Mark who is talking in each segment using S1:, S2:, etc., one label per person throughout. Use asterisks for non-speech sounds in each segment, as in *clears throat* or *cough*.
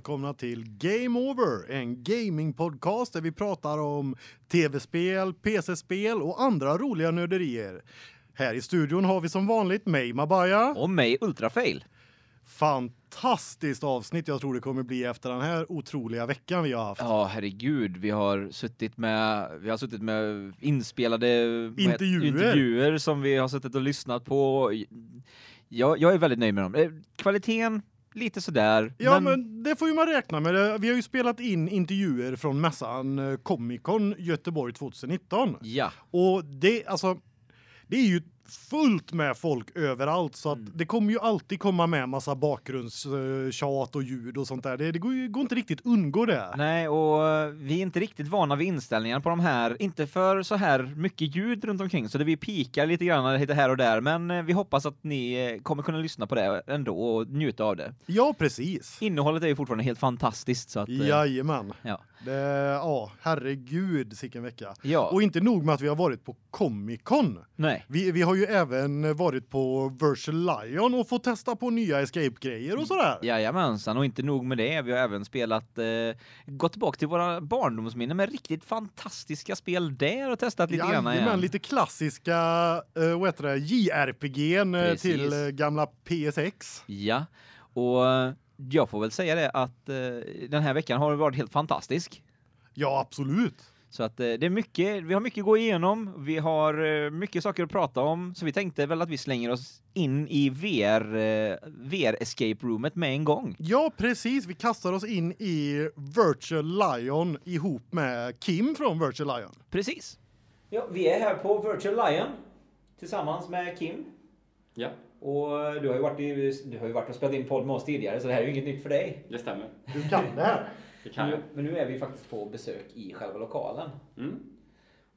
S1: välkomna till Game Over, en gamingpodcast där vi pratar om tv-spel, PC-spel och andra roliga nörderier. Här i studion har vi som vanligt mig Mabaya.
S2: Och mig Ultrafail.
S1: Fantastiskt avsnitt jag tror det kommer bli efter den här otroliga veckan vi har haft.
S2: Ja, herregud, vi har suttit med vi har suttit med inspelade
S1: Intervjuer.
S2: intervjuer som vi har suttit och lyssnat på. Jag jag är väldigt nöjd med dem. Eh, Kvaliteten lite sådär,
S1: Ja, men... det får ju man räkna med. Vi har ju spelat in intervjuer från mässan eh, Comic Con Göteborg 2019.
S2: ja.
S1: Och det alltså det är ju fullt med folk överallt så att
S2: Mm.
S1: det kommer ju alltid komma med massa bakgrundstjat och ljud och sånt där. Det, det går ju går inte riktigt undgå det.
S2: Nej, och eh, vi är inte riktigt vana vid inställningarna på de här, inte för så här mycket ljud runt omkring så det vi pikar lite grann lite här och där, men eh, vi hoppas att ni eh, kommer kunna lyssna på det ändå och njuta av det.
S1: Ja, precis.
S2: Innehållet är ju fortfarande helt fantastiskt så att
S1: Jajamän.
S2: ja.
S1: Det, ja, herregud sicken vecka.
S2: Ja.
S1: Och inte nog med att vi har varit på Comic Con.
S2: Nej.
S1: Vi, vi har ju även varit på Virtual Lion och fått testa på nya escape-grejer och sådär.
S2: Jajamensan, och inte nog med det, vi har även spelat, eh, gått tillbaka till våra barndomsminnen med riktigt fantastiska spel där och testat lite grann igen.
S1: lite klassiska uh, vad heter det, JRPG'n eh, till eh, gamla PSX.
S2: Ja, och eh, jag får väl säga det att eh, den här veckan har varit helt fantastisk.
S1: Ja, absolut.
S2: Så att eh, det är mycket, vi har mycket att gå igenom, vi har eh, mycket saker att prata om, så vi tänkte väl att vi slänger oss in i VR, eh, VR escape roomet med en gång.
S1: Ja, precis. Vi kastar oss in i Virtual Lion ihop med Kim från Virtual Lion.
S2: Precis. Ja, vi är här på Virtual Lion tillsammans med Kim.
S3: Ja,
S2: Och du har ju varit i, du har ju varit och spelat in podd med oss tidigare så det här är ju inget nytt för dig.
S3: det stämmer.
S1: Du kan det här.
S3: Det kan.
S2: Nu, men nu är vi faktiskt på besök i själva lokalen.
S3: Mm.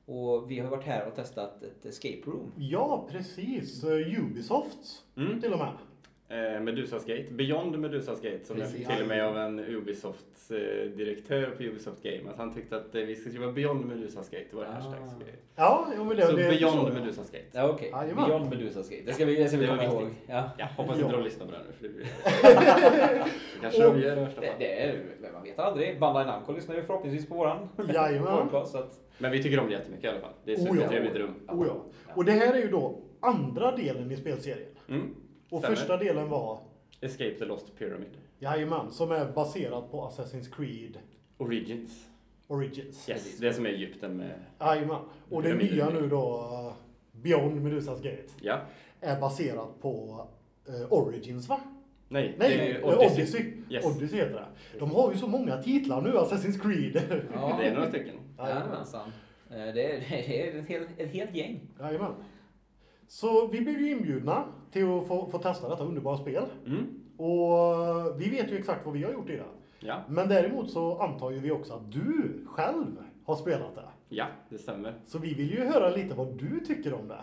S2: Och vi har varit här och testat ett escape room.
S1: Ja, precis. Ubisofts
S3: Mm.
S1: till och med.
S3: Eh, Medusas Gate, Beyond Medusas Gate, som jag
S2: Precis.
S3: fick till och med av en Ubisofts eh, direktör på Ubisoft Game. Att han tyckte att eh, vi ska skriva Beyond Medusas Gate, det var det
S2: Ah.
S3: hashtags.
S1: Ja, jo, men det,
S3: Så
S1: det
S3: Beyond
S1: jag.
S3: Medusas Gate.
S2: Ja, okej.
S1: Jajamän.
S2: Beyond Medusas Gate. Det ska vi, det ska vi
S3: Det var
S2: komma ihåg.
S3: viktigt.
S2: Ja.
S3: Ja, hoppas
S1: Ja.
S3: inte de lyssnar på det nu för det blir... *laughs* det kanske de gör
S2: Det,
S3: fall.
S2: det är, men man vet aldrig. Bandai Namco lyssnar ju förhoppningsvis på våran *laughs* podcast. Så att,
S3: Men vi tycker om det jättemycket i alla fall. Det är ett
S1: Oh ja.
S3: supertrevligt rum.
S1: Oh, ja. Och det här är ju då andra delen i spelserien.
S3: Mm.
S1: Och
S3: Stämmer.
S1: första delen var,
S3: Escape the Lost Pyramid.
S1: jajamän, som är baserad på Assassin's Creed
S3: Origins.
S1: Origins.
S3: Yes, det som är Egypten med...
S1: Jajamän. Och det nya nu då, Beyond Medusas Gate,
S3: Ja.
S1: är baserat på uh, Origins va?
S3: Nej,
S1: Nej,
S3: det är
S1: eh,
S3: Odyssey.
S1: Odyssey.
S3: Yes.
S1: Odyssey heter det. De har ju så många titlar nu, Assassin's Creed.
S2: ja.
S3: Det är några stycken.
S2: Jajamensan. Eh, Det är, *laughs* det är ett helt, ett helt gäng.
S1: Jajamän. Så vi blev ju inbjudna till att få, få testa detta underbara spel.
S3: Mm.
S1: Och uh, vi vet ju exakt vad vi har gjort i det.
S3: Ja.
S1: Men däremot så antar ju vi också att du själv har spelat det.
S3: Ja, det stämmer.
S1: Så vi vill ju höra lite vad du tycker om det.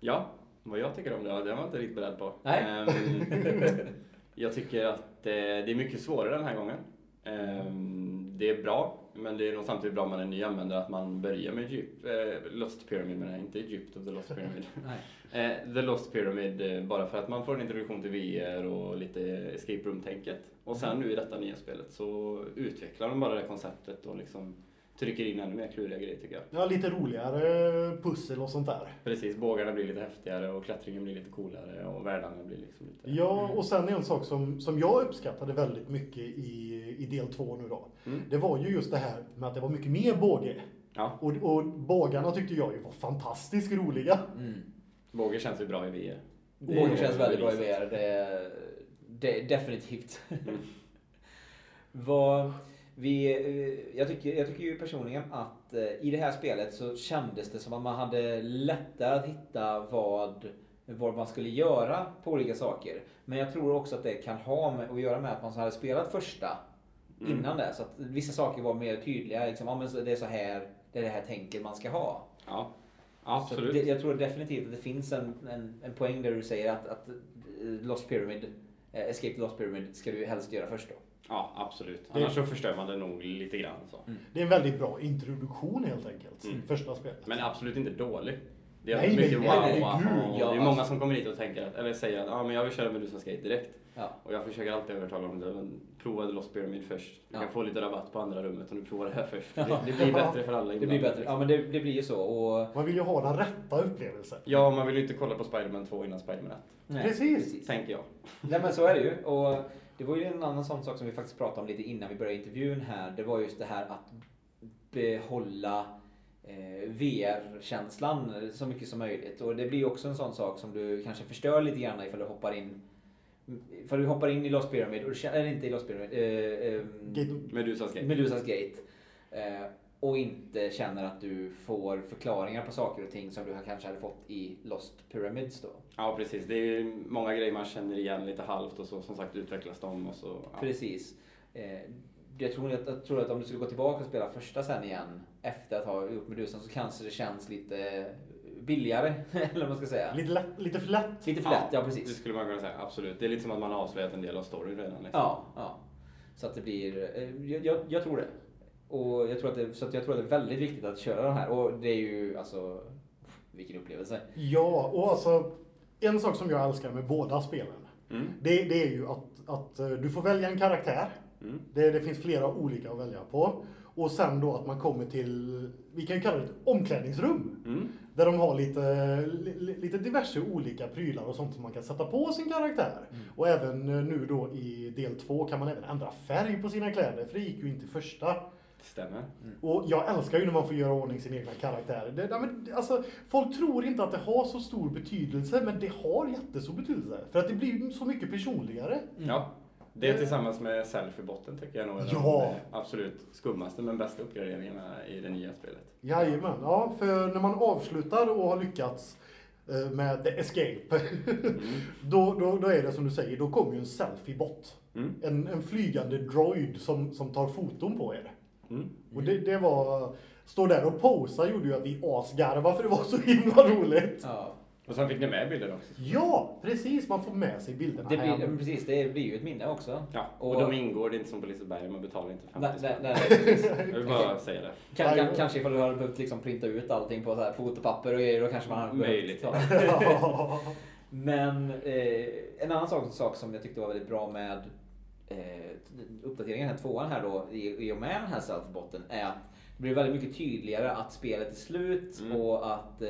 S3: Ja, vad jag tycker om det, det var jag inte riktigt beredd på.
S2: Nej.
S3: Ehm, *laughs* jag tycker att eh, det är mycket svårare den här gången. Ehm, det är bra, men det är nog samtidigt bra om man är ny användare att man börjar med Egypt, eh, Lost Pyramid, men inte Egypt of the Lost Pyramid. *laughs*
S2: Nej. *laughs*
S3: Eh, the Lost Pyramid, eh, bara för att man får en introduktion till VR och lite escape room-tänket. Och sen nu i detta nya spelet så utvecklar de bara det konceptet och liksom trycker in ännu mer kluriga grejer tycker jag.
S1: Ja, lite roligare pussel och sånt där.
S3: Precis, bågarna blir lite häftigare och klättringen blir lite coolare och världarna blir liksom lite...
S1: Ja, och sen en sak som, som jag uppskattade väldigt mycket i, i del två nu då.
S3: Mm.
S1: Det var ju just det här med att det var mycket mer båge.
S3: Ja,
S1: Och, och bågarna tyckte jag ju var fantastiskt roliga.
S2: Mm.
S3: bågar känns ju bra i VR. Det ju
S2: känns väldigt bra i. VR. Det, är- det är definitivt.
S3: Mm. *laughs*
S2: Vad vi, eh, jag, tycker, jag tycker ju personligen att eh, i det här spelet så kändes det som att man hade lättare att hitta vad, vad man skulle göra på olika saker. Men jag tror också att det kan ha med, att göra med att man så hade spelat första
S3: Mm.
S2: innan det. Så att vissa saker var mer tydliga. Liksom, ja, men det är så här, det är det här tänket man ska ha.
S3: Ja, absolut.
S2: det, jag tror definitivt att det finns en, en, en poäng där du säger att, att eh, Lost Pyramid, Escape the Lost Pyramid ska du helst göra först då.
S3: Ja, absolut.
S1: Det-
S3: Annars så förstör man det nog lite grann. Så.
S1: Det är en väldigt bra introduktion helt enkelt.
S3: Mm.
S1: Första spelet.
S3: Men absolut inte dålig. Det är
S1: Nej,
S3: mycket
S1: nej,
S3: wow,
S1: nej,
S3: wow,
S1: gud,
S3: wow.
S2: ja,
S3: Det är många
S2: alltså.
S3: som kommer hit och tänker att, eller säger att ah, men jag vill köra Medusa Skate direkt.
S2: Ja.
S3: Och jag försöker alltid övertala dem. Men prova The Lost Pyramid först. Du
S2: Ja.
S3: kan få lite rabatt på andra rummet om du provar det här först. Det, det blir bättre för alla
S2: Det blir bättre. Ja men det, det blir ju så. Och,
S1: Man vill ju ha den rätta upplevelsen.
S3: Ja, man vill ju inte kolla på Spider-Man 2 innan Spider-Man 1.
S2: nej,
S1: Precis.
S3: Tänker jag.
S2: Nej men så är det ju. Och det var ju en annan sån sak som vi faktiskt pratade om lite innan vi började intervjun här. Det var just det här att behålla eh, VR-känslan så mycket som möjligt. Och det blir också en sån sak som du kanske förstör lite grann ifall du hoppar in Ifall du hoppar in i Lost Pyramid, eller inte i Lost Pyramid, eh, eh,
S1: Gate-
S3: Medusas grej.
S2: Medusas Gate. Eh, och inte känner att du får förklaringar på saker och ting som du kanske hade fått i Lost Pyramids då.
S3: Ja, precis. Det är ju många grejer man känner igen lite halvt och så som sagt utvecklas de och så. Ja.
S2: Precis. Eh, jag, tror att, jag tror att om du skulle gå tillbaka och spela första sen igen efter att ha gjort Medusan så kanske det känns lite billigare. *laughs* eller vad man ska säga.
S1: Lite, lätt, lite för lätt.
S2: Lite för lätt, ja
S3: Det
S2: precis.
S3: skulle man kunna säga, absolut. Det är lite som att man har avslöjat en del av storyn redan. Liksom.
S2: Ja, ja. Så att det blir, eh, jag, jag, jag tror det. Och jag tror att det, så att jag tror att det är väldigt viktigt att köra de här. Och det är ju alltså, vilken upplevelse.
S1: Ja, och alltså en sak som jag älskar med båda spelen.
S3: Mm.
S1: Det, det är ju att, att eh, du får välja en karaktär.
S3: Mm.
S1: Det, det finns flera olika att välja på. Och sen då att man kommer till, vi kan ju kalla det ett omklädningsrum.
S3: Mm.
S1: Där de har lite, li, lite diverse olika prylar och sånt som man kan sätta på sin karaktär. Och även eh, nu då i del två kan man även ändra färg på sina kläder. För det gick ju inte första.
S3: Stämmer.
S1: Och jag älskar ju när man får göra ordning sin egna karaktär. Det, men, alltså, folk tror inte att det har så stor betydelse, men det har jättestor betydelse. För att det blir så mycket personligare.
S3: Ja. Det tillsammans med selfie-botten tycker jag nog är
S1: Ja.
S3: de eh, absolut skummaste men bästa uppgraderingarna i det nya spelet.
S1: Jajamän, ja, för när man avslutar och har lyckats eh, med the escape, *laughs* då, då, då är det som du säger, då kommer ju en selfie-bot.
S3: Mm.
S1: En, en flygande droid som, som tar foton på er.
S3: Mm.
S1: Och det, det var, stå där och posa gjorde ju att vi asgarvade för det var så himla roligt.
S2: Ja.
S3: Och sen fick ni med bilder också.
S1: Ja, precis, man får med sig bilderna
S2: Det blir,
S1: hem.
S2: men precis, det blir ju ett minne också.
S3: Ja, och,
S2: Och-
S3: de ingår, det är inte som på Liseberg, man betalar inte 50
S2: Nej, nej, *laughs* nej.
S3: Jag vill bara säga det.
S2: Kan, kan, kanske ifall du hade behövt liksom printa ut allting på så här fotopapper och grejer, då kanske man hade
S3: Möjligt. *laughs*
S2: Men eh, en annan sak, sak som jag tyckte var väldigt bra med eh, uppdateringen här, tvåan här då, i, och med den här selfbotten, är att det blir väldigt mycket tydligare att spelet är slut
S3: Mm.
S2: och att eh,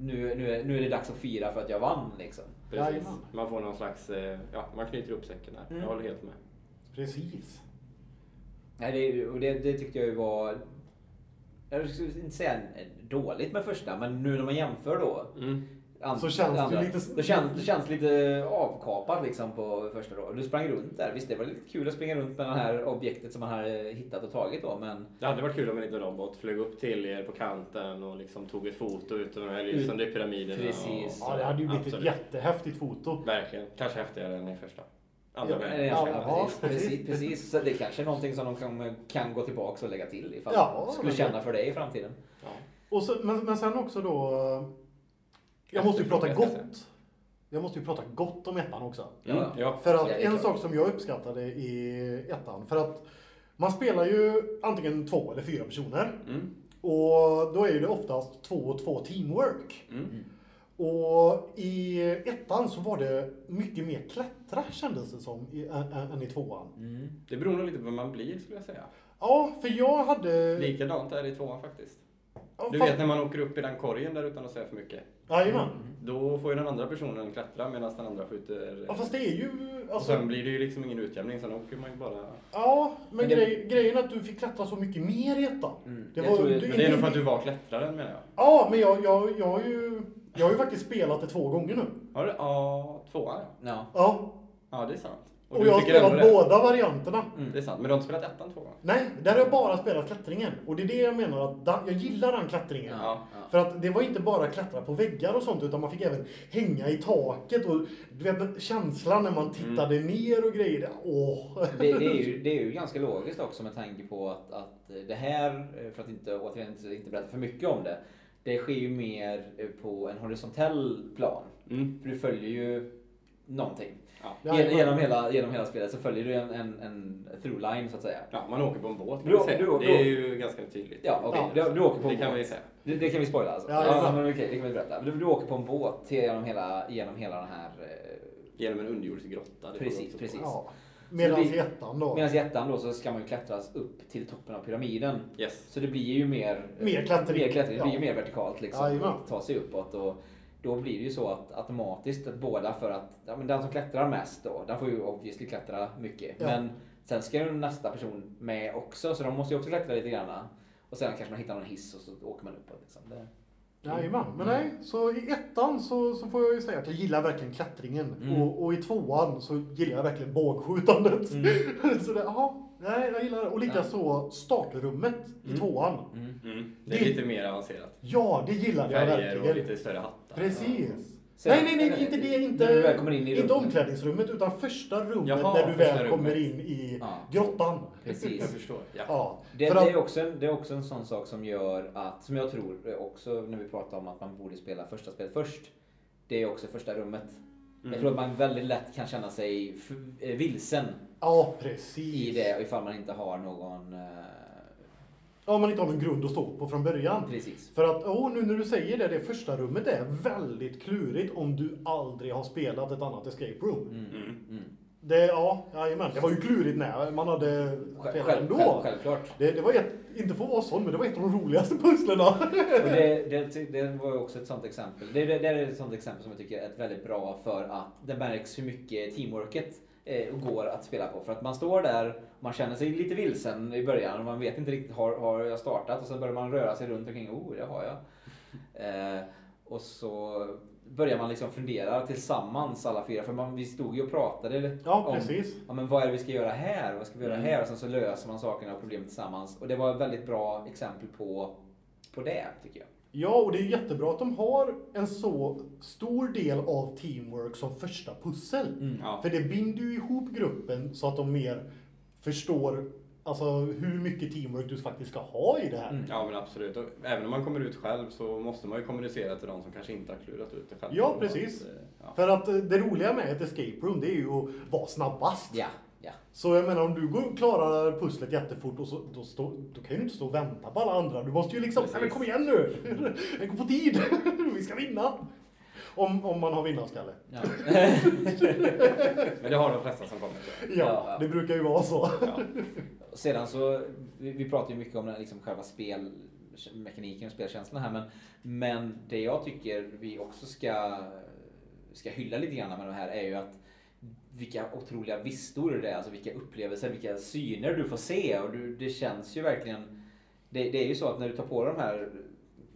S2: nu, nu, är, nu är det dags att fira för att jag vann liksom.
S3: Precis. Man får någon slags, eh, ja, man knyter upp säcken där.
S2: Mm.
S3: Jag håller helt med.
S1: Precis.
S2: Nej, det, och det, det tyckte jag ju var, jag skulle inte säga dåligt med första, men nu när man jämför då
S3: Mm.
S2: An-
S1: Så känns det lite-
S2: Det känns, det känns lite avkapat liksom på första då. Du sprang runt där. Visst, det var lite kul att springa runt med det här objektet som man hade hittat och tagit då, men
S3: Det hade varit kul om en liten robot flög upp till er på kanten och liksom tog ett foto utav de här lysande pyramiderna.
S2: Precis.
S3: Och,
S1: Ja, det hade ju blivit ett
S3: Absolut.
S1: jättehäftigt foto.
S3: Verkligen. Kanske häftigare än i första. Andra
S1: Ja,
S2: ja,
S1: ja,
S2: precis,
S1: precis.
S2: precis. Så det är kanske är någonting som de kan, kan gå tillbaka och lägga till ifall
S1: Ja,
S2: de skulle känna för det i framtiden.
S3: Ja.
S1: Och så, men, men sen också då... Jag måste ju prata gott. Jag måste ju prata gott om ettan också.
S2: Ja.
S3: ja.
S1: För att en sak som jag uppskattade i ettan, för att man spelar ju antingen två eller fyra personer.
S3: Mm.
S1: Och då är det oftast två och två teamwork.
S3: Mm.
S1: Och i ettan så var det mycket mer klättra kändes det som i, än, i tvåan.
S2: Mm.
S3: Det beror nog lite på vem man blir skulle jag säga.
S1: Ja, för jag hade...
S3: Likadant är det i tvåan faktiskt.
S1: Ja,
S3: Du
S1: fast-
S3: vet när man åker upp i den korgen där utan att säga för mycket.
S1: Jajamän.
S3: Då får ju den andra personen klättra medan den andra skjuter.
S1: Ja, fast det är ju...
S3: Och
S1: Alltså,
S3: sen blir det ju liksom ingen utjämning, sen åker man ju bara...
S1: ja, men,
S2: Men det-
S1: grej, grejen är att du fick klättra så mycket mer i ettan.
S2: Mm.
S1: Det
S2: Jag
S1: var,
S2: tror-
S1: du,
S3: Men det är nog för att du var klättraren menar jag.
S1: Ja, men jag, jag, jag, har ju, jag har ju faktiskt spelat det två gånger nu.
S3: Har du? Ja, tvåan. Ja.
S2: Ja,
S1: Ja,
S3: det är sant.
S1: Och,
S3: du
S1: jag har spelat båda varianterna.
S2: Mm.
S3: Det är sant, men du har inte spelat ettan två gånger?
S1: Nej, där har jag bara spelat klättringen. Och det är det jag menar att jag gillar den klättringen.
S2: Ja. Ja.
S1: För att det var inte bara klättra på väggar och sånt utan man fick även hänga i taket och du vet känslan när man tittade ner och grejer. det- Åh!
S2: Det, det, är ju, det är ju ganska logiskt också med tanke på att, att det här, för att inte, återigen inte berätta för mycket om det, det sker ju mer på en horisontell plan.
S3: Mm.
S2: För du följer ju någonting.
S3: Ja.
S1: Ja,
S2: Gen-
S1: ja.
S2: genom, hela, genom hela spelet så följer du en, en, en through line så att säga.
S3: ja, man åker på en båt kan
S2: Du-
S3: vi säga.
S2: du-
S3: Det är ju ganska tydligt.
S2: Ja, okej.
S1: Ja.
S2: Du, du åker på
S3: Det
S2: en
S3: kan
S2: båt.
S3: vi säga.
S2: Det, det kan vi spoila alltså.
S1: Ja,
S2: Ja,
S1: ja.
S2: men okej, det kan vi berätta. Du, du åker på en båt genom hela, genom hela den här eh,
S3: Genom en underjordisk grotta.
S2: Precis, precis.
S1: Ja. Medan ettan då.
S2: Medan i ettan då så ska man ju klättras upp till toppen av pyramiden.
S3: Yes.
S2: Så det blir ju mer,
S1: Mer klättring.
S2: Mer klättring. Det blir ju
S1: Ja.
S2: mer vertikalt liksom. Att ta sig uppåt. Och då blir det ju så att automatiskt att båda för att ja, men den som klättrar mest då, den får ju obviously klättra mycket.
S1: Ja.
S2: Men sen ska ju nästa person med också, så de måste ju också klättra lite grann. Och sen kanske man hittar någon hiss och så åker man uppåt. Liksom. Det,
S1: Jajamän, men nej, så i ettan så, så får jag ju säga att jag gillar verkligen klättringen.
S2: Mm.
S1: Och, och i tvåan så gillar jag verkligen bågskjutandet.
S2: Mm. *laughs*
S1: så det, ja, nej, jag gillar det. Och likaså startrummet i
S2: Mm.
S1: tvåan.
S2: mm.
S3: Mm. Det är
S1: Det-
S3: lite mer avancerat.
S1: Ja, det gillar jag
S3: Färger och
S1: verkligen.
S3: lite större hattar.
S1: Precis.
S2: Sen-
S1: nej, nej, nej, inte det. Inte,
S2: När du väl kommer in i
S1: inte
S2: rummet.
S1: omklädningsrummet, utan första rummet
S3: Jaha,
S1: när du
S3: första
S1: väl kommer
S3: rummet.
S1: in i
S2: Ja.
S1: grottan.
S2: Precis.
S3: Jag förstår. Ja.
S1: Ja,
S2: Det,
S1: för
S2: det,
S1: att-
S2: är också en, det är också en sån sak som gör att, som jag tror också när vi pratar om att man borde spela första spelet först. Det är också första rummet. Jag tror att man väldigt lätt kan känna sig f- eh, vilsen
S1: Ja, precis.
S2: i det ifall man inte har någon... eh,
S1: Ja, om man inte har någon grund att stå på från början.
S2: Precis.
S1: För att, åh, nu när du säger det, det första rummet är väldigt klurigt om du aldrig har spelat ett annat escape room.
S2: Mm.
S3: Mm.
S2: Mm.
S1: Det, ja, jajamän. Det var ju klurigt när man hade
S2: själv,
S1: ändå.
S2: själv, självklart.
S1: Det, det var ett, inte för att vara sån, men det var ett av de roligaste pusslerna.
S2: Och det, *laughs* det, det var ju också ett sånt exempel. Det, det, det är ett sånt exempel som jag tycker är ett väldigt bra för att det märks hur mycket teamworket eh, går att spela på. För att man står där, man känner sig lite vilsen i början och man vet inte riktigt, har, har jag startat? Och så börjar man röra sig runt omkring, oh det har jag. *laughs* Eh, och så börjar man liksom fundera tillsammans alla fyra, för man, vi stod ju och pratade
S1: Ja,
S2: om
S1: precis.
S2: ja, men vad är det vi ska göra här? Vad ska vi göra
S3: Mm.
S2: här? Och sen så löser man sakerna och problemen tillsammans. Och det var ett väldigt bra exempel på, på det, tycker jag.
S1: Ja, och det är jättebra att de har en så stor del av teamwork som första pussel.
S3: Ja.
S1: För det binder ju ihop gruppen så att de mer förstår alltså, hur mycket teamwork du faktiskt ska ha i det här.
S2: Mm.
S3: ja, men absolut. Och även om man kommer ut själv så måste man ju kommunicera till de som kanske inte har klurat ut det själv.
S1: Ja, precis.
S3: Att, eh, Ja.
S1: För att eh, det roliga med ett escape room, det är ju att vara snabbast.
S2: Ja, ja.
S1: Så jag menar om du går och klarar pusslet jättefort och så, då, stå, då kan ju du inte stå och vänta på alla andra. Du måste ju liksom,
S3: Precis.
S1: "Nej, men kom igen nu! *laughs* Det går på tid! *laughs* Vi ska vinna! Om, om man har vinnarskalle.
S2: ja. *laughs*
S3: Men det har de flesta som kommer.
S1: Ja,
S2: Ja.
S1: det brukar ju vara så.
S3: Ja.
S2: Sedan så, vi, vi pratar ju mycket om den, här, liksom själva spelmekaniken och spelkänslan här. Men, men det jag tycker vi också ska, ska hylla lite grann med de här är ju att vilka otroliga vistor det är, alltså vilka upplevelser, vilka syner du får se. Och du, det känns ju verkligen... Det, det är ju så att när du tar på dig de här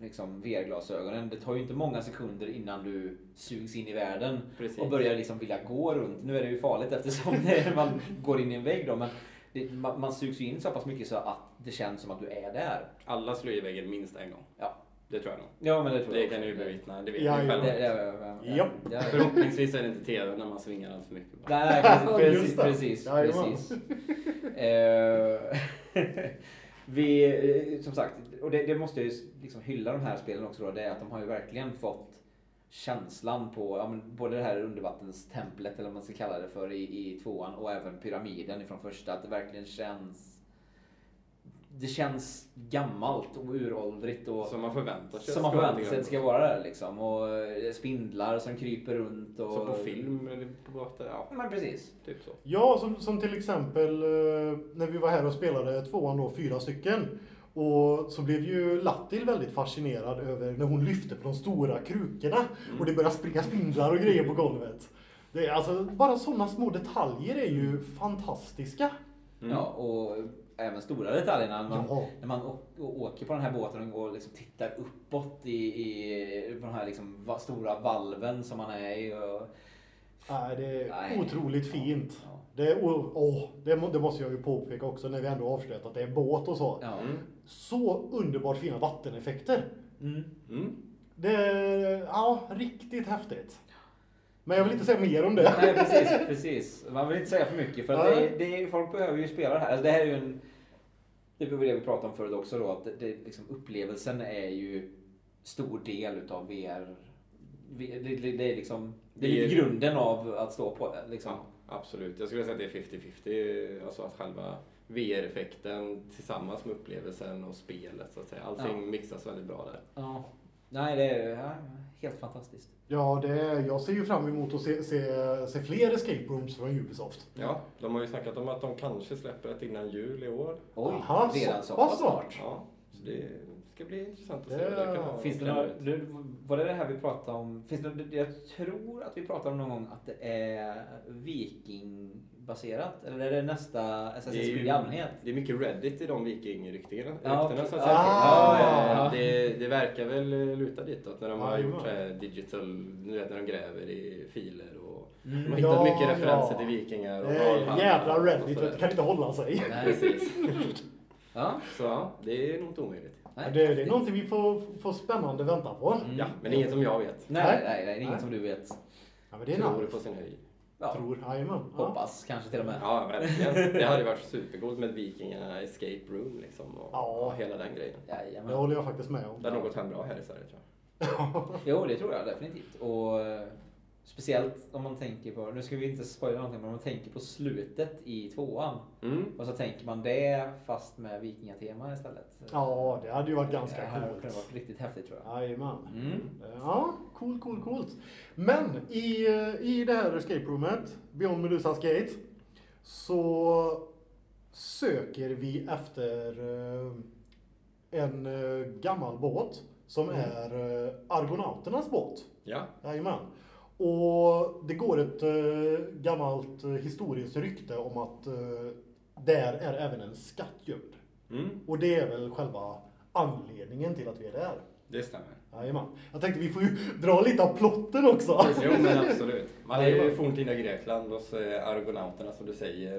S2: liksom, VR-glasögonen, det tar ju inte många sekunder innan du sugs in i världen
S3: Precis.
S2: och börjar liksom vilja gå runt. Nu är det ju farligt eftersom det, man går in i en vägg då, men det, man, man sugs ju in så pass mycket så att det känns som att du är där.
S3: Alla slår i väggen minst en gång.
S2: Ja.
S3: Det tror jag nog.
S2: Ja, men det tror
S3: Det
S2: jag
S3: kan du ju bevittna. Det vet
S1: Ja, ja.
S3: själv.
S2: Det, det, det, det,
S1: Japp.
S2: det,
S3: Förhoppningsvis är det inte TV när man svingar allt för mycket.
S2: Nej, precis, *laughs*
S1: det.
S2: precis, precis. *laughs* Eh, *laughs* vi, eh, som sagt, och det, det måste jag ju liksom hylla de här spelen också då, det är att de har ju verkligen fått känslan på ja, men både det här undervattenstemplet eller vad man ska kalla det för i, i tvåan och även pyramiden ifrån första. Att det verkligen känns det känns gammalt och uråldrigt och
S3: Som man förväntar sig.
S2: som man förväntar sig att det ska vara där liksom. Och eh, spindlar som kryper runt och...
S3: Som på film eller på båtar. Ja,
S2: Men precis.
S3: typ så.
S1: Ja, som, som till exempel eh, när vi var här och spelade tvåan då, fyra stycken. Och så blev ju Lattil väldigt fascinerad över när hon lyfte på de stora krukorna och det började springa spindlar och grejer på golvet. Det är alltså, bara sådana små detaljer är ju fantastiska.
S3: Mm.
S2: Ja, och även stora detaljerna. När man,
S1: Ja.
S2: när man åker på den här båten och går och liksom tittar uppåt i, i på den här liksom va, stora valven som man är i. Och,
S1: Nej, det är
S2: Nej.
S1: otroligt fint.
S2: Ja.
S1: Det, är, åh, åh, det, det måste jag ju påpeka också när vi ändå avslöjat att det är båt och så.
S2: Ja.
S3: Mm.
S1: Så underbart fina vatteneffekter.
S2: Mm.
S3: Mm.
S1: Det är ja, riktigt häftigt. Men jag vill inte säga mer om det.
S2: Nej, precis, precis. Man vill inte säga för mycket för att det, det, folk behöver ju spela det här. Alltså det här är ju en... Det var det vi pratade om förut också då, att det, liksom, upplevelsen är ju stor del utav VR. Det, det, det är liksom... Det är grunden av att stå på det. Liksom.
S3: Ja, absolut. Jag skulle säga att det är 50-50. Alltså att själva VR-effekten tillsammans med upplevelsen och spelet så att säga. Allting
S2: Ja.
S3: mixas väldigt bra där.
S2: Ja. Nej, det är ja, helt fantastiskt.
S1: Ja, det är, jag ser ju fram emot att se, se, se fler escape rooms från Ubisoft.
S3: Ja, de har ju snackat om att de kanske släpper ett innan jul i år.
S2: Oj,
S1: Aha,
S2: redan
S1: så pass snart.
S3: Ja, så det ska bli intressant att se
S1: Det-
S3: det kan vara.
S2: Finns det några, du, var det det här vi pratade om? Finns det, jag tror att vi pratade om någon gång att det är vikingbaserat. Eller är det nästa Assassin's
S3: Det är ju-
S2: Creed i allmänhet?
S3: Det är mycket Reddit i de vikingryktena
S2: Ja,
S3: så att
S2: ja.
S1: Ah.
S2: ja, ja.
S3: Det, det verkar väl luta ditåt när de har gjort här digital, du vet när de gräver i filer och de har
S2: Mm.
S3: hittat mycket referenser
S1: ja.
S3: till vikingar och
S1: Eh, jävla
S3: och
S1: Reddit, du, kan inte hålla sig.
S2: Nej. *laughs*
S3: Precis.
S2: Ja,
S3: Så ja, det är nog inte omöjligt.
S2: Nej.
S1: det, det är någonting vi får, får spännande vänta på.
S2: Mm.
S3: Ja, men inget som jag vet.
S2: Nej,
S1: Nej.
S2: nej, nej, det är inget
S1: Nej.
S2: som du vet.
S1: Ja, men det är
S3: Tror
S1: nice.
S3: på sin höjd.
S2: Ja,
S1: Tror, jajamän. Ja.
S2: hoppas kanske till och med.
S3: Ja, verkligen. Det hade ju varit supercoolt med vikingarna escape room liksom och,
S1: Ja.
S3: och hela den grejen.
S1: Det
S2: Jajamän.
S1: håller jag faktiskt med om.
S3: Det hade nog gått hem bra här i Sverige tror jag. *laughs*
S2: Jo, det tror jag definitivt. Och eh, speciellt om man tänker på, nu ska vi inte spoila någonting, men om man tänker på slutet i tvåan.
S3: Mm.
S2: Och så tänker man det fast med vikingatema istället.
S1: Ja, det hade ju varit
S2: det
S1: ganska
S2: här
S1: coolt.
S2: kunde varit riktigt häftigt tror jag.
S1: Jajamän.
S2: Mm.
S1: Ja, cool, cool, coolt. Men i, eh, i det här escape roomet, Beyond Medusas Gate, så söker vi efter eh, en eh, gammal båt som
S2: Mm.
S1: är Argonauternas båt.
S3: Ja,
S1: Jajamän. Och det går ett eh, gammalt eh, historiskt rykte om att eh, där är även en skatt gömd.
S3: mm.
S1: Och det är väl själva anledningen till att vi är där.
S3: det stämmer.
S1: Jajamän. Jag tänkte vi får ju *laughs* dra lite av plotten också.
S3: Jo men absolut. Man är ju i forntida Grekland och så är argonauterna som du säger,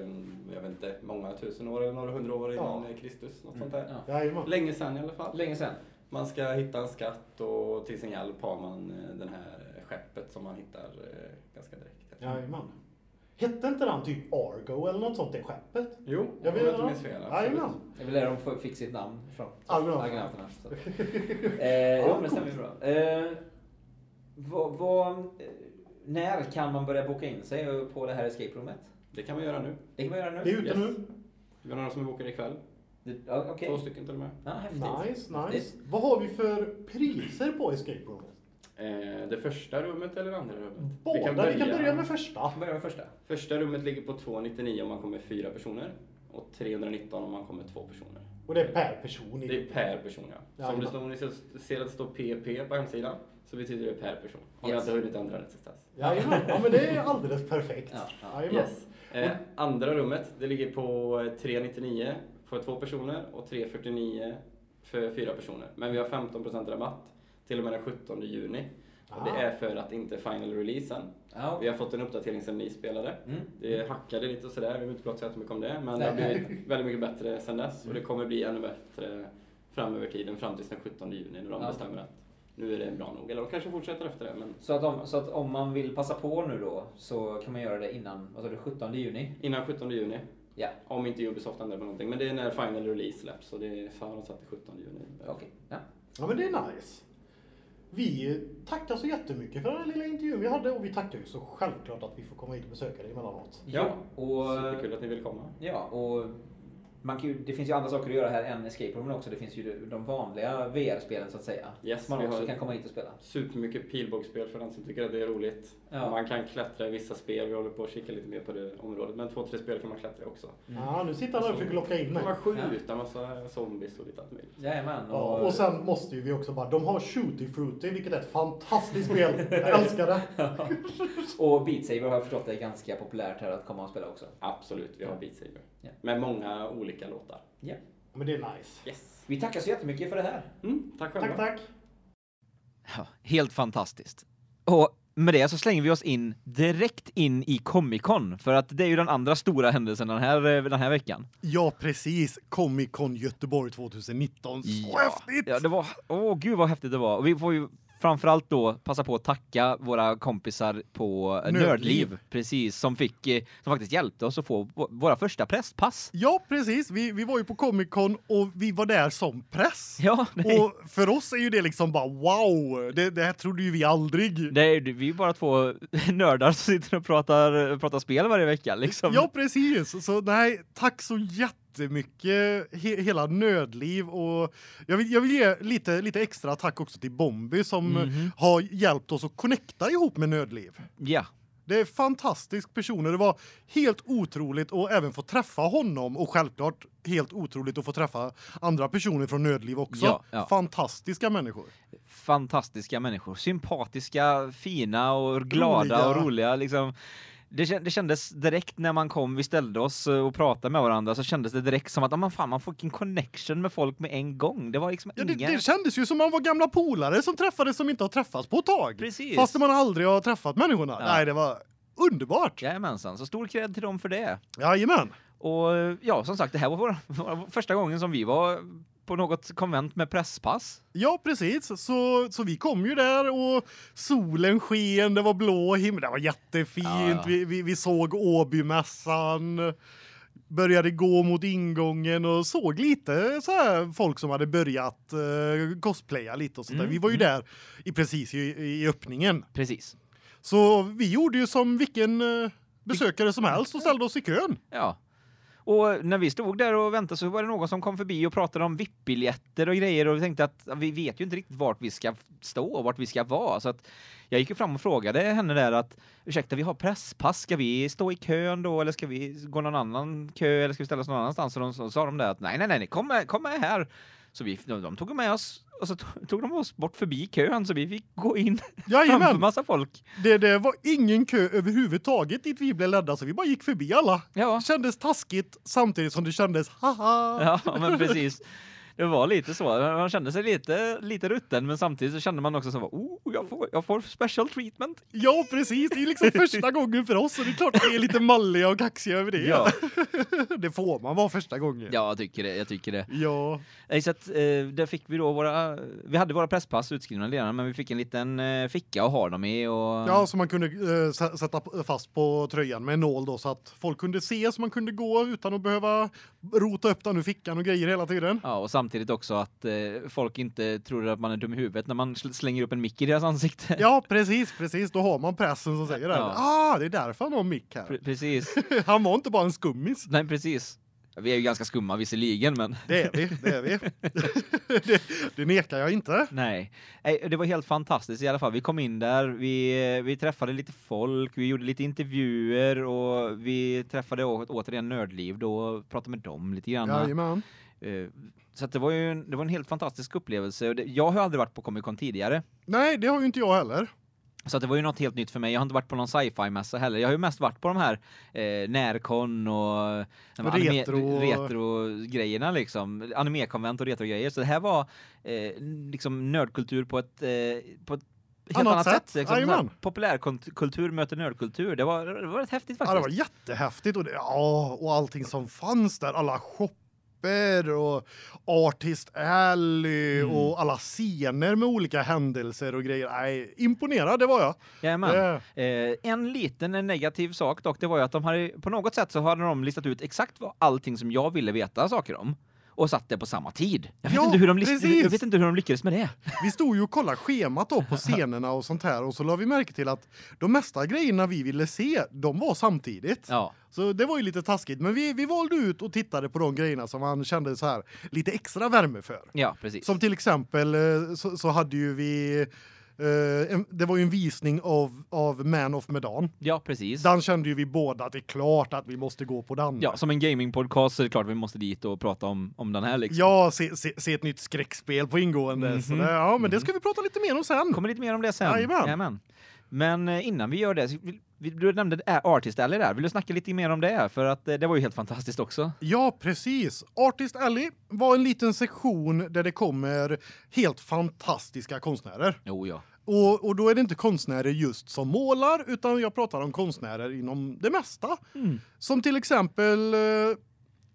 S3: jag vet inte, många tusen år eller några hundra år innan Kristus. Något sånt där.
S2: Mm. Ja.
S1: Jajamän.
S3: Länge sedan i alla fall.
S2: Länge sedan.
S3: Man ska hitta en skatt och till sin hjälp har man den här skeppet som man hittar eh, ganska direkt.
S1: Jajamän. Hette inte den typ Argo eller något sånt, det skeppet?
S3: Jo,
S1: Jag
S3: om
S1: vet
S3: jag inte minns fel.
S1: Jajamän.
S3: absolut.
S2: Det är väl där de får- fick sitt namn ifrån.
S1: Argonauterna.
S2: Argonauterna. så. *laughs* Eh, jo, men det stämmer bra. Eh, vad, vad, eh, när kan man börja boka in sig på det här escape roomet?
S3: Det kan vi göra nu.
S2: Det kan man göra nu.
S1: Det är ute
S3: Yes.
S1: nu.
S3: Vi har några som är bokade ikväll.
S2: Det, ja, okej.
S3: Två stycken till och med.
S2: Ja, häftigt.
S1: Nice,
S2: Häftigt.
S1: nice. Vad har vi för priser på escape roomet?
S3: Eh, det första rummet eller andra rummet?
S1: Båda. Vi kan börja, med första.
S2: Vi börjar med första.
S3: Första rummet ligger på 299 om man kommer fyra personer. Och 319 om man kommer två personer.
S1: Och det är per person.
S3: Det är per person ja. Så om det står, om ni ser att det står PP på hemsidan så betyder det per person. Om jag
S2: Yes.
S3: inte hunnit ändra det tills dess.
S1: Jajamän. Ja men det är alldeles perfekt.
S2: Ja, ja.
S3: Yes. Eh, andra rummet, det ligger på eh, 399 för två personer och 349 för fyra personer. Men vi har 15% rabatt till och med den 17 juni. Och det
S1: Ah.
S3: är för att inte final release än.
S2: Ja,
S3: Vi har fått en uppdatering sen ni spelade.
S2: Mm.
S3: Det hackade lite och sådär, vi vill inte prata så jättemycket om det. Men det har blivit väldigt mycket bättre sen dess. Och det kommer bli ännu bättre fram över tiden, fram till den 17 juni när de
S2: Ja.
S3: bestämmer att nu är det bra nog. Eller de kanske fortsätter efter det, men
S2: Så att, om, så att om man vill passa på nu då så kan man göra det innan, vad sa du, 17 juni?
S3: innan 17 juni.
S2: Ja.
S3: Om inte Ubisoft ändrar på någonting. Men det är när final release släpps, så det så har de satt till 17 juni.
S2: Okej. Ja.
S1: Ja men det är nice. Vi tackar så jättemycket för den här lilla intervjun vi hade och vi tackar ju så självklart att vi får komma hit och besöka dig emellanåt.
S3: Ja,
S2: och,
S3: Superkul att ni vill komma.
S2: ja, och man kan ju, det finns ju andra saker att göra här än escape room också. Det finns ju de vanliga VR-spelen så att säga.
S3: Yes,
S2: som man också kan komma hit och spela.
S3: Supermycket pilbågsspel för den som tycker att det är roligt.
S2: Ja.
S3: Man kan klättra i vissa spel, vi håller på att kika lite mer på det området. Men två, tre spel kan man klättra i också.
S1: Ja, nu sitter han och försöker locka in mig.
S3: man skjuta massa zombies och lite allt möjligt.
S2: Jajamän.
S1: Ja, och sen måste ju vi också bara, de har Shooty Fruity, vilket är ett fantastiskt spel. Jag älskar det. *laughs*
S2: och Beat Saber har jag förstått är ganska populärt här att komma och spela också.
S3: Absolut, vi har Beat Saber.
S2: Ja.
S3: Med många olika låtar.
S2: Ja.
S1: Men det är nice.
S3: Yes.
S2: Vi tackar så jättemycket för det här.
S3: Mm, tack själva.
S1: Tack, tack.
S4: Ja, helt fantastiskt. Och med det så slänger vi oss in direkt in i Comic Con för att det är ju den andra stora händelsen den här eh, den här veckan.
S5: Ja, precis. Comic Con Göteborg 2019. Så häftigt!
S4: Ja, det var åh gud vad häftigt det var. Och vi får ju framförallt då passa på att tacka våra kompisar på eh,
S5: Nördliv.
S4: Nördliv, precis, som fick eh, som faktiskt hjälpte oss att få vå- våra första presspass.
S5: Ja, precis. Vi, vi var ju på Comic Con och vi var där som press.
S4: Ja, det,
S5: Och för oss är ju det liksom bara wow, det, det här trodde ju vi aldrig.
S4: är vi är bara två *laughs* nördar som sitter och pratar pratar spel varje vecka liksom.
S5: Ja, precis. Så nej, tack så jätte
S1: jättemycket he, hela nödliv och jag vill jag vill ge lite lite extra tack också till Bombi som
S2: Mhm.
S1: har hjälpt oss att connecta ihop med nödliv.
S2: Ja.
S1: Det är fantastisk personer. Det var helt otroligt att även få träffa honom och självklart helt otroligt att få träffa andra personer från nödliv också.
S2: Ja, ja.
S1: Fantastiska människor.
S2: fantastiska människor. Sympatiska, fina och glada
S1: Roliga.
S2: och roliga liksom. Det, kän- det kändes direkt när man kom, vi ställde oss eh, och pratade med varandra så kändes det direkt som att man fan man får en connection med folk med en gång. Det var liksom
S1: Ja, det,
S2: inga
S1: det kändes ju som man var gamla polare som träffades som inte har träffats på ett tag.
S2: Precis.
S1: Fast man aldrig har träffat människorna.
S2: Ja.
S1: Nej, det var underbart.
S2: Jajamensan, så stor cred till dem för det.
S1: Jajamän.
S2: Och ja, som sagt, det här var vår *laughs* första gången som vi var på något konvent med presspass.
S1: Ja, precis. Så, så vi kom ju där och solen sken, det var blå himmel, det var jättefint.
S2: Ja, ja.
S1: Vi, vi, vi såg Åbymässan, började gå mot ingången och såg lite så här folk som hade börjat uh, cosplaya lite och sånt.
S2: Mm,
S1: Vi var ju
S2: mm.
S1: där i precis i, i öppningen.
S2: Precis.
S1: Så vi gjorde ju som vilken eh, besökare som helst och ställde oss i kön.
S2: Ja. Och när vi stod där och väntade så var det någon som kom förbi och pratade om VIP-biljetter och grejer och vi tänkte att vi vet ju inte riktigt vart vi ska stå och vart vi ska vara. Så att jag gick ju fram och frågade henne där att ursäkta vi har presspass. Ska vi stå i kön då eller ska vi gå någon annan kö eller ska vi ställa oss någon annanstans? Och de så sa de där att nej nej nej kom med, kom med här. Så vi de, de tog med oss och så to- tog de oss bort förbi kön så vi fick gå in *laughs* framför
S1: Jajamän.
S2: massa folk.
S1: Det, det var ingen kö överhuvudtaget dit vi blev ledda så vi bara gick förbi alla.
S2: Ja.
S1: Kändes taskigt samtidigt som det kändes haha.
S2: Ja, men precis. *laughs* Det var lite så. Man kände sig lite lite rutten men samtidigt så kände man också så oh, jag får jag får special treatment.
S1: Ja, precis. Det är liksom *laughs* första gången för oss och det är klart att vi är lite malliga och kaxiga över det.
S2: Ja. *laughs*
S1: det får man vara första gången.
S2: Ja, jag tycker det. Jag tycker det.
S1: Ja.
S2: Nej, så att eh, där fick vi då våra vi hade våra presspass utskrivna redan men vi fick en liten eh, ficka att ha dem i och
S1: Ja, så man kunde eh, sä- sätta fast på tröjan med en nål då så att folk kunde se så man kunde gå utan att behöva rota upp den ur fickan och grejer hela tiden.
S2: Ja, och samtidigt också att eh, folk inte tror att man är dum i huvudet när man sl- slänger upp en mick i deras ansikte.
S1: Ja, precis, precis. Då har man pressen som säger det.
S2: Ja.
S1: Ah, det är därför han har mick här.
S2: Pre- precis. *laughs*
S1: Han var inte bara en skummis.
S2: Nej, precis. Vi är ju ganska skumma visserligen men
S1: Det är vi, det är vi. *laughs* det, det nekar jag inte.
S2: Nej. Det var helt fantastiskt i alla fall. Vi kom in där, vi vi träffade lite folk, vi gjorde lite intervjuer och vi träffade återigen Nördliv då och pratade med dem lite grann.
S1: Jajamän.
S2: Eh, Så det var ju en, det var en helt fantastisk upplevelse jag har aldrig varit på Comic Con tidigare.
S1: Nej, det har ju inte jag heller.
S2: Så det var ju något helt nytt för mig. Jag har inte varit på någon sci-fi mässa heller. Jag har ju mest varit på de här eh, Närcon och
S1: Retro-
S2: retro grejerna liksom, animekonvent och retrogrejer. Så det här var eh, liksom nördkultur på ett eh, på ett helt
S1: Annat
S2: annat,
S1: sätt.
S2: sätt. Liksom, populärkultur möter nördkultur. Det var det var rätt häftigt
S1: Ja,
S2: faktiskt.
S1: det var jättehäftigt och det, ja, och allting som fanns där, alla shopper och Artist Alley
S2: Mm.
S1: och alla scener med olika händelser och grejer. Nej, imponerad det var jag.
S2: Jajamän.
S1: Eh,
S2: Eh, en liten negativ sak dock, det var ju att de hade på något sätt så hade de listat ut exakt vad allting som jag ville veta saker om och satt det på samma tid. Jag vet
S1: Ja,
S2: inte hur de
S1: precis.
S2: jag vet inte hur de lyckades med det.
S1: vi stod ju och kollade schemat då på *laughs* scenerna och sånt här och så la vi märke till att de mesta grejerna vi ville se, de var samtidigt.
S2: Ja.
S1: Så det var ju lite taskigt, men vi vi valde ut och tittade på de grejerna som man kände så här lite extra värme för.
S2: Ja, precis.
S1: Som till exempel eh, så, så hade ju vi en, det var ju en visning av av Man of Medan.
S2: Ja, precis.
S1: Den kände ju vi båda att det är klart att vi måste gå på den.
S2: Ja, som en gamingpodcast så är det klart vi måste dit och prata om om den här liksom.
S1: Ja, se, se, se ett nytt skräckspel på ingående. Så
S2: Mhm.
S1: det, ja, men det ska vi prata lite mer om sen.
S2: Kommer lite mer om det sen.
S1: Jajamän.
S2: Jajamän. Men eh, innan vi gör det, du nämnde Artist Alley där. Vill du snacka lite mer om det? För att eh, det var ju helt fantastiskt också.
S1: Ja, precis. Artist Alley var en liten sektion där det kommer helt fantastiska konstnärer.
S2: Jo, ja.
S1: Och, och då är det inte konstnärer just som målar utan jag pratar om konstnärer inom det mesta.
S2: Mm.
S1: Som till exempel eh,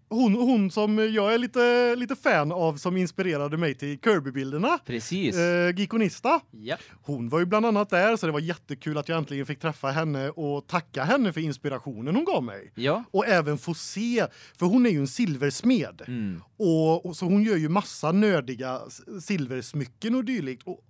S1: hon, hon som jag är lite lite fan av som inspirerade mig till Kirby-bilderna.
S2: Precis.
S1: Eh, Gikonista.
S2: ja.
S1: Hon var ju bland annat där så det var jättekul att jag äntligen fick träffa henne och tacka henne för inspirationen hon gav mig.
S2: Ja.
S1: Och även få se för hon är ju en silversmed.
S2: Mm.
S1: Och, och så hon gör ju massa nördiga silversmycken och dylikt och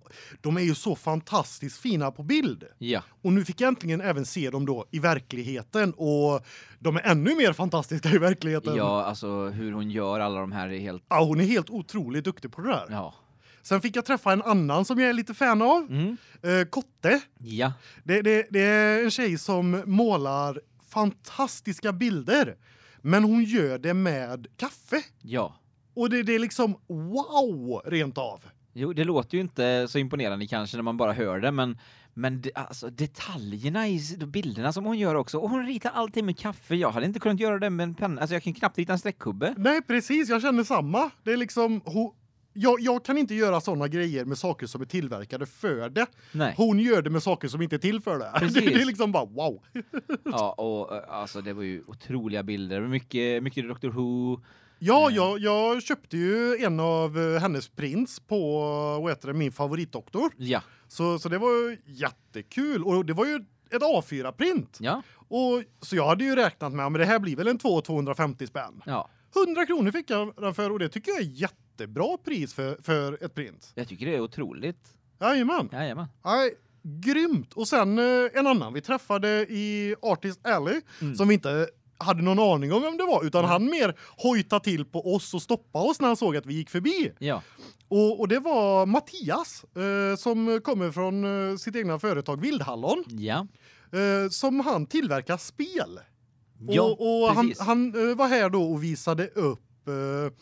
S1: de är ju så fantastiskt fina på bild.
S2: Ja.
S1: Och nu fick jag äntligen även se dem då i verkligheten och de är ännu mer fantastiska i verkligheten.
S2: Ja, alltså hur hon gör alla de här är helt
S1: Ja, hon är helt otroligt duktig på det där.
S2: Ja.
S1: Sen fick jag träffa en annan som jag är lite fan av,
S2: Mm.
S1: eh, Kotte.
S2: Ja.
S1: Det, det, det är en tjej som målar fantastiska bilder, men hon gör det med kaffe.
S2: Ja.
S1: Och det, det är liksom wow rent av.
S2: Jo, det låter ju inte så imponerande kanske när man bara hör det, men men det, alltså detaljerna i bilderna som hon gör också. Och hon ritar allting med kaffe. Jag hade inte kunnat göra det med en penna. Alltså jag kan knappt rita en streckkubbe.
S1: Nej, precis, jag känner samma. Det är liksom hon, jag, jag kan inte göra såna grejer med saker som är tillverkade för det.
S2: Nej.
S1: Hon gör det med saker som inte är till för det. *laughs*
S2: Precis.
S1: Det, det är liksom bara wow.
S2: Ja, och eh, alltså det var ju otroliga bilder. Mycket mycket Doctor Who.
S1: Ja, jag, jag köpte ju en av eh, hennes prints på vad heter det, min favoritdoktor.
S2: Ja.
S1: Så så det var ju jättekul och det var ju ett A4-print.
S2: Ja.
S1: Och så jag hade ju räknat med men det här blir väl en 2 250 spänn.
S2: Ja.
S1: 100 kronor fick jag den för och det tycker jag är jättebra pris för för ett print.
S2: Jag tycker det är otroligt.
S1: Jajamän.
S2: Jajamän.
S1: Nej, grymt. Och sen eh, en annan vi träffade i Artist Alley
S2: Mm.
S1: som vi inte hade någon aning om vem det var utan han mer hojta till på oss och stoppa oss när han såg att vi gick förbi.
S2: Ja.
S1: Och, och det var Mattias eh, som kommer från eh, sitt egna företag Vildhallon
S2: Ja.
S1: eh, som han tillverkar spel.
S2: Ja,
S1: och och han, han eh, var här då och visade upp eh,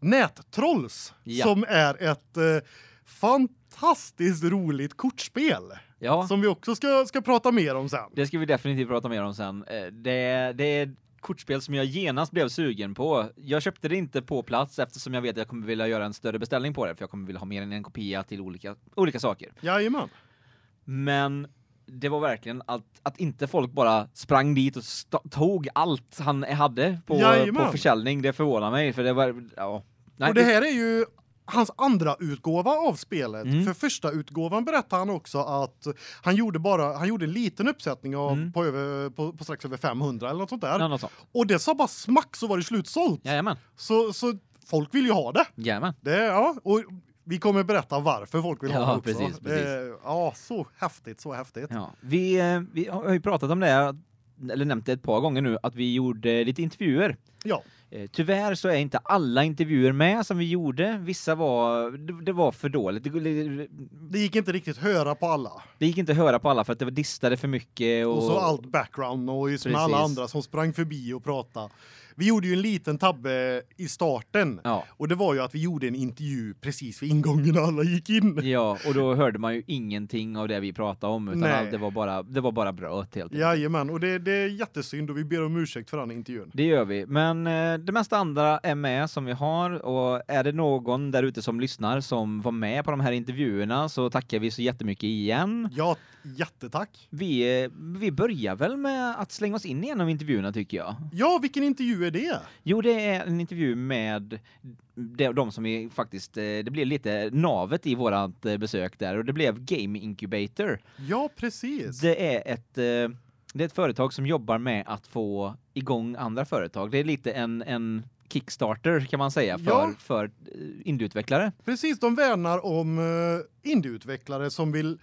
S1: Nättrolls
S2: Ja.
S1: som är ett eh, fantastiskt roligt kortspel
S2: Ja.
S1: som vi också ska ska prata mer om sen.
S2: Det ska vi definitivt prata mer om sen. Eh, Det, det är kortspel som jag genast blev sugen på. Jag köpte det inte på plats eftersom jag vet att jag kommer vilja göra en större beställning på det för jag kommer vilja ha mer än en kopia till olika olika saker.
S1: Jajamän.
S2: Men det var verkligen att att inte folk bara sprang dit och tog allt han hade på
S1: Jajamän.
S2: på försäljning. Det förvånar mig för det var ja. Nej,
S1: och det här är ju hans andra utgåva av spelet.
S2: Mm.
S1: För första utgåvan berättar han också att han gjorde bara han gjorde en liten uppsättning av
S2: Mm.
S1: på över på, på strax över 500 eller något sånt där.
S2: Ja, något sånt.
S1: Och det sa bara smack så var det slutsålt.
S2: Jajamän.
S1: Så så folk vill ju ha det.
S2: Jajamän.
S1: Det ja och vi kommer berätta varför folk vill ha
S2: Ja,
S1: det också.
S2: precis,
S1: Det-
S2: precis.
S1: ja, så häftigt, så häftigt.
S2: Ja, vi eh, vi har ju pratat om det eller nämnt det ett par gånger nu att vi gjorde lite intervjuer.
S1: Ja.
S2: Eh, Tyvärr så är inte alla intervjuer med som vi gjorde. Vissa var det, var för dåligt. Det,
S1: gick inte riktigt höra på alla.
S2: det gick inte höra på alla för att det var distade för mycket och,
S1: Och så allt background noise med alla andra som sprang förbi och pratade. Vi gjorde ju en liten tabbe i starten.
S2: Ja.
S1: Och det var ju att vi gjorde en intervju precis vid ingången när alla gick in.
S2: Ja, och då hörde man ju ingenting av det vi pratade om utan allt, det var bara det var bara bröt helt enkelt.
S1: Jajamän, och det, det är jättesynd och vi ber om ursäkt för den intervjun.
S2: Det gör vi, men eh, det mesta andra är med som vi har och är det någon där ute som lyssnar som var med på de här intervjuerna så tackar vi så jättemycket igen.
S1: Ja, jättetack.
S2: Vi, eh, vi börjar väl med att slänga oss in i en av intervjuerna tycker jag.
S1: Ja, vilken intervju är det?
S2: Jo, det är en intervju med de, de som är faktiskt, eh, det blev lite navet i vårat eh, besök där och det blev Game Incubator.
S1: Ja, precis.
S2: Det är ett eh, det är ett företag som jobbar med att få igång andra företag. Det är lite en en Kickstarter kan man säga för
S1: Ja.
S2: för indieutvecklare.
S1: Precis, de värnar om indieutvecklare som vill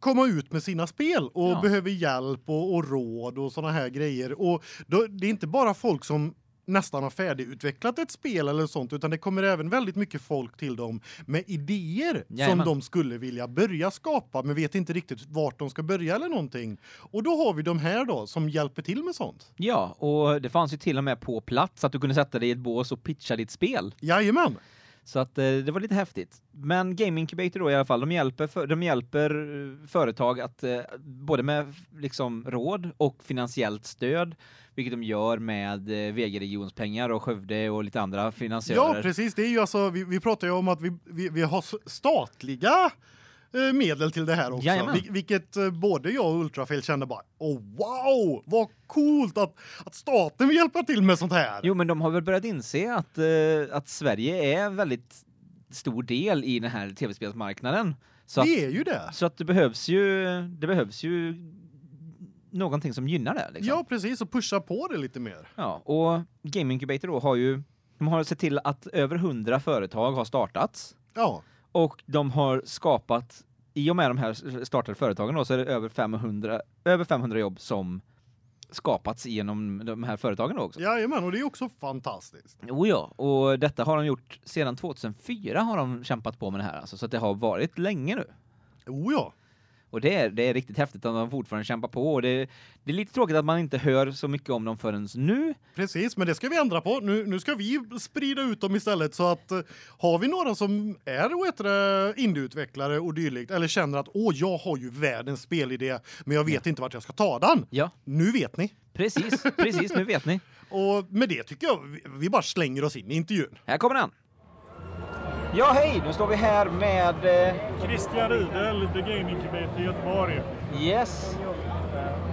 S1: komma ut med sina spel och
S2: Ja.
S1: behöver hjälp och, och råd och såna här grejer. Och då, det är inte bara folk som nästan har färdigutvecklat ett spel eller sånt utan det kommer även väldigt mycket folk till dem med idéer
S2: Jajamän.
S1: som de skulle vilja börja skapa men vet inte riktigt vart de ska börja eller någonting. Och då har vi de här då som hjälper till med sånt.
S2: Ja, och det fanns ju till och med på plats att du kunde sätta dig i ett bås och pitcha ditt spel.
S1: Jajamän.
S2: Så att eh, det var lite häftigt. Men Game Incubator då i alla fall, de hjälper för, de hjälper eh, företag att eh, både med liksom råd och finansiellt stöd, vilket de gör med eh, VG-regionspengar och Skövde och lite andra finansiärer.
S1: Ja, precis. Det är ju alltså vi, vi pratar ju om att vi vi, vi har statliga medel till det här också.
S2: Jajamän.
S1: Vil, vilket eh, både jag och Ultrafail kände bara, "Oh wow, vad coolt att att staten vill hjälpa till med sånt här."
S2: Jo, men de har väl börjat inse att eh, att Sverige är en väldigt stor del i den här tv-spelsmarknaden. Så
S1: det är ju det.
S2: så att det behövs ju det behövs ju någonting som gynnar det liksom.
S1: Ja, precis och pusha på det lite mer.
S2: Ja, och Game Incubator då har ju de har sett till att över 100 företag har startats
S1: Ja.
S2: Och de har skapat, i och med de här startade företagen då, så är det över 500, över 500 jobb som skapats genom de här företagen då också.
S1: Jajamän, och det är också fantastiskt.
S2: Jo ja, och detta har de gjort sedan 2004 har de kämpat på med det här alltså, så det har varit länge nu.
S1: Oh ja.
S2: Och det är, det är riktigt häftigt att de fortfarande kämpar på och det, det är lite tråkigt att man inte hör så mycket om dem förrän nu.
S1: Precis, men det ska vi ändra på. Nu, nu ska vi sprida ut dem istället så att eh, har vi några som är heter indieutvecklare och dylikt eller känner att åh, jag har ju världens spelidé, men jag vet inte vart jag ska ta den.
S2: Ja,
S1: Nu vet ni.
S2: precis, precis, nu vet ni. *laughs*
S1: Och med det tycker jag vi- vi bara slänger oss in i intervjun.
S2: Här kommer den. Ja, hej, nu står vi här med eh,
S6: Christian Riedel, The Game Incubator i Göteborg.
S2: Yes.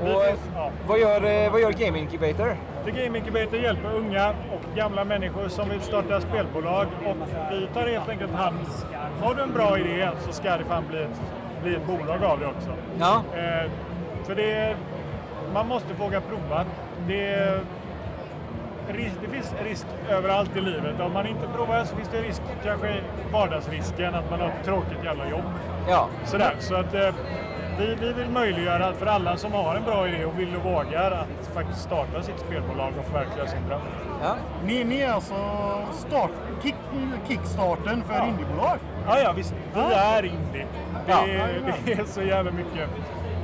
S2: Och
S6: finns, ja.
S2: vad gör eh, vad gör Game Incubator?
S6: The Game Incubator hjälper unga och gamla människor som vill starta spelbolag och vi tar helt enkelt hand Har du en bra idé så ska det fan bli ett, bli ett bolag av det också.
S2: Ja.
S6: Eh, för det, man måste våga prova. Det, ris- det finns risk överallt i livet. Om man inte provar så finns det risk, kanske vardagsrisken, att man har ett tråkigt jävla jobb.
S2: Ja.
S6: Sådär, så att eh, vi, vi vill möjliggöra för alla som har en bra idé och vill och vågar att faktiskt starta sitt spelbolag och förverkliga sin dröm.
S2: Ja.
S7: Ni, ni är alltså start, kick, kickstarten för indiebolag?
S6: Ja, ja visst. Vi är indie. Det,
S2: Ja.
S6: är, det är så jävla mycket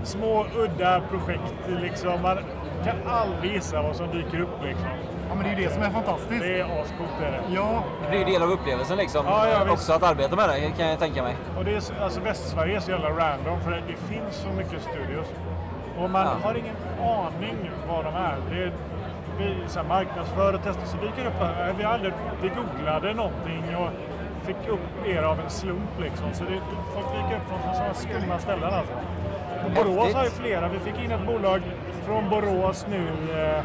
S6: små udda projekt liksom. Man kan aldrig gissa vad som dyker upp liksom.
S7: Ja, men det är ju det som är fantastiskt.
S6: Det är ascoolt är det.
S7: Ja,
S2: Det blir ju del av upplevelsen liksom.
S6: Ja, ja,
S2: också att arbeta med det kan jag tänka mig.
S6: Och det är, så- alltså Västsverige är så jävla random för det finns så mycket studios. Och man
S2: Ja.
S6: har ingen aning vad de är. Det är vi så här, marknadsför och testar så dyker det upp här. Vi, aldrig, vi googlade någonting och fick upp er av en slump liksom. Så det, folk dyker upp från sådana skumma ställen alltså. Och Borås har ju flera. Vi fick in ett bolag från Borås nu eh,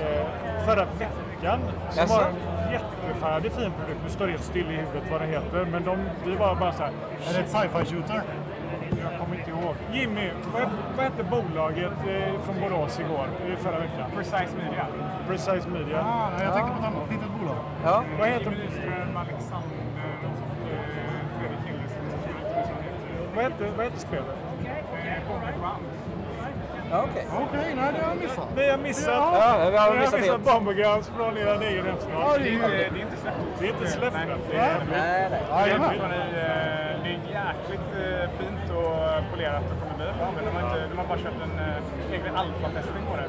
S6: eh, förra veckan. Som
S2: Jaså?
S6: har en jättefärdig fin produkt. Nu står det helt still i huvudet vad den heter. Men de, vi var bara så här.
S7: är det ett sci-fi shooter?
S6: Jag kommer inte ihåg. Jimmy, vad, vad hette bolaget eh, från Borås igår? eh, Förra veckan? Precise Media. Precise Media.
S7: Ah, jag tänkte på ett annat litet bolag.
S2: Ja.
S6: Vad heter,
S8: Nyström, Alexander och eh, tredje killen som vad heter
S6: spelet?
S8: Eh,
S2: Ja, okej.
S7: Okej, nej det har jag missat.
S6: Ni har missat,
S2: Ja, vi har missat helt.
S6: Bombergrounds från er egen hemstad.
S7: Ja, det är.
S8: Det, det är inte släppt.
S6: Det är inte släppt
S8: Nej.
S6: än. Det är
S2: Nej, nej.
S8: Det är, eh, det är jäkligt eh, fint och polerat och kommer bli bra. Men de har, inte, de har bara köpt en eh, egen alfa-testning på det.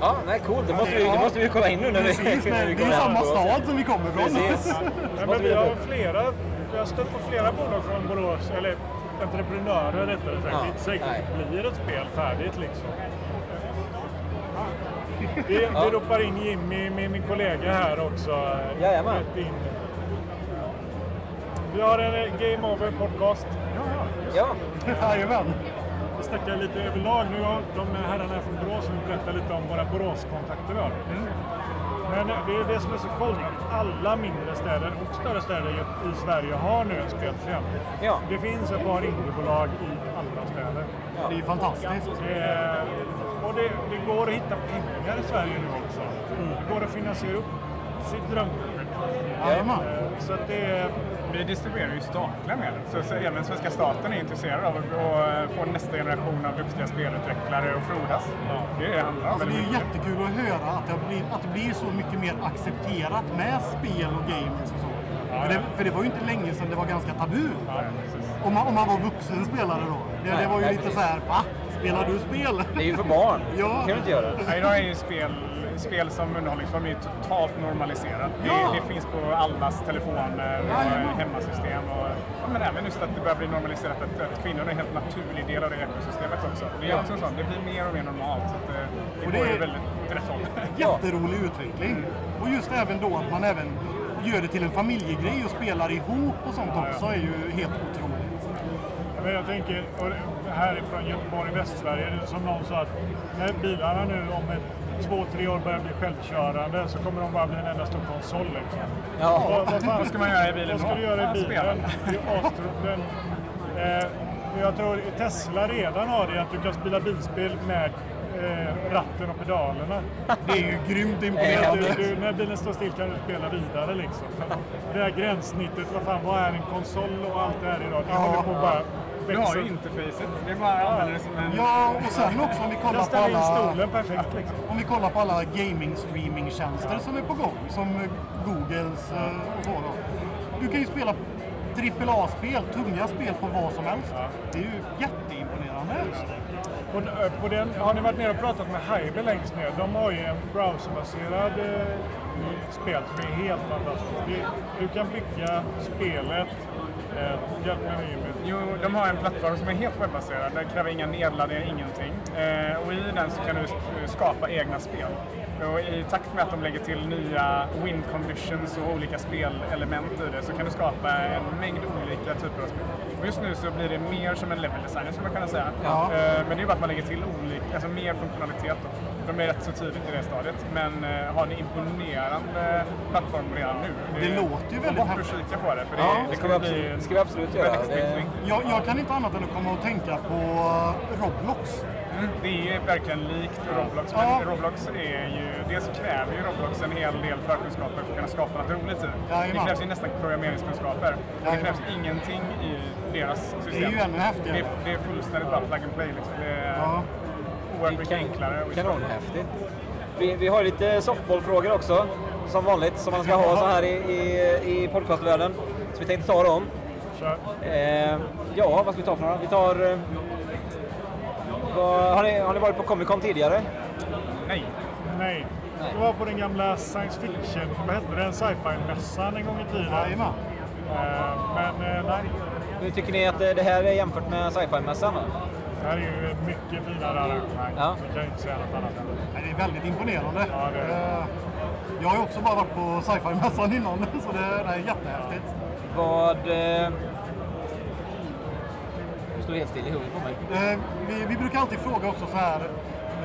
S2: Ja, nej, coolt. Det måste vi, det måste vi kolla in nu när vi,
S7: Precis,
S2: när vi
S7: det är samma stad som vi kommer från.
S2: Precis. *laughs*
S6: Nej, men vi har flera, vi har stött på flera bolag från Borås, eller entreprenörer rättare sagt.
S2: Ja,
S6: Det är inte säkert
S2: nej.
S6: att det blir ett spel färdigt liksom. *laughs* Vi, vi ropar in Jimmy, min, min kollega här också.
S2: Jajamän.
S6: In. Vi har en eh, Game Over podcast.
S2: Ja. *laughs*
S7: Jajamän.
S6: Vi snackar lite överlag nu. De herrarna här från Borås som berättar lite om våra Boråskontakter vi har. Men det är det som är så coolt. Alla mindre städer och större städer i- Sverige har nu en spelscen.
S2: Ja.
S6: Det finns ett par indiebolag i alla städer.
S7: Det är ju fantastiskt.
S6: Eh, och det, det går att hitta pengar i Sverige nu också. Det går att finansiera upp sitt drömprojekt.
S7: Jajamän.
S6: Eh, Så att det är...
S8: Vi distribuerar ju statliga medel. Så, så även svenska staten är intresserad av att eh, få nästa generation av duktiga spelutvecklare att frodas. Det är det handlar.
S7: Alltså det är
S8: mycket.
S7: jättekul att höra att det, blivit, att det blir så mycket mer accepterat med spel och gaming och så. För, det, för det var ju inte länge sedan det var ganska tabu.
S8: Ja.
S7: Om man, om man var vuxen spelare då. Det, det var ju lite så här, va? Spelar du spel?
S2: Det är ju för barn.
S7: Ja.
S2: Det kan du inte göra.
S8: Ja, idag är ju spel, spel som underhållningsform är ju totalt normaliserat. Det,
S7: Ja.
S8: det finns på allas telefoner och
S7: Jajamän.
S8: hemmasystem. Och, ja, men även just att det börjar bli normaliserat att, att kvinnor är en helt naturlig del av det ekosystemet också. Det är också en sån, det blir mer och mer normalt. Så att, eh, det
S7: Och
S8: går
S7: det
S8: ju
S7: är-
S8: väldigt rätt håll. *laughs*
S7: Jätterolig utveckling. Och just även då att man även gör det till en familjegrej och spelar ihop och sånt också är ju helt otroligt.
S6: Men jag tänker, och det- härifrån Göteborg, Västsverige, det som någon sa att när bilarna nu om ett, två, tre år börjar bli självkörande så kommer de bara bli en enda stor konsol liksom.
S2: Ja.
S6: Vad, vad, fan,
S8: Vad ska man göra i bilen
S6: Vad ska du göra i bilen? Det är. Eh, jag tror Tesla redan har det att du kan spela bilspel med eh, ratten och pedalerna.
S1: Det är ju grymt imponerande.
S6: är, du, du, när bilen står still kan du spela vidare liksom. Det här gränssnittet, vad fan, vad är en konsol och allt det här idag? Det
S1: Ja.
S6: håller på bara
S8: Du har ju interfacet. Det är bara att använda det som en...
S1: Ja, och sen också om vi kollar på alla...
S6: stolen perfekt liksom.
S1: Om vi kollar på alla gaming-streaming-tjänster som är på gång, som Googles eh, och så då. Du kan ju spela AAA-spel, tunga spel på vad som helst. Det är ju jätteimponerande.
S6: På, eh, på den, har ni varit nere och pratat med Hybe längst ner? De har ju en browserbaserad eh, spel som är helt fantastiskt. Det, du kan bygga spelet, eh, hjälp mig Jimmy.
S8: Jo, de har en plattform som är helt webbaserad. Den kräver inga nedladdningar, ingenting. Eh, och i den så kan du sk- skapa egna spel. Och i takt med att de lägger till nya win conditions och olika spelelement i det så kan du skapa en mängd olika typer av spel. Och just nu så blir det mer som en level designer skulle man kunna säga.
S1: Ja.
S8: Eh, men det är bara att man lägger till olika, alltså mer funktionalitet. Då. De är rätt så tidigt i det stadiet, men eh, har en imponerande plattform redan nu.
S1: Det låter ju väldigt
S8: bort och
S1: häftigt.
S8: kika på det, för det,
S1: Ja,
S8: det
S9: Det ska vi
S8: bli
S9: absolut, ska vi absolut göra. Det,
S1: Jag, jag kan inte annat än att komma och tänka på eh, Roblox.
S8: Mm, det är verkligen likt Roblox, men
S1: Ja.
S8: Roblox är ju... Dels kräver ju Roblox en hel del förkunskaper för att kunna skapa något roligt i. Det
S1: Jajamän.
S8: krävs ju nästan programmeringskunskaper. Det
S1: Jajamän.
S8: krävs ingenting i deras system.
S1: Det är ju ännu häftigare.
S8: Det det är fullständigt bara plug and play. Liksom. Det
S1: Ja.
S8: Oerhört mycket enklare.
S9: Kanonhäftigt. Vi, vi har lite softballfrågor också, som vanligt, som man ska ha så här i, i, i podcastvärlden. Så vi tänkte ta dem.
S6: Kör.
S9: Eh, ja, vad ska vi ta för några? Vi tar... Eh, vad, har, ni, har ni varit på Comic Con tidigare?
S8: Nej.
S6: Nej.
S9: Nej.
S6: Det var på den gamla science fiction, vad hette den, sci-fi-mässan en gång i tiden.
S1: Jajamän.
S6: Eh, men eh, nej,
S9: Hur tycker ni att det här är jämfört med sci-fi-mässan?
S6: Det här är ju ett mycket finare arrangemang.
S9: Ja.
S6: Vi kan ju inte säga något annat än det.
S1: Det är väldigt imponerande.
S6: Ja, det är det.
S1: Eh, Jag har ju också bara varit på sci-fi-mässan innan, *laughs* så det, det är jättehäftigt.
S9: Vad... Eh, du står helt still i huvudet på mig.
S1: Eh, vi, vi brukar alltid fråga också så här,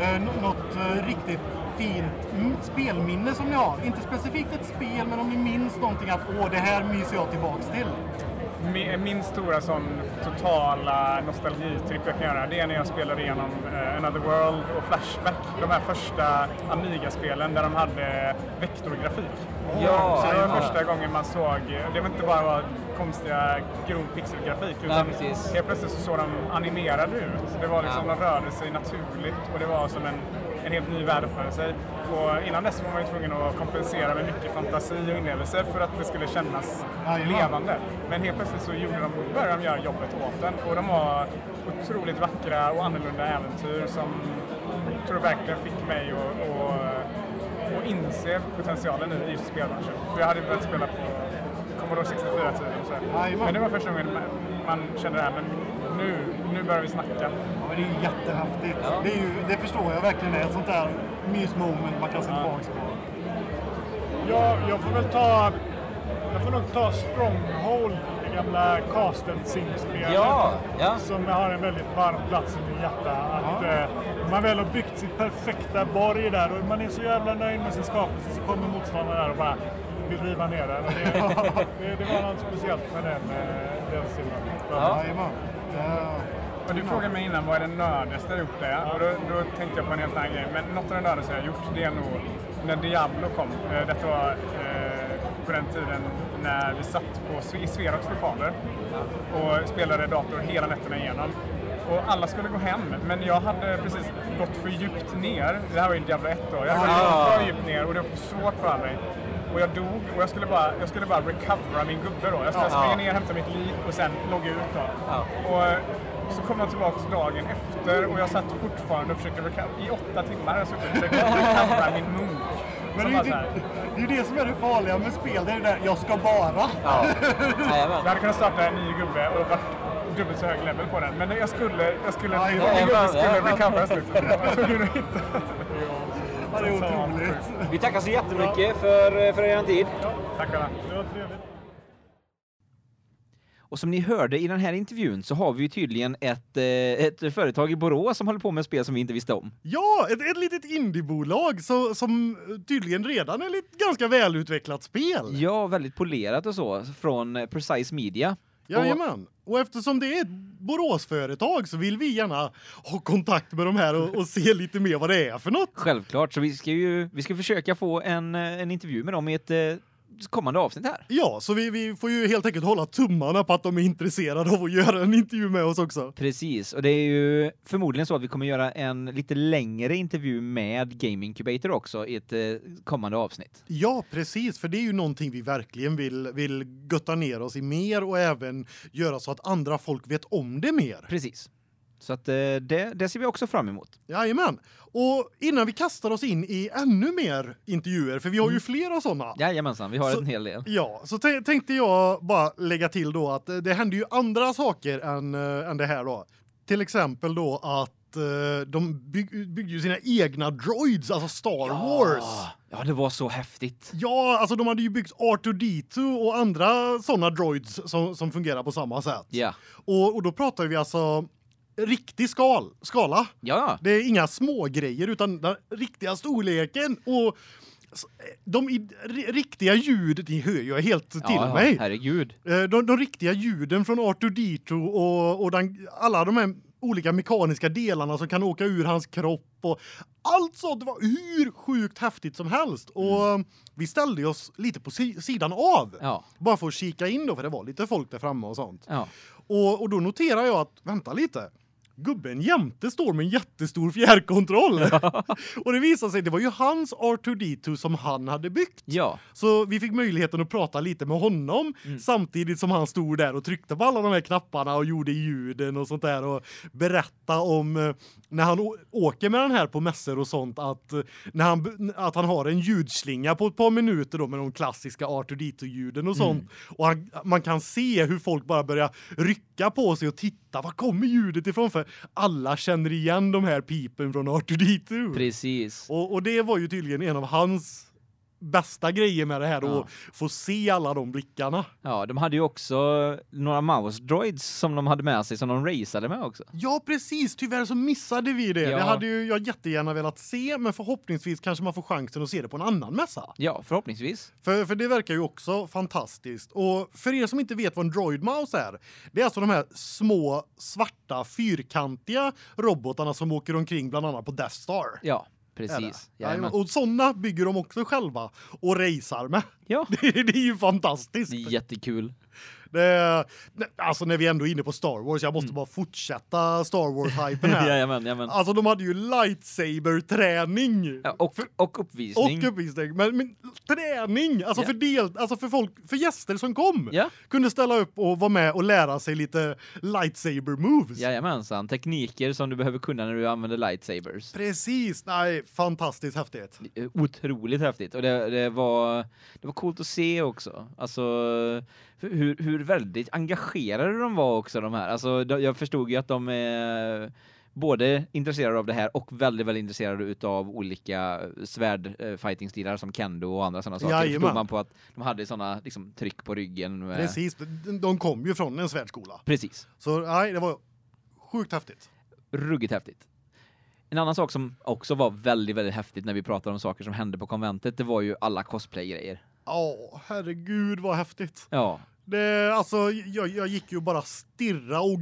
S1: eh, nå- något riktigt fint spelminne som ni har. Inte specifikt ett spel, men om ni minns någonting att åh, det här myser jag tillbaks till.
S8: Min, min stora sån totala nostalgitripp jag kan göra, det är när jag spelade igenom eh, Another World och Flashback. De här första Amiga-spelen där de hade vektorgrafik.
S9: Ja,
S8: så det var
S9: ja.
S8: första gången man såg, det var inte bara konstiga grov pixelgrafik utan
S9: precis.
S8: helt plötsligt så såg de animerade ut. Det var liksom,
S9: Ja.
S8: de rörde sig naturligt och det var som en, en helt ny värld öppnade sig. Och innan dess var man ju tvungen att kompensera med mycket fantasi och inlevelse för att det skulle kännas levande. Men helt plötsligt så gjorde de, började de göra jobbet åt den och de var otroligt vackra och annorlunda äventyr som jag tror verkligen fick mig att, inse potentialen i just spelbranschen. För jag hade börjat spela på Commodore 64-tiden. och så här.
S1: Jajamän.
S8: Men det var första gången man kände det här, men nu, nu börjar vi snacka.
S1: Ja, men det är ju jättehäftigt.
S9: Ja.
S1: Det, är ju, det förstår jag verkligen är ett sånt där mysmoment man kan se tillbaks på.
S6: Ja, jag får väl ta... Jag får nog ta Stronghold, det gamla Castle Sim-spelet.
S9: Ja, ja.
S6: Som har en väldigt varm plats i mitt hjärta. Att, eh, man väl har byggt sitt perfekta borg där och man är så jävla nöjd med sin skapelse så kommer motståndaren där och bara vill riva ner den. Det, *laughs* det, det var något speciellt med den, eh, den simmen.
S9: Ja.
S8: Och du frågade mig innan vad är det nördigaste jag gjort det? Och då, då tänkte jag på en helt annan grej. Men något av det nördigaste jag har gjort det är nog när Diablo kom. Eh, Detta var eh, på den tiden när vi satt på i Sverox lokaler och spelade dator hela nätterna igenom. Och alla skulle gå hem, men jag hade precis gått för djupt ner. Det här var ju Diablo 1 då. Jag hade gått för djupt ner och det var för svårt för mig. Och jag dog och jag skulle bara, jag skulle bara recovera min gubbe då. Jag skulle
S9: Ja.
S8: springa ner, hämta mitt lik och sen logga ut då.
S9: Ja.
S8: Och så kom jag tillbaka dagen efter och jag satt fortfarande och försökte recovera. I åtta timmar har jag suttit och försökt *laughs* recovera min munk.
S1: Men det är, det, det är det som är det farliga med spel. Det är det där, jag ska bara.
S9: Ja. *laughs*
S8: Jag hade kunnat starta en ny gubbe och varit dubbelt så hög level på den. Men jag skulle, jag skulle,
S1: Ja,
S8: min
S1: ja,
S8: gubbe
S9: ja,
S8: skulle
S9: ja.
S8: recovera i slutet. Jag skulle nog inte.
S1: Ja, det är otroligt.
S9: Vi tackar så jättemycket för, för er tid.
S8: Tack alla.
S6: Det var trevligt.
S2: Och som ni hörde i den här intervjun så har vi ju tydligen ett, eh, ett företag i Borås som håller på med spel som vi inte visste om.
S1: Ja, ett, ett litet indiebolag så, som tydligen redan är ett ganska välutvecklat spel.
S2: Ja, väldigt polerat och så från eh, Precise Media.
S1: Jajamän. Och eftersom det är ett Boråsföretag så vill vi gärna ha kontakt med de här och, och se lite mer vad det är för något.
S2: Självklart, så vi ska ju vi ska försöka få en, eh, en intervju med dem i ett eh, kommande avsnitt här.
S1: Ja, så vi, vi får ju helt enkelt hålla tummarna på att de är intresserade av att göra en intervju med oss också.
S2: Precis, och det är ju förmodligen så att vi kommer göra en lite längre intervju med Game Incubator också i ett eh, kommande avsnitt.
S1: Ja, precis, för det är ju någonting vi verkligen vill vill götta ner oss i mer och även göra så att andra folk vet om det mer.
S2: Precis. Så att eh, det, det ser vi också fram emot.
S1: Jajamän. Och innan vi kastar oss in i ännu mer intervjuer, för vi har ju flera sådana.
S2: Jajamensan, vi har
S1: Så-
S2: en hel del.
S1: Ja, så tän- tänkte jag bara lägga till då att eh, det händer ju andra saker än, uh, än det här då. Till exempel då att eh, de bygg, byggde ju sina egna droids, alltså Star Wars.
S2: Ja, det var så häftigt.
S1: Ja, alltså de hade ju byggt R2D2 och andra såna droids som som fungerar på samma sätt.
S2: Ja.
S1: Och och då pratar vi alltså riktig skal skala.
S2: Ja,
S1: Det är inga små grejer utan den riktiga storleken och de i- riktiga ljudet ni hör ju helt till
S2: ja,
S1: mig.
S2: herregud.
S1: Eh, De, de riktiga ljuden från R2D2 och och den, alla de här olika mekaniska delarna som kan åka ur hans kropp och allt sånt det var hur sjukt häftigt som helst och
S2: Mm.
S1: vi ställde oss lite på si sidan av
S2: Ja.
S1: bara för att kika in då för det var lite folk där framme och sånt.
S2: Ja.
S1: Och och då noterar jag att vänta lite. Gubben jämte står med en jättestor fjärrkontroll. *laughs* och det visade sig det var ju hans R2D2 som han hade byggt.
S2: Ja.
S1: Så vi fick möjligheten att prata lite med honom
S2: Mm.
S1: samtidigt som han stod där och tryckte på alla de här knapparna och gjorde ljuden och sånt där och berätta om eh, när han åker med den här på mässor och sånt att eh, när han att han har en ljudslinga på ett par minuter då med de klassiska R2D2 ljuden och sånt och han, man kan se hur folk bara börjar rycka på sig och titta var kommer ljudet ifrån för alla känner igen de här pipen från R2D2.
S2: Precis.
S1: Och, och det var ju tydligen en av hans bästa grejer med det här
S2: Ja.
S1: att få se alla de blickarna.
S2: Ja, de hade ju också några mouse droids som de hade med sig som de raceade med också.
S1: Ja, precis. Tyvärr så missade vi det.
S2: Ja.
S1: Det hade ju jag jättegärna velat se, men förhoppningsvis kanske man får chansen att se det på en annan mässa.
S2: Ja, förhoppningsvis.
S1: För, för det verkar ju också fantastiskt. Och för er som inte vet vad en droid mouse är, det är alltså de här små svarta fyrkantiga robotarna som åker omkring bland annat på Death Star.
S2: Ja? Precis.
S1: Jajamän. Och såna bygger de också själva och racear med.
S2: Ja,
S1: Det, *laughs* det är ju fantastiskt.
S2: det är jättekul.
S1: Det, alltså när vi ändå är inne på Star Wars, jag måste bara fortsätta Star Wars-hypen *laughs* här.
S2: Jajamän, jajamän.
S1: Alltså de hade ju lightsaber-träning.
S2: Ja, och, och uppvisning.
S1: Och uppvisning, men, men träning, alltså
S2: Ja.
S1: för del, alltså för folk, för gäster som kom.
S2: Ja,
S1: Kunde ställa upp och vara med och lära sig lite lightsaber moves.
S2: jajamensan. Tekniker som du behöver kunna när du använder lightsabers.
S1: Precis, nej, fantastiskt häftigt.
S2: Otroligt häftigt och det, det var det var coolt att se också. Alltså hur hur väldigt engagerade de var också de här. Alltså jag förstod ju att de är både intresserade av det här och väldigt väldigt intresserade utav olika eh, fighting stilar som kendo och andra sådana saker.
S1: Jajamän.
S2: förstod man på att de hade såna liksom tryck på ryggen med,
S1: Precis, de, kom ju från en svärdskola.
S2: Precis.
S1: Så nej, det var sjukt häftigt.
S2: ruggigt häftigt. En annan sak som också var väldigt väldigt häftigt när vi pratar om saker som hände på konventet, det var ju alla cosplay-grejer.
S1: Ja, herregud vad häftigt.
S2: Ja,
S1: Det, alltså, jag, jag gick ju bara stirra och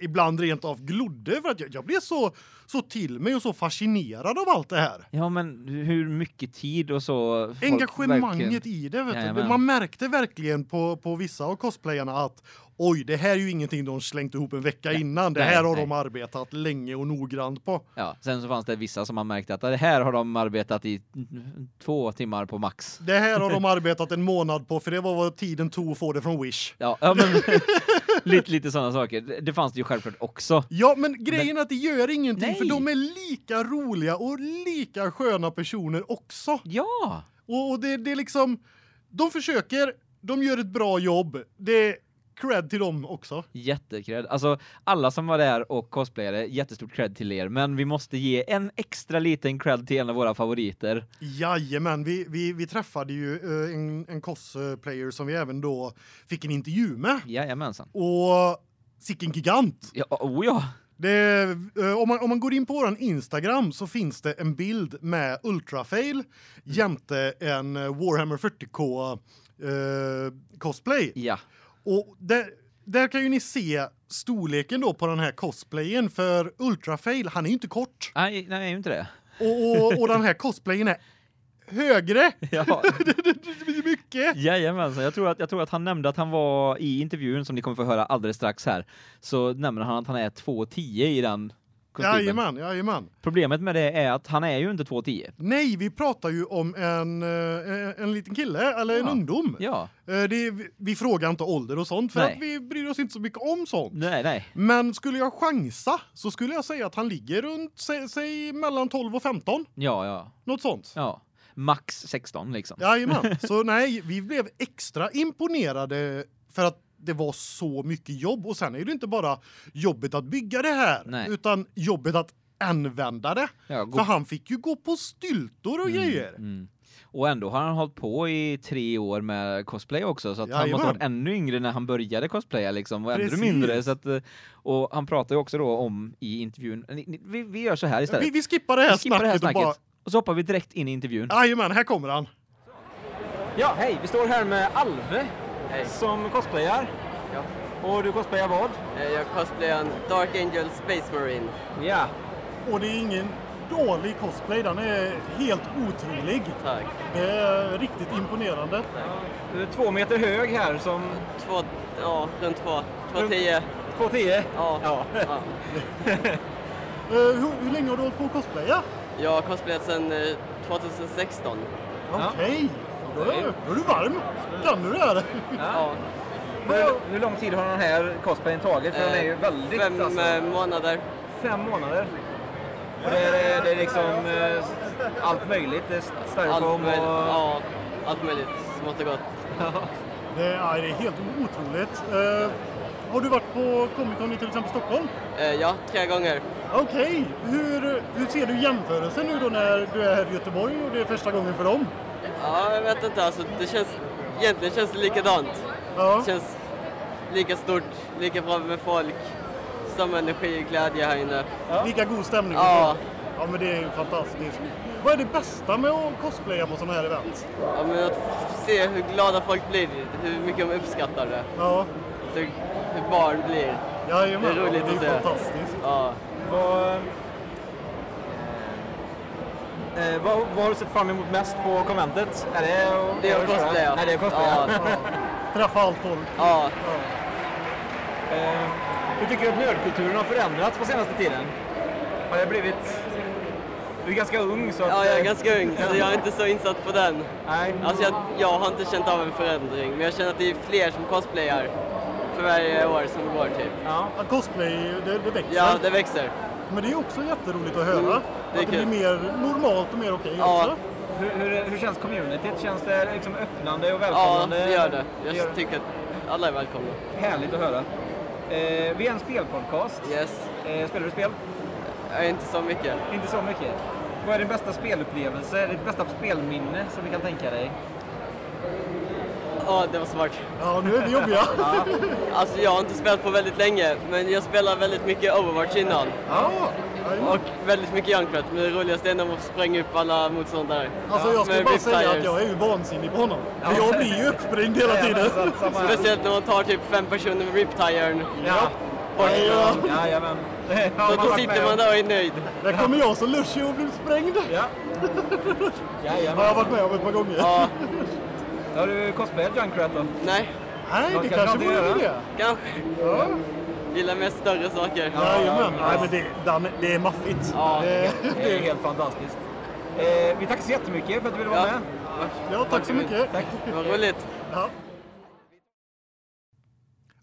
S1: ibland rent av glodde för att jag, jag blev så, så till mig och så fascinerad av allt det här.
S2: Ja, men hur mycket tid och så
S1: Engagemanget
S2: verkligen-
S1: i det vet du. Man märkte verkligen på på vissa av cosplayarna att oj, det här är ju ingenting de slängt ihop en vecka innan. Det
S2: nej,
S1: här har
S2: nej.
S1: de arbetat länge och noggrant på.
S2: Ja, sen så fanns det vissa som man märkte att det här har de arbetat i två timmar på max.
S1: Det här har de *laughs* arbetat en månad på för det var vad tiden tog att få det från Wish.
S2: Ja, ja men *laughs* lite lite sådana saker. Det, fanns det ju självklart också.
S1: Ja, men grejen är att det gör ingenting
S2: Nej.
S1: för de är lika roliga och lika sköna personer också.
S2: Ja,
S1: Och, och det, det är liksom, de försöker, de gör ett bra jobb. Det cred till dem också.
S2: jättekred. Alltså alla som var där och cosplayade, jättestort cred till er, men vi måste ge en extra liten cred till en av våra favoriter.
S1: Jajamän, vi, vi, vi träffade ju eh, en, en cosplayer som vi även då fick en intervju med.
S2: Jajamensan.
S1: Och sicken gigant.
S2: Ja, oh ja.
S1: Det, eh, om, man, om man går in på våran Instagram så finns det en bild med Ultrafail jämte en eh, Warhammer 40K eh, cosplay.
S2: Ja.
S1: Och det, där kan ju ni se storleken då på den här cosplayen för Ultrafail, han är ju inte kort.
S2: Nej, nej, är inte det.
S1: Och, och, och den här cosplayen är högre. *laughs*
S2: Ja. *laughs*
S1: det blir mycket.
S2: Jajamensan, jag tror att jag tror att han nämnde att han var i intervjun som ni kommer få höra alldeles strax här. Så nämner han att han är 2,10 i den kostymen.
S1: Jajamän, jajamän.
S2: Problemet med det är att han är ju inte 2,10.
S1: Nej, vi pratar ju om en eh, en liten kille eller en
S2: Ja.
S1: ungdom.
S2: Ja.
S1: Eh, Det vi frågar inte ålder och sånt för
S2: Nej.
S1: att vi bryr oss inte så mycket om sånt.
S2: Nej, nej.
S1: Men skulle jag chansa så skulle jag säga att han ligger runt säg, säg mellan 12 och 15,
S2: Ja, ja.
S1: något sånt.
S2: Ja. Max 16 liksom.
S1: Jajamän. *laughs* Så nej, vi blev extra imponerade för att det var så mycket jobb och sen är det inte bara jobbet att bygga det här
S2: Nej.
S1: utan jobbet att använda det.
S2: Ja,
S1: För han fick ju gå på styltor och grejer.
S2: Mm. Och ändå har han hållit på i tre år med cosplay också så att han
S1: Jajamän.
S2: måste ha varit ännu yngre när han började cosplaya liksom och ännu mindre så att eh, och han pratar ju också då om i intervjun vi, vi gör så här istället.
S1: Vi, vi skippar det här
S2: Vi skippar det här
S1: snacket och
S2: snacket
S1: bara
S2: och så hoppar vi direkt in i intervjun.
S1: Jajamän, här kommer han.
S2: Ja, hej, vi står här med Alve som cosplayar.
S10: Ja.
S2: Och du cosplayar vad?
S10: Eh, Jag cosplayar en Dark Angel Space Marine.
S2: Ja.
S1: Och det är ingen dålig cosplay, den är helt otrolig.
S10: Tack.
S1: Det är riktigt imponerande.
S2: Två meter hög här som
S10: Två, ja, runt två. Två tio.
S2: 2,10.
S10: Ja.
S2: Ja.
S10: ja. *laughs*
S1: Eh, hur, hur länge har du hållit på att cosplaya?
S10: Jag har cosplayat sedan eh, 2016.
S1: Okej, då, är- då är du varm. Kan du det här?
S10: Ja.
S2: Hur, hur lång tid har den här cosplayen tagit? För den är ju
S10: Eh,
S2: väldigt...
S10: Fem
S2: alltså,
S10: eh, månader.
S2: fem månader. Och det är, det är liksom eh, allt möjligt. Det är
S10: Allt
S2: styrofoam
S10: möjligt.
S2: och...
S10: Ja, allt möjligt. Smått och gott.
S1: Det är, det är helt otroligt. Eh, har du varit på Comic Con i till exempel Stockholm?
S10: Eh, Ja, tre gånger.
S1: Okej, hur, hur ser du jämförelsen nu då när du är här i Göteborg och det är första gången för dem?
S10: Ja, jag vet inte. Alltså, det känns, egentligen känns det likadant.
S1: Ja.
S10: Det känns lika stort, lika bra med folk. Samma energi och glädje här inne.
S1: Lika god stämning? och
S10: Ja.
S1: Ja men det är ju fantastiskt. Vad är det bästa med att cosplaya på sådana här event?
S10: Ja, men att se hur glada folk blir, hur mycket de uppskattar det.
S1: Ja,
S10: Så hur barn blir.
S1: jajamän.
S10: Det är roligt
S1: det
S10: att
S1: är
S10: se.
S1: fantastiskt.
S10: Ja.
S2: Vad, eh, vad, vad har du sett fram emot mest på konventet? Är det,
S10: Det är cosplaya.
S2: Nej, det är cosplaya.
S10: Ja. *laughs*
S1: Träffa allt folk.
S10: Ja.
S2: Eh, hur tycker du att nördkulturen har förändrats på senaste tiden? Har det blivit... Du är ganska ung så att...
S10: ja, jag är
S2: eh,
S10: ganska ung så jag är inte så insatt på den.
S2: Nej.
S10: Alltså jag, jag har inte känt av en förändring, men jag känner att det är fler som cosplayar för varje år som går typ.
S2: Ja.
S1: Ja, cosplay, det, det växer.
S10: Ja, det växer.
S1: Men det är också jätteroligt att höra.
S10: Mm, det är
S1: att det blir mer normalt och mer okej
S10: Ja.
S1: också.
S2: Hur, hur, hur känns communityt? Känns det liksom öppnande och
S10: Ja,
S2: välkomnande?
S10: det gör det. Jag
S2: gör-
S10: tycker att alla är välkomna.
S2: Härligt att höra. Eh, vi är en spelpodcast.
S10: Yes.
S2: Eh, spelar du spel?
S10: Är inte så mycket.
S2: Inte så mycket. Vad är din bästa spelupplevelse, ditt bästa spelminne som du kan tänka dig?
S10: Ja, det var smart.
S1: Ja, nu är vi jobbiga. *laughs*
S10: Alltså jag har inte spelat på väldigt länge, men jag spelar väldigt mycket Overwatch innan.
S1: Ja.
S10: Och väldigt mycket Junkrat, men det roligaste är när man får spränga upp alla motståndare.
S1: Alltså jag ska bara säga att jag är ju vansinnig på honom. För jag blir ju uppsprängd hela tiden.
S10: Speciellt när man tar typ fem personer med Rip-tiren.
S2: Ja.
S1: Ja,
S2: Jajamän.
S10: Så då sitter man där och är nöjd.
S1: där kommer jag som Lucio och blir sprängd.
S2: Ja. *laughs*
S1: Har
S2: Jajamän.
S1: jag varit med om ett par gånger.
S10: Ja,
S2: Har du cosplayat Junkrat då?
S10: nej,
S1: Nej,
S2: Ja,
S1: det
S2: kanske
S1: vore
S2: göra.
S1: det.
S10: kanske.
S1: Ja.
S10: Gillar mest större saker.
S1: Jajamän. Nej, men det, det är maffigt.
S10: Ja.
S1: Det,
S2: Det är helt fantastiskt. Eh, vi tackar så jättemycket för att du ville vara
S10: Ja.
S2: med.
S1: ja, tack så mycket.
S2: Tack.
S10: Det var roligt.
S1: Ja.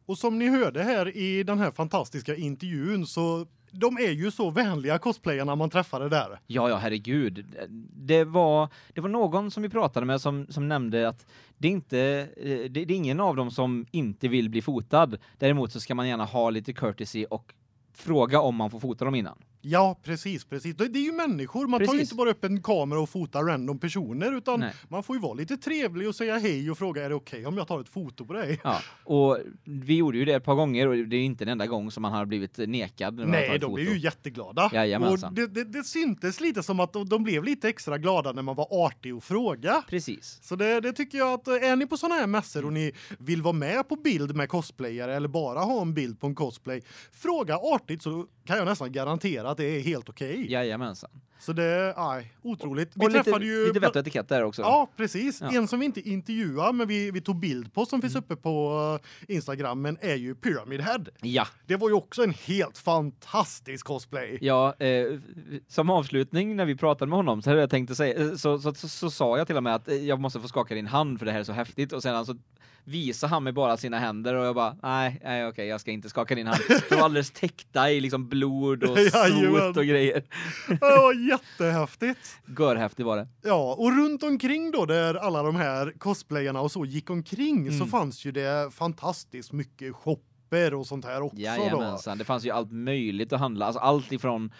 S1: Och som ni hörde här i den här fantastiska intervjun så de är ju så vänliga cosplayarna man träffade där.
S2: Ja, ja, herregud. Det var, det var någon som vi pratade med som, som nämnde att det är, inte, eh, det, det är ingen av dem som inte vill bli fotad. Däremot så ska man gärna ha lite courtesy och fråga om man får fota dem innan.
S1: Ja, precis, precis. Det är ju människor. Man tar ju
S2: Precis.
S1: inte bara upp en kamera och fotar random personer utan
S2: Nej.
S1: man får ju vara lite trevlig och säga hej och fråga är det okej om jag tar ett foto på dig?
S2: Ja, och vi gjorde ju det ett par gånger och det är inte den enda gång som man har blivit nekad när man
S1: Nej, de
S2: foto.
S1: blir ju jätteglada.
S2: Jajamensan.
S1: Och det, det, det syntes lite som att de, de blev lite extra glada när man var artig och fråga.
S2: Precis.
S1: Så det, det tycker jag att eh, är ni på såna här mässor och ni vill vara med på bild med cosplayare eller bara ha en bild på en cosplay, fråga artigt så kan jag nästan garantera att det är helt okej.
S2: Jajamensan.
S1: Så det nej, otroligt. Vi
S2: och lite,
S1: träffade ju
S2: lite vett och etikett där också.
S1: Ja, precis.
S2: Ja.
S1: En som vi inte intervjuade men vi vi tog bild på som finns
S2: Mm.
S1: uppe på eh, Instagram men är ju Pyramid Head.
S2: Ja.
S1: Det var ju också en helt fantastisk cosplay.
S2: Ja, eh, som avslutning när vi pratade med honom så hade jag tänkt att säga eh, så, så, så, så sa jag till och med att eh, jag måste få skaka din hand för det här är så häftigt och sen alltså visade han mig bara sina händer och jag bara nej, nej okej, jag ska inte skaka din hand. *laughs* De var alldeles täckta i liksom blod och *laughs* sot och grejer. *laughs*
S1: Det var jättehäftigt.
S2: Görhäftigt var det.
S1: Ja, och runt omkring då där alla de här cosplayarna och så gick omkring så
S2: Mm.
S1: fanns ju det fantastiskt mycket shopper och sånt här också.
S2: Jajamensan, det fanns ju allt möjligt att handla. Alltså allt ifrån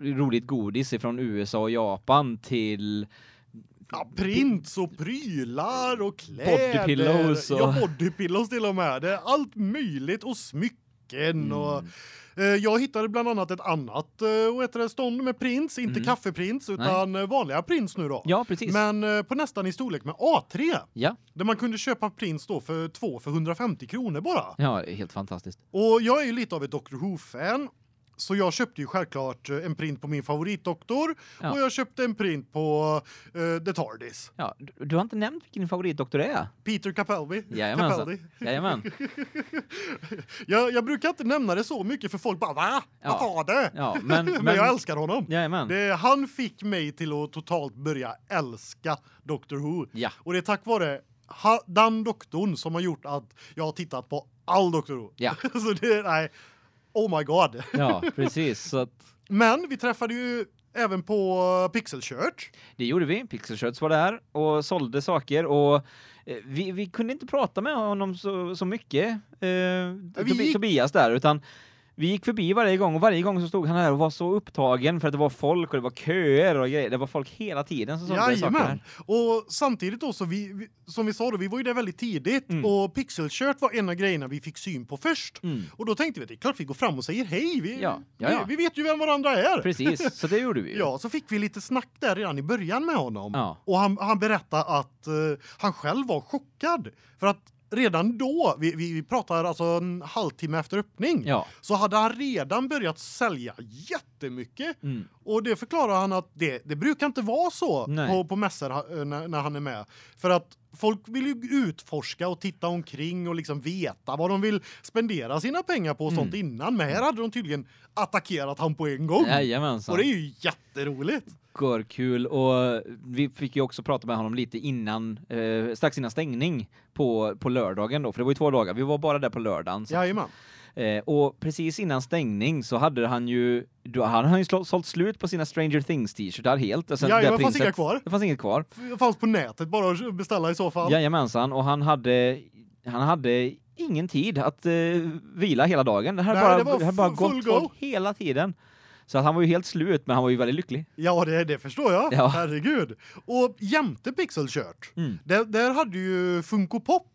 S2: roligt godis ifrån USA och Japan till
S1: Ja, prints och prylar och kläder.
S2: Bodypillows och-
S1: Ja, bodypillows till och med. Det är allt möjligt och smycken
S2: Mm.
S1: och eh, jag hittade bland annat ett annat eh, vad heter det, stånd med prints, inte
S2: Mm.
S1: kaffeprints utan eh, vanliga prints nu då.
S2: Ja, precis.
S1: Men eh, på nästan i storlek med A3.
S2: Ja.
S1: Där man kunde köpa prints då för två för 150 kronor bara.
S2: Ja, helt fantastiskt.
S1: Och jag är ju lite av ett Doctor Who-fan. Så jag köpte ju självklart eh, en print på min favoritdoktor
S2: Ja.
S1: och jag köpte en print på uh, The TARDIS.
S2: Ja, du, du har inte nämnt vilken din favoritdoktor är.
S1: Peter Capaldi.
S2: Jajamensan.
S1: Capaldi.
S2: Jajamän. *laughs*
S1: jag, jag brukar inte nämna det så mycket för folk bara va?
S2: Ja.
S1: Vad var det?
S2: Ja, *laughs* men,
S1: Men,
S2: men
S1: jag älskar honom.
S2: Jajamän.
S1: Det, han fick mig till att totalt börja älska Doctor Who.
S2: Ja.
S1: Och det är tack vare ha, den doktorn som har gjort att jag har tittat på all Doctor Who.
S2: Ja. *laughs*
S1: så det nej. Oh my god.
S2: Ja, *laughs* precis. Så att
S1: Men vi träffade ju även på Pixel Church.
S2: det gjorde vi. Pixel Shirts var där och sålde saker och eh, vi, vi kunde inte prata med honom så, så mycket, eh,
S1: gick-
S2: Tobias där, utan vi gick förbi varje gång och varje gång så stod han här och var så upptagen för att det var folk och det var köer och grejer. Det var folk hela tiden som sålde saker.
S1: Och samtidigt då så vi, vi som vi sa då vi var ju där väldigt tidigt
S2: Mm.
S1: och Pixel Shirt var en av grejerna vi fick syn på först.
S2: Mm.
S1: Och då tänkte vi att det är klart vi går fram och säger hej. Vi,
S2: Ja, ja, ja.
S1: Vi, vi vet ju vem varandra är.
S2: Precis, så det gjorde vi. *laughs*
S1: Ja, så fick vi lite snack där redan i början med honom. Och han han berättade att eh, han själv var chockad för att redan då vi vi, vi pratar alltså en halvtimme efter öppning
S2: Ja.
S1: så hade han redan börjat sälja jättemycket
S2: Mm.
S1: och det förklarar han att det det brukar inte vara så
S2: Nej.
S1: på på mässor eh, när, när han är med för att folk vill ju utforska och titta omkring och liksom veta vad de vill spendera sina pengar på och sånt
S2: Mm.
S1: innan men här hade de tydligen attackerat han på en gång.
S2: Jajamensan.
S1: Och det är ju jätteroligt.
S2: kul och vi fick ju också prata med honom lite innan eh, strax innan stängning på på lördagen då för det var ju två dagar. Vi var bara där på lördagen. Så.
S1: Jajamän.
S2: Eh, och precis innan stängning så hade han ju då han har ju slå, sålt slut på sina Stranger Things t-shirtar helt. Alltså,
S1: Jajamän,
S2: det
S1: fanns inga kvar.
S2: Det fanns inget kvar.
S1: Det fanns på nätet bara att beställa i så fall.
S2: Jajamensan och han hade han hade ingen tid att eh, vila hela dagen. Det hade
S1: Nej,
S2: bara
S1: det
S2: hade bara gått folk hela tiden. Så att han var ju helt slut men han var ju väldigt lycklig.
S1: Ja, det, det förstår jag.
S2: Ja.
S1: Herregud. Och jämte Pixel Shirt,
S2: Mm.
S1: där, där hade ju Funko Pop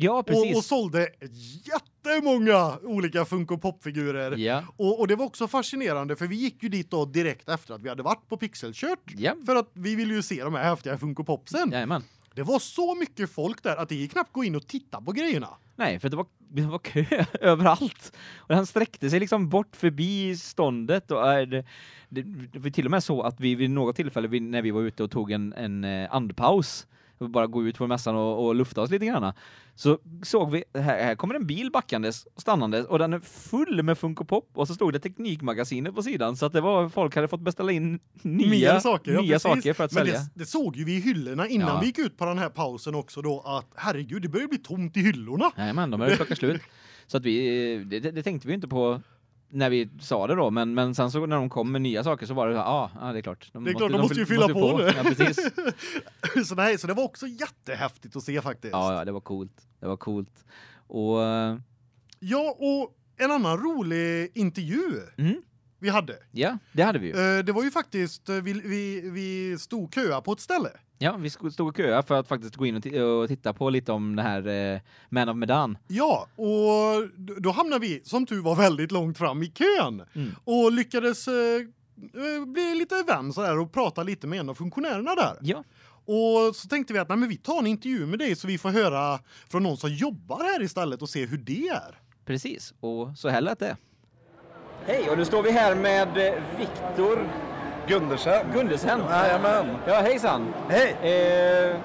S2: Ja, precis.
S1: och, och sålde jättemånga olika Funko Pop-figurer.
S2: ja.
S1: Och, och det var också fascinerande för vi gick ju dit då direkt efter att vi hade varit på Pixel Shirt.
S2: Ja.
S1: För att vi ville ju se de här häftiga Funko Popsen.
S2: Jajamän.
S1: Det var så mycket folk där att det gick knappt gå in och titta på grejerna.
S2: Nej, för det var det var kö *laughs* överallt. Och han sträckte sig liksom bort förbi ståndet och är det, det, det var till och med så att vi vid något tillfälle vi, när vi var ute och tog en en eh, andpaus bara gå ut på mässan och, och lufta oss lite grann. Så såg vi här, här kommer en bil backandes och stannandes och den är full med Funko Pop och så stod det Teknikmagasinet på sidan så att det var folk hade fått beställa in nya
S1: Mer saker, ja,
S2: nya
S1: precis.
S2: saker för att
S1: Men
S2: sälja.
S1: det, det såg ju vi i hyllorna innan
S2: Ja.
S1: vi gick ut på den här pausen också då att herregud, det börjar bli tomt i hyllorna.
S2: Nej men de hade *laughs* plockat slut. Så att vi det, det tänkte vi inte på när vi sa det då, men men sen så när de kom med nya saker så var det så här, ja, ja det är klart.
S1: Det är klart, de måste ju fylla på nu.
S2: Ja, precis. *laughs*
S1: så nej, så det var också jättehäftigt att se faktiskt.
S2: Ja, ja, det var coolt. Det var coolt. Och eh,
S1: Ja, och en annan rolig intervju.
S2: mm,
S1: vi hade.
S2: Ja, det hade vi ju.
S1: Eh, det var ju faktiskt eh, vi vi vi stod köa på ett ställe.
S2: Ja, vi stod och köa för att faktiskt gå in och, och titta på lite om det här eh, Man of Medan.
S1: Ja, och då hamnade vi som tur var *laughs* väldigt långt fram i kön
S2: Mm.
S1: och lyckades eh, eh, bli lite vän så där och prata lite med en av funktionärerna där.
S2: Ja.
S1: Och så tänkte vi att nej men vi tar en intervju med dig så vi får höra från någon som jobbar här istället och se hur det är.
S2: Precis, och så här lät det. Hej, och nu står vi här med eh, Viktor
S11: Gundersen.
S2: Gundersen.
S11: Jajamän.
S2: Ja, hejsan.
S11: Hej!
S2: Eh,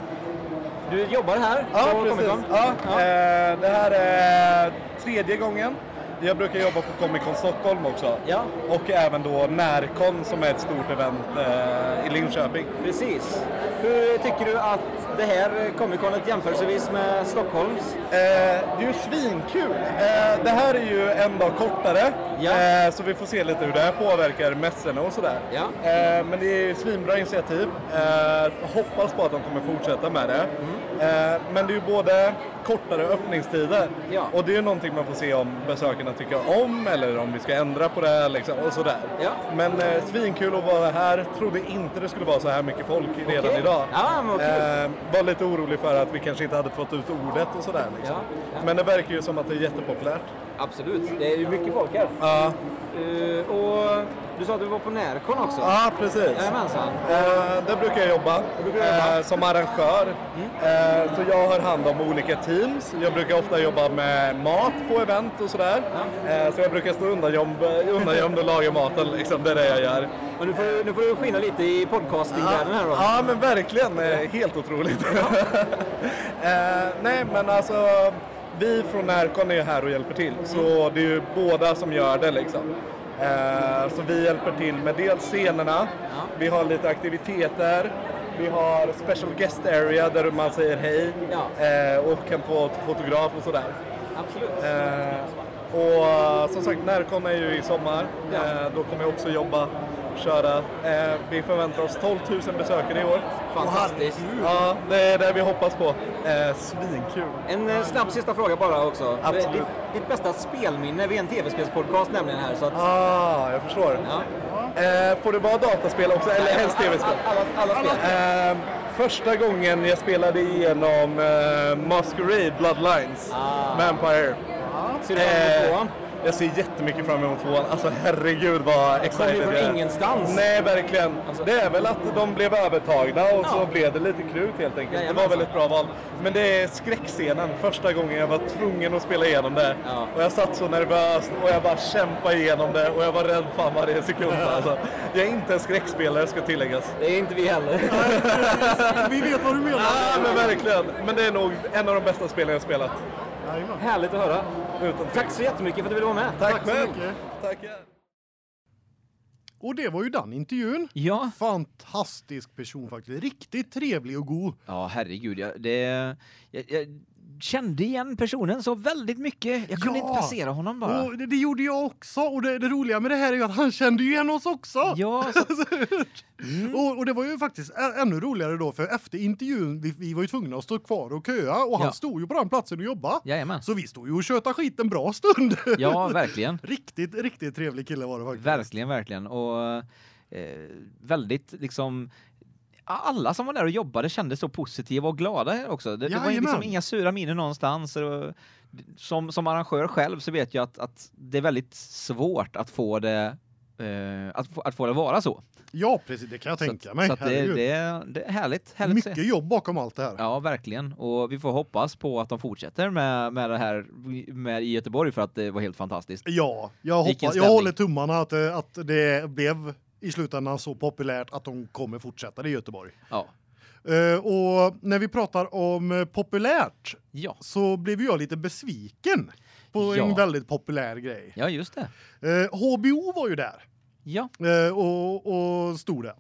S2: du jobbar här
S11: Ja, precis. Ja,
S2: Ja.
S11: Eh, det här är tredje gången. Jag brukar jobba på Comic Con Stockholm också.
S2: Ja.
S11: Och även då Närcon som är ett stort event eh, i Linköping.
S2: Precis. Hur tycker du att det här Comic Conet jämförelsevis med Stockholms?
S11: Eh, det är ju svinkul. Eh, det här är ju en dag kortare.
S2: Ja.
S11: Eh, så vi får se lite hur det här påverkar mässorna och sådär.
S2: Ja.
S11: Eh, men det är ju svinbra initiativ. Eh, hoppas på att de kommer fortsätta med det. Eh, men det är ju både kortare öppningstider.
S2: Ja.
S11: Och det är ju någonting man får se om besökarna tycker om eller om vi ska ändra på det liksom, och sådär.
S2: Ja.
S11: Men eh, svinkul att vara här. Trodde inte det skulle vara så här mycket folk redan
S2: Okej.
S11: idag.
S2: Ja.
S11: Eh, var lite orolig för att vi kanske inte hade fått ut ordet och sådär. Liksom. Men det verkar ju som att det är jättepopulärt.
S2: Absolut. Det är ju mycket folk här.
S11: Ja,
S2: Eh, och du sa att du var på Närcon också?
S11: ja precis.
S2: Jajamensan.
S11: Eh, där brukar jag jobba,
S2: brukar du jobba?
S11: Eh, som arrangör. Eh, så jag har hand om olika teams. Jag brukar ofta jobba med mat på event och sådär. Eh, så jag brukar stå undangömd, och laga maten. Liksom. Det är det jag gör.
S2: Och nu får, du- nu får du skina lite i podcastingvärlden här då.
S11: Ja, men verkligen. Helt otroligt. *laughs* eh, nej, men alltså vi från Närcon är här och hjälper till. Så det är ju båda som gör det liksom. Eh, så vi hjälper till med dels scenerna, vi har lite aktiviteter, vi har special guest area där man säger hej eh, och kan få fotograf och sådär.
S2: Absolut.
S11: Eh, och som sagt, Närcon är ju i sommar. Då kommer jag också jobba, köra. Eh, vi förväntar oss 12 000 besökare i år.
S2: Fantastiskt.
S11: Ja, det är det vi hoppas på. Eh, svinkul.
S2: En eh, snabb sista fråga bara också.
S11: Absolut.
S2: Ditt, ditt bästa spelminne vid en tv-spelspodcast nämligen här. Så att,
S11: Ah, jag förstår.
S2: ja.
S11: Eh, får det vara dataspel också, eller helst tv-spel?
S2: Alla, alla, alla spel.
S11: Eh, första gången jag spelade igenom eh, Masquerade Bloodlines,
S2: Ah.
S11: Vampire.
S2: Ser du fram emot tvåan?
S11: Jag ser jättemycket fram emot tvåan. Alltså herregud vad excited
S2: ju från
S11: jag är.
S2: ingenstans.
S11: Nej, verkligen.
S2: Alltså-
S11: Det är väl att de blev övertagna och så
S2: Ja.
S11: blev det lite krut helt enkelt. det
S2: Jajamensan.
S11: var väl ett bra val. Men det är skräckscenen. Första gången jag var tvungen att spela igenom det.
S2: Ja.
S11: Och jag satt så nervös och jag bara kämpade igenom det och jag var rädd fan varje sekund. Alltså. Jag är inte en skräckspelare ska tilläggas.
S2: Det är inte vi heller.
S1: Vi vet vad du menar.
S11: Ja, men verkligen. Men det är nog en av de bästa spelen jag spelat.
S1: Jajamän.
S2: Härligt att höra.
S11: Utan
S2: Tack så jättemycket för att du ville vara med.
S11: Tack,
S1: Tack
S11: själv.
S1: mycket.
S11: Tackar.
S1: Och det var ju den intervjun.
S2: Ja.
S1: Fantastisk person faktiskt. Riktigt trevlig och god.
S2: Ja, herregud. Jag, det, jag, jag kände igen personen så väldigt mycket. Jag kunde
S1: Ja.
S2: inte placera honom bara.
S1: Och det, det gjorde jag också. Och det, det roliga med det här är ju att han kände ju igen oss också.
S2: Ja, så, *laughs*
S1: Mm. Och, och det var ju faktiskt ännu roligare då för efter intervjun vi, vi var ju tvungna att stå kvar och köa och han
S2: Ja.
S1: stod ju på den platsen och jobbade.
S2: jajamän.
S1: Så vi stod ju och tjötade skit en bra stund.
S2: Ja, verkligen. *laughs*
S1: riktigt riktigt trevlig kille var det faktiskt.
S2: Verkligen, verkligen. Och eh, väldigt liksom alla som var där och jobbade kände så positiva och glada också. Det, det var liksom inga sura miner någonstans. Som, som arrangör själv så vet jag att, att det är väldigt svårt att få det eh, att, få, att få det vara så.
S1: Ja, precis det kan jag tänka mig.
S2: så det, det, är- det är härligt. härligt.
S1: Mycket jobb bakom allt det här.
S2: Ja, verkligen. Och vi får hoppas på att de fortsätter med, med det här med i Göteborg för att det var helt fantastiskt.
S1: Ja, jag hoppas jag håller tummarna att det, att det blev i slutändan så populärt att de kommer fortsätta i Göteborg.
S2: Ja.
S1: Eh, och när vi pratar om eh, populärt
S2: Ja.
S1: så blev jag lite besviken på
S2: Ja.
S1: en väldigt populär grej.
S2: Ja, just det.
S1: Eh, HBO var ju där
S2: Ja.
S1: eh, och, och stod där.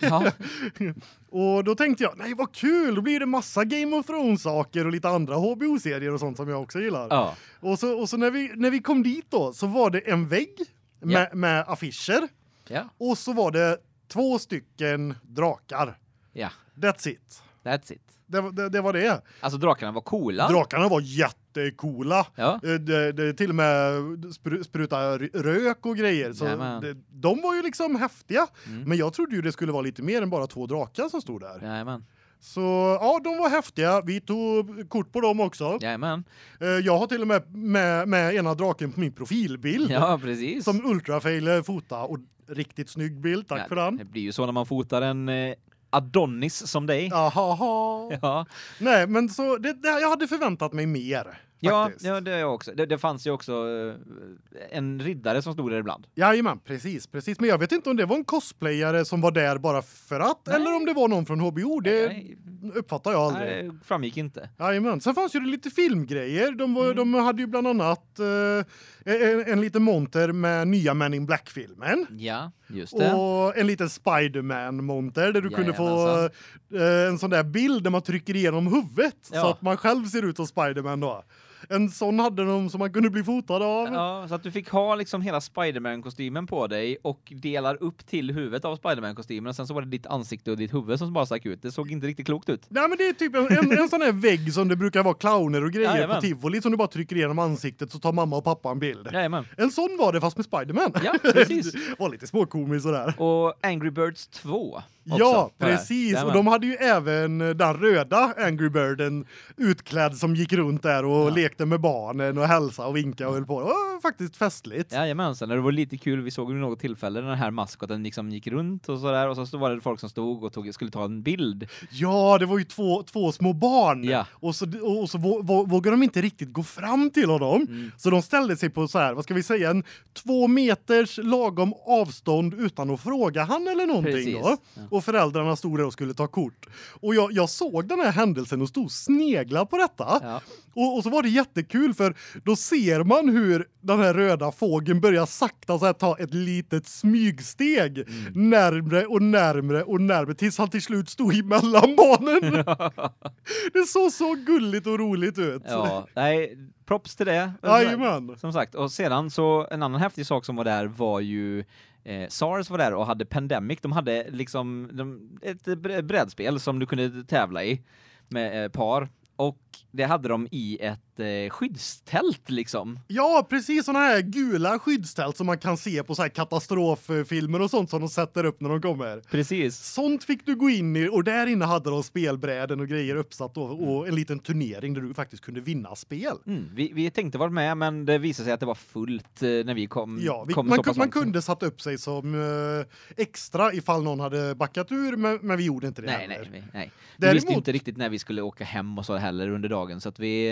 S2: Ja. *laughs*
S1: Och då tänkte jag, nej vad kul, då blir det massa Game of Thrones saker och lite andra HBO-serier och sånt som jag också gillar.
S2: ja.
S1: Och så och så när vi när vi kom dit då så var det en vägg med med affischer
S2: Ja.
S1: och så var det två stycken drakar.
S2: Ja.
S1: That's it.
S2: That's it.
S1: Det, det, det var det.
S2: Alltså drakarna var coola.
S1: Drakarna var jättecoola.
S2: Ja.
S1: Eh, Det, det till och med spru, spruta rök och grejer så
S2: Jajamän.
S1: det, de var ju liksom häftiga.
S2: Mm.
S1: Men jag trodde ju det skulle vara lite mer än bara två drakar som stod där.
S2: Jajamän.
S1: Så ja, de var häftiga. Vi tog kort på dem också.
S2: Jajamän.
S1: Eh, Jag har till och med med, med ena draken på min profilbild.
S2: Ja, precis.
S1: Som Ultrafail fota och riktigt snygg bild. Tack
S2: Ja,
S1: för den.
S2: Det blir ju så när man fotar en eh, Adonis som dig.
S1: Ahaha. *laughs*
S2: Ja.
S1: Nej, men så det, det, jag hade förväntat mig mer.
S2: Ja, ja, det är jag också. Det, det fanns ju också eh, en riddare som stod där ibland.
S1: Jajamän, precis, precis. Men jag vet inte om det var en cosplayare som var där bara för att
S2: Nej.
S1: eller om det var någon från HBO. Det
S2: Nej,
S1: uppfattar jag aldrig.
S2: nej, framgick inte.
S1: Jajamän. Sen fanns ju det lite filmgrejer. De, var,
S2: Mm.
S1: de hade ju bland annat eh, en, en liten monter med nya Men in Black-filmen.
S2: Ja, just det.
S1: Och en liten Spider-Man-monter där du kunde få
S2: Jajamensan.
S1: eh, en sån där bild där man trycker igenom huvudet så
S2: Ja.
S1: att man själv ser ut som Spider-Man då. En sån hade de som man kunde bli fotad av.
S2: Ja, så att du fick ha liksom hela Spider-Man-kostymen på dig och delar upp till huvudet av Spider-Man-kostymen och sen så var det ditt ansikte och ditt huvud som bara stack ut. Det såg inte riktigt klokt ut.
S1: Nej men det är typ en, en, sån här vägg som det brukar vara clowner och grejer
S2: Jajamän.
S1: på tivoli som du bara trycker igenom ansiktet så tar mamma och pappa en bild.
S2: Jajamän.
S1: En sån var det fast med Spider-Man.
S2: Ja, *laughs* precis.
S1: var lite småkomiskt sådär.
S2: Och Angry Birds 2 också.
S1: Ja, precis. Och de hade ju även den röda Angry Birden utklädd som gick runt där och
S2: Ja.
S1: lekte med barnen och hälsa och vinka och höll på. Det var faktiskt festligt.
S2: Jajamensan, det var lite kul. Vi såg ju något tillfälle när den här maskoten liksom gick runt och sådär och så stod- var det folk som stod och tog, skulle ta en bild.
S1: Ja, det var ju två, två små barn.
S2: Ja.
S1: Och så, och så vå- vå- vågade de inte riktigt gå fram till honom.
S2: Mm.
S1: Så de ställde sig på så här, vad ska vi säga, en två meters lagom avstånd utan att fråga han eller någonting
S2: Precis.
S1: då.
S2: Ja.
S1: Och föräldrarna stod där och skulle ta kort. Och jag, jag såg den här händelsen och stod och snegla på detta.
S2: Ja.
S1: Och, och så var det jättekul för då ser man hur den här röda fågeln börjar sakta så här ta ett litet smygsteg
S2: Mm.
S1: närmre och närmre och närmre tills han till slut stod emellan barnen. *laughs* det såg så gulligt och roligt ut.
S2: Ja, nej, props till det.
S1: Jajamän.
S2: Som sagt, och sedan så en annan häftig sak som var där var ju eh, SARS var där och hade Pandemic. De hade liksom de, ett brädspel som du kunde tävla i med eh, par och det hade de i ett eh, skyddstält liksom.
S1: Ja, precis såna här gula skyddstält som man kan se på så här katastroffilmer och sånt som de sätter upp när de kommer.
S2: Precis.
S1: Sånt fick du gå in i och där inne hade de spelbräden och grejer uppsatt och, och en liten turnering där du faktiskt kunde vinna spel.
S2: Mm, vi, vi tänkte vara med men det visade sig att det var fullt eh, när vi kom.
S1: Ja, vi,
S2: kom
S1: man, kunde, man kunde satt upp sig som eh, extra ifall någon hade backat ur men, men vi gjorde inte det
S2: Nej,
S1: heller.
S2: nej, nej, nej. Vi
S1: Däremot-
S2: visste inte riktigt när vi skulle åka hem och så heller under dagen så att vi,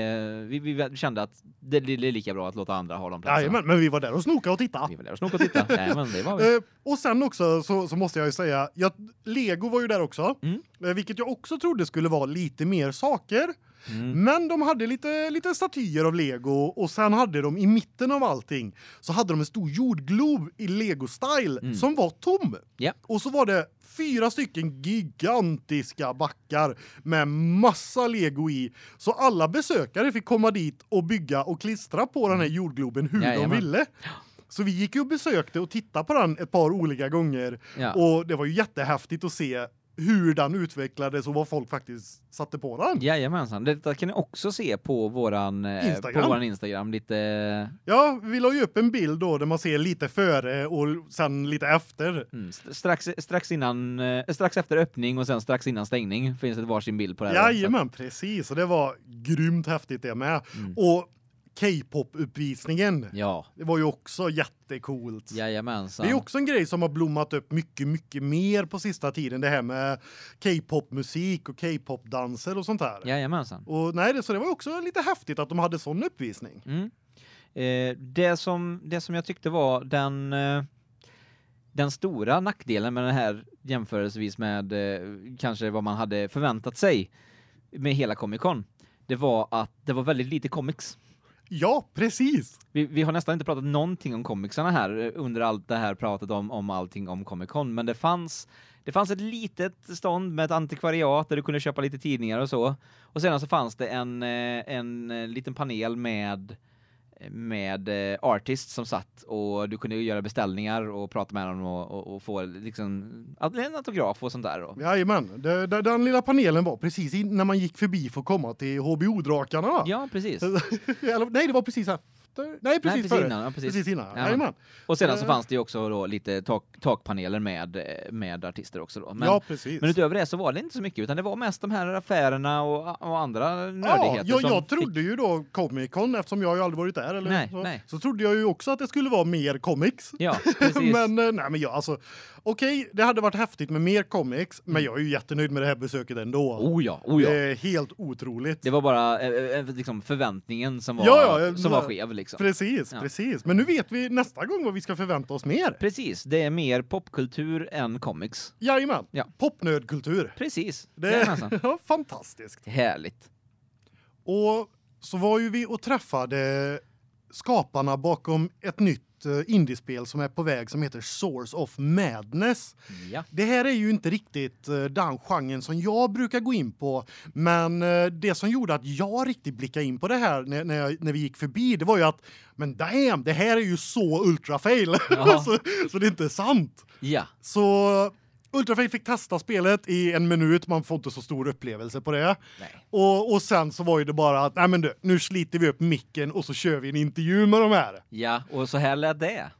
S2: vi, vi kände att det, det är lika bra att låta andra ha de platserna.
S1: Jajamän, men vi var där och snokade och tittade.
S2: Vi var där och snokade och tittade. *laughs* Jajamän, det var vi.
S1: Eh, och sen också så, så måste jag ju säga, jag, Lego var ju där också,
S2: Mm.
S1: eh, vilket jag också trodde skulle vara lite mer saker.
S2: Mm.
S1: Men de hade lite lite statyer av Lego och sen hade de i mitten av allting så hade de en stor jordglob i Lego style
S2: Mm.
S1: som var tom.
S2: Ja.
S1: Och så var det fyra stycken gigantiska backar med massa Lego i. Så alla besökare fick komma dit och bygga och klistra på den här jordgloben hur de
S2: Jajamän.
S1: ville. Så vi gick ju och besökte och tittade på den ett par olika gånger
S2: Ja.
S1: och det var ju jättehäftigt att se hur den utvecklades och vad folk faktiskt satte på den.
S2: Jajamensan. Detta kan ni också se på våran eh,
S1: Instagram.
S2: på våran Instagram lite
S1: Ja, vi la ju upp en bild då där man ser lite före och sen lite efter.
S2: mm, st- strax strax innan eh, strax efter öppning och sen strax innan stängning finns det varsin bild på det här.
S1: Jajamän, precis. Och det var grymt häftigt det med.
S2: Mm.
S1: Och K-pop-uppvisningen,
S2: Ja,
S1: det var ju också jättecoolt.
S2: jajamensan.
S1: Det är också en grej som har blommat upp mycket, mycket mer på sista tiden. Det här med K-pop-musik och K-pop-danser och sånt där.
S2: Jajamensan.
S1: Och nej, det, så det var också lite häftigt att de hade sån uppvisning.
S2: Mm. Eh, det som det som jag tyckte var den eh, den stora nackdelen med den här jämförelsevis med eh, kanske vad man hade förväntat sig med hela Comic Con. Det var att det var väldigt lite comics.
S1: Ja, precis.
S2: Vi, vi har nästan inte pratat någonting om comicsarna här eh, under allt det här pratet om om allting om Comic Con, men det fanns det fanns ett litet stånd med ett antikvariat där du kunde köpa lite tidningar och så. Och sedan så fanns det en eh, en eh, liten panel med med eh, artist som satt och du kunde göra beställningar och prata med dem och, och, och få liksom en autograf och sånt där då.
S1: Det, det, den lilla panelen var precis när man gick förbi för att komma till HBO-drakarna va?
S2: Ja, precis. *laughs*
S1: Eller, nej, det var precis här. Nej, precis,
S2: precis
S1: före.
S2: innan, ja, precis.
S1: precis innan.
S2: Ja.
S1: Jajamän.
S2: Och sedan så
S1: Eh.
S2: fanns det ju också då lite tak, takpaneler med eh, med artister också då. Men,
S1: ja, precis.
S2: men utöver det så var det inte så mycket utan det var mest de här affärerna och, och andra
S1: Ja,
S2: nördigheter
S1: jag,
S2: som
S1: jag
S2: fick-
S1: trodde ju då Comic Con eftersom jag ju aldrig varit där eller
S2: Nej,
S1: så,
S2: nej.
S1: så trodde jag ju också att det skulle vara mer comics.
S2: Ja, *laughs* precis.
S1: men eh, nej men jag alltså okej, det hade varit häftigt med mer comics, men jag är ju jättenöjd med det här besöket ändå.
S2: Mm. Oh ja, oh ja.
S1: Det är helt otroligt.
S2: Det var bara eh, eh, liksom förväntningen som var
S1: Ja, ja,
S2: som var skev liksom.
S1: Precis,
S2: Ja.
S1: precis. Men nu vet vi nästa gång vad vi ska förvänta oss mer.
S2: Precis, det är mer popkultur än comics.
S1: Jajamän.
S2: Ja.
S1: Popnördkultur.
S2: Precis.
S1: Det
S2: Jajamensan.
S1: är *laughs* ja, fantastiskt.
S2: Härligt.
S1: Och så var ju vi och träffade skaparna bakom ett nytt eh, indiespel som är på väg som heter Source of Madness.
S2: Ja.
S1: Det här är ju inte riktigt eh, den genren som jag brukar gå in på, men eh, det som gjorde att jag riktigt blickade in på det här när när, jag, när vi gick förbi, det var ju att men damn, det här är ju så ultra fail.
S2: Ja. *laughs*
S1: så, så det är inte sant.
S2: Ja.
S1: Så Ultrafail fick testa spelet i en minut, man får inte så stor upplevelse på det.
S2: Nej.
S1: Och, och sen så var ju det bara att nej men du, nu sliter vi upp micken och så kör vi en intervju med de här.
S2: Ja, och så här lät det.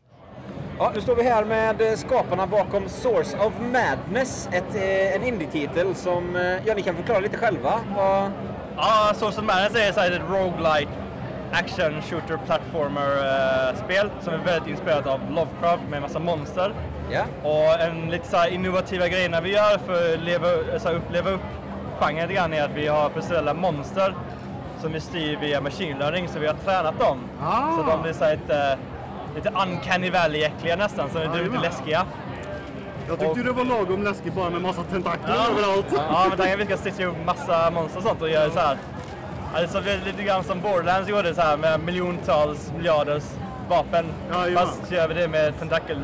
S2: Ja, nu står vi här med eh, skaparna bakom Source of Madness, ett, eh, en indie-titel som, eh, ja ni kan förklara lite själva. Vad...
S12: Ja, Source of Madness är så här ett roguelike action shooter platformer eh, spel som är väldigt inspirerat av Lovecraft med en massa monster.
S2: Ja.
S12: Och en lite så innovativa grejerna vi gör för att leva, så här, uppleva upp genren lite grann är att vi har speciella monster som vi styr via machine learning så vi har tränat dem.
S1: Ah.
S12: Så de blir så här lite, lite uncanny valley-äckliga nästan, så de är lite läskiga.
S1: Jag tyckte ju det var lagom läskigt bara med massa tentakler
S12: Ja.
S1: överallt.
S12: Ja, men tanken är att vi ska stitcha ihop massa monster och sånt och göra så här. Alltså lite grann som Borderlands gjorde så här med miljontals miljarders vapen.
S1: Jajamän.
S12: Fast så gör vi det med tentakel.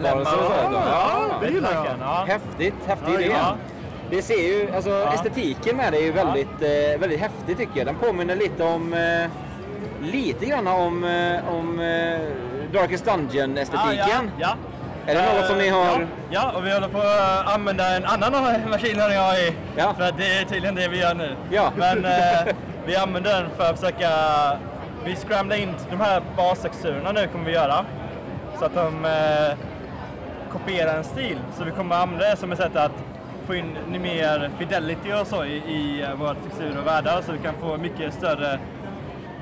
S2: Sånt, ja.
S1: Ja, det gillar jag.
S12: Ja.
S2: Häftigt, häftig
S1: Ja,
S2: idé.
S12: ja.
S2: Det ser ju, alltså estetiken med det är ju väldigt, eh, väldigt häftig tycker jag. Den påminner lite om, eh, lite grann om, eh, om eh, Darkest Dungeon-estetiken.
S12: Ja, ja,
S2: Är det något som ni har...
S12: Ja, ja, och vi håller på att använda en annan maskin än jag i.
S2: Ja.
S12: För att det är tydligen det vi gör nu.
S2: Ja.
S12: Men eh, *laughs* vi använder den för att försöka... Vi scramblar in de här bassexturerna nu kommer vi göra. Så att de eh, kopierar en stil. Så vi kommer använda det som ett sätt att få in mer fidelity och så i, i eh, våra texturer och världar. Så vi kan få mycket större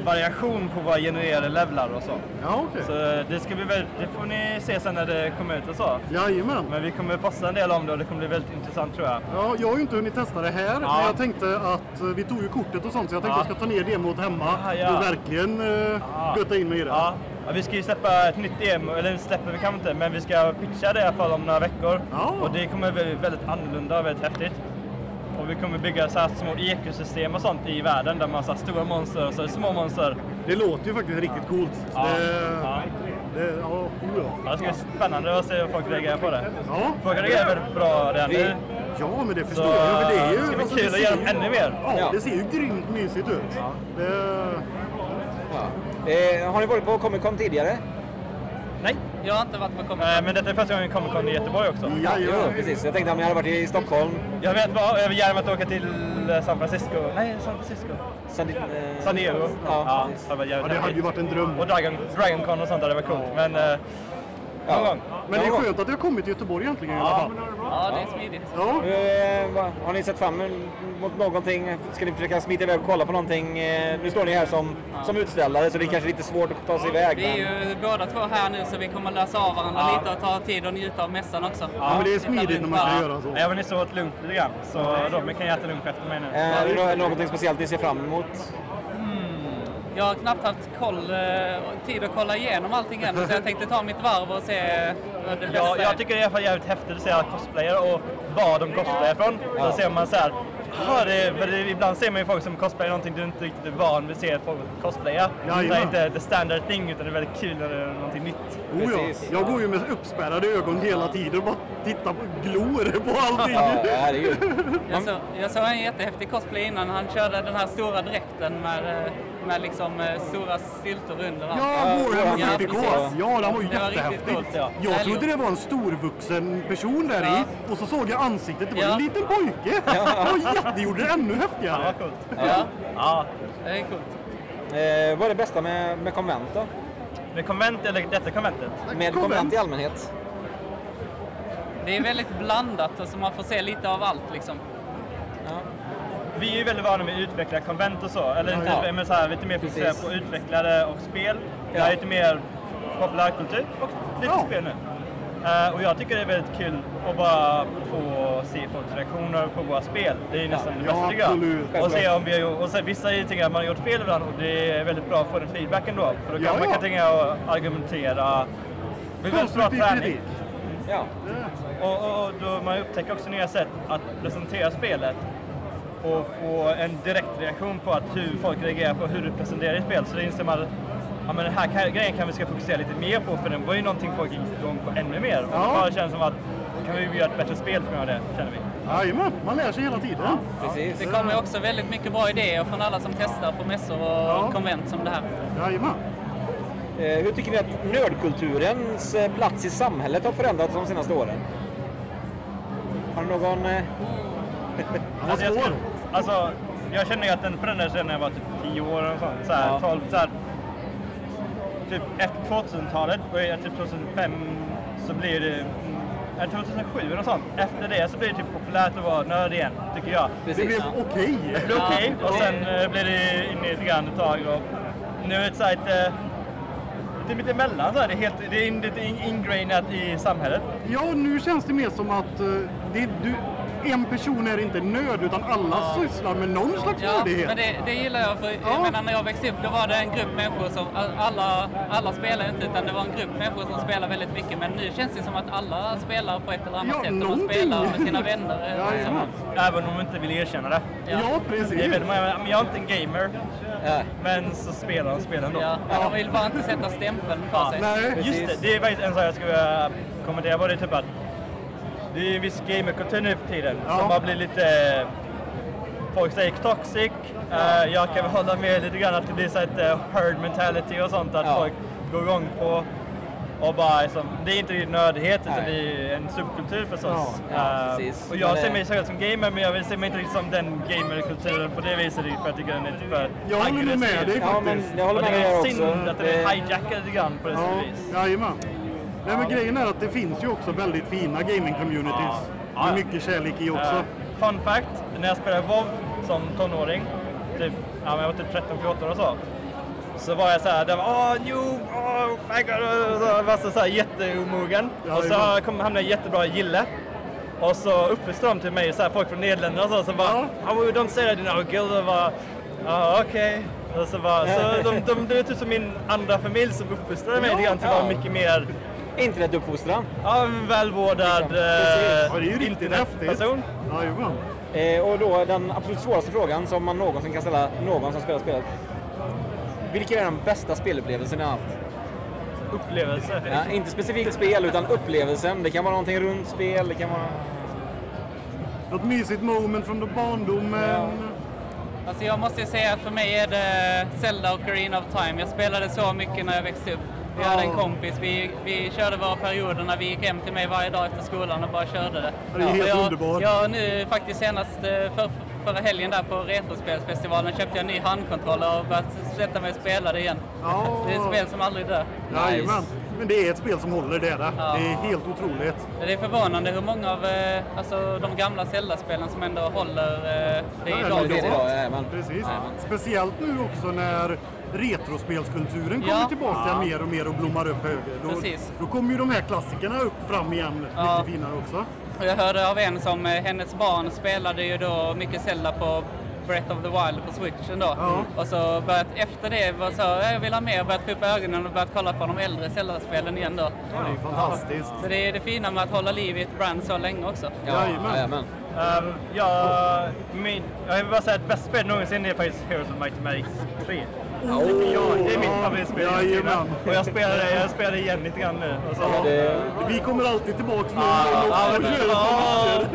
S12: variation på våra genererade levlar och så.
S1: Ja, okej.
S12: Så det, ska vi väl, det får ni se sen när det kommer ut och så.
S1: Jajamän.
S12: Men vi kommer posta en del om det och det kommer bli väldigt intressant tror jag.
S1: Ja, jag har ju inte hunnit testa det här,
S12: Ja.
S1: men jag tänkte att eh, vi tog ju kortet och sånt så jag tänkte
S12: Ja.
S1: jag ska ta ner demot hemma
S12: Ja, ja.
S1: och verkligen uh,
S12: Ja.
S1: götta in mig i det.
S12: Ja. Ja, vi ska ju släppa ett nytt demo, eller släpper vi kanske inte, men vi ska pitcha det i alla fall om några veckor.
S1: Ja.
S12: Och det kommer bli väldigt annorlunda och väldigt häftigt. Och vi kommer bygga så här små ekosystem och sånt i världen där man har så stora monster och så små monster.
S1: Det låter ju faktiskt riktigt coolt.
S12: Ja.
S1: Det,
S12: Ja.
S1: det, ja, oh ja.
S12: Ja, det ska bli spännande att se hur folk reagerar på det.
S1: Ja.
S12: Folk reagerar väldigt bra redan nu.
S1: ja, men det
S12: Så
S1: förstår jag. För det är ju,
S12: det ska bli
S1: alltså,
S12: kul att göra ännu mer.
S1: Ja,
S2: Ja.
S1: det ser ju grymt mysigt ut. Det,
S2: Eh, har ni varit på Comic Con tidigare?
S12: Nej,
S13: Jag har inte varit på Comic
S12: Eh, men detta är första gången Comic Con i Göteborg också.
S2: Jo,
S1: jajamän.
S2: precis. Jag tänkte om ni hade varit i Stockholm.
S12: Jag vet vad, jag vill gärna att åka till eh, San Francisco. Nej, San Francisco.
S2: San, eh,
S12: San Diego.
S2: Ja,
S12: det jävligt
S1: Ja, det hade ju varit en dröm.
S12: Och Dragon, Dragon Con och sånt hade varit coolt. Men eh, gång.
S1: Men det är skönt att det har kommit till Göteborg egentligen i alla fall.
S13: Ja, det är smidigt.
S1: Ja.
S2: Eh, vad- har ni sett fram emot någonting? Ska ni försöka smita iväg och kolla på någonting? Eh, nu står ni här som, som utställare så det är kanske lite svårt att ta sig iväg.
S13: Vi är
S2: men-
S13: ju båda två här nu så vi kommer läsa av varandra
S12: Ja.
S13: lite och ta tid och njuta av mässan också.
S1: ja, men det är smidigt när man kan göra så.
S12: Ja, men ni står åt lugnt lite grann. Så de kan äta lunch efter mig nu.
S2: Eh, Är det nå- någonting speciellt ni ser fram emot?
S13: Jag har knappt haft koll, eh, tid att kolla igenom allting än så jag tänkte ta mitt varv och se vad det bästa
S12: Ja, jag tycker det är i alla fall jävligt häftigt att se alla cosplayare och var de cosplayar från. Då ser man så här, "Jaha, det, för det, ibland ser man ju folk som cosplayar någonting du inte riktigt är van vid att se folk cosplaya.
S1: Jajamän.
S12: Det är inte the standard thing utan det är väldigt kul när det är någonting nytt.
S1: Oh, ja. Jag går ju med uppspärrade ögon hela tiden och bara tittar på, glor på allting.
S2: Ja, herregud. *laughs*
S13: Jag, så, jag såg en jättehäftig cosplay innan. Han körde den här stora dräkten med eh, med liksom eh, stora syltor under allt.
S1: Ja, Warhammer
S13: Ja,
S1: 40K.
S13: precis.
S1: Ja, den var ju jättehäftig.
S13: coolt, ja.
S1: Jag trodde det var en storvuxen person där
S13: Ja.
S1: i och så såg jag ansiktet. Det var
S13: Ja.
S1: en liten pojke. Det var jätte, det gjorde det ännu häftigare.
S13: Ja,
S12: Ja.
S13: det är coolt.
S2: Eh, vad är det bästa med, med konvent då?
S12: Med konvent eller detta konventet?
S2: Med konvent i allmänhet?
S13: Det är väldigt blandat, så man får se lite av allt liksom.
S12: Vi är ju väldigt vana med att utveckla konvent och så. Eller
S13: Ja.
S12: men så här, lite mer fokuserat
S13: Precis.
S12: på utvecklare och spel.
S13: Ja.
S12: är lite mer populärkultur och lite spel nu. Eh, och jag tycker det är väldigt kul att bara få se folks reaktioner på våra spel. Det är nästan det
S1: Ja,
S12: bästa tycker jag. Och se om vi har och sen, vissa ju tycker att man har gjort fel ibland och det är väldigt bra att få den feedbacken då. För då kan
S1: Ja,
S12: man
S1: ja.
S12: kan tänka och argumentera. Det är väldigt bra träning.
S2: Ja.
S12: Och, och, och då man upptäcker också nya sätt att presentera spelet och få en direkt reaktion på att hur folk reagerar på hur du presenterar ditt spel. Så det inser man att ja, men den här grejen kan vi ska fokusera lite mer på för den var ju någonting folk gick igång på ännu mer. Och
S1: Ja.
S12: det känns som att kan vi göra ett bättre spel på grund av det, känner vi.
S1: Jajamän, man lär sig hela tiden.
S13: Precis. Det kommer också väldigt mycket bra idéer från alla som testar på mässor och konvent som det här.
S1: Jajamän.
S2: Eh, hur tycker ni att nördkulturens eh, plats i samhället har förändrats de senaste åren? Har ni någon... Eh...
S12: Alltså, jag, skulle, alltså, jag känner ju att den förändrades när jag var typ 10 år och sånt. Så här,
S2: Ja.
S12: 12, så här, typ efter 2000-talet och jag typ 2005 så blir det mm, eh, 2007 eller något sånt. Efter det så blir det typ populärt att vara nörd igen, tycker jag.
S1: Det blev okej.
S12: Det blev okej och sen eh, blev det inne lite grann ett tag och nu är det så här lite, lite mitt emellan. Så här. Det är, helt, det är lite in- ingrainat i samhället.
S1: Ja, nu känns det mer som att eh, det, du, en person är inte nörd utan alla sysslar med någon slags
S13: Ja,
S1: nördighet.
S13: men det, det gillar jag. För jag menar, när jag växte upp då var det en grupp människor som, alla, alla spelar inte utan det var en grupp människor som spelar väldigt mycket. Men nu känns det som att alla spelar på ett eller annat
S12: Ja,
S13: sätt och de
S12: någonting.
S13: spelar med sina vänner. eh, *laughs*
S12: Ja,
S13: tillsammans.
S12: Även om de inte vill erkänna det.
S13: Ja. Ja, precis.
S12: Väldigt många, men jag är inte en gamer. Men så spelar de spel ändå.
S13: Ja, de vill bara inte sätta stämpeln på sig.
S12: Just det, det är faktiskt en sak jag skulle kommentera på. Det typ att det är en viss gamerkultur nu för tiden som har blivit lite... Folk säger toxic. Eh, jag kan väl hålla med lite grann att det blir så ett eh, herd mentality och sånt. Att folk går igång på och bara liksom, det är inte nördighet utan det är en subkultur förstås.
S2: Ja, ja,
S12: Eh,
S2: precis.
S12: och jag
S2: Men
S12: ser mig själv som gamer men jag ser mig inte riktigt som den gamerkulturen på det viset för jag tycker den är lite för
S1: Jag håller med dig
S2: Ja, men
S1: faktiskt.
S2: jag håller med
S12: och det
S2: dig
S12: är synd att den är hijackad lite grann på det
S1: Ja,
S12: vis.
S1: jajamän. Nej, men grejen är att det finns ju också väldigt fina gaming-communities
S12: Ja.
S1: med
S12: Ja.
S1: mycket kärlek i också.
S12: Eh, fun fact, när jag spelade WoW som tonåring, typ, ja, jag var typ 13-14 och så. Så var jag såhär, det var åh, new, åh, faggot, och så, jag var så, så här jätteomogen.
S1: Ja,
S12: och så
S1: ja.
S12: kom, hamnade jag i jättebra gille. Och så uppfostrade de till mig, så här, folk från Nederländerna och så, som bara, oh, we don't say that in our guild. Och bara, ja okej. Och så bara, så *laughs* de, de, det är typ som min andra familj som uppfostrade mig
S2: Ja,
S12: lite grann till att
S2: ja.
S12: vara mycket mer
S2: Internetuppfostran.
S12: Ja, en välvårdad
S2: Precis.
S12: eh,
S2: Ja, det är ju riktigt
S12: internetperson.
S1: Jajamän.
S2: Eh, och då den absolut svåraste frågan som man någonsin kan ställa någon som spelar spelet. Vilken är den bästa spelupplevelsen ni har haft?
S12: Upplevelse?
S2: Ja, inte specifikt spel, utan upplevelsen. Det kan vara någonting runt spel, det kan vara...
S1: Något mysigt moment från barndomen.
S13: Alltså jag måste ju säga att för mig är det Zelda och Ocarina of Time. Jag spelade så mycket när jag växte upp. Vi hade en kompis, vi, vi körde våra perioder när vi gick hem till mig varje dag efter skolan och bara körde det.
S1: Det är helt
S13: jag,
S1: underbart.
S13: Jag nu faktiskt senast eh, för, förra helgen där på Retrospelsfestivalen köpte jag en ny handkontroll och börjat sätta mig och spela det igen.
S1: Ja.
S13: Det är ett spel som aldrig dör.
S1: Jajamän. Men det är ett spel som håller, det är det.
S13: Ja.
S1: Det är helt otroligt.
S13: Det är förvånande hur många av eh, alltså, de gamla Zelda-spelen som ändå håller eh, det
S1: Ja,
S13: idag.
S1: eller hur? Precis. Speciellt nu också när retrospelskulturen kommer
S13: Ja.
S1: tillbaka
S13: Ja.
S1: mer och mer och blommar upp högre. Då,
S13: Precis.
S1: då kommer ju de här klassikerna upp fram igen
S13: Ja.
S1: lite finare också.
S13: Jag hörde av en som, eh, hennes barn spelade ju då mycket Zelda på Breath of the Wild på switchen då. Och så börjat efter det, var så, jag vill ha mer, börjat få upp ögonen och börjat kolla på de äldre Zelda-spelen igen då.
S1: Ja, det är fantastiskt.
S13: Så det är det fina med att hålla liv i ett brand så länge också.
S2: jajamän.
S12: Um, jag, min, jag vill bara säga att bästa spelet någonsin är faktiskt Heroes of Might and Magic 3.
S1: Oh,
S12: Tycker jag. Det är mitt favoritspel tiderna. Och jag spelar det, jag spelar det igen lite grann nu. Och så,
S1: Vi kommer alltid tillbaks med
S12: Ja,
S1: och
S12: ja,
S1: och
S12: ja.
S1: matcher.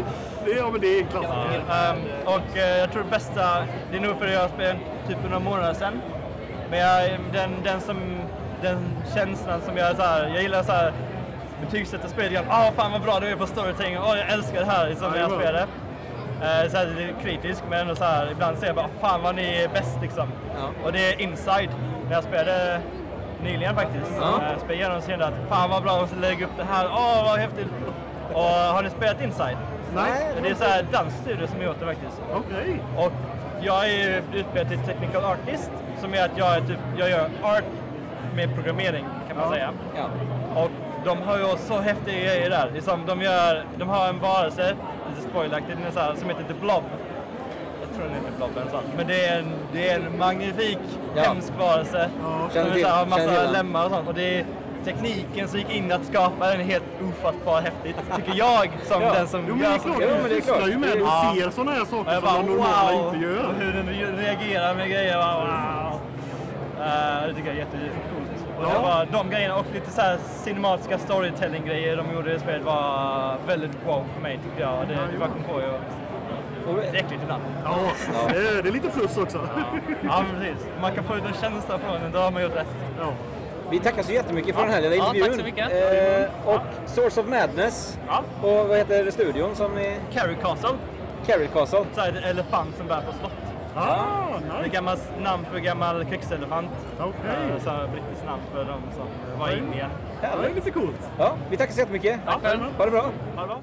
S1: Det, ja, men det är en klassiker.
S12: Ehm, och eh, jag tror det bästa, det är nog för att jag spelade typ några månader sedan. Men jag, den, den som, den känslan som jag så här, jag gillar så här betygsätta spelet. Ah, fan vad bra du är på storytelling. Åh, jag älskar det här liksom, när jag
S1: Jajamän.
S12: Eh, så här, lite kritisk men ändå så här, ibland säger jag bara fan vad ni är bäst liksom. Och det är inside. När jag spelade nyligen faktiskt.
S9: Ja.
S12: Ja. Jag spelade igenom och kände att fan vad bra de måste lägga upp det här. Åh vad häftigt. Och har ni spelat inside?
S1: Nej.
S12: Det är så här dansstudio som har gjort det faktiskt.
S1: Okej.
S12: Och jag är utbildad till technical artist som är att jag, är typ, jag gör art med programmering kan man säga.
S9: Ja.
S12: Och de har ju så häftiga grejer där. Liksom, de, gör, de har en varelse, lite spoilaktigt, men så här, som heter The Blob. Jag tror den heter Blob eller sånt. Men det är en, det är en magnifik,
S9: Ja.
S12: hemsk varelse.
S9: Känner
S12: Som är
S9: till,
S12: så här, har massa lemmar och sånt. Och det är tekniken som gick in att skapa den är helt ofattbart häftigt. Tycker jag som
S9: Ja.
S12: den som
S1: Jo men
S12: gör
S1: klart,
S9: Ja, men det
S1: du
S9: är
S1: sysslar
S9: klart.
S1: ju med och
S12: Ja.
S1: ser sådana här
S12: Och
S1: saker
S12: jag
S1: som
S12: bara
S1: de normala
S12: wow!
S1: inte gör.
S12: Och hur den re- reagerar med grejer. Bara, wow! Eh, det tycker jag är jättecoolt. Och
S1: Ja.
S12: det var de grejerna och lite så här cinematiska storytelling-grejer de gjorde i spelet var väldigt wow för mig tycker jag. Det, det bara kom på ju.
S9: Och,
S12: Det är äckligt ibland.
S1: Ja, det är, det är lite plus också.
S12: Ja, men precis. Man kan få ut en känsla från den, då har man gjort rätt.
S1: Ja.
S9: vi tackar så jättemycket för den här lilla
S13: Ja, tack
S9: intervjun.
S13: så mycket.
S9: Eh, och Source of Madness.
S12: Ja.
S9: Och vad heter studion som är
S12: Carrie Castle.
S9: Carrie Castle?
S12: Så här, en elefant som bär på slott.
S1: Ah,
S12: Det är
S1: nice.
S12: gammalt namn för gammal krigselefant.
S1: Okej.
S12: Eh, Så här, brittiskt namn för de som var in igen.
S1: Ja, det är lite coolt.
S9: Ja, vi tackar så jättemycket.
S12: Tack själv.
S9: Ha det bra.
S12: Ha det bra.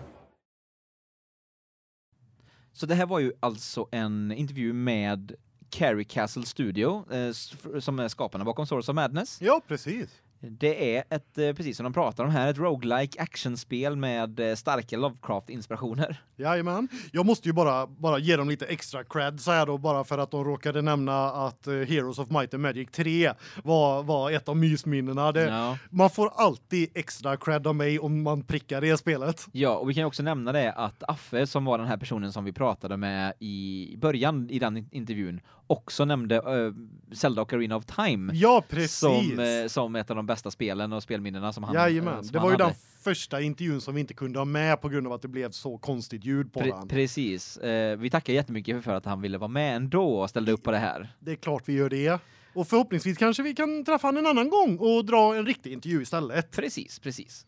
S2: Så det här var ju alltså en intervju med Carrie Castle Studio, eh, som är skaparna bakom Source of Madness.
S1: Ja, precis.
S2: Det är ett, eh, precis som de pratar om här, ett roguelike actionspel med eh, starka Lovecraft-inspirationer.
S1: Jajamän. Jag måste ju bara, bara ge dem lite extra cred så här då, bara för att de råkade nämna att eh, Heroes of Might and Magic 3 var, var ett av mysminnena. Det,
S2: Ja.
S1: Man får alltid extra cred av mig om man prickar det spelet.
S2: Ja, och vi kan också nämna det att Affe, som var den här personen som vi pratade med i början i den in- intervjun, också nämnde uh, Zelda Ocarina of Time.
S1: Ja, precis.
S2: Som, eh, som ett av de bästa spelen och spelminnena som han
S1: Jajamän.
S2: som
S1: Det var ju
S2: hade.
S1: den första intervjun som vi inte kunde ha med på grund av att det blev så konstigt ljud på
S2: Pre-
S1: den.
S2: precis. Eh, vi tackar jättemycket för att han ville vara med ändå och ställde upp på det här.
S1: Det är klart vi gör det. Och förhoppningsvis kanske vi kan träffa han en annan gång och dra en riktig intervju istället.
S2: Precis, precis.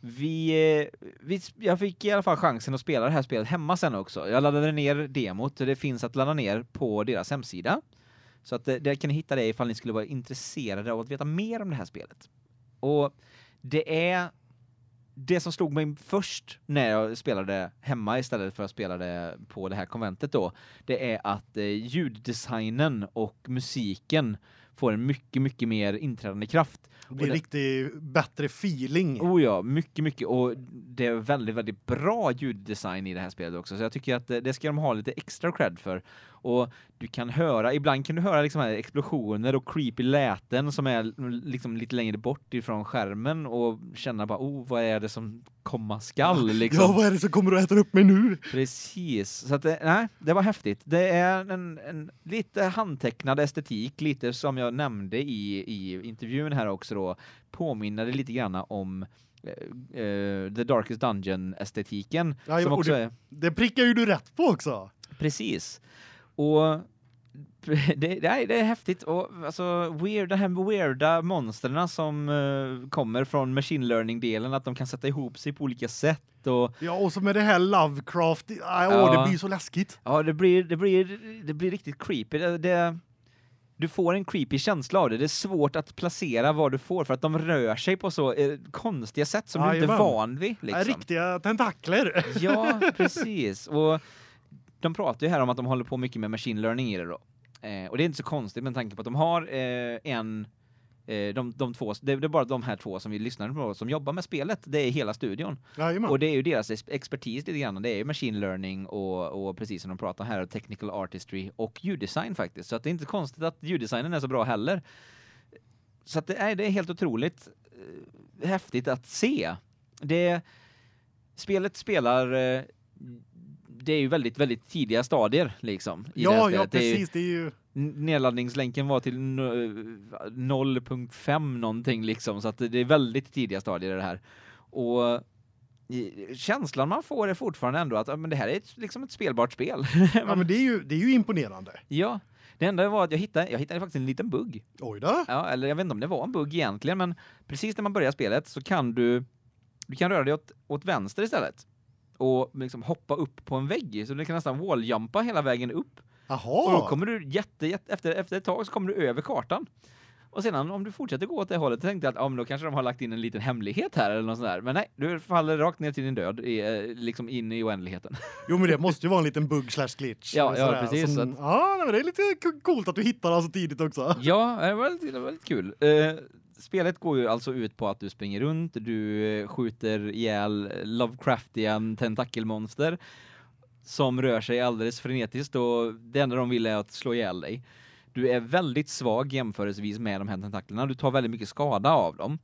S2: Vi, eh, vi, jag fick i alla fall chansen att spela det här spelet hemma sen också. Jag laddade ner demot, det finns att ladda ner på deras hemsida. Så att eh, där kan ni hitta det ifall ni skulle vara intresserade av att veta mer om det här spelet. Och det är det som slog mig först när jag spelade hemma istället för att spela det på det här konventet då, det är att eh, ljuddesignen och musiken får en mycket, mycket mer inträdande kraft.
S1: Det blir riktigt bättre feeling.
S2: Oh ja, mycket, mycket. Och det är väldigt, väldigt bra ljuddesign i det här spelet också. Så jag tycker att eh, det ska de ha lite extra cred för. Och du kan höra, ibland kan du höra liksom explosioner och creepy läten som är liksom lite längre bort ifrån skärmen och känna bara, oh, vad är det som komma skall liksom.
S1: Ja, vad är det som kommer att äta upp mig nu?
S2: Precis. Så att det, nej, det var häftigt. Det är en, en lite handtecknad estetik, lite som jag nämnde i, i intervjun här också då, påminner det lite grann om eh, The Darkest Dungeon-estetiken.
S1: Ja,
S2: som också
S1: det-
S2: är,
S1: Det prickar ju du rätt på också.
S2: precis. Och *laughs* det, det, är, det är häftigt och alltså weird, det här med weirda monsterna som eh, kommer från machine learning-delen, att de kan sätta ihop sig på olika sätt och
S1: Ja, och så med det här Lovecraft. Ja,
S2: Ja.
S1: det blir så läskigt.
S2: Ja, det blir det blir det blir riktigt creepy. Det, det du får en creepy känsla av det. Det är svårt att placera vad du får för att de rör sig på så eh, konstiga sätt som du inte är van vid
S1: Ja,
S2: liksom.
S1: Riktiga tentakler.
S2: Ja, *laughs* precis. Och de pratar ju här om att de håller på mycket med machine learning i det då. Eh, och det är inte så konstigt med tanke på att de har eh, en eh, de, de två, det, det är bara de här två som vi lyssnar på som jobbar med spelet. Det är hela studion.
S1: Jajamän.
S2: Och det är ju deras ex- expertis lite grann. Det är ju machine learning och, och precis som de pratar här, technical artistry och ljuddesign faktiskt. Så att det är inte konstigt att ljuddesignen är så bra heller. Så att det är, det är helt otroligt eh, häftigt att se. Det, spelet spelar eh, det är ju väldigt, väldigt tidiga stadier liksom.
S1: Ja, ja, precis. Det är ju...
S2: Nedladdningslänken var till no- 0.5 någonting liksom så att det är väldigt tidiga stadier det här. Och känslan man får är fortfarande ändå att men det här är ett, liksom ett spelbart spel.
S1: Ja, men *laughs* det är ju, det är ju imponerande.
S2: ja, Det enda var att jag hittade, jag hittade faktiskt en liten bugg.
S1: Oj då.
S2: Ja, eller jag vet inte om det var en bugg egentligen, men precis när man börjar spelet så kan du du kan röra dig åt, åt vänster istället och liksom hoppa upp på en vägg så du kan nästan walljumpa hela vägen upp.
S1: Jaha.
S2: Och då kommer du jätte, jätte efter efter ett tag så kommer du över kartan. Och sedan om du fortsätter gå åt det hållet tänkte jag att ja, men då kanske de har lagt in en liten hemlighet här eller något sånt där. Men nej, du faller rakt ner till din död i, eh, liksom in i oändligheten. *laughs*
S1: Jo men det måste ju vara en liten bugg slash glitch.
S2: Ja, ja, precis,
S1: Som,
S2: så
S1: Ja, men det är lite coolt att du hittar den så tidigt också.
S2: Ja, det var lite, det var lite kul. Eh, spelet går ju alltså ut på att du springer runt, du eh, skjuter ihjäl Lovecraftian tentakelmonster som rör sig alldeles frenetiskt och det enda de vill är att slå ihjäl dig. Du är väldigt svag jämförelsevis med de här tentaklerna. Du tar väldigt mycket skada av dem.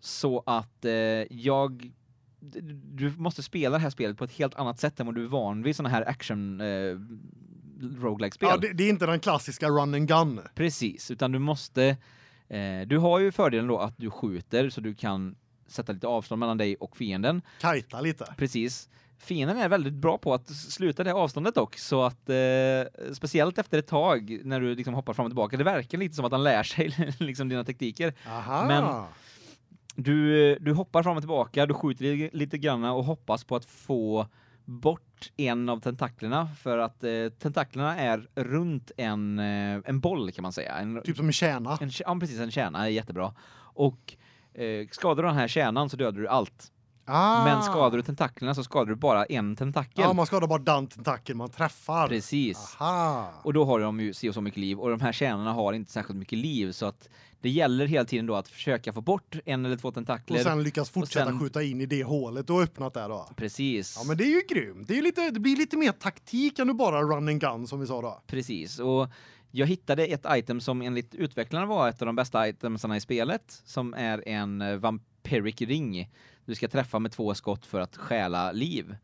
S2: Så att eh, jag du måste spela det här spelet på ett helt annat sätt än vad du är van vid såna här action eh, roguelike spel.
S1: Ja, det, det är inte den klassiska run and gun.
S2: Precis, utan du måste eh, du har ju fördelen då att du skjuter så du kan sätta lite avstånd mellan dig och fienden.
S1: Kajta lite.
S2: Precis. Fienden är väldigt bra på att sluta det avståndet dock så att eh, speciellt efter ett tag när du liksom hoppar fram och tillbaka det verkar lite som att han lär sig *laughs* liksom dina tekniker.
S1: Aha.
S2: Men du du hoppar fram och tillbaka, du skjuter li- lite granna och hoppas på att få bort en av tentaklerna för att eh, tentaklerna är runt en eh, en boll kan man säga. En,
S1: Typ som en kärna.
S2: en, ja, precis en kärna är jättebra. Och eh, skadar du den här kärnan så dödar du allt.
S1: Ah.
S2: Men skadar du tentaklerna så skadar du bara en tentakel.
S1: Ja, man skadar bara den tentakeln man träffar.
S2: Precis.
S1: Aha.
S2: Och då har de ju och så mycket liv och de här kärnorna har inte särskilt mycket liv så att det gäller hela tiden då att försöka få bort en eller två tentakler.
S1: Och sen lyckas fortsätta
S2: sen-
S1: skjuta in i det hålet och öppnat där då.
S2: Precis.
S1: Ja, men det är ju grymt. Det är lite det blir lite mer taktik än att bara run and gun som vi sa då.
S2: Precis. Och jag hittade ett item som enligt utvecklarna var ett av de bästa itemsarna i spelet som är en eh, vampiric ring. Du ska träffa med två skott för att stjäla liv.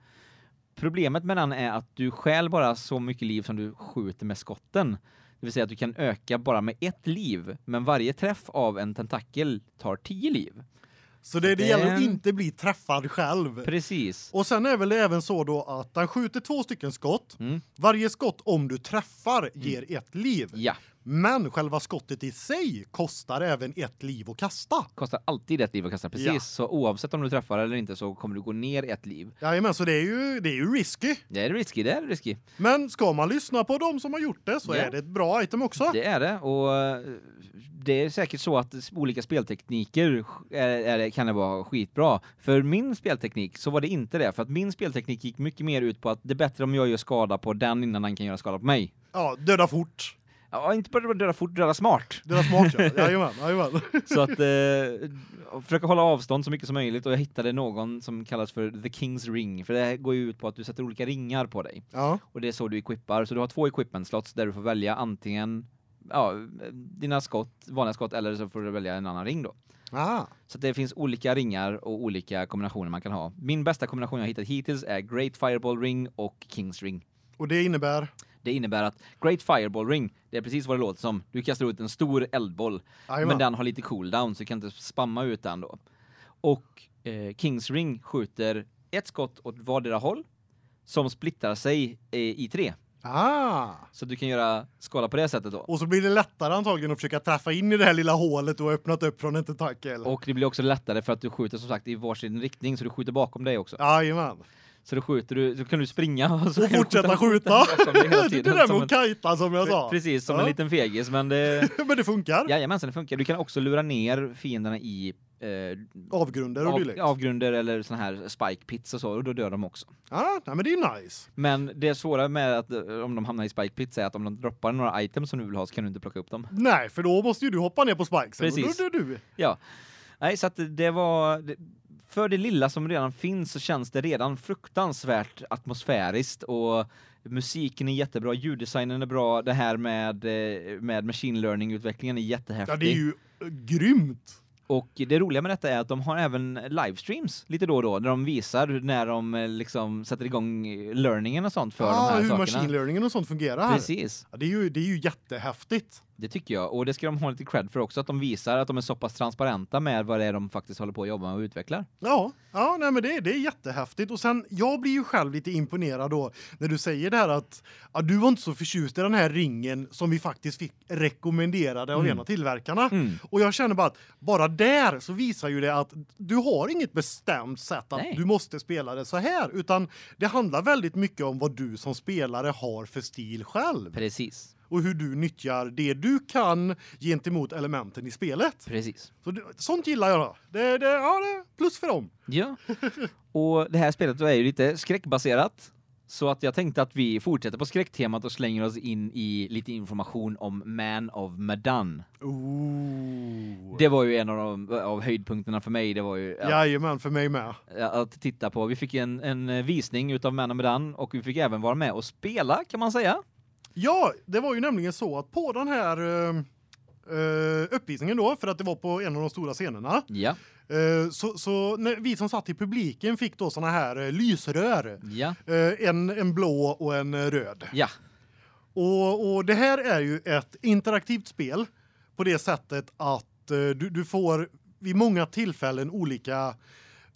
S2: Problemet med den är att du stjäl bara så mycket liv som du skjuter med skotten. Det vill säga att du kan öka bara med ett liv, men varje träff av en tentakel tar 10 liv.
S1: Så det, det gäller att inte bli träffad själv.
S2: Precis.
S1: Och sen är väl det även så då att den skjuter två stycken skott.
S2: Mm.
S1: Varje skott om du träffar ger ett liv.
S2: Ja,
S1: Men själva skottet i sig kostar även ett liv att kasta.
S2: kostar alltid ett liv att kasta precis.
S1: Ja.
S2: Så oavsett om du träffar eller inte så kommer du gå ner ett liv.
S1: Jajamän, så det är ju det är ju risky.
S2: Det är risky, det är risky.
S1: Men ska man lyssna på de som har gjort det så
S2: Ja.
S1: är det ett bra item också.
S2: Det är det och eh, det är säkert så att olika speltekniker är, är, kan det vara skitbra. För min spelteknik så var det inte det för att min spelteknik gick mycket mer ut på att det är bättre om jag gör skada på den innan den kan göra skada på mig.
S1: Ja, döda fort.
S2: Ja, inte bara döda fort, döda smart.
S1: Döda smart ja. *laughs* Jajamän, jajamän.
S2: Så att eh, försöka hålla avstånd så mycket som möjligt och jag hittade någon som kallas för The King's Ring för det går ju ut på att du sätter olika ringar på dig.
S1: Ja.
S2: Och det är så du equippar. Så du har två equipment slots där du får välja antingen ja, dina skott, vanliga skott eller så får du välja en annan ring då.
S1: Ah.
S2: Så det finns olika ringar och olika kombinationer man kan ha. Min bästa kombination jag hittat hittills är Great Fireball Ring och King's Ring.
S1: Och det innebär
S2: Det innebär att Great Fireball Ring, det är precis vad det låter som. Du kastar ut en stor eldboll,
S1: Jajamän.
S2: men den har lite cooldown så du kan inte spamma ut den då. Och eh, King's Ring skjuter ett skott åt vardera håll som splittar sig eh, i tre.
S1: Ah.
S2: Så du kan göra skada på det sättet då.
S1: Och så blir det lättare antagligen att försöka träffa in i det här lilla hålet du har öppnat upp från en tentakel.
S2: Och det blir också lättare för att du skjuter som sagt i varsin riktning så du skjuter bakom dig också.
S1: Jajamän.
S2: Så då skjuter du, så kan du springa *laughs* och,
S1: Och fortsätta skjuta. *laughs*
S2: hela *laughs*
S1: det där med att kajta som jag sa.
S2: Precis, som
S1: Ja.
S2: en liten fegis men det
S1: Men det funkar.
S2: Jajamensan, det funkar. Du kan också lura ner fienderna i eh,
S1: Avgrunder och
S2: av,
S1: dylikt.
S2: avgrunder eller såna här spike pits och så och då dör de också.
S1: Ja, nej, men det är nice.
S2: Men det svåra med att eh, om de hamnar i spike pits är att om de droppar några items som du vill ha så kan du inte plocka upp dem.
S1: Nej, för då måste ju du hoppa ner på spikesen.
S2: Precis.
S1: Och då dör du.
S2: Ja. Nej, så att det var det, för det lilla som redan finns så känns det redan fruktansvärt atmosfäriskt och musiken är jättebra, ljuddesignen är bra, det här med eh, med machine learning utvecklingen är jättehäftig.
S1: Ja, det är ju eh, grymt.
S2: Och det roliga med detta är att de har även livestreams lite då och då där de visar när de eh, liksom sätter igång learningen och sånt för de
S1: ah,
S2: här
S1: hur
S2: sakerna.
S1: machine learningen och sånt fungerar.
S2: Precis.
S1: Ja, det är ju det är ju jättehäftigt.
S2: Det tycker jag och det ska de ha lite cred för också att de visar att de är så pass transparenta med vad det är de faktiskt håller på att jobba med och utvecklar.
S1: Ja, ja nej men det det är jättehäftigt och sen jag blir ju själv lite imponerad då när du säger det här att ja, du var inte så förtjust i den här ringen som vi faktiskt fick rekommenderade av
S2: Mm.
S1: en av tillverkarna.
S2: Mm.
S1: Och jag känner bara att bara där så visar ju det att du har inget bestämt sätt att
S2: Nej.
S1: du måste spela det så här utan det handlar väldigt mycket om vad du som spelare har för stil själv
S2: Precis.
S1: Och hur du nyttjar det du kan gentemot elementen i spelet.
S2: Precis.
S1: Så sånt gillar jag då. Det det ja, det plus för dem.
S2: Ja. *laughs* Och det här spelet är ju lite skräckbaserat. Så att jag tänkte att vi fortsätter på skräcktemat och slänger oss in i lite information om Man of Medan.
S1: Ooh.
S2: Det var ju en av, de, av höjdpunkterna för mig. Det var ju att,
S1: Jajamän, för mig med.
S2: att titta på. Vi fick en, en visning utav Man of Medan och vi fick även vara med och spela kan man säga.
S1: Ja, det var ju nämligen så att på den här eh, eh, uppvisningen då, för att det var på en av de stora scenerna,
S2: Ja.
S1: eh, så, så vi som satt i publiken fick då såna här eh, lysrör.
S2: Ja.
S1: En, en blå och en röd.
S2: Ja.
S1: Och, och det här är ju ett interaktivt spel på det sättet att du, du får vid många tillfällen olika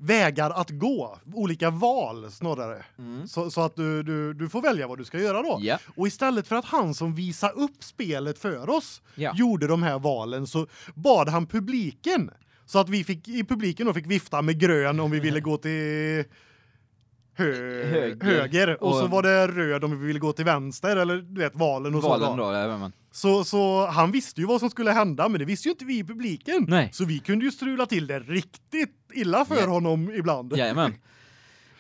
S1: vägar att gå, olika val snarare.
S2: Mm.
S1: Så, så att du, du, du får välja vad du ska göra då.
S2: Ja.
S1: Och istället för att han som visar upp spelet för oss
S2: Ja.
S1: gjorde de här valen så bad han publiken så att vi fick i publiken då fick vifta med grön om vi ville gå till hö
S2: Höger.
S1: höger, och, så
S2: Och-
S1: var det röd om vi ville gå till vänster eller du vet valen och
S2: Valen
S1: så då.
S2: då, jajamän.
S1: Så så han visste ju vad som skulle hända men det visste ju inte vi i publiken.
S2: Nej.
S1: Så vi kunde ju strula till det riktigt illa för
S2: Ja.
S1: honom ibland.
S2: Jajamän. *laughs*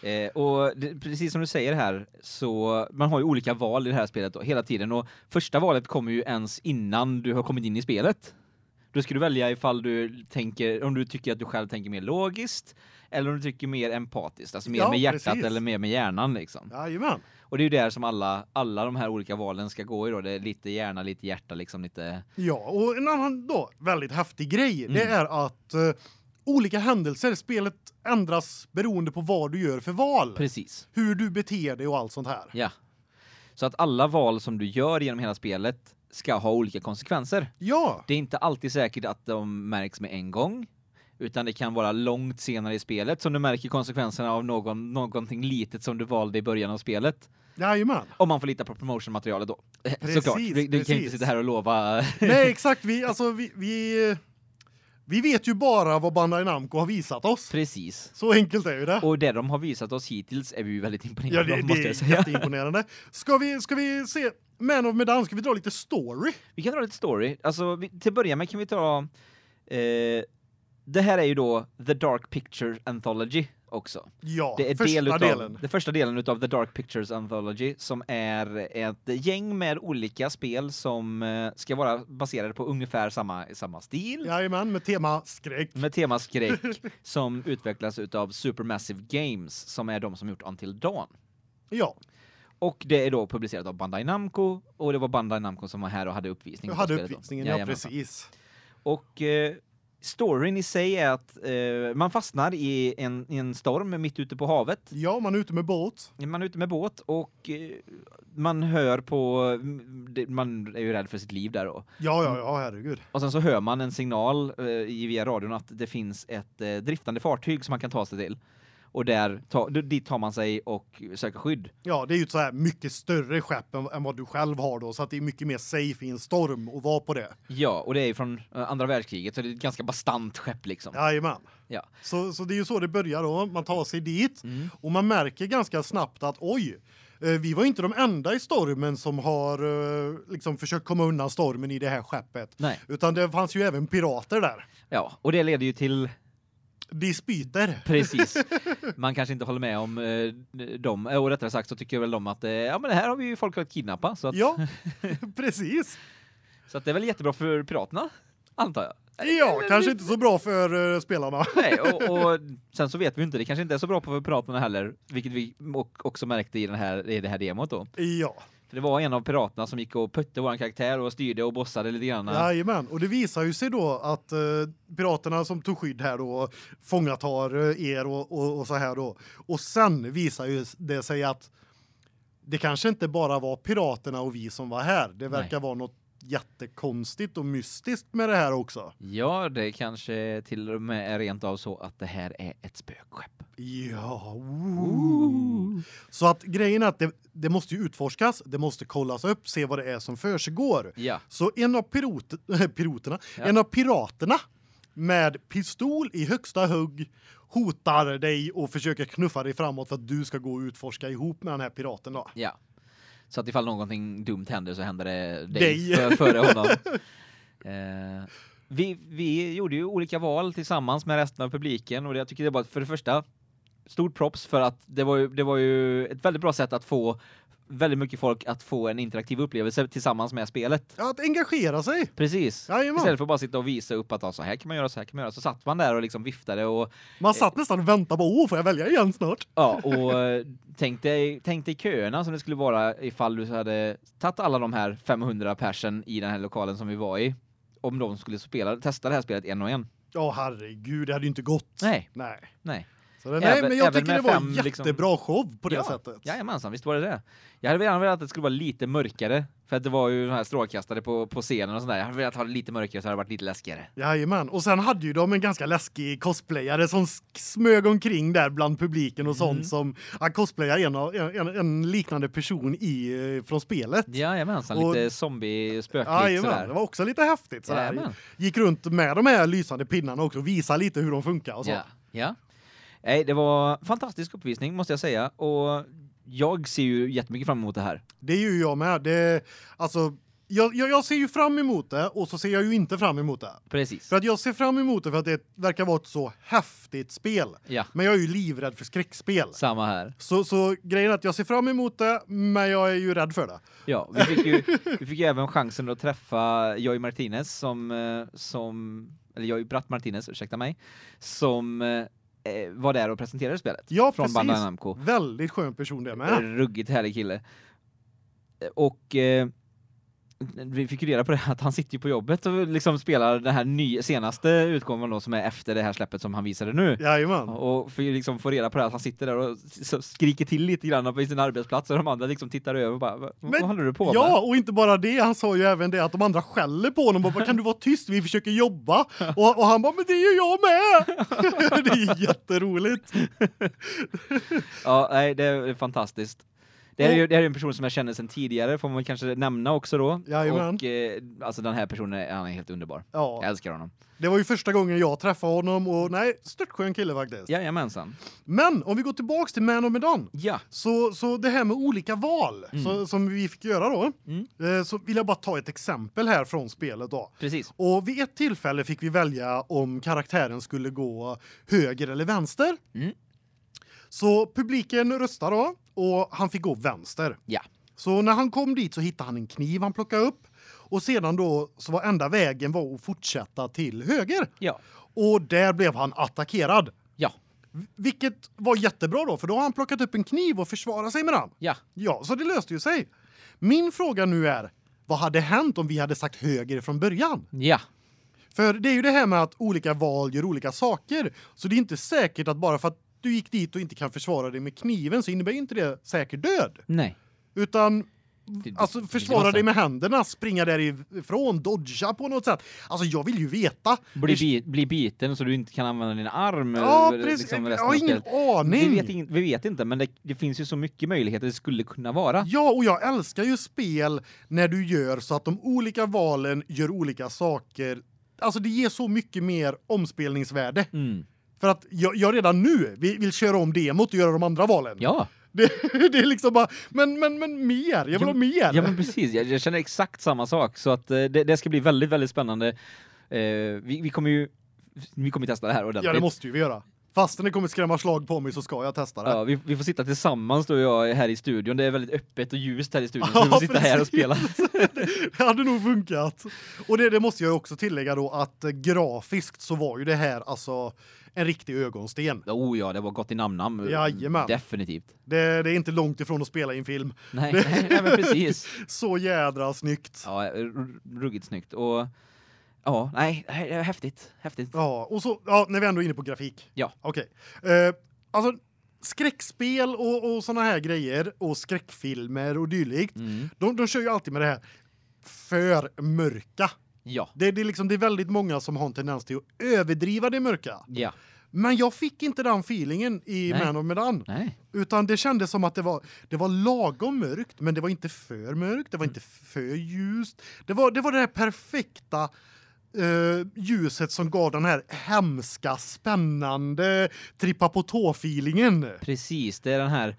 S2: Eh, och det, precis som du säger här så man har ju olika val i det här spelet då, hela tiden och första valet kommer ju ens innan du har kommit in i spelet. Då ska du välja ifall du tänker om du tycker att du själv tänker mer logiskt eller om du tycker mer empatiskt, alltså mer
S1: Ja,
S2: med hjärtat
S1: precis.
S2: eller mer med hjärnan liksom.
S1: Jajamän.
S2: Och det är ju där som alla alla de här olika valen ska gå i då, det är lite hjärna, lite hjärta liksom lite
S1: Ja, och en annan då väldigt häftig grej, det
S2: Mm.
S1: är att eh, olika händelser, spelet ändras beroende på vad du gör för val.
S2: precis.
S1: Hur du beter dig och allt sånt här.
S2: Ja. Så att alla val som du gör genom hela spelet ska ha olika konsekvenser.
S1: Ja,
S2: Det är inte alltid säkert att de märks med en gång utan det kan vara långt senare i spelet som du märker konsekvenserna av någon någonting litet som du valde i början av spelet.
S1: jajamän.
S2: Om man får lita på promotionmaterialet då.
S1: Precis,
S2: Såklart. Du, du kan inte sitta här och lova
S1: Nej, *laughs* exakt. Vi alltså vi vi vi vet ju bara vad Bandai Namco har visat oss.
S2: precis.
S1: Så enkelt är ju det.
S2: Och det de har visat oss hittills är vi ju väldigt
S1: Ja,
S2: imponerade
S1: det,
S2: av
S1: det
S2: måste jag
S1: är
S2: säga.
S1: jätteimponerande. Ska vi ska vi se Man of Medan, ska vi dra lite story?
S2: Vi kan dra lite story. Alltså vi, till att börja med kan vi ta eh, det här är ju då The Dark Picture Anthology också.
S1: Ja,
S2: Det är
S1: första
S2: del utav,
S1: delen.
S2: det första delen utav The Dark Pictures Anthology som är ett gäng med olika spel som eh, ska vara baserade på ungefär samma samma stil
S1: Jajamän, med tema skräck.
S2: med tema skräck *laughs* som utvecklas utav Supermassive Games som är de som gjort Until Dawn.
S1: Ja,
S2: Och det är då publicerat av Bandai Namco och det var Bandai Namco som var här och hade uppvisning
S1: jag hade uppvisningen, ja
S2: Jajamensan.
S1: precis.
S2: Och eh, storyn i sig är att eh, man fastnar i en, i en storm mitt ute på havet.
S1: Ja, man är ute med båt.
S2: Man är ute med båt och eh, man hör på mm, man är ju rädd för sitt liv där då.
S1: Ja, ja, ja, herregud.
S2: Och sen så hör man en signal eh, i via radion att det finns ett eh, driftande fartyg som man kan ta sig till. Och där ta, dit tar man sig och söker skydd.
S1: Ja, det är ju ett så här mycket större skepp än, än vad du själv har då, så att det är mycket mer safe i en storm att vara på det.
S2: Ja, och det är ju från eh, andra världskriget så det är ett ganska bastant skepp liksom.
S1: Jajamän.
S2: Ja.
S1: Så, så det är ju så det börjar då, man tar sig dit
S2: Mm.
S1: och man märker ganska snabbt att oj, eh, vi var inte de enda i stormen som har eh, liksom försökt komma undan stormen i det här skeppet.
S2: Nej.
S1: Utan det fanns ju även pirater där.
S2: Ja, och det leder ju till
S1: Dispyter.
S2: Precis. *laughs* Man kanske inte håller med om eh, dem. Och rättare sagt så tycker väl de att eh, ja men det här har vi ju folk att kidnappa så att,
S1: Ja, *laughs* *laughs* precis.
S2: så att det är väl jättebra för piraterna antar jag.
S1: Ja, kanske inte så bra för eh, spelarna.
S2: Nej, och, och sen så vet vi inte, det kanske inte är så bra för piraterna heller, vilket vi också märkte i den här i det här demot då.
S1: Ja,
S2: För det var en av piraterna som gick och pötte våran karaktär och styrde och bossade lite grann.
S1: jajamän. Och det visar ju sig då att eh, piraterna som tog skydd här då fångatar eh, er och, och, och så här då. Och sen visar ju det sig att det kanske inte bara var piraterna och vi som var här. Det verkar vara något jättekonstigt och mystiskt med det här också.
S2: Ja, det kanske till och med är rent av så att det här är ett spökskepp.
S1: Ja. Ooh. Så att grejen är att det, det måste ju utforskas, det måste kollas upp, se vad det är som försiggår.
S2: Ja.
S1: Så en av pirot, *laughs* piroterna,
S2: Ja.
S1: en av piraterna med pistol i högsta hugg hotar dig och försöker knuffa dig framåt för att du ska gå och utforska ihop med den här piraten då.
S2: Ja. Så att ifall någonting dumt händer så händer det dig. För, före *laughs* honom. eh, vi, vi gjorde ju olika val tillsammans med resten av publiken och det, jag tycker det var för det första stort props för att det var ju, det var ju ett väldigt bra sätt att få väldigt mycket folk att få en interaktiv upplevelse tillsammans med spelet.
S1: Ja, att engagera sig.
S2: Precis.
S1: Jajamän.
S2: Istället för att bara sitta och visa upp att så här kan man göra, så här kan man göra. Så satt man där och liksom viftade och
S1: Man satt nästan och väntade på, åh, får jag välja igen snart?
S2: Ja, och eh, tänk dig, tänk dig köerna som det skulle vara ifall du hade tagit alla de här 500 personen i den här lokalen som vi var i. Om de skulle spela, testa det här spelet en och en.
S1: Ja, herregud, det hade ju inte gått.
S2: Nej.
S1: Nej.
S2: Nej.
S1: Så nej,
S2: Även-
S1: men jag tycker det var
S2: fem,
S1: en
S2: liksom-
S1: jättebra show på det
S2: ja,
S1: sättet.
S2: Jajamensan, visst var det det. Jag hade gärna velat att det skulle vara lite mörkare. För att det var ju de här strålkastare på, på scenen och sådär. Jag hade velat ha det lite mörkare så hade det varit lite läskigare.
S1: Jajamän, och sen hade ju de en ganska läskig cosplayare som smög omkring där bland publiken och sånt som han cosplayar en, en, en liknande person i eh, från spelet.
S2: Jajamensan,
S1: Och-
S2: lite zombie-spökligt
S1: Jajamän,
S2: sådär.
S1: det var också lite häftigt sådär.
S2: Jajamän.
S1: Gick runt med de här lysande pinnarna också och visade lite hur de funkar och så.
S2: Ja. Ja. Nej, det var fantastisk uppvisning måste jag säga och jag ser ju jättemycket fram emot det här.
S1: Det är ju jag med. Det alltså jag, jag, jag ser ju fram emot det och så ser jag ju inte fram emot det.
S2: Precis.
S1: För att jag ser fram emot det för att det verkar vara ett så häftigt spel.
S2: Ja.
S1: Men jag är ju livrädd för skräckspel.
S2: Samma här.
S1: Så så grejen är att jag ser fram emot det, men jag är ju rädd för det.
S2: Ja, vi fick ju vi fick ju även chansen att träffa Joy Martinez som eh, som eller Joy Bratt Martinez, ursäkta mig, som eh, var där och presenterade spelet
S1: Ja,
S2: från
S1: precis.
S2: Bandai Namco.
S1: Väldigt skön person det med.
S2: Ruggigt härlig kille. Och eh, vi fick ju reda på det att han sitter ju på jobbet och liksom spelar den här nya senaste utgåvan då som är efter det här släppet som han visade nu.
S1: Jajamän.
S2: Och för liksom få reda på det att han sitter där och skriker till lite grann på sin arbetsplats och de andra liksom tittar över och bara "Vad- håller du på med?
S1: Ja, och inte bara det, han sa ju även det att de andra skäller på honom och bara kan du vara tyst, vi försöker jobba. Och, och han bara men det gör jag med. *laughs* det är jätteroligt. *laughs*
S2: Ja, nej, det är fantastiskt. Det här är ju det här är en person som jag känner sedan tidigare, får man kanske nämna också då.
S1: Jajamän.
S2: Och eh, alltså den här personen, är- han är helt underbar.
S1: Ja.
S2: Jag älskar honom.
S1: Det var ju första gången jag träffade honom och nej, störtskön kille faktiskt.
S2: Jajamensan.
S1: Men om vi går tillbaks till Man of Medan.
S2: Ja.
S1: Så så det här med olika val
S2: Mm.
S1: så, som vi fick göra då.
S2: Mm.
S1: Eh, så vill jag bara ta ett exempel här från spelet då.
S2: Precis.
S1: Och vid ett tillfälle fick vi välja om karaktären skulle gå höger eller vänster.
S2: Mm.
S1: Så publiken röstade då och han fick gå vänster.
S2: Ja.
S1: Så när han kom dit så hittade han en kniv han plockade upp och sedan då så var enda vägen var att fortsätta till höger.
S2: Ja.
S1: Och där blev han attackerad.
S2: Ja.
S1: Vilket var jättebra då för då har han plockat upp en kniv och försvarat sig med den.
S2: Ja.
S1: Ja, så det löste ju sig. Min fråga nu är vad hade hänt om vi hade sagt höger från början?
S2: Ja.
S1: För det är ju det här med att olika val gör olika saker. Så det är inte säkert att bara för att du gick dit och inte kan försvara dig med kniven så innebär inte det säker död.
S2: Nej.
S1: Utan
S2: Det-
S1: alltså försvara
S2: måste-
S1: dig med händerna, springa därifrån, dodga på något sätt. Alltså jag vill ju veta.
S2: Bli, bi bli biten så du inte kan använda din arm.
S1: Ja,
S2: eh,
S1: precis.
S2: liksom
S1: Jag har ingen aning.
S2: Vi vet, ing- vi vet inte, men det, det finns ju så mycket möjligheter det skulle kunna vara.
S1: Ja, och jag älskar ju spel när du gör så att de olika valen gör olika saker. Alltså det ger så mycket mer omspelningsvärde.
S2: Mm.
S1: För att jag, jag redan nu vill, köra om demot och göra de andra valen.
S2: Ja. *laughs*
S1: Det, det är liksom bara, men, men, men mer, jag vill ha mer.
S2: Ja men precis, jag, jag känner exakt samma sak så att eh, det, det ska bli väldigt väldigt spännande. Eh, vi, vi kommer ju vi kommer testa det här ordentligt.
S1: Ja, det måste ju vi göra. Fastän det kommer skrämma slag på mig så ska jag testa det.
S2: Ja, vi, vi får sitta tillsammans då jag här i studion. Det är väldigt öppet och ljust här i studion
S1: Ja,
S2: vi får sitta här och spela. *laughs*
S1: det hade nog funkat. Och det, det måste jag också tillägga då att eh, grafiskt så var ju det här alltså en riktig ögonsten.
S2: Oh ja, det var gott i namn-namn.
S1: Jajamän.
S2: Definitivt.
S1: Det, det är inte långt ifrån att spela i en film.
S2: Nej,
S1: Det- *laughs*
S2: nej, men precis. *laughs*
S1: Så jädra snyggt.
S2: Ja, ruggigt snyggt och ja, nej, det är häftigt, häftigt.
S1: Ja, och så ja, när vi ändå är inne på grafik.
S2: Ja.
S1: Okej. Eh alltså skräckspel och och såna här grejer och skräckfilmer och dylikt.
S2: Mm.
S1: De de kör ju alltid med det här för mörka.
S2: Ja.
S1: Det, det, är liksom, det är väldigt många som har en tendens till att överdriva det mörka.
S2: Ja.
S1: Men jag fick inte den feelingen i
S2: Nej.
S1: Man of Medan.
S2: Nej.
S1: Utan det kändes som att det var det var lagom mörkt, men det var inte för mörkt, det var inte för ljust. Det var det var det här perfekta eh, ljuset som gav den här hemska, spännande trippa på tå-feelingen.
S2: Precis, det är den här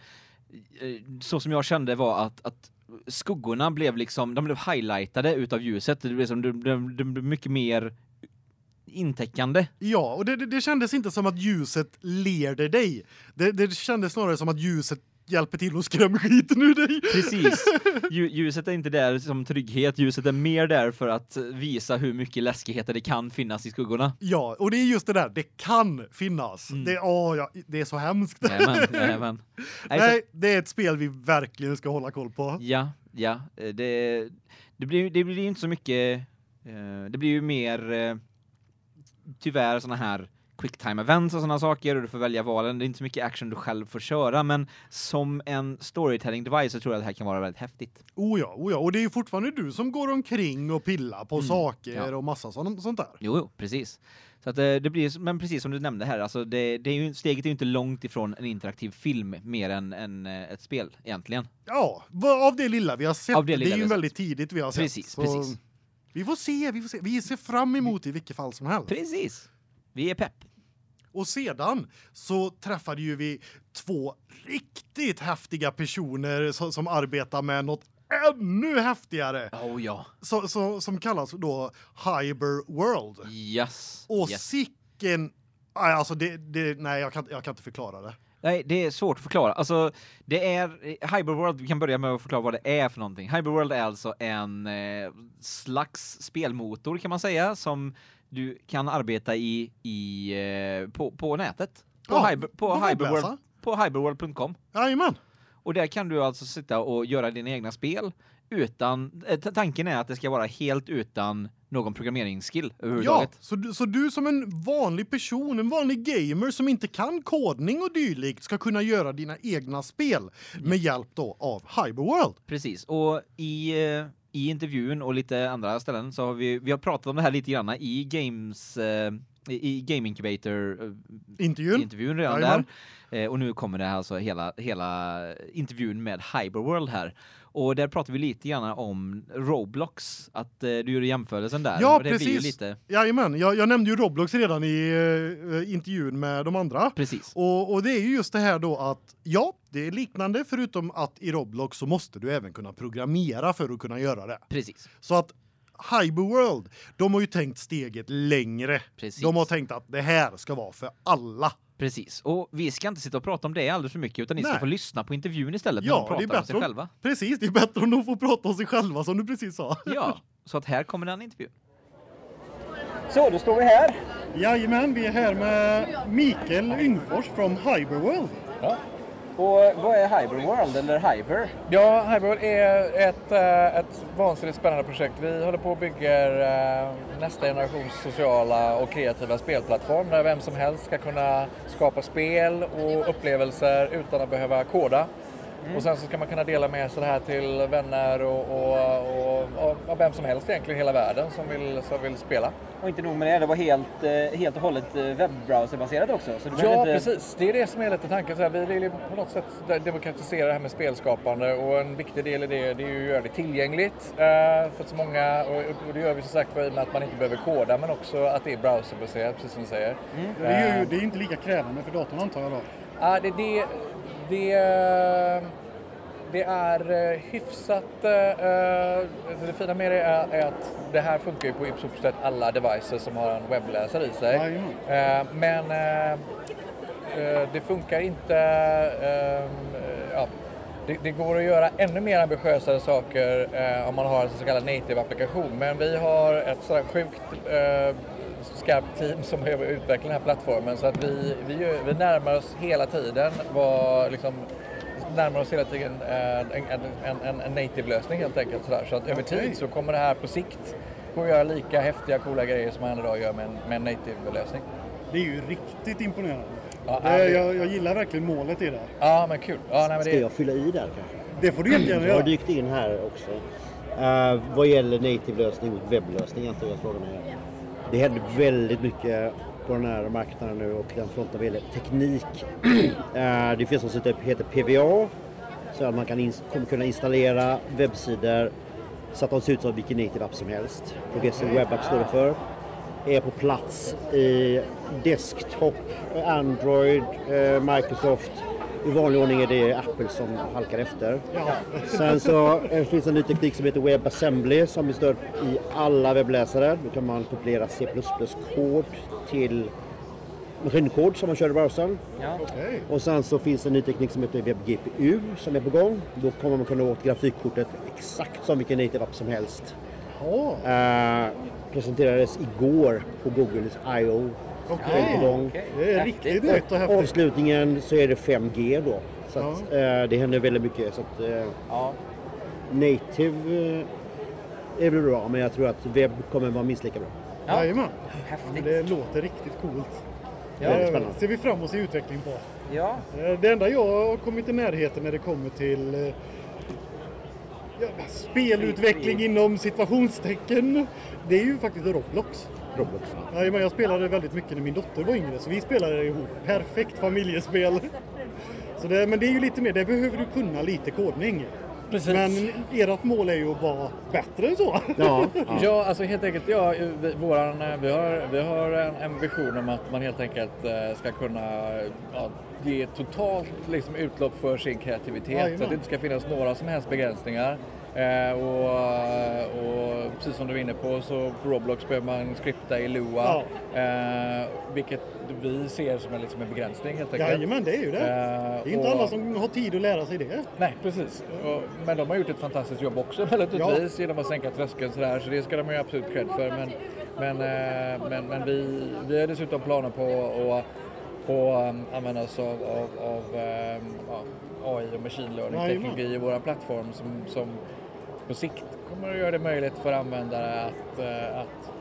S2: eh, så som jag kände var att att skuggorna blev liksom de blev highlightade utav ljuset. Det blev som det blev, det blev mycket mer intäckande.
S1: Ja, och det, det, det kändes inte som att ljuset leder dig. Det, det kändes snarare som att ljuset hjälper till att skrämma skiten ur dig.
S2: Precis. *laughs* Lju- Ljuset är inte där som trygghet, ljuset är mer där för att visa hur mycket läskigheter det kan finnas i skuggorna.
S1: Ja, och det är just det där, det kan finnas. Det, åh, ja, det är så hemskt.
S2: Mm. Jajamän, *laughs* jajamän. Nej, så-
S1: Nej, det är ett spel vi verkligen ska hålla koll på.
S2: Ja, ja, eh, det det blir det blir inte så mycket eh, det blir ju mer eh, tyvärr såna här quicktime events och såna saker och du får välja valen. Det är inte så mycket action du själv får köra, men som en storytelling device så tror jag att det här kan vara väldigt häftigt.
S1: Oh ja, oh ja, och det är ju fortfarande du som går omkring och pillar på
S2: Mm,
S1: saker
S2: ja.
S1: och massa sånt, sånt där.
S2: Jo, jo, precis. Så att eh, det blir men precis som du nämnde här, alltså det det är ju steget är ju inte långt ifrån en interaktiv film mer än än eh, ett spel egentligen.
S1: Ja, av det lilla vi har sett.
S2: Av det
S1: det,
S2: lilla
S1: är
S2: vi
S1: ju väldigt tidigt vi har sett.
S2: Precis,
S1: så
S2: precis.
S1: Vi får se, vi får se. Vi ser fram emot i vilket fall som helst.
S2: Precis. Vi är pepp.
S1: Och sedan så träffade ju vi två riktigt häftiga personer som, som arbetar med något ännu häftigare.
S2: Oh ja.
S1: Så, så, som kallas då Hyber World.
S2: Yes.
S1: Och
S2: yes.
S1: sicken Nej, alltså det, det nej jag kan jag kan inte förklara det.
S2: Nej, det är svårt att förklara. Alltså, det är Hyperworld, vi kan börja med att förklara vad det är för någonting. Hyperworld är alltså en eh, slags spelmotor kan man säga som du kan arbeta i i eh, på på nätet. På
S1: Ja,
S2: Hyper, på
S1: webbläsaren.
S2: på hyperworld.com.
S1: Jajamän.
S2: Och där kan du alltså sitta och göra dina egna spel utan eh, tanken är att det ska vara helt utan någon programmeringsskill
S1: Ja,
S2: överhuvudtaget.
S1: så du, så du som en vanlig person, en vanlig gamer som inte kan kodning och dylikt ska kunna göra dina egna spel med hjälp då av Hyperworld.
S2: Precis. Och i eh, i intervjun och lite andra ställen så har vi vi har pratat om det här lite grann i games eh, i Game Incubator eh,
S1: Intervjun.
S2: intervjun redan
S1: Jajamän.
S2: där. Eh, och nu kommer det alltså hela hela intervjun med Hyperworld här. Och där pratar vi lite grann om Roblox att eh, du gjorde jämförelsen där
S1: Ja, precis.
S2: lite
S1: Jajamän, jag, jag nämnde ju Roblox redan i eh, intervjun med de andra.
S2: Precis.
S1: Och, och det är ju just det här då att ja, det är liknande förutom att i Roblox så måste du även kunna programmera för att kunna göra det.
S2: Precis.
S1: Så att Hyperworld, de har ju tänkt steget längre.
S2: Precis.
S1: De har tänkt att det här ska vara för alla.
S2: Precis. Och vi ska inte sitta och prata om det alldeles för mycket utan ni ska
S1: Nej.
S2: få lyssna på intervjun istället när
S1: Ja,
S2: de
S1: det är
S2: pratar om
S1: bättre
S2: sig
S1: om-
S2: själva.
S1: Precis, det är bättre om de får prata om sig själva som du precis sa. *laughs*
S2: Ja, så att här kommer den intervjun. Så, då står vi här.
S1: Jajamän, vi är här med Mikael Yngfors från Hyperworld.
S14: Ja.
S2: Och eh, vad är Hyperworld eller Hyper?
S14: Ja, Hyperworld är ett, eh, ett vansinnigt spännande projekt. Vi håller på och bygger eh, nästa generations sociala och kreativa spelplattform där vem som helst ska kunna skapa spel och upplevelser utan att behöva koda. Och sen så ska man kunna dela med sig det här till vänner och, och, och, och, och vem som helst egentligen i hela världen som vill, som vill spela.
S9: Och inte nog med det, det var helt, eh, helt och hållet eh, webbrowserbaserat också. Så du behöver
S14: Ja,
S9: inte...
S14: precis. Det är det som är lite tanken. Så här, vi vill ju på något sätt demokratisera det här med spelskapande och en viktig del i det, det är ju att göra det tillgängligt eh, för så många. Och, det gör vi som sagt var i och med att man inte behöver koda men också att det är browserbaserat, precis som du säger.
S1: Det är ju det är inte lika krävande för datorn antar jag då.
S14: Ja, det, det, det, eh, det är eh, hyfsat... eh, Det fina med det är, att det här funkar ju på i stort sett alla devices som har en webbläsare i sig. Men det funkar inte... Ja, det, det går att göra ännu mer ambitiösare saker eh, om man har en så kallad native-applikation. Men vi har ett sådär sjukt eh, skarpt team som behöver utveckla den här plattformen så att vi, vi, vi närmar oss hela tiden vad liksom närmar oss hela tiden eh, en, en, en, en, native-lösning helt enkelt. Sådär. Så att över
S1: Okej.
S14: tid så kommer det här på sikt gå att göra lika häftiga, coola grejer som man idag gör med en, med en native-lösning.
S1: Det är ju riktigt imponerande.
S14: Ja,
S1: Det,
S14: det-
S1: jag, jag gillar verkligen målet i det.
S14: Ja, men kul. Ja, nej, men
S15: Ska
S14: det,
S15: jag fylla i där kanske?
S1: Det får du jättegärna
S15: Jag har
S1: göra.
S15: dykt in här också. Eh, vad gäller native-lösning och webblösning antar jag frågan är. Det händer väldigt mycket på den här marknaden nu och den fronten vad gäller teknik. *clears throat* Eh, det finns något som heter PVA så att man kan kommer kunna installera webbsidor så att de ser ut som vilken native app som helst. Progressive Web App står det för. Är på plats i desktop, Android, eh, Microsoft. I vanlig ordning är det Apple som halkar efter. Sen så eh, finns en ny teknik som heter WebAssembly som är stöd i alla webbläsare. Då kan man kopulera C++-kod till maskinkod som man kör i browsern.
S9: Ja.
S15: Och sen så finns en ny teknik som heter WebGPU som är på gång. Då kommer man kunna åt grafikkortet exakt som vilken native app som helst. Eh, presenterades igår på Googles I.O.
S1: Okej.
S15: Är på gång.
S1: Det är riktigt nytt och häftigt.
S15: Avslutningen så är det 5G då. Så att, eh, det händer väldigt mycket. Så att, eh, Native eh, är väl bra men jag tror att webb kommer vara minst lika bra.
S1: Jajamän.
S9: Häftigt.
S1: Det låter riktigt coolt.
S15: Ja.
S1: Det ser vi fram emot att se utveckling på.
S9: Ja.
S1: Eh, Det enda jag har kommit i närheten när det kommer till eh, ja, spelutveckling inom situationstecken, det är ju faktiskt Roblox.
S15: Roblox.
S1: Ja, men jag spelade väldigt mycket när min dotter var yngre, så vi spelade ihop. Perfekt familjespel. Så det, men det är ju lite mer, det behöver du kunna lite kodning.
S14: Precis.
S1: Men ert mål är ju att vara bättre än så. *laughs*
S14: Ja, alltså helt enkelt, ja, vi, våran, eh, vi har, vi har en, en vision om att man helt enkelt eh, ska kunna ja, ge totalt liksom, utlopp för sin kreativitet.
S1: Jajamän.
S14: Så att det inte ska finnas några som helst begränsningar. Eh, och, och precis som du var inne på så på Roblox behöver man skripta i Lua. Eh, vilket vi ser som en, liksom en begränsning helt enkelt.
S1: Jajamän, det är ju det.
S14: Eh,
S1: Det är inte
S14: och-
S1: alla som har tid att lära sig det.
S14: Nej, precis. Och, men de har gjort ett fantastiskt jobb också *laughs* naturligtvis genom att sänka tröskeln sådär. Så det ska de ju absolut cred för. Men, men, men, men vi, vi har dessutom planer på att på, um, använda oss av, av, av ja, AI och machine learning
S1: Jajamän.
S14: teknologi i vår plattform som, som på sikt kommer att göra det möjligt för användare att, eh, att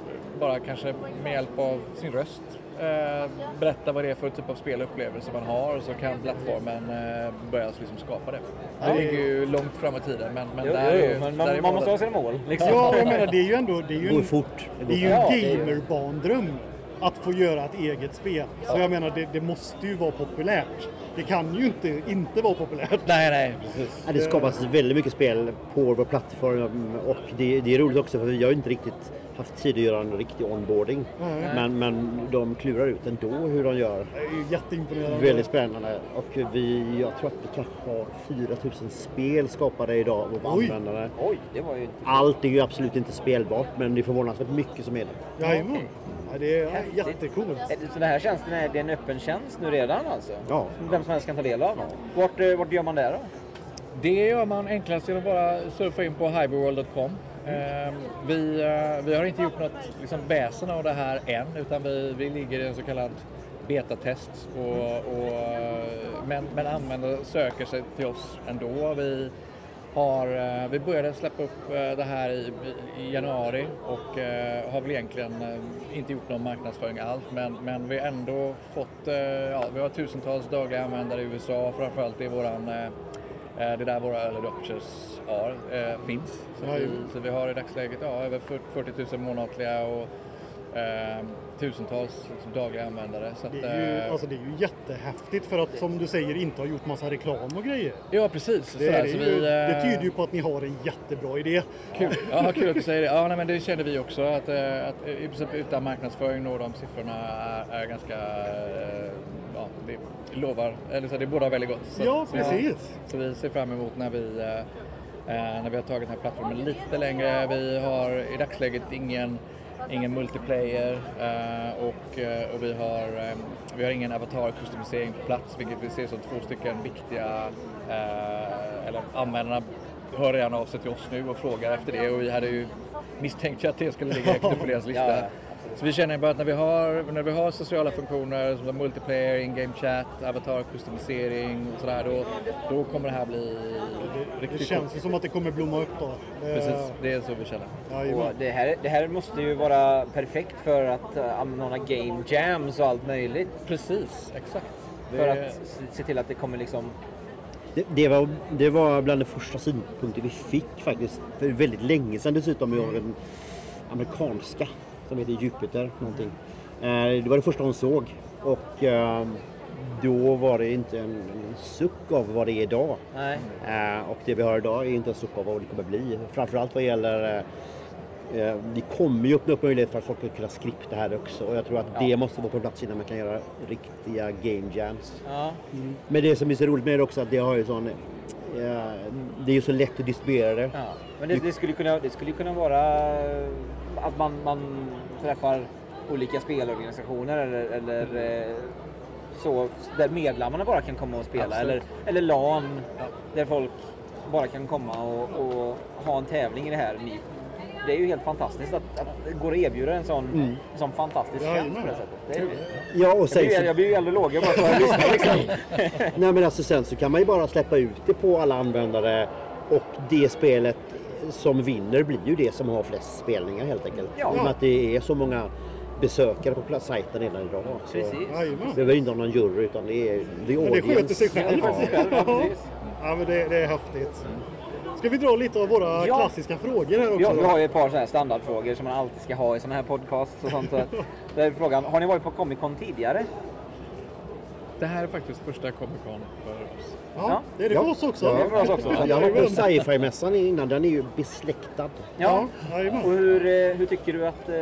S14: bara kanske med hjälp av sin röst eh, berätta vad det är för typ av spelupplevelse man har och så kan plattformen eh, börja liksom skapa det.
S1: Ja.
S14: Det ligger ju långt fram i tiden men, men
S9: Jo,
S14: där
S9: jo,
S14: är ju,
S9: men man-
S14: där är
S9: man måste ha sina mål, liksom.
S1: Ja, jag *laughs* menar det är ju ändå det är ju
S15: Det går
S1: en,
S15: fort.
S1: det är ju
S9: Ja,
S1: en
S9: det är ju-
S1: gamerbandröm att få göra ett eget spel. Så jag menar det, det måste ju vara populärt. Det kan ju inte inte vara populärt.
S14: Nej, nej, precis.
S15: Ja, det skapas väldigt mycket spel på vår plattform och det, det är roligt också för vi har ju inte riktigt haft tid att göra en riktig onboarding.
S1: Nej.
S15: Men, men de klurar ut ändå hur de gör.
S1: Det är ju jätteimponerande.
S15: Väldigt spännande och vi, jag tror att vi kanske har 4000 spel skapade idag av användare.
S9: Oj, det var ju inte...
S15: Allt är ju absolut inte spelbart men det är förvånansvärt mycket som är det.
S1: Jajamän. Ja, det är
S9: Häftigt.
S1: jättecoolt.
S9: Det- Så den här tjänsten är, det är en öppen tjänst nu redan alltså?
S15: Ja.
S9: Vem som helst kan ta del av? Vart, eh, vart gör man det då?
S14: Det gör man enklast genom att bara surfa in på hyperworld.com. Eh, vi, eh, vi har inte gjort något liksom, väsen av det här än utan vi, vi ligger i en så kallad betatest. Och, och, eh, men, men användare söker sig till oss ändå. Vi, har, eh, vi började släppa upp eh, det här i, i januari och eh, har väl egentligen inte gjort någon marknadsföring alls men, men vi har ändå fått, ja, vi har tusentals dagliga användare i USA framförallt är våran Det är där våra early adopters eh, finns. Så, vi, så vi har i dagsläget ja, över 40 40 000 månatliga och tusentals liksom, dagliga användare. Så att,
S1: Det är, ju,
S14: eh,
S1: alltså det är ju jättehäftigt för att som du säger inte ha gjort massa reklam och grejer.
S14: Ja precis.
S1: Det, är
S14: så
S1: ju,
S14: vi, eh,
S1: det tyder ju på att ni har en jättebra idé.
S14: Kul, ja, kul att du säger det. Ja, nej, men det känner vi också att, eh, att i princip utan marknadsföring når de siffrorna är, är ganska, ja, det lovar, eller så det ha väldigt gott. Så,
S1: Ja,
S14: så,
S1: precis.
S14: Så vi ser fram emot när vi, eh, när vi har tagit den här plattformen lite längre. Vi har i dagsläget ingen Ingen multiplayer eh, och, eh, och vi, har, eh, vi har ingen avatar-customisering på plats vilket vi ser som två stycken viktiga, eh, eller användarna hör redan av sig till oss nu och frågar efter det och vi hade ju misstänkt att det skulle ligga högt upp på deras lista.
S9: Ja,
S14: så vi känner bara att när vi har, när vi har sociala funktioner som multiplayer, in-game chat, avatar customisering och sådär då, då kommer det här bli
S1: Det
S14: riktigt
S1: känns
S14: coolt.
S1: ju som att det kommer blomma upp då. Eh,
S14: Precis, det är så vi känner.
S9: Och det, här, det här måste ju vara perfekt för att uh, anordna game jams och allt möjligt.
S14: Precis, exakt.
S9: För
S14: Det-
S9: att se- till att det kommer liksom
S15: Det, det, var, det var bland de första synpunkter vi fick faktiskt för väldigt länge sedan dessutom av en amerikanska som heter Jupiter någonting. Eh, Det var det första hon såg och eh, då var det inte en, en suck av vad det är idag. Eh, Och det vi har idag är inte en suck av vad det kommer bli. Framförallt vad gäller eh, Vi kommer ju öppna upp möjlighet för att folk ska kunna skripta här också och jag tror att
S9: Ja.
S15: det måste vara på plats innan man kan göra riktiga game jams.
S9: Ja.
S15: Men det som är så roligt med det också att det har ju sån... Det är ju så lätt att distribuera det.
S9: Ja, men det, det, skulle kunna, det skulle kunna vara att man, man träffar olika spelorganisationer eller, eller eh, så där medlemmarna bara kan komma och spela.
S14: Absolut.
S9: Eller, eller LAN där folk bara kan komma och, och ha en tävling i det här. Det är ju helt fantastiskt att, att det går att erbjuda en sån,
S15: Mm.
S9: en sån fantastisk tjänst på det sättet. Det är,
S15: Ja, och
S9: jag,
S15: sen
S9: blir, jag blir ju eld och lågor bara för att lyssna *laughs* liksom.
S15: Nej men alltså sen så kan man ju bara släppa ut det på alla användare och det spelet som vinner blir ju det som har flest spelningar helt enkelt.
S9: Ja.
S15: I och med att det är så många besökare på sajten redan idag. Så
S9: Precis.
S15: Det behöver inte ha någon jury utan det är the
S7: Ja, det
S15: audience.
S7: sköter sig själv.
S15: Ja.
S7: Ja, men det, det är häftigt. Ska vi dra lite av våra
S9: Ja.
S7: klassiska frågor här också?
S9: Ja, vi har ju ett par sådana här standardfrågor som man alltid ska ha i sådana här podcasts och sånt. Så *laughs* Där är frågan, har ni varit på Comic Con tidigare?
S14: Det här är faktiskt första Comic Con.
S7: Ja, det är det för oss också.
S15: Ja.
S9: Det är för oss också.
S15: Jag var på sci-fi-mässan innan, den är ju besläktad.
S9: Ja. Och hur, eh, hur tycker du att eh,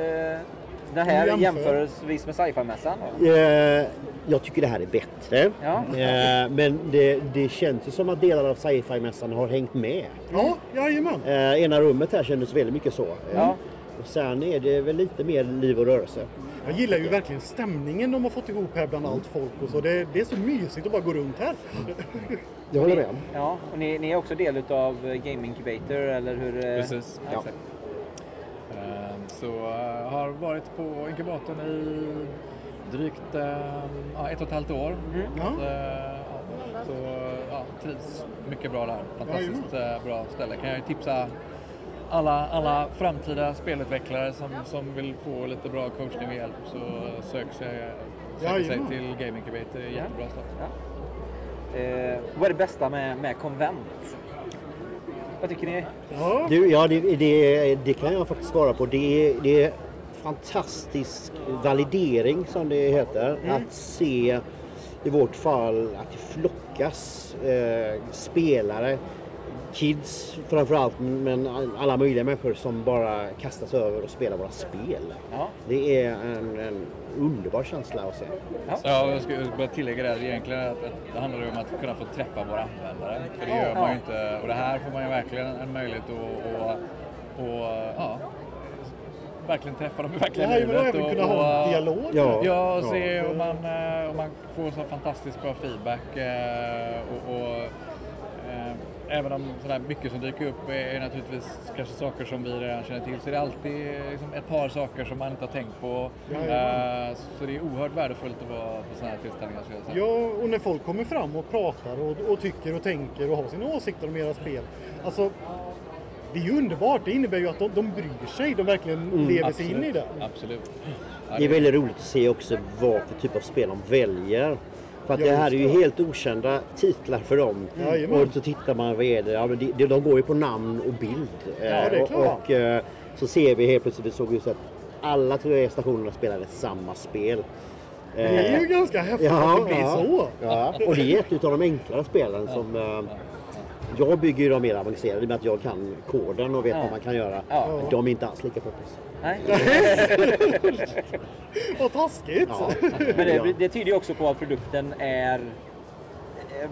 S9: det här
S7: Jämför.
S9: jämförelsevis med sci-fi-mässan?
S15: Eh, jag tycker det här är bättre.
S9: Ja.
S15: Eh, men det, det känns ju som att delar av sci-fi-mässan har hängt med.
S7: Ja, jajamän.
S15: Eh, ena rummet här kändes väldigt mycket så.
S9: Ja.
S15: Och sen är det väl lite mer liv och rörelse.
S7: Jag gillar ju verkligen stämningen de har fått ihop här bland allt folk och så. Det, det är så mysigt att bara gå runt här. *laughs*
S15: Det håller jag med.
S9: Ja, och ni, ni är också del av Game Incubator, eller hur? eh?
S14: Precis.
S9: Ja.
S14: Exakt. Ehm, Så uh, har varit på inkubatorn i drygt ehm, ja, ett och ett halvt år.
S7: Ja.
S14: Så, eh, ja, så ja, trivs mycket bra där. Fantastiskt eh, bra ställe. Kan jag ju tipsa alla, alla framtida spelutvecklare som, som vill få lite bra coachning och hjälp så sök sig, sök sig till Game Incubator. Det är jättebra ställe.
S9: Eh, vad är det bästa med, med konvent? Vad tycker ni?
S7: Ja.
S15: Du, ja, det, det, det kan jag faktiskt svara på. Det är, det är fantastisk validering som det heter. Att se i vårt fall att det flockas eh, spelare, kids framförallt, men alla möjliga människor som bara kastas över och spelar våra spel.
S9: Ja.
S15: Det är en, en underbar känsla att se.
S14: Ja, och jag skulle bara tillägga det egentligen att, att det handlar om att kunna få träffa våra användare. För det gör man ju inte. Och det här får man ju verkligen en möjlighet att och, och, ja, verkligen träffa dem i verkliga
S7: Ja, men
S14: livet.
S7: även kunna ha en dialog.
S15: Ja.
S14: Ja, och
S15: Ja.
S14: se om man, eh, om man får så fantastiskt bra feedback. eh, Och, och, även om sådär mycket som dyker upp är, är naturligtvis kanske saker som vi redan känner till så är det alltid liksom ett par saker som man inte har tänkt på.
S7: Jajamän.
S14: Eh, Så det är oerhört värdefullt att vara på sådana här tillställningar säga.
S7: Ja, och när folk kommer fram och pratar och, och tycker och tänker och har sina åsikter om era spel. Alltså, det är ju underbart. Det innebär ju att de, de bryr sig. De verkligen lever sig in i det.
S14: Absolut. Ja,
S15: Det är väldigt roligt att se också vad för typ av spel de väljer. För att
S7: Ja,
S15: det här är
S7: just
S15: ju
S7: det.
S15: helt okända titlar för dem.
S7: Jajamän.
S15: Och så tittar man, vad är det? Ja, men det, de går ju på namn och bild.
S7: det är
S15: Eh, och, och eh, så ser vi helt plötsligt, vi såg ju så att alla tre stationerna spelade samma spel.
S7: Det är ju ganska häftigt att det blir så.
S15: Ja, och det är ett av de enklare spelen som eh, jag bygger ju de mer avancerade med att jag kan koden och vet
S9: Ja.
S15: vad man kan göra.
S9: Ja.
S15: De är inte alls lika poppis.
S9: Nej. *laughs*
S7: Vad taskigt!
S15: Ja.
S9: Men det, det tyder ju också på att produkten är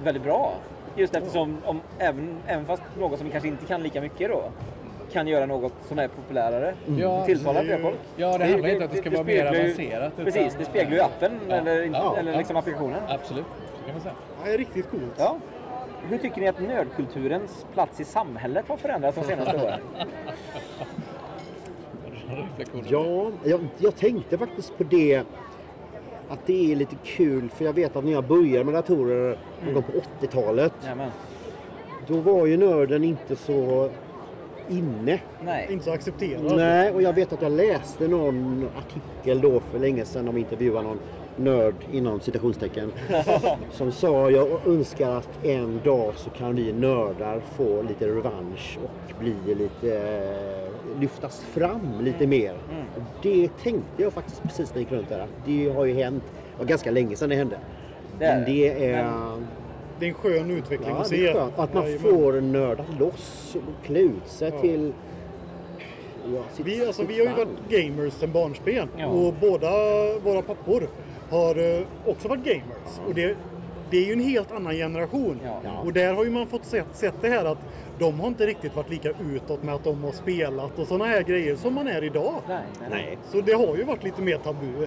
S9: väldigt bra. Just eftersom om, även, även fast någon som kanske inte kan lika mycket då kan göra något som är populärare.
S14: Ja,
S9: tilltalar
S7: det är
S9: fler folk.
S14: Ja, det handlar inte om att det ska vara mer avancerat. utan-
S9: Precis, det speglar ju appen
S14: Ja.
S9: eller,
S14: Ja,
S9: eller
S14: ja.
S9: liksom applikationen.
S14: Absolut, det kan man säga.
S7: Det är riktigt coolt.
S9: Ja. Hur tycker ni att nördkulturens plats i samhället har förändrats de senaste åren? *laughs*
S14: Reflektioner.
S15: Ja, jag, jag tänkte faktiskt på det. Att det är lite kul för jag vet att när jag började med datorer någon gång på 80-talet.
S9: Jajamän.
S15: Då var ju nörden inte så inne.
S9: Nej.
S7: Inte så accepterad.
S15: Nej, och jag vet att jag läste någon artikel då för länge sedan. De intervjuade någon nörd inom citationstecken, *laughs* som sa jag önskar att en dag så kan vi nördar få lite revansch och bli lite, eh, lyftas fram lite mer. Och det tänkte jag faktiskt precis när jag gick runt där. Det har ju hänt, det var ganska länge sedan det hände.
S9: Det är
S15: Men
S9: det.
S15: är...
S1: Det är en skön utveckling
S15: Ja,
S1: att
S15: det
S1: se.
S15: är skönt. Att man får nörda loss och klä ut sig
S1: Ja.
S15: till... Ja, sitt,
S1: Vi, alltså,
S15: sitt
S1: vi har ju varit gamers sedan barnsben
S15: Ja.
S1: och båda våra pappor har eh, också varit gamers. Och det, det är ju en helt annan generation. Och där har ju man fått sett, sett det här att de har inte riktigt varit lika utåt med att de har spelat och sådana här grejer som man är idag.
S15: Nej.
S1: Så det har ju varit lite mer tabu.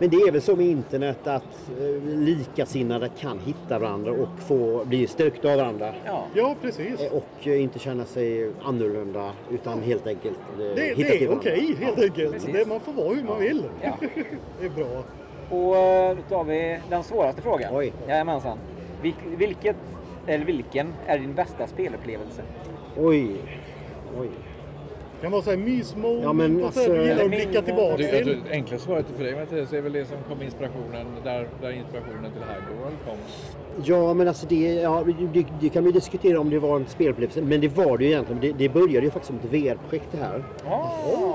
S15: Men det är väl så med internet att eh, likasinnade kan hitta varandra och få bli styrkta av varandra.
S1: Ja, ja precis.
S15: Eh, Och eh, inte känna sig annorlunda utan helt enkelt
S1: Det,
S15: hitta
S1: det
S15: till
S1: är okej helt enkelt.
S9: Precis.
S1: Det, man får vara hur man vill.
S9: Ja. *laughs*
S1: det är bra.
S9: Och då tar vi den svåraste frågan.
S15: Oj.
S9: Jajamensan. Vil, vilket, eller vilken är din bästa spelupplevelse?
S15: Oj. Oj.
S1: kan vara så här mysmoment
S15: Ja, men
S1: och så här, du
S15: alltså-
S1: gillar att blicka tillbaka till.
S14: du, enkla svaret för dig Mattias är väl det som kom inspirationen, där, där inspirationen till Hyperworld kom.
S15: Ja, men alltså det, ja, det, det kan vi diskutera om det var en spelupplevelse, men det var det ju egentligen. Det, det började ju faktiskt som ett VR-projekt det här.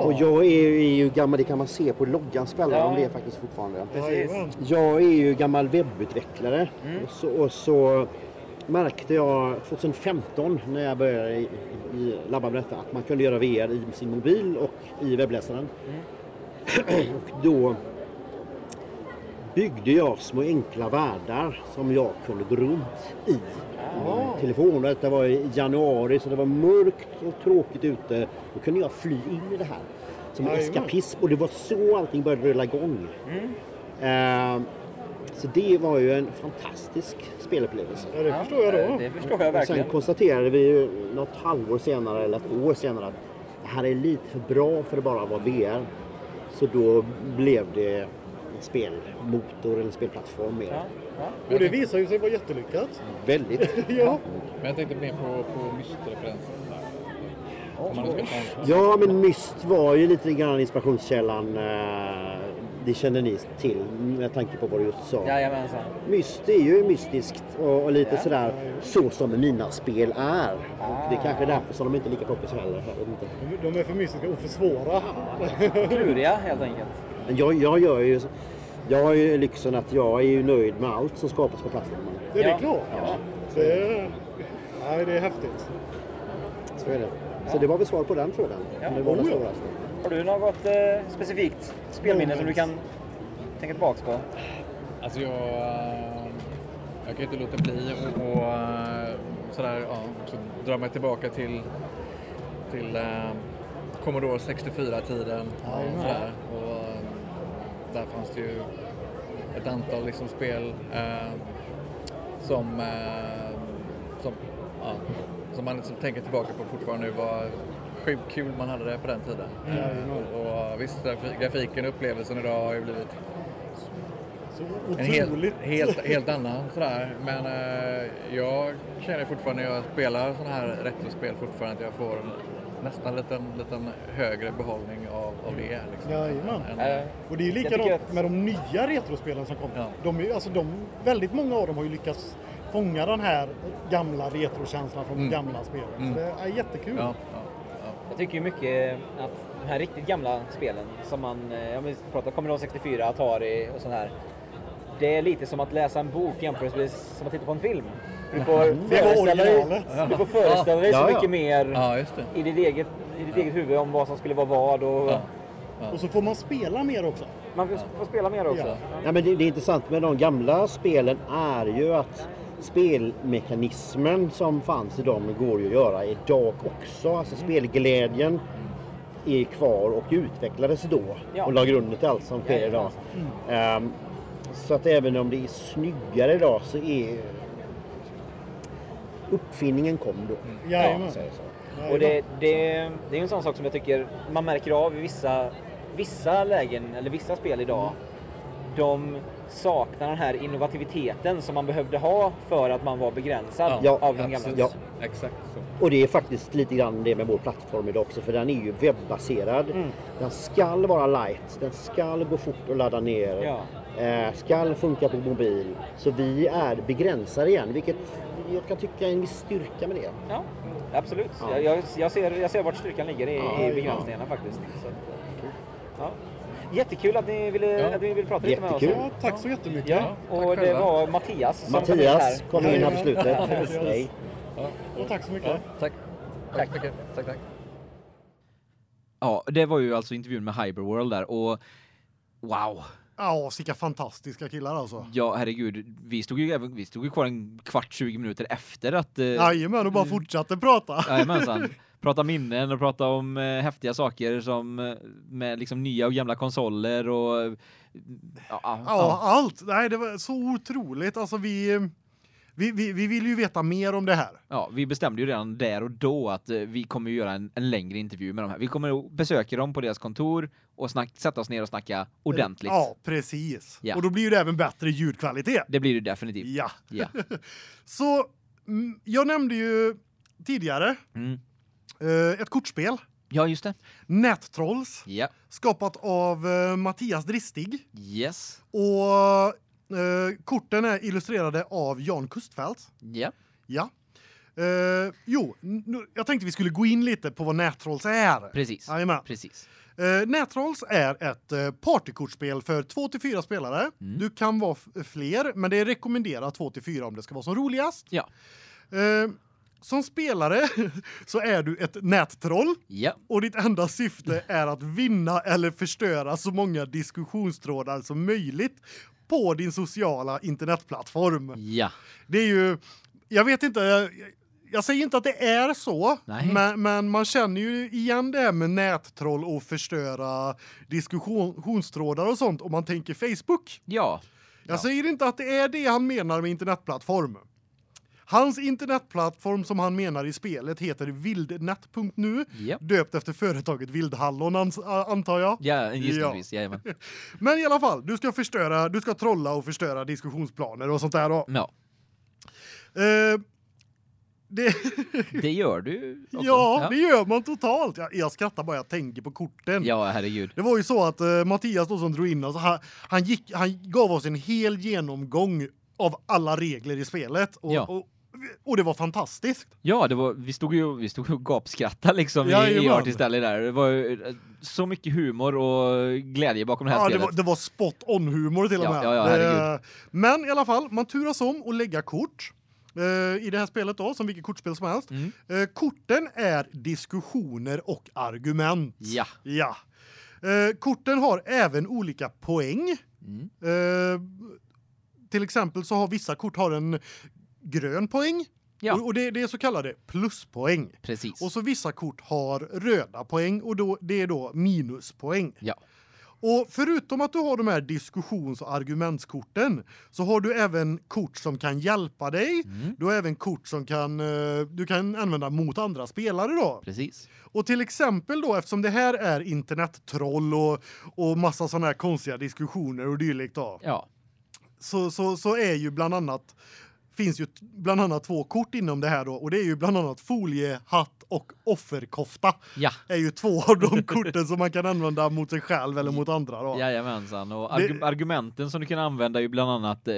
S15: Och jag är ju, är ju gammal, det kan man se på loggan skvallrar
S9: Ja.
S15: om det faktiskt fortfarande.
S9: Precis.
S15: Jag är ju gammal webbutvecklare och, så, och så märkte jag 2015 när jag började i, i labba med detta att man kunde göra VR i sin mobil och i webbläsaren. *clears throat* och då byggde jag små enkla världar som jag kunde gå runt i.
S1: Ah.
S15: Telefonen, detta var i januari så det var mörkt och tråkigt ute. Då kunde jag fly in i det här. Som en eskapism och det var så allting började rulla igång. Eh, så det var ju en fantastisk spelupplevelse.
S1: Ja, det förstår jag då.
S9: Det förstår jag
S15: Och
S9: verkligen.
S15: sen konstaterade vi ju något halvår senare eller ett år senare att det här är lite för bra för att bara vara VR. Så då blev det en spelmotor eller spelplattform mer.
S1: Och det visar ju sig vara jättelyckat.
S15: Väldigt. *laughs*
S1: ja.
S14: Men jag tänkte mer på, på Myst-referensen.
S15: Ja, men Myst var ju lite grann inspirationskällan. eh, Det kände ni till med tanke på vad du just sa.
S9: Jajamensan.
S15: Myst är ju mystiskt och, och lite sådär så som mina spel är. Och det är kanske är därför som de inte är lika poppis heller. Inte.
S1: De är för mystiska och för svåra.
S9: Kluriga helt enkelt.
S15: Men jag, jag gör ju... Jag har ju lyxen att jag är ju nöjd med allt som skapas på plattformen.
S1: Ja, det är
S9: Ja.
S1: klart. Det, är, nej, det är häftigt.
S15: Så är det. Så det var väl svar på den frågan.
S9: Ja.
S15: Det var det
S1: Oh, ja.
S9: Har du något eh, specifikt spelminne som du kan tänka tillbaks på?
S14: Alltså jag, eh, jag kan inte låta bli och, och eh, sådär, ja, så dra mig tillbaka till, till eh, Commodore 64-tiden. och sådär. Och eh, där fanns det ju ett antal liksom spel eh, som, eh, som, ja, som man liksom tänker tillbaka på fortfarande nu var sjukt kul man hade det på den tiden. Eh, och, och visst, grafi- grafiken och upplevelsen idag har ju blivit
S1: Så
S14: en helt, helt, helt annan sådär. Men eh, jag känner fortfarande när jag spelar sådana här retrospel fortfarande att jag får nästan en liten, liten högre behållning av, av det. Liksom,
S1: Jajamän.
S14: än-
S9: Eh,
S1: Och det är ju likadant
S9: att-
S1: med de nya retrospelen som kommer.
S14: Ja.
S1: De är, alltså de, väldigt många av dem har ju lyckats fånga den här gamla retrokänslan från
S14: Mm.
S1: gamla spelen.
S14: Mm.
S1: Så det är jättekul.
S14: Ja, ja.
S9: Jag tycker ju mycket att de här riktigt gamla spelen som man, eh, om vi pratar Commodore 64, Atari och sånt här. Det är lite som att läsa en bok jämförelsevis som att titta på en film. Du får *laughs* föreställa dig, du får föreställa dig så
S15: Ja, ja.
S9: mycket mer
S14: ja, just det.
S9: i ditt, eget, i ditt eget huvud om vad som skulle vara vad och
S14: Ja.
S1: Och så får man spela mer också.
S9: man får, får spela mer också.
S1: Ja.
S15: Ja, men det, det är intressant med de gamla spelen är ju att spelmekanismen som fanns i dem går ju att göra idag också. Alltså spelglädjen är kvar och utvecklades då
S9: Ja.
S15: och la grunden till allt som sker idag. Ehm, så att även om det är snyggare idag så är uppfinningen kom då.
S1: Jajamän.
S15: är det så.
S9: Och det, det, det är en sån sak som jag tycker man märker av i vissa, vissa lägen, eller vissa spel idag. De saknar den här innovativiteten som man behövde ha för att man var begränsad
S15: Ja,
S9: av den gamla.
S15: Ja.
S14: Exakt så.
S15: Och det är faktiskt lite grann det med vår plattform idag också för den är ju webbaserad.
S9: Mm.
S15: Den skall vara light, den skall gå fort att ladda ner.
S9: Ja.
S15: eh, skall funka på mobil. Så vi är begränsade igen, vilket jag kan tycka är en viss styrka med det.
S2: Ja, absolut.
S15: Ja.
S2: Jag, jag, ser, jag ser vart styrkan ligger i,
S15: Ja,
S2: i begränsningarna faktiskt. Så, ja. Jättekul att ni ville,
S1: Ja.
S2: att ni ville prata lite med oss.
S1: Jättekul. Ja, tack så jättemycket.
S2: Ja,
S1: Ja,
S2: och
S1: tack
S2: det
S1: själva.
S2: var Mattias som
S15: Mattias
S2: kom in här.
S15: kom in här på slutet. Hej.
S1: Ja, och tack så mycket.
S14: Tack.
S2: Tack.
S14: mycket. Tack, tack.
S2: Ja, det var ju alltså intervjun med Hyperworld där och wow.
S1: Ja, vilka fantastiska killar alltså.
S2: Ja, herregud. Vi stod ju, även- vi stod ju kvar en kvart, 20 minuter efter att... Eh,
S1: Jajamän, och bara fortsatte prata.
S2: Jajamensan. *laughs* Prata minnen och prata om eh, häftiga saker som eh, med liksom nya och gamla konsoler och ja, ja,
S1: Ja, allt. Nej, det var så otroligt. Alltså vi vi, vi, vi vill ju veta mer om det här.
S2: Ja, vi bestämde ju redan där och då att eh, vi kommer göra en, en längre intervju med de här. Vi kommer att besöka dem på deras kontor och snack, sätta oss ner och snacka ordentligt.
S1: Ja, precis.
S2: Ja.
S1: Och då blir ju det även bättre ljudkvalitet.
S2: Det blir det definitivt.
S1: Ja.
S2: Ja. *laughs*
S1: Så mm, jag nämnde ju tidigare
S2: Mm.
S1: Eh, ett kortspel.
S2: Ja, just det.
S1: Nättrolls.
S2: Ja.
S1: Skapat av eh, Mattias Dristig.
S2: Yes.
S1: Och eh, korten är illustrerade av Jan Kustfeldt.
S2: Ja.
S1: Ja. Eh, jo, jag tänkte vi skulle gå in lite på vad Nättrolls är.
S2: Precis.
S1: Jajamän.
S2: Precis.
S1: Eh, Nättrolls är ett partykortspel för 2 till 4 spelare.
S2: Mm.
S1: Du kan vara fler, men det är rekommenderat 2 till 4 om det ska vara som roligast.
S2: Ja.
S1: Eh, som spelare *laughs* så är du ett nättroll.
S2: Ja.
S1: Och ditt enda syfte är att vinna eller förstöra så många diskussionstrådar som möjligt på din sociala internetplattform.
S2: Ja.
S1: Det är ju jag vet inte jag, jag säger inte att det är så, men, men man känner ju igen det här med nättroll och förstöra diskussionstrådar och sånt om man tänker Facebook.
S2: Ja.
S1: Jag säger inte att det är det han menar med internetplattform. Hans internetplattform som han menar i spelet heter vildnet.nu,
S2: Ja.
S1: döpt efter företaget Vildhallon antar jag.
S2: Ja, gissningsvis. Jajamän. *laughs*
S1: Men i alla fall, du ska förstöra, du ska trolla och förstöra diskussionsplaner och sånt där då.
S2: Ja.
S1: Eh, det *laughs*
S2: Det gör du också.
S1: Ja, det gör man totalt. Jag, jag skrattar bara jag tänker på korten.
S2: Ja, herregud.
S1: Det var ju så att eh, Mattias då som drog in oss, han, han gick han gav oss en hel genomgång av alla regler i spelet och,
S2: Ja.
S1: och, och det var fantastiskt.
S2: Ja, det var vi stod ju vi stod och gapskrattade liksom i, i
S1: Jajamän.
S2: Artist Alley där. Det var ju så mycket humor och glädje bakom det här
S1: Ja, det
S2: spelet.
S1: var, det var spot on humor till och
S2: Ja,
S1: med.
S2: ja, ja.
S1: Eh, Men i alla fall, man turas om och lägga kort. eh, I det här spelet då, som vilket kortspel som helst.
S2: Mm.
S1: Eh, Korten är diskussioner och argument.
S2: Ja.
S1: Ja. Eh, korten har även olika poäng.
S2: Mm.
S1: Till exempel så har vissa kort har en grön poäng.
S2: Ja.
S1: Och, och det, det är så kallade pluspoäng.
S2: Precis.
S1: Och så vissa kort har röda poäng och då det är då minuspoäng.
S2: Ja.
S1: Och förutom att du har de här diskussions- och argumentskorten så har du även kort som kan hjälpa dig.
S2: Mm.
S1: Du har även kort som kan eh, du kan använda mot andra spelare då.
S2: Precis.
S1: Och till exempel då eftersom det här är internettroll och och massa såna här konstiga diskussioner och dylikt då.
S2: Ja.
S1: Så så så är ju bland annat finns ju bland annat två kort inom det här då och det är ju bland annat foliehatt och offerkofta.
S2: Ja.
S1: Är ju två av de *laughs* korten som man kan använda mot sig själv eller mot andra då.
S2: Jajamensan. Och argu
S1: Det-
S2: argumenten som du kan använda är ju bland annat eh,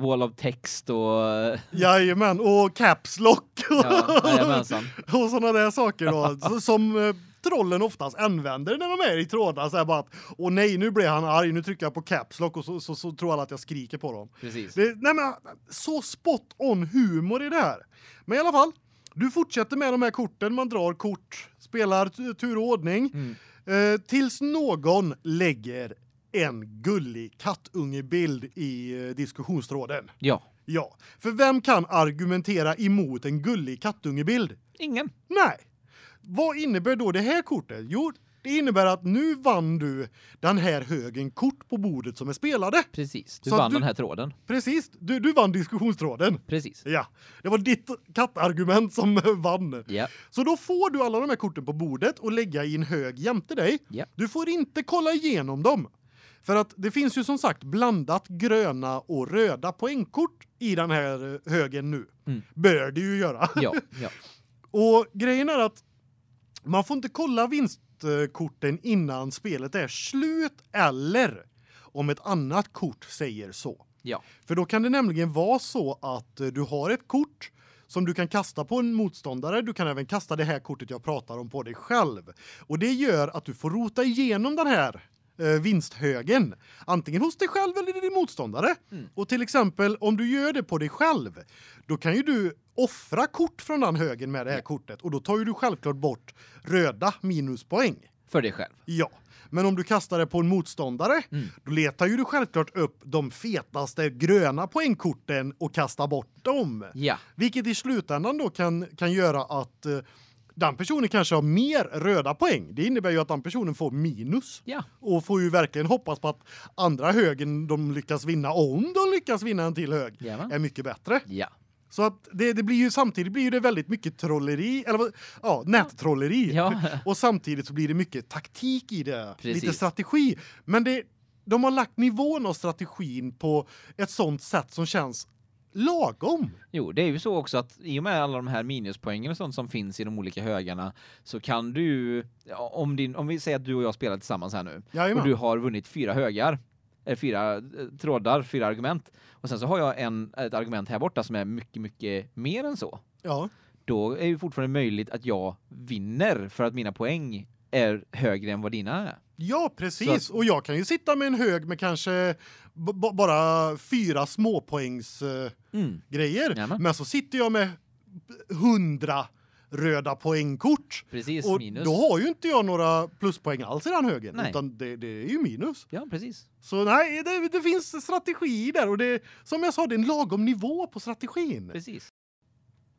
S2: wall of text och... eh, *laughs*
S1: Jajamän, och caps lock.
S2: Ja, jajamensan. *laughs*
S1: och såna där saker då som eh, trollen oftast använder när de är i trådar så här bara att åh nej, nu blir han arg, nu trycker jag på caps lock och så så, så tror alla att jag skriker på dem.
S2: Precis.
S1: Det, nej men så spot on humor i det här. Men i alla fall, du fortsätter med de här korten, man drar kort, spelar tur och ordning
S2: Mm.
S1: eh, tills någon lägger en gullig kattungebild i eh, diskussionstråden.
S2: Ja.
S1: Ja, för vem kan argumentera emot en gullig kattungebild?
S2: Ingen.
S1: Nej. Vad innebär då det här kortet? Jo, det innebär att nu vann du den här högen kort på bordet som är spelade.
S2: Precis. Du
S1: Så
S2: vann
S1: du-
S2: den här tråden.
S1: Precis, du, du vann diskussionstråden.
S2: Precis.
S1: Ja, det var ditt kattargument som *laughs* vann.
S2: Ja.
S1: Så då får du alla de här korten på bordet och lägga i en hög jämte dig.
S2: Ja.
S1: Du får inte kolla igenom dem. För att det finns ju som sagt blandat gröna och röda poängkort i den här eh, högen nu.
S2: Mm.
S1: Bör det ju göra.
S2: Ja, ja. *laughs*
S1: Och grejen är att man får inte kolla vinstkorten innan spelet är slut eller om ett annat kort säger så.
S2: Ja.
S1: För då kan det nämligen vara så att eh, du har ett kort som du kan kasta på en motståndare. Du kan även kasta det här kortet jag pratar om på dig själv. Och det gör att du får rota igenom den här eh, vinsthögen antingen hos dig själv eller din motståndare.
S2: Mm.
S1: Och till exempel om du gör det på dig själv, då kan ju du offra kort från den högen med det här kortet och då tar ju du självklart bort röda minuspoäng.
S2: För dig själv.
S1: Ja. Men om du kastar det på en motståndare,
S2: Mm.
S1: då letar ju du självklart upp de fetaste gröna poängkorten och kastar bort dem.
S2: Ja.
S1: Vilket i slutändan då kan kan göra att eh, den personen kanske har mer röda poäng. Det innebär ju att den personen får minus.
S2: Ja.
S1: Och får ju verkligen hoppas på att andra högen de lyckas vinna om de lyckas vinna en till hög
S2: Jajamän.
S1: är mycket bättre.
S2: Ja.
S1: Så att det det blir ju samtidigt blir det väldigt mycket trolleri eller ja, nättrolleri.
S2: Ja. *laughs*
S1: Och samtidigt så blir det mycket taktik i det,
S2: Precis.
S1: lite strategi. Men det de har lagt nivån av strategin på ett sånt sätt som känns lagom.
S2: Jo, det är ju så också att i och med alla de här minuspoängen och sånt som finns i de olika högarna så kan du om din om vi säger att du och jag spelar tillsammans här nu
S1: Jajamän.
S2: och du har vunnit fyra högar fyra eh, trådar, fyra argument och sen så har jag en ett argument här borta som är mycket mycket mer än så.
S1: Ja.
S2: Då är ju fortfarande möjligt att jag vinner för att mina poäng är högre än vad dina är.
S1: Ja, precis.
S2: Så
S1: Och jag kan ju sitta med en hög med kanske bara fyra småpoängs
S2: Mm.
S1: grejer.
S2: Jajamän.
S1: Men så sitter jag med hundra röda poängkort.
S2: Precis,
S1: och
S2: minus.
S1: då har ju inte jag några pluspoäng alls i den högen
S2: Nej.
S1: utan det, det är ju minus.
S2: Ja, precis.
S1: Så nej, det, det finns strategi där och det som jag sa det är en lagom nivå på strategin.
S2: Precis.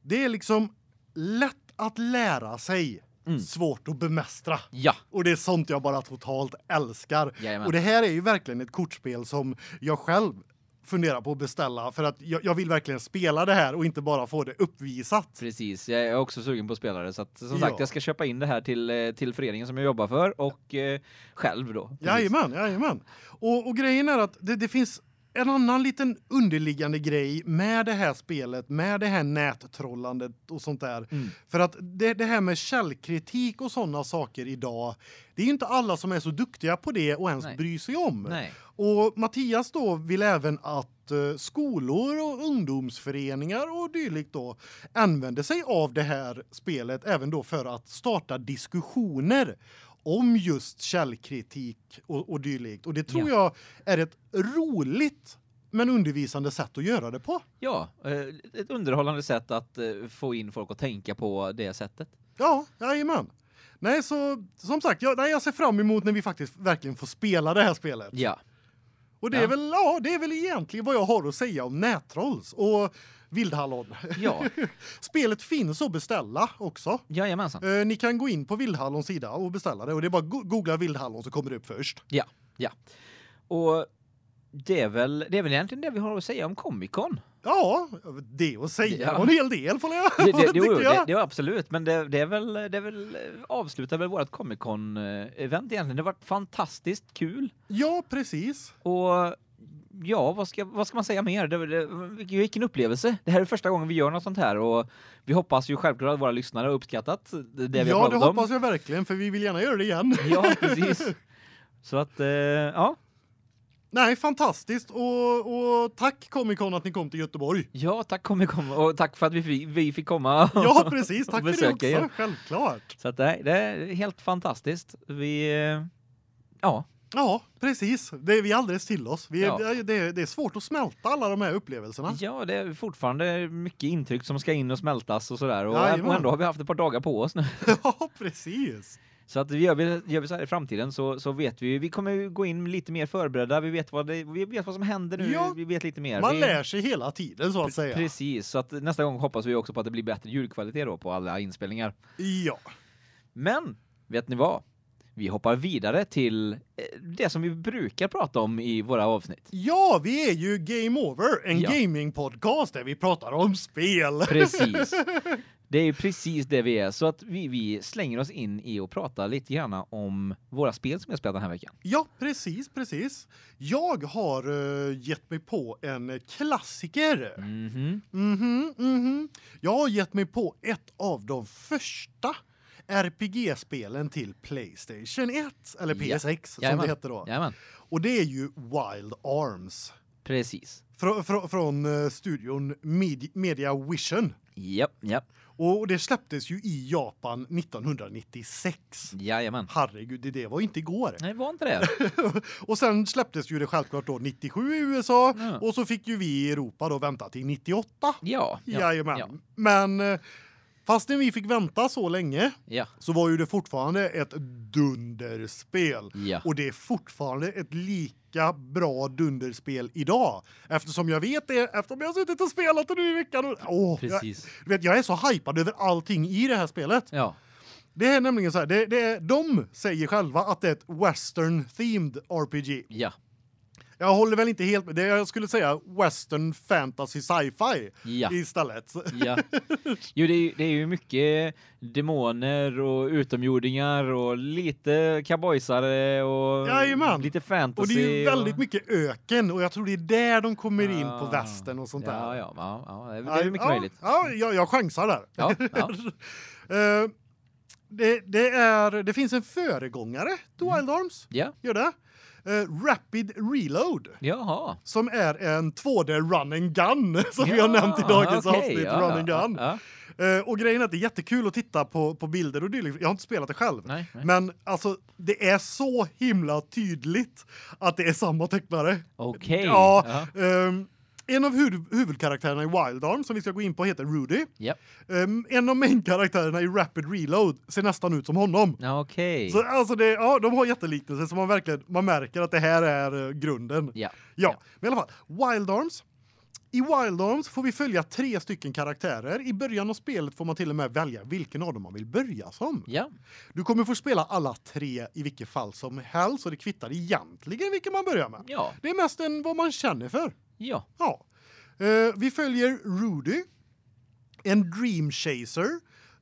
S1: Det är liksom lätt att lära sig, svårt att bemästra.
S2: Mm. Ja.
S1: Och det är sånt jag bara totalt älskar.
S2: Jajamän.
S1: Och det här är ju verkligen ett kortspel som jag själv funderar på att beställa för att jag, jag vill verkligen spela det här och inte bara få det uppvisat.
S2: Precis. Jag är också sugen på spelare så att som
S1: Ja.
S2: sagt jag ska köpa in det här till eh, till föreningen som jag jobbar för och eh, själv då. Precis.
S1: Jajamän, jajamän. Och, och grejen är att det, det finns en annan liten underliggande grej med det här spelet, med det här nättrollandet och sånt där.
S2: Mm.
S1: För att det, det här med källkritik och sådana saker idag, det är inte alla som är så duktiga på det och ens
S2: Nej.
S1: bryr sig om.
S2: Nej.
S1: Och Mattias då vill även att eh, skolor och ungdomsföreningar och dylikt då använder sig av det här spelet även då för att starta diskussioner om just källkritik och, och dylikt. Och det tror jag är ett roligt men undervisande sätt att göra det på.
S2: Ja, eh, ett underhållande sätt att eh, få in folk att tänka på det sättet.
S1: Ja, jajamän. Nej, så som sagt, jag, nej, jag ser fram emot när vi faktiskt verkligen får spela det här spelet.
S2: Ja.
S1: Och det är
S2: Ja.
S1: väl ja, det är väl egentligen vad jag har att säga om nättrolls och Vildhallon.
S2: Ja. *laughs*
S1: Spelet finns att beställa också.
S2: Jajamensan.
S1: Eh, ni kan gå in på Vildhallons sida och beställa det och det är bara go googla Vildhallon så kommer det upp först.
S2: Ja, ja. Och det är väl det är väl egentligen det vi har att säga om Comic Con.
S1: Ja, det att säga
S2: Ja.
S1: en hel del får jag.
S2: Det, det, *laughs* det, det,
S1: jag.
S2: det, är absolut, men det, det är väl det är väl avslutar väl vårt Comic Con eh, event egentligen. Det har varit fantastiskt kul.
S1: Ja, precis.
S2: Och ja, vad ska vad ska man säga mer? Det, det, vilken upplevelse. Det här är första gången vi gör något sånt här och vi hoppas ju självklart att våra lyssnare har uppskattat det, det vi har
S1: ja, det
S2: pratat om.
S1: hoppas jag verkligen för vi vill gärna göra det igen. *laughs*
S2: Ja, precis. Så att eh, ja,
S1: Nej, fantastiskt och och tack Comic Con att ni kom till Göteborg.
S2: ja, tack Comic Con och tack för att vi fick, vi fick komma.
S1: Ja, precis. Tack *laughs* för det också.
S2: er.
S1: Självklart.
S2: Så att det, det är helt fantastiskt. Vi eh, ja,
S1: Ja, precis. Det är vi alldeles till oss. Vi är,
S2: Ja.
S1: det, är, det är svårt att smälta alla de här upplevelserna.
S2: Ja, det är fortfarande mycket intryck som ska in och smältas och sådär. Och,
S1: Jajamän.
S2: och ändå har vi haft ett par dagar på oss nu. *laughs*
S1: Ja, precis.
S2: Så att gör vi, gör vi så här i framtiden så, så vet vi, vi kommer gå in lite mer förberedda, vi vet vad, det, vi vet vad som händer nu,
S1: Ja,
S2: vi vet lite mer.
S1: Man
S2: vi,
S1: lär sig hela tiden så att säga.
S2: Precis, så att nästa gång hoppas vi också på att det blir bättre ljudkvalitet då på alla inspelningar.
S1: Ja.
S2: Men, vet ni vad? Vi hoppar vidare till eh, det som vi brukar prata om i våra avsnitt.
S1: Ja, vi är ju Game Over, en
S2: Ja.
S1: gamingpodcast där vi pratar om spel.
S2: Precis. *laughs* Det är precis det vi är, så att vi, vi slänger oss in i och pratar lite grann om våra spel som jag spelat den här veckan.
S1: Ja, precis, precis. Jag har uh, gett mig på en klassiker.
S2: Mhm.
S1: Mhm, mhm. Jag har gett mig på ett av de första RPG-spelen till PlayStation 1 eller
S2: Ja.
S1: PSX som
S2: Jajamän.
S1: det hette då.
S2: Jajamän.
S1: Och det är ju Wild Arms.
S2: Precis.
S1: Frå, frå, från eh, studion Medi- Media Vision.
S2: Japp, japp.
S1: Och det släpptes ju i Japan 1996.
S2: Jajamän.
S1: Herregud, det, det var inte igår.
S2: Nej, var inte det. *laughs*
S1: och sen släpptes ju det självklart då 97 i USA
S2: Ja.
S1: och så fick ju vi i Europa då vänta till 98.
S2: Ja. ja,
S1: Jajamän.
S2: ja.
S1: Men eh, fastän vi fick vänta så länge
S2: Ja.
S1: så var ju det fortfarande ett dunderspel.
S2: Ja.
S1: Och det är fortfarande ett lika bra dunderspel idag. Eftersom jag vet det, eftersom jag har suttit och spelat det nu i veckan. och- Åh,
S2: Precis.
S1: Jag, vet, jag är så hypad över allting i det här spelet.
S2: Ja.
S1: Det är nämligen så här, det, det är, de säger själva att det är ett western themed RPG.
S2: Ja.
S1: Jag håller väl inte helt med. Det jag skulle säga western fantasy sci-fi
S2: Ja.
S1: istället.
S2: Ja. Jo, det är, det är ju mycket demoner och utomjordingar och lite cowboysare och
S1: Jajamän.
S2: lite fantasy.
S1: Och det är ju väldigt
S2: och...
S1: mycket öken och jag tror det är där de kommer in på
S2: Ah.
S1: västern och sånt där.
S2: Ja, ja, ja, ja, det är- mycket
S1: ja,
S2: möjligt.
S1: Ja, jag, jag chansar där.
S2: Ja. *laughs*
S1: Eh, det, det, är, det finns en föregångare till Wild Arms.
S2: Mm. Ja.
S1: Gör det? Eh, Rapid Reload.
S2: Jaha.
S1: Som är en 2D run and gun *laughs* som vi
S2: Ja,
S1: har nämnt i dagens
S2: okej,
S1: avsnitt.
S2: ja,
S1: run and gun.
S2: ja.
S1: Eh, och grejen är att det är jättekul att titta på, på bilder och dylikt. Jag har inte spelat det själv.
S2: Nej, nej.
S1: Men alltså, det är så himla tydligt att det är samma tecknare.
S2: Okej.
S1: Ja.
S2: Ja.
S1: ehm, en av huvud, huvudkaraktärerna i Wild Arms som vi ska gå in på heter Rudy.
S2: Ja.
S1: Ehm, en av main-karaktärerna i Rapid Reload ser nästan ut som honom.
S2: Okej.
S1: Så alltså det, ja, de har jätteliknelser så man verkligen man märker att det här är eh, grunden.
S2: Ja.
S1: Ja, men i alla fall Wild Arms. I Wild Arms får vi följa tre stycken karaktärer. I början av spelet får man till och med välja vilken av dem man vill börja som.
S2: Ja.
S1: Du kommer få spela alla tre i vilket fall som helst och det kvittar egentligen vilken man börjar med.
S2: Ja.
S1: Det är mest en vad man känner för.
S2: Ja.
S1: Ja. Eh, vi följer Rudy, en dream chaser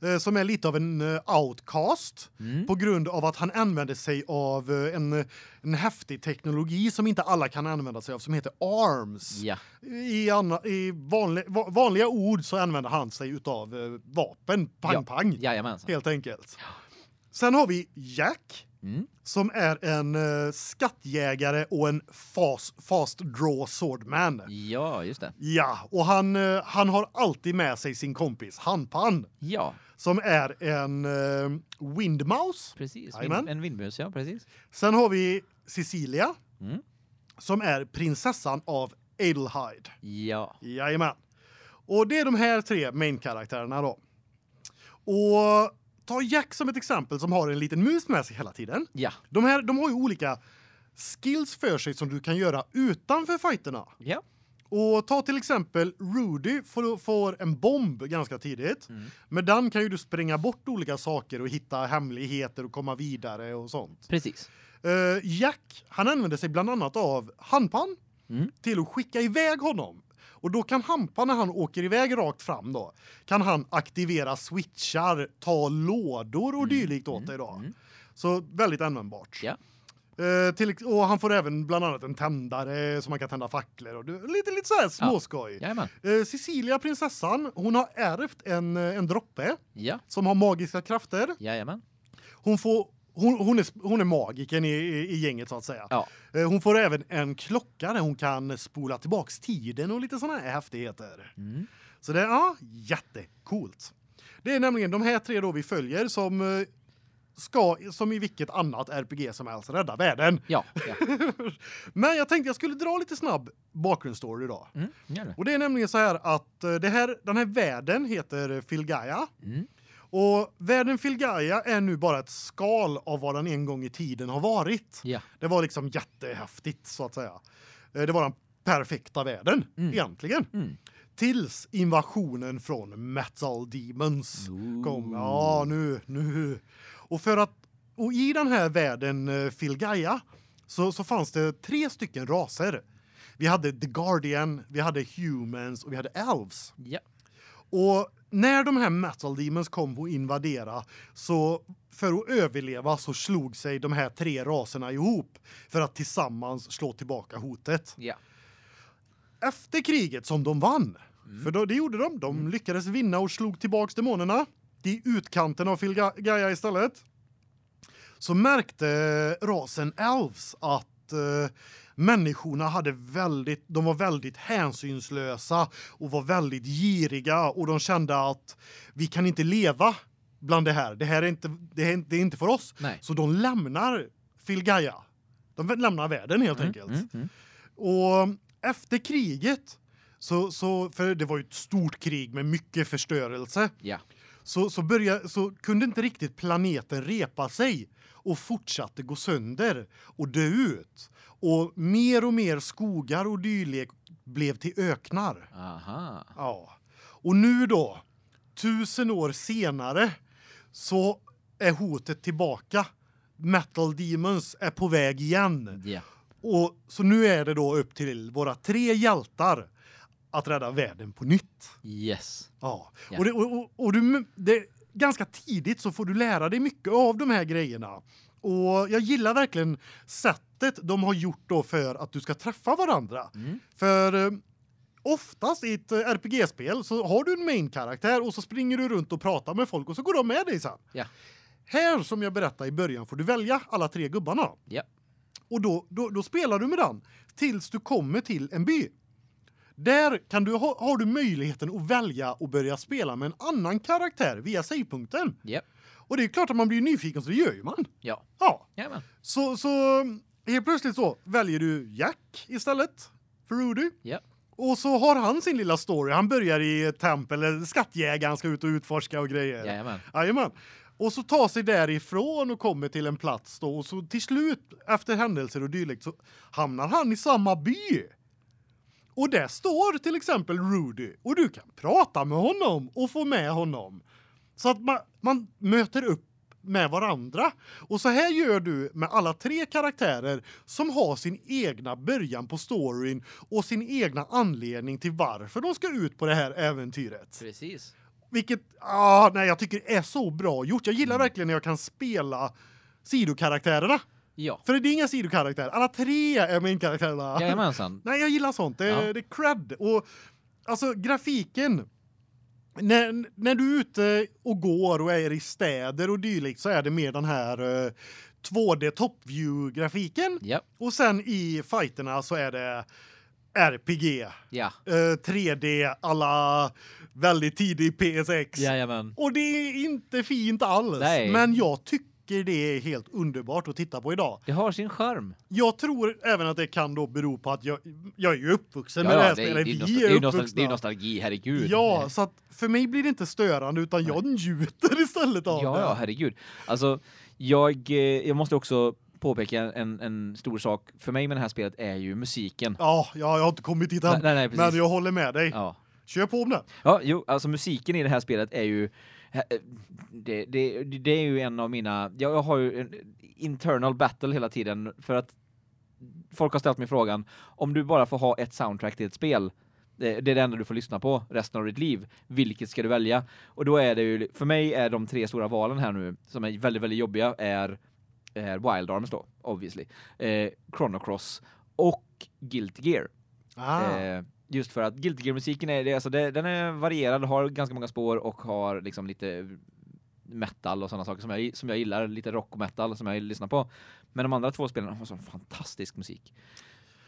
S1: eh, som är lite av en eh, outcast
S2: Mm.
S1: på grund av att han använder sig av en en häftig teknologi som inte alla kan använda sig av som heter arms.
S2: Ja.
S1: I anna, i vanliga, va, vanliga ord så använder han sig utav vapen pang
S2: Ja.
S1: pang
S2: Jajamensan.
S1: helt enkelt. Sen har vi Jack
S2: Mm.
S1: som är en uh, skattjägare och en fast fast draw swordman.
S2: Ja, just det.
S1: Ja, och han eh, han har alltid med sig sin kompis Hanpan
S2: Ja,
S1: som är en uh, windmouse.
S2: precis. Vind, en vindmus, ja, precis.
S1: Sen har vi Cecilia
S2: Mm.
S1: som är prinsessan av Adelheid.
S2: Ja.
S1: Jajamän. Och det är de här tre main-karaktärerna då. Och ta Jack som ett exempel som har en liten mus med sig hela tiden.
S2: Ja.
S1: De här de har ju olika skills för sig som du kan göra utanför fighterna.
S2: Ja.
S1: Och ta till exempel Rudy får, får en bomb ganska tidigt.
S2: Mm.
S1: Med den kan ju du spränga bort olika saker och hitta hemligheter och komma vidare och sånt.
S2: Precis.
S1: Eh, Jack, han använder sig bland annat av handpan
S2: Mm.
S1: till att skicka iväg honom. Och då kan Hampa när han åker iväg rakt fram då kan han aktivera switchar, ta lådor och dylikt åt dig då. Så väldigt användbart.
S2: Ja.
S1: Eh, till, och han får även bland annat en tändare som man kan tända facklor och lite lite så här småskoj.
S2: Jajamän.
S1: Eh, Cecilia prinsessan, hon har ärvt en eh, en droppe
S2: Ja.
S1: som har magiska krafter.
S2: Jajamän.
S1: Hon får hon, hon är hon är magiken i, i, gänget så att säga.
S2: Ja.
S1: Eh, Hon får även en klocka där hon kan spola tillbaks tiden och lite såna här häftigheter.
S2: Mm.
S1: Så det är ja, jättecoolt. Det är nämligen de här tre då vi följer som eh, ska som i vilket annat RPG som helst rädda världen.
S2: Ja. ja. *laughs*
S1: Men jag tänkte jag skulle dra lite snabb bakgrundsstory idag.
S2: Mm. Gärna.
S1: Och det är nämligen så här att eh, det här den här världen heter Filgaia.
S2: Mm.
S1: Och världen Filgaia är nu bara ett skal av vad den en gång i tiden har varit.
S2: Ja.
S1: Det var liksom jättehäftigt så att säga. Eh, Det var den perfekta världen
S2: Mm.
S1: egentligen.
S2: Mm.
S1: Tills invasionen från Metal Demons kom. Ja, nu nu. Och för att och i den här världen eh, Filgaia så så fanns det tre stycken raser. Vi hade The Guardian, vi hade Humans och vi hade Elves.
S2: Ja.
S1: Och när de här Metal Demons kom och invadera så för att överleva så slog sig de här tre raserna ihop för att tillsammans slå tillbaka hotet.
S2: Ja.
S1: Efter kriget som de vann. För då, det gjorde de. De lyckades vinna och slog tillbaks demonerna. i utkanten av Filgaia istället så märkte rasen elves att eh, människorna hade väldigt de var väldigt hänsynslösa och var väldigt giriga och de kände att vi kan inte leva bland det här. Det här är inte det är, det är inte för oss.
S2: Nej.
S1: Så de lämnar Filgaia. De lämnar världen helt
S2: Mm,
S1: enkelt.
S2: mm, mm.
S1: Och efter kriget så så för det var ju ett stort krig med mycket förstörelse.
S2: Ja.
S1: Så så började så kunde inte riktigt planeten repa sig och fortsatte gå sönder och dö ut. Och mer och mer skogar och dylikt blev till öknar.
S2: Aha.
S1: Ja. Och nu då, tusen år senare, så är hotet tillbaka. Metal Demons är på väg igen.
S2: Ja.
S1: Och så nu är det då upp till våra tre hjältar att rädda världen på nytt.
S2: Yes.
S1: Ja.
S2: Ja.
S1: Och det och, och, och du det ganska tidigt så får du lära dig mycket av de här grejerna. Och jag gillar verkligen sättet de har gjort då för att du ska träffa varandra.
S2: Mm.
S1: För eh, oftast i ett eh, RPG-spel så har du en main-karaktär och så springer du runt och pratar med folk och så går de med dig sen.
S2: Ja.
S1: Här som jag berättade i början får du välja alla tre gubbarna.
S2: Ja.
S1: Och då då då spelar du med den tills du kommer till en by. Där kan du ha, har du möjligheten att välja och börja spela med en annan karaktär via savepunkten.
S2: Ja.
S1: Och det är klart att man blir nyfiken så det gör ju man.
S2: Ja.
S1: Ja.
S2: Jajamän.
S1: Så så helt plötsligt så väljer du Jack istället för Rudy.
S2: Ja.
S1: Och så har han sin lilla story. Han börjar i ett tempel, eller skattjägaren ska ut och utforska och grejer.
S2: Jajamän.
S1: Jajamän. Och så tar sig därifrån och kommer till en plats då och så till slut efter händelser och dylikt så hamnar han i samma by. Och där står till exempel Rudy och du kan prata med honom och få med honom. Så att man, man möter upp med varandra. Och så här gör du med alla tre karaktärer som har sin egna början på storyn och sin egna anledning till varför de ska ut på det här äventyret.
S2: Precis.
S1: Vilket ah nej jag tycker är så bra gjort. Jag
S2: Mm.
S1: gillar verkligen när jag kan spela sidokaraktärerna.
S2: Ja.
S1: För det är inga sidokaraktärer. Alla tre är main-karaktärerna.
S2: Jajamensan. *laughs*
S1: Nej, jag gillar sånt. Det,
S2: Ja.
S1: det är cred och alltså grafiken när, när du är ute och går och är i städer och dylikt så är det mer den här eh, 2D top view grafiken.
S2: Ja.
S1: Och sen i fighterna så är det RPG.
S2: Ja.
S1: Eh, 3D alla väldigt tidig PSX.
S2: Jajamän.
S1: Och det är inte fint alls,
S2: Nej.
S1: men jag tycker det är helt underbart att titta på idag.
S2: Det har sin charm.
S1: Jag tror även att det kan då bero på att jag jag är ju uppvuxen
S2: Ja,
S1: med
S2: ja,
S1: här
S2: det är-
S1: spelet. Vi
S2: nostal-
S1: är
S2: det är ju nostal-
S1: uppvuxna.
S2: det är nostalgi, herregud.
S1: Ja, så att för mig blir det inte störande utan jag njuter *laughs* istället av
S2: Ja,
S1: det.
S2: ja, herregud. Alltså, jag, eh, jag måste också påpeka en, en stor sak. För mig med det här spelet är ju musiken.
S1: Ja, ja, jag har inte kommit dit än.
S2: Nej, nej, nej,
S1: men jag håller med dig.
S2: Ja.
S1: Kör på om det.
S2: Ja, jo, alltså musiken i det här spelet är ju det, det, det är ju en av mina jag har ju en internal battle hela tiden för att folk har ställt mig frågan om du bara får ha ett soundtrack till ett spel det det är det enda du får lyssna på resten av ditt liv. Vilket ska du välja? Och då är det ju för mig är de tre stora valen här nu som är väldigt väldigt jobbiga är är Wild Arms då obviously. Eh Chrono Cross och Guilty Gear.
S1: Ah.
S2: Eh, just för att Guilty Gear musiken är alltså det, den är varierad, har ganska många spår och har liksom lite metal och sådana saker som jag som jag gillar, lite rock och metal som jag lyssnar på. Men de andra två spelen har sån fantastisk musik.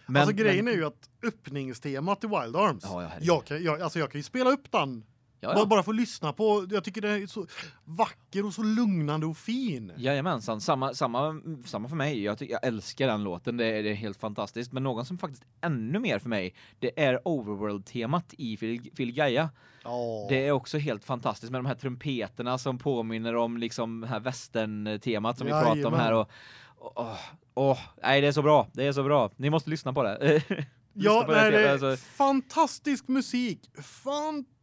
S2: Men,
S1: alltså grejen
S2: men,
S1: är ju att öppningstemat till Wild Arms.
S2: Ja, ja,
S1: jag kan jag alltså jag kan ju spela upp den.
S2: Ja, ja.
S1: Bara, att lyssna på. Jag tycker det är så vacker och så lugnande och fin.
S2: Jajamensan, samma, samma, samma för mig. Jag, jag älskar den låten, det är, det är helt fantastiskt. Men någon som faktiskt ännu mer för mig, det är Overworld-temat i Phil, Phil Gaia.
S1: Ja.
S2: Det är också helt fantastiskt med de här trumpeterna som påminner om liksom det här västern-temat som vi pratar om
S1: Jajamän.
S2: här. Och, och, åh, åh, nej det är så bra, det är så bra. Ni måste lyssna på det. *laughs*
S1: Ja,
S2: på
S1: nej, det är
S2: alltså.
S1: fantastisk musik. Fantastisk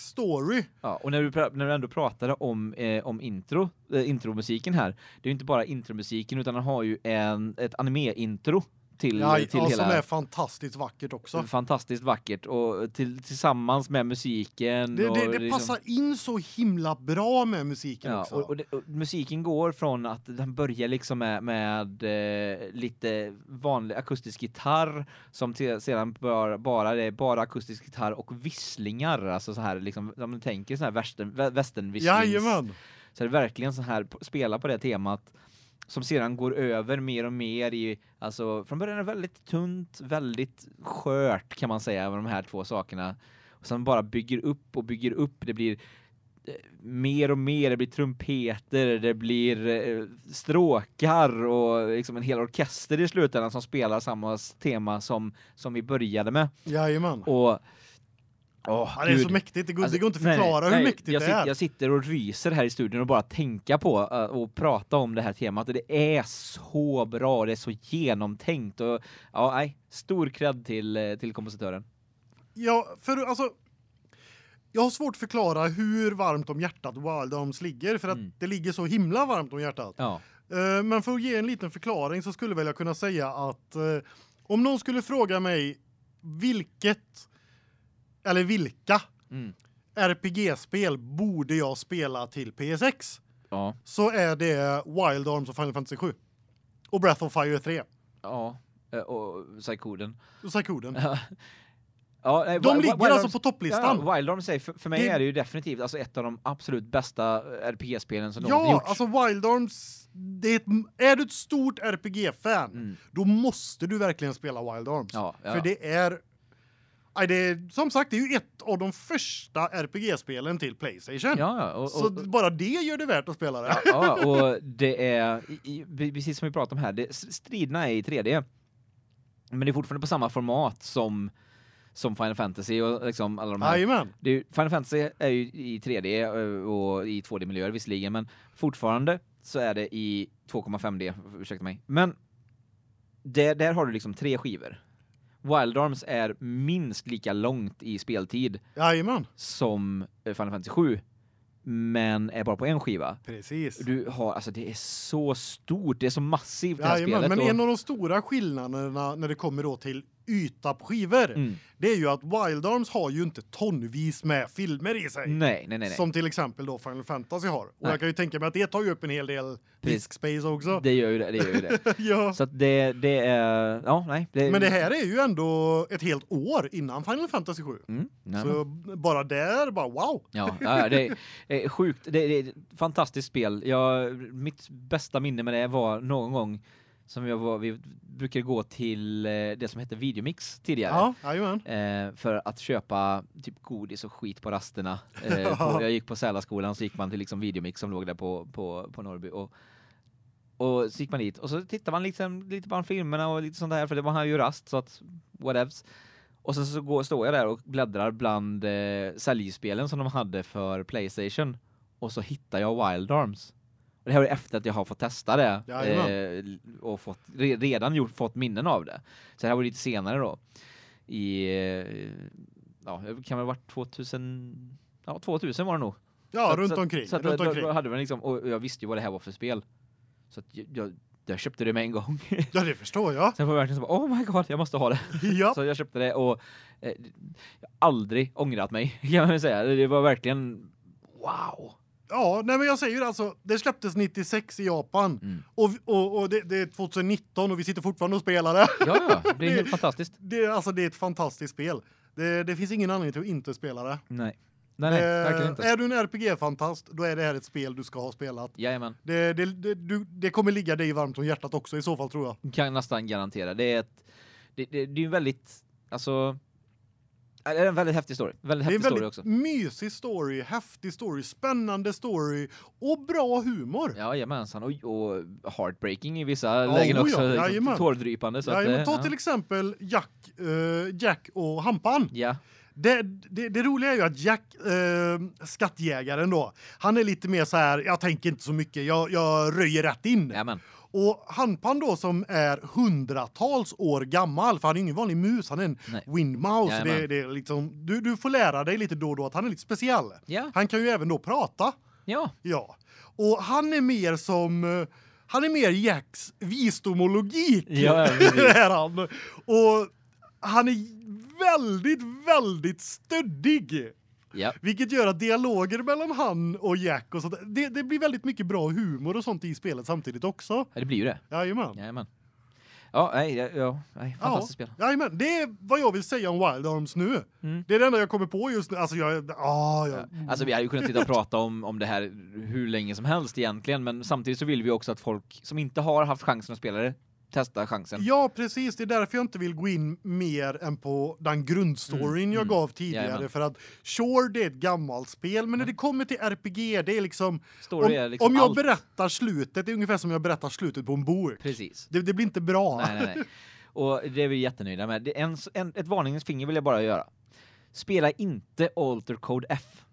S1: story.
S2: Ja, och när du när du ändå pratade om eh, om intro, eh, intromusiken här. Det är ju inte bara intromusiken utan han har ju en ett anime-intro till
S1: Ja,
S2: till
S1: ja,
S2: hela
S1: som är fantastiskt vackert också.
S2: fantastiskt vackert och till, tillsammans med musiken
S1: Det, det, det
S2: liksom-
S1: passar in så himla bra med musiken
S2: Ja,
S1: också.
S2: och, och, det, och musiken går från att den börjar liksom med, med eh, lite vanlig akustisk gitarr som till, sedan bara, bara det är bara akustisk gitarr och visslingar alltså så här liksom om man tänker så här western vä- westernvisslings.
S1: Jajamän.
S2: Så är det verkligen så här spela på det temat som sedan går över mer och mer i alltså från början är det väldigt tunt, väldigt skört kan man säga med de här två sakerna. Och sen bara bygger upp och bygger upp. Det blir eh, mer och mer, det blir trumpeter, det blir eh, stråkar och liksom en hel orkester i slutändan som spelar samma tema som som vi började med.
S1: Jajamän.
S2: Och Åh,
S1: Ja, det är så mäktigt, det går- det går inte att
S2: nej,
S1: förklara hur
S2: nej,
S1: mäktigt
S2: jag
S1: det är.
S2: Jag sitter och ryser här i studion och bara tänka på uh, och prata om det här temat. Och det är så bra, det är så genomtänkt och ja, nej, stor cred till eh, till kompositören.
S1: Ja, för alltså jag har svårt att förklara hur varmt om hjärtat Wild Arms ligger för att det ligger så himla varmt om hjärtat.
S2: Ja.
S1: Eh, Men för att ge en liten förklaring så skulle väl jag kunna säga att eh, om någon skulle fråga mig vilket eller vilka
S2: Mm.
S1: RPG-spel borde jag spela till PSX?
S2: Ja.
S1: Så är det Wild Arms och Final Fantasy 7. Och Breath of Fire 3.
S2: Ja, eh, och Psykoden.
S1: Och Psykoden.
S2: Ja. *laughs* Ja, nej,
S1: De ligger
S2: Wild
S1: alltså
S2: Arms-
S1: på topplistan.
S2: Ja, Wild Arms är för, för mig
S1: Det-
S2: är det ju definitivt alltså ett av de absolut bästa eh, RPG-spelen som någonsin
S1: Ja,
S2: gjorts.
S1: alltså Wild Arms det är, ett, är du ett stort RPG-fan, då måste du verkligen spela Wild Arms.
S2: Mm. Ja, ja.
S1: För det är Nej, det är, som sagt, det är ju ett av de första RPG-spelen till PlayStation.
S2: Ja, ja, och-
S1: så
S2: och-
S1: bara det gör det värt att spela det.
S2: Ja, och det är precis som vi pratade om här, det, striderna är i 3D. Men det är fortfarande på samma format som som Final Fantasy och liksom alla de här.
S1: Jajamän.
S2: Det Final Fantasy är ju i 3D eh, och i 2D-miljöer visserligen, men fortfarande så är det i 2,5D, ursäkta mig. Men där, där har du liksom tre skivor. Wild Arms är minst lika långt i speltid
S1: Jajamän.
S2: som Final Fantasy 7 men är bara på en skiva.
S1: Precis.
S2: Du har alltså det är så stort, det är så massivt det här
S1: Jajamän,
S2: spelet
S1: men
S2: och,
S1: en av de stora skillnaderna när det kommer då till yta på skivor,
S2: Mm.
S1: det är ju att Wild Arms har ju inte tonvis med filmer i sig.
S2: Nej, nej, nej.
S1: Som till exempel då Final Fantasy har. Och
S2: Nej.
S1: jag kan ju tänka mig att det tar ju upp en hel del disk space också.
S2: det gör ju det, det gör ju det. *laughs*
S1: ja.
S2: Så att det det är ja, nej, det
S1: Men det här är ju ändå ett helt år innan Final Fantasy 7.
S2: Mm,
S1: Så bara där bara wow.
S2: Ja, ja det är, är sjukt. Det, det är ett fantastiskt spel. Jag mitt bästa minne med det var någon gång som jag var vi brukade gå till eh, det som hette Videomix tidigare.
S1: Ja.
S2: Eh, för att köpa typ godis och skit på rasterna. *laughs* Eh, på, jag gick på Sälaskolan så gick man till liksom Videomix som låg där på på på Norrby och och så gick man dit och så tittar man liksom lite på filmerna och lite sånt där för det var han ju rast så att whatevs. Och sen så går står jag där och bläddrar bland eh, säljspelen som de hade för PlayStation och så hittar jag Wild Arms. Det här är efter att jag har fått testa det eh, och fått re, redan gjort fått minnen av det. Så det här var lite senare då i eh, ja, kan väl varit 2000 ja 2000 var det nog.
S1: Ja,
S2: Så-
S1: runt
S2: så-
S1: omkring,
S2: Så
S1: runt
S2: då,
S1: omkring.
S2: Då hade man liksom och jag visste ju vad det här var för spel. Så att jag, jag köpte det med en gång.
S1: Ja, det förstår jag.
S2: Sen var jag verkligen så bara, oh my god, jag måste ha det.
S1: Ja.
S2: Så jag köpte det och eh, aldrig ångrat mig, *laughs* kan man säga. Det var verkligen wow.
S1: Ja, nej men jag säger ju alltså, det släpptes 96 i Japan
S2: Mm.
S1: och och, och det, det är 2019 och vi sitter fortfarande och spelar det.
S2: Ja, ja, det är *laughs* helt fantastiskt.
S1: Det är alltså det är ett fantastiskt spel. Det, det finns ingen anledning till att inte spela det.
S2: Nej. Nej, nej,
S1: Eh,
S2: verkligen inte.
S1: Är du en RPG-fantast, då är det här ett spel du ska ha spelat.
S2: Jajamän.
S1: Det, det, det, du, det kommer ligga dig varmt om hjärtat också i så fall tror jag.
S2: Kan nästan garantera. Det är ett det, det, det är ju väldigt alltså det är en väldigt häftig story. Väldigt
S1: Det är en
S2: häftig story
S1: väldigt
S2: också.
S1: mysig story, häftig story, spännande story och bra humor.
S2: Ja, jajamensan. Och, och heartbreaking i vissa
S1: Ja,
S2: lägen
S1: oh
S2: också.
S1: ja,
S2: liksom
S1: jajamän.
S2: Tårdrypande. Så att,
S1: Jajamän,
S2: eh,
S1: ta
S2: ja.
S1: till exempel Jack, eh, Jack och Hampan.
S2: Ja.
S1: Det, det, det roliga är ju att Jack, eh, skattjägaren då, han är lite mer så här, jag tänker inte så mycket, jag, jag röjer rätt in.
S2: Jajamän.
S1: Och Hampan då som är hundratals år gammal, för han är ingen vanlig mus, han är en
S2: Nej.
S1: windmouse. Det, det är liksom, du, du får lära dig lite då och då att han är lite speciell.
S2: Ja.
S1: Han kan ju även då prata.
S2: Ja.
S1: Ja. Och han är mer som eh, han är mer Jacks visdom och logik.
S2: Ja, *laughs*
S1: är han. Och han är väldigt, väldigt stöddig.
S2: Ja.
S1: Vilket gör att dialoger mellan han och Jack och sånt, det, det blir väldigt mycket bra humor och sånt i spelet samtidigt också.
S2: Ja, det blir ju det.
S1: Jajamän.
S2: Jajamän. Ja, nej, ja, ja, nej fantastiskt
S1: ja.
S2: spel.
S1: Jajamän, det är vad jag vill säga om Wild Arms nu.
S2: Mm.
S1: Det är det enda jag kommer på just nu. Alltså jag, ah, jag
S2: Alltså vi hade ju kunnat sitta och prata om, om det här hur länge som helst egentligen, men samtidigt så vill vi också att folk som inte har haft chansen att spela det, testa chansen.
S1: Ja, precis. Det är därför jag inte vill gå in mer än på den grundstoryn
S2: Mm,
S1: jag
S2: mm.
S1: gav tidigare.
S2: Jajamän.
S1: för att sure, det är ett gammalt spel, men när det kommer till RPG, det är liksom...
S2: Story
S1: om,
S2: är liksom
S1: om jag
S2: allt.
S1: berättar slutet, det är ungefär som jag berättar slutet på en bok.
S2: Precis.
S1: Det, det blir inte bra.
S2: Nej, nej, nej. Och det är vi jättenöjda med. En, en, ett varningens finger vill jag bara göra. Spela inte Alter Code F.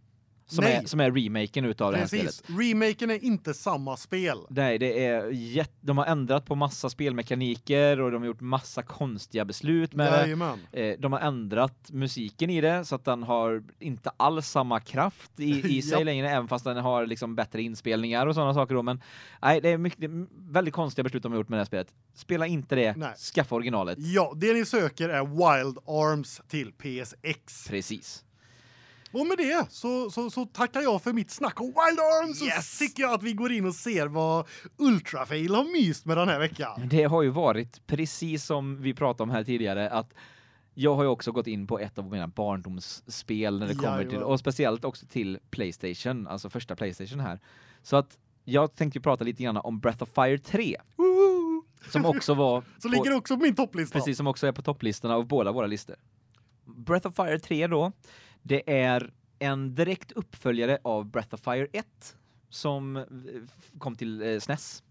S2: Som,
S1: Nej.
S2: är, som är remaken utav det här spelet.
S1: Precis. Remaken är inte samma spel.
S2: Nej, det är jätt, de har ändrat på massa spelmekaniker och de har gjort massa konstiga beslut med
S1: Jajamän.
S2: det. Eh, De har ändrat musiken i det så att den har inte alls samma kraft i, i *laughs* sig längre även fast den har liksom bättre inspelningar och sådana saker då men nej, det är mycket det är väldigt konstiga beslut de har gjort med det här spelet. Spela inte det.
S1: Nej.
S2: Skaffa originalet.
S1: Ja, det ni söker är Wild Arms till PSX.
S2: Precis.
S1: Och med det så, så, så tackar jag för mitt snack om Wild Arms.
S2: Yes!
S1: Så tycker jag att vi går in och ser vad Ultrafail har myst med den här veckan.
S2: Det har ju varit precis som vi pratade om här tidigare att jag har ju också gått in på ett av mina barndomsspel när det kommer till och speciellt också till PlayStation, alltså första PlayStation här. Så att jag tänkte ju prata lite grann om Breath of Fire 3
S1: Woho!
S2: som också var *laughs*
S1: Så
S2: på-
S1: ligger också på min topplista.
S2: Precis som också är på topplistorna av båda våra listor. Breath of Fire 3 då, det är en direkt uppföljare av Breath of Fire 1 som eh, kom till eh, SNES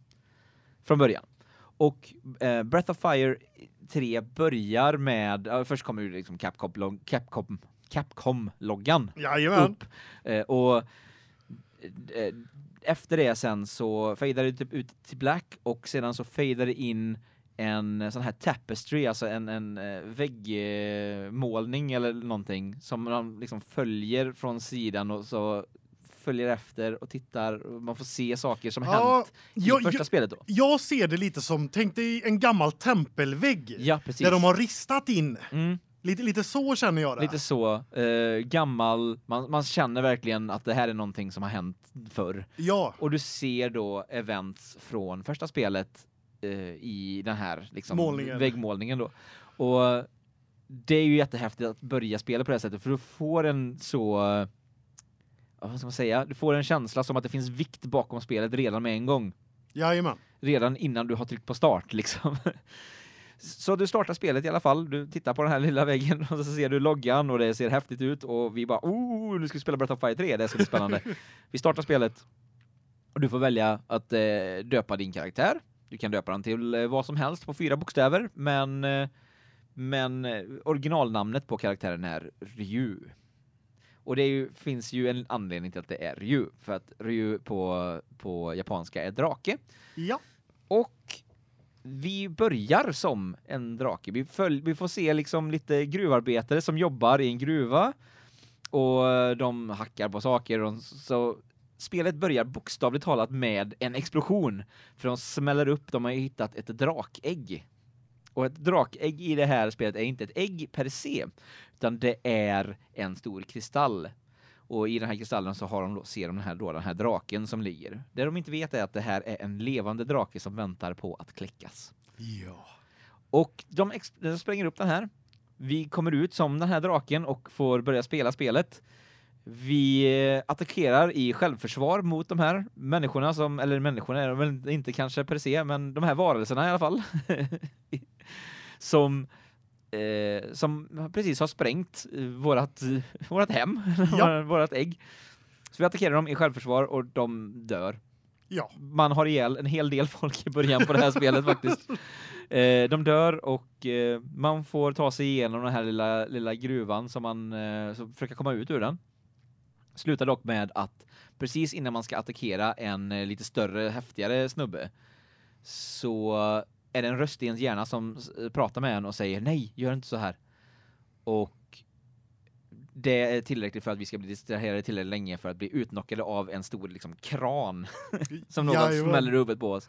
S2: från början. Och eh, Breath of Fire 3 börjar med ja, först kommer ju liksom Capcom log- Capcom Capcom loggan
S1: Jajamän.
S2: upp eh, och eh, efter det sen så fejdar det typ ut till black och sedan så fejdar det in en sån här tapestry, alltså en, en eh, väggmålning eller någonting som man liksom följer från sidan och så följer efter och tittar man får se saker som
S1: Ja,
S2: hänt i
S1: jag-
S2: första
S1: jag-
S2: spelet då.
S1: Jag ser det lite som, tänk dig en gammal tempelvägg.
S2: Ja.
S1: Där de har ristat in.
S2: Mm.
S1: Lite, lite så känner jag det.
S2: Lite så eh, gammal, man, man känner verkligen att det här är någonting som har hänt förr.
S1: Ja.
S2: Och du ser då events från första spelet i den här liksom
S1: Målningen.
S2: väggmålningen då. Och det är ju jättehäftigt att börja spela på det här sättet för du får en så ja, vad ska man säga? Du får en känsla som att det finns vikt bakom spelet redan med en gång.
S1: Jajamän.
S2: Redan innan du har tryckt på start *laughs* liksom. Så du startar spelet i alla fall. Du tittar på den här lilla väggen *laughs* och så ser du loggan och det ser häftigt ut och vi bara oh, nu ska vi spela Breath of Fire 3. Det ska bli spännande. *laughs* vi startar spelet och du får välja att eh, döpa din karaktär. Du kan döpa den till eh, vad som helst på fyra bokstäver, men eh, men eh, originalnamnet på karaktären är Ryu. Och det ju, finns ju en anledning till att det är Ryu för att Ryu på på japanska är drake.
S1: Ja.
S2: Och vi börjar som en drake. Vi, följ, vi får se liksom lite gruvarbetare som jobbar i en gruva och de hackar på saker och så spelet börjar bokstavligt talat med en explosion för de smäller upp, de har ju hittat ett drakägg. Och ett drakägg i det här spelet är inte ett ägg per se, utan det är en stor kristall. Och i den här kristallen så har de då, ser de den här, då, den här draken som ligger. Det de inte vet är att det här är en levande drake som väntar på att kläckas.
S1: Ja.
S2: Och de, de spränger upp den här. Vi kommer ut som den här draken och får börja spela spelet. Vi attackerar i självförsvar mot de här människorna som eller människorna är de väl inte kanske per se, men de här varelserna i alla fall. *laughs* som eh, som precis har sprängt eh, vårat *laughs* vårat hem, *laughs*
S1: Ja.
S2: vårat ägg. Så vi attackerar dem i självförsvar och de dör.
S1: Ja.
S2: Man har ihjäl en hel del folk i början på det här spelet faktiskt. Eh, de dör och eh, man får ta sig igenom den här lilla lilla gruvan som man eh, så försöka komma ut ur den. Slutar dock med att precis innan man ska attackera en eh, lite större häftigare snubbe så är det en röst i ens hjärna som s- pratar med en och säger nej, gör inte så här. Och det är tillräckligt för att vi ska bli distraherade tillräckligt länge för att bli utnockade av en stor liksom kran *laughs* som någon
S1: Jajamän.
S2: smäller huvudet på oss.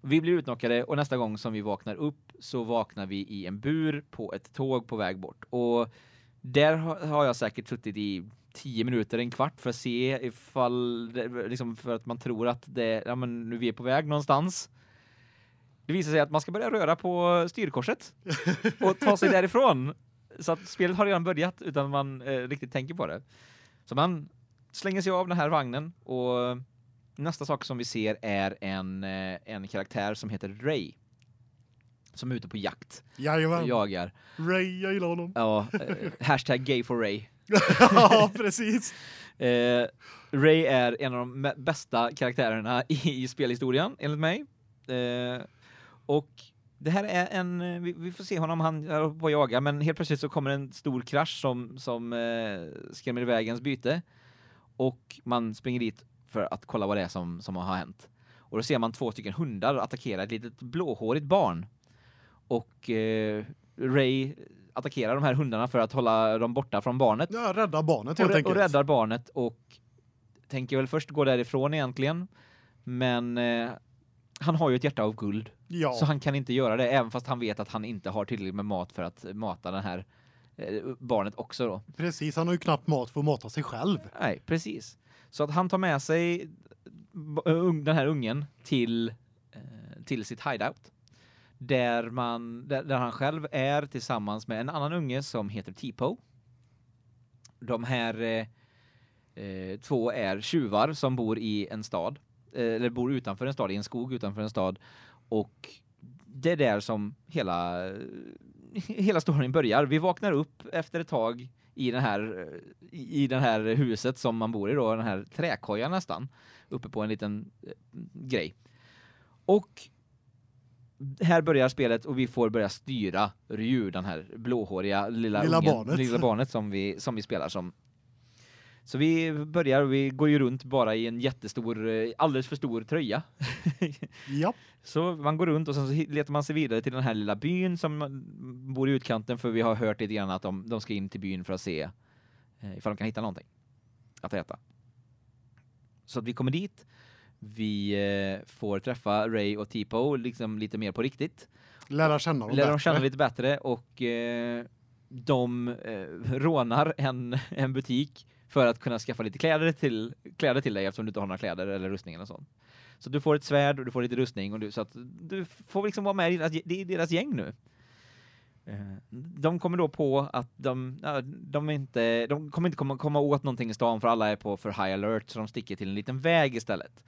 S2: Vi blir utknockade och nästa gång som vi vaknar upp så vaknar vi i en bur på ett tåg på väg bort. Och där har jag säkert suttit i 10 minuter, en kvart för att se ifall liksom för att man tror att det ja men nu vi är på väg någonstans. Det visar sig att man ska börja röra på styrkorset *laughs* och ta sig därifrån. Så att spelet har redan börjat utan man eh, riktigt tänker på det. Så man slänger sig av den här vagnen och nästa sak som vi ser är en eh, en karaktär som heter Ray. Som är ute på jakt
S1: Jajamän.
S2: och jagar.
S1: Ray, jag gillar honom.
S2: Ja, *laughs* eh, hashtag gay for Ray. *laughs*
S1: ja, precis.
S2: Eh, Ray är en av de bästa karaktärerna i, i spelhistorien enligt mig. Eh, och det här är en eh, vi, vi får se honom han är på jaga men helt plötsligt så kommer en stor krasch som som eh, skrämmer iväg ens byte och man springer dit för att kolla vad det är som som har hänt. Och då ser man två stycken hundar attackera ett litet blåhårigt barn. Och eh, Ray attackerar de här hundarna för att hålla dem borta från barnet.
S1: Ja, rädda barnet
S2: och,
S1: helt
S2: rä-
S1: enkelt.
S2: och räddar barnet och tänker väl först gå därifrån egentligen. Men eh, han har ju ett hjärta av guld.
S1: Ja.
S2: Så han kan inte göra det även fast han vet att han inte har tillräckligt med mat för att mata den här eh, barnet också då.
S1: Precis, han har ju knappt mat för att mata sig själv.
S2: Nej, precis. Så att han tar med sig den här ungen till eh, till sitt hideout. Där man där, där han själv är tillsammans med en annan unge som heter Tipo. De här eh, eh, två är tjuvar som bor i en stad eh, eller bor utanför en stad i en skog utanför en stad och det är där som hela *laughs* hela storyn börjar. Vi vaknar upp efter ett tag i den här eh, i den här huset som man bor i då, den här träkojan nästan uppe på en liten eh, grej. Och här börjar spelet och vi får börja styra Ryu, den här blåhåriga lilla,
S1: Lilla
S2: ungen,
S1: barnet.
S2: lilla barnet som vi som vi spelar som. Så vi börjar och vi går ju runt bara i en jättestor eh, alldeles för stor tröja. *laughs*
S1: ja.
S2: Så man går runt och sen så letar man sig vidare till den här lilla byn som man bor i utkanten för vi har hört lite grann att de, de ska in till byn för att se eh, ifall de kan hitta någonting att äta. Så att vi kommer dit. Vi eh, får träffa Ray och Tipo liksom lite mer på riktigt.
S1: Lära känna dem
S2: Lära dem känna lite bättre och eh, de eh, rånar en, en butik för att kunna skaffa lite kläder till kläder till dig eftersom du inte har några kläder eller rustning eller sånt. Så du får ett svärd och du får lite rustning och du så att du får liksom vara med i deras, är deras gäng nu. Eh, de kommer då på att de, de, inte, de kommer inte komma, komma åt någonting i stan för alla är på för high alert så de sticker till en liten väg istället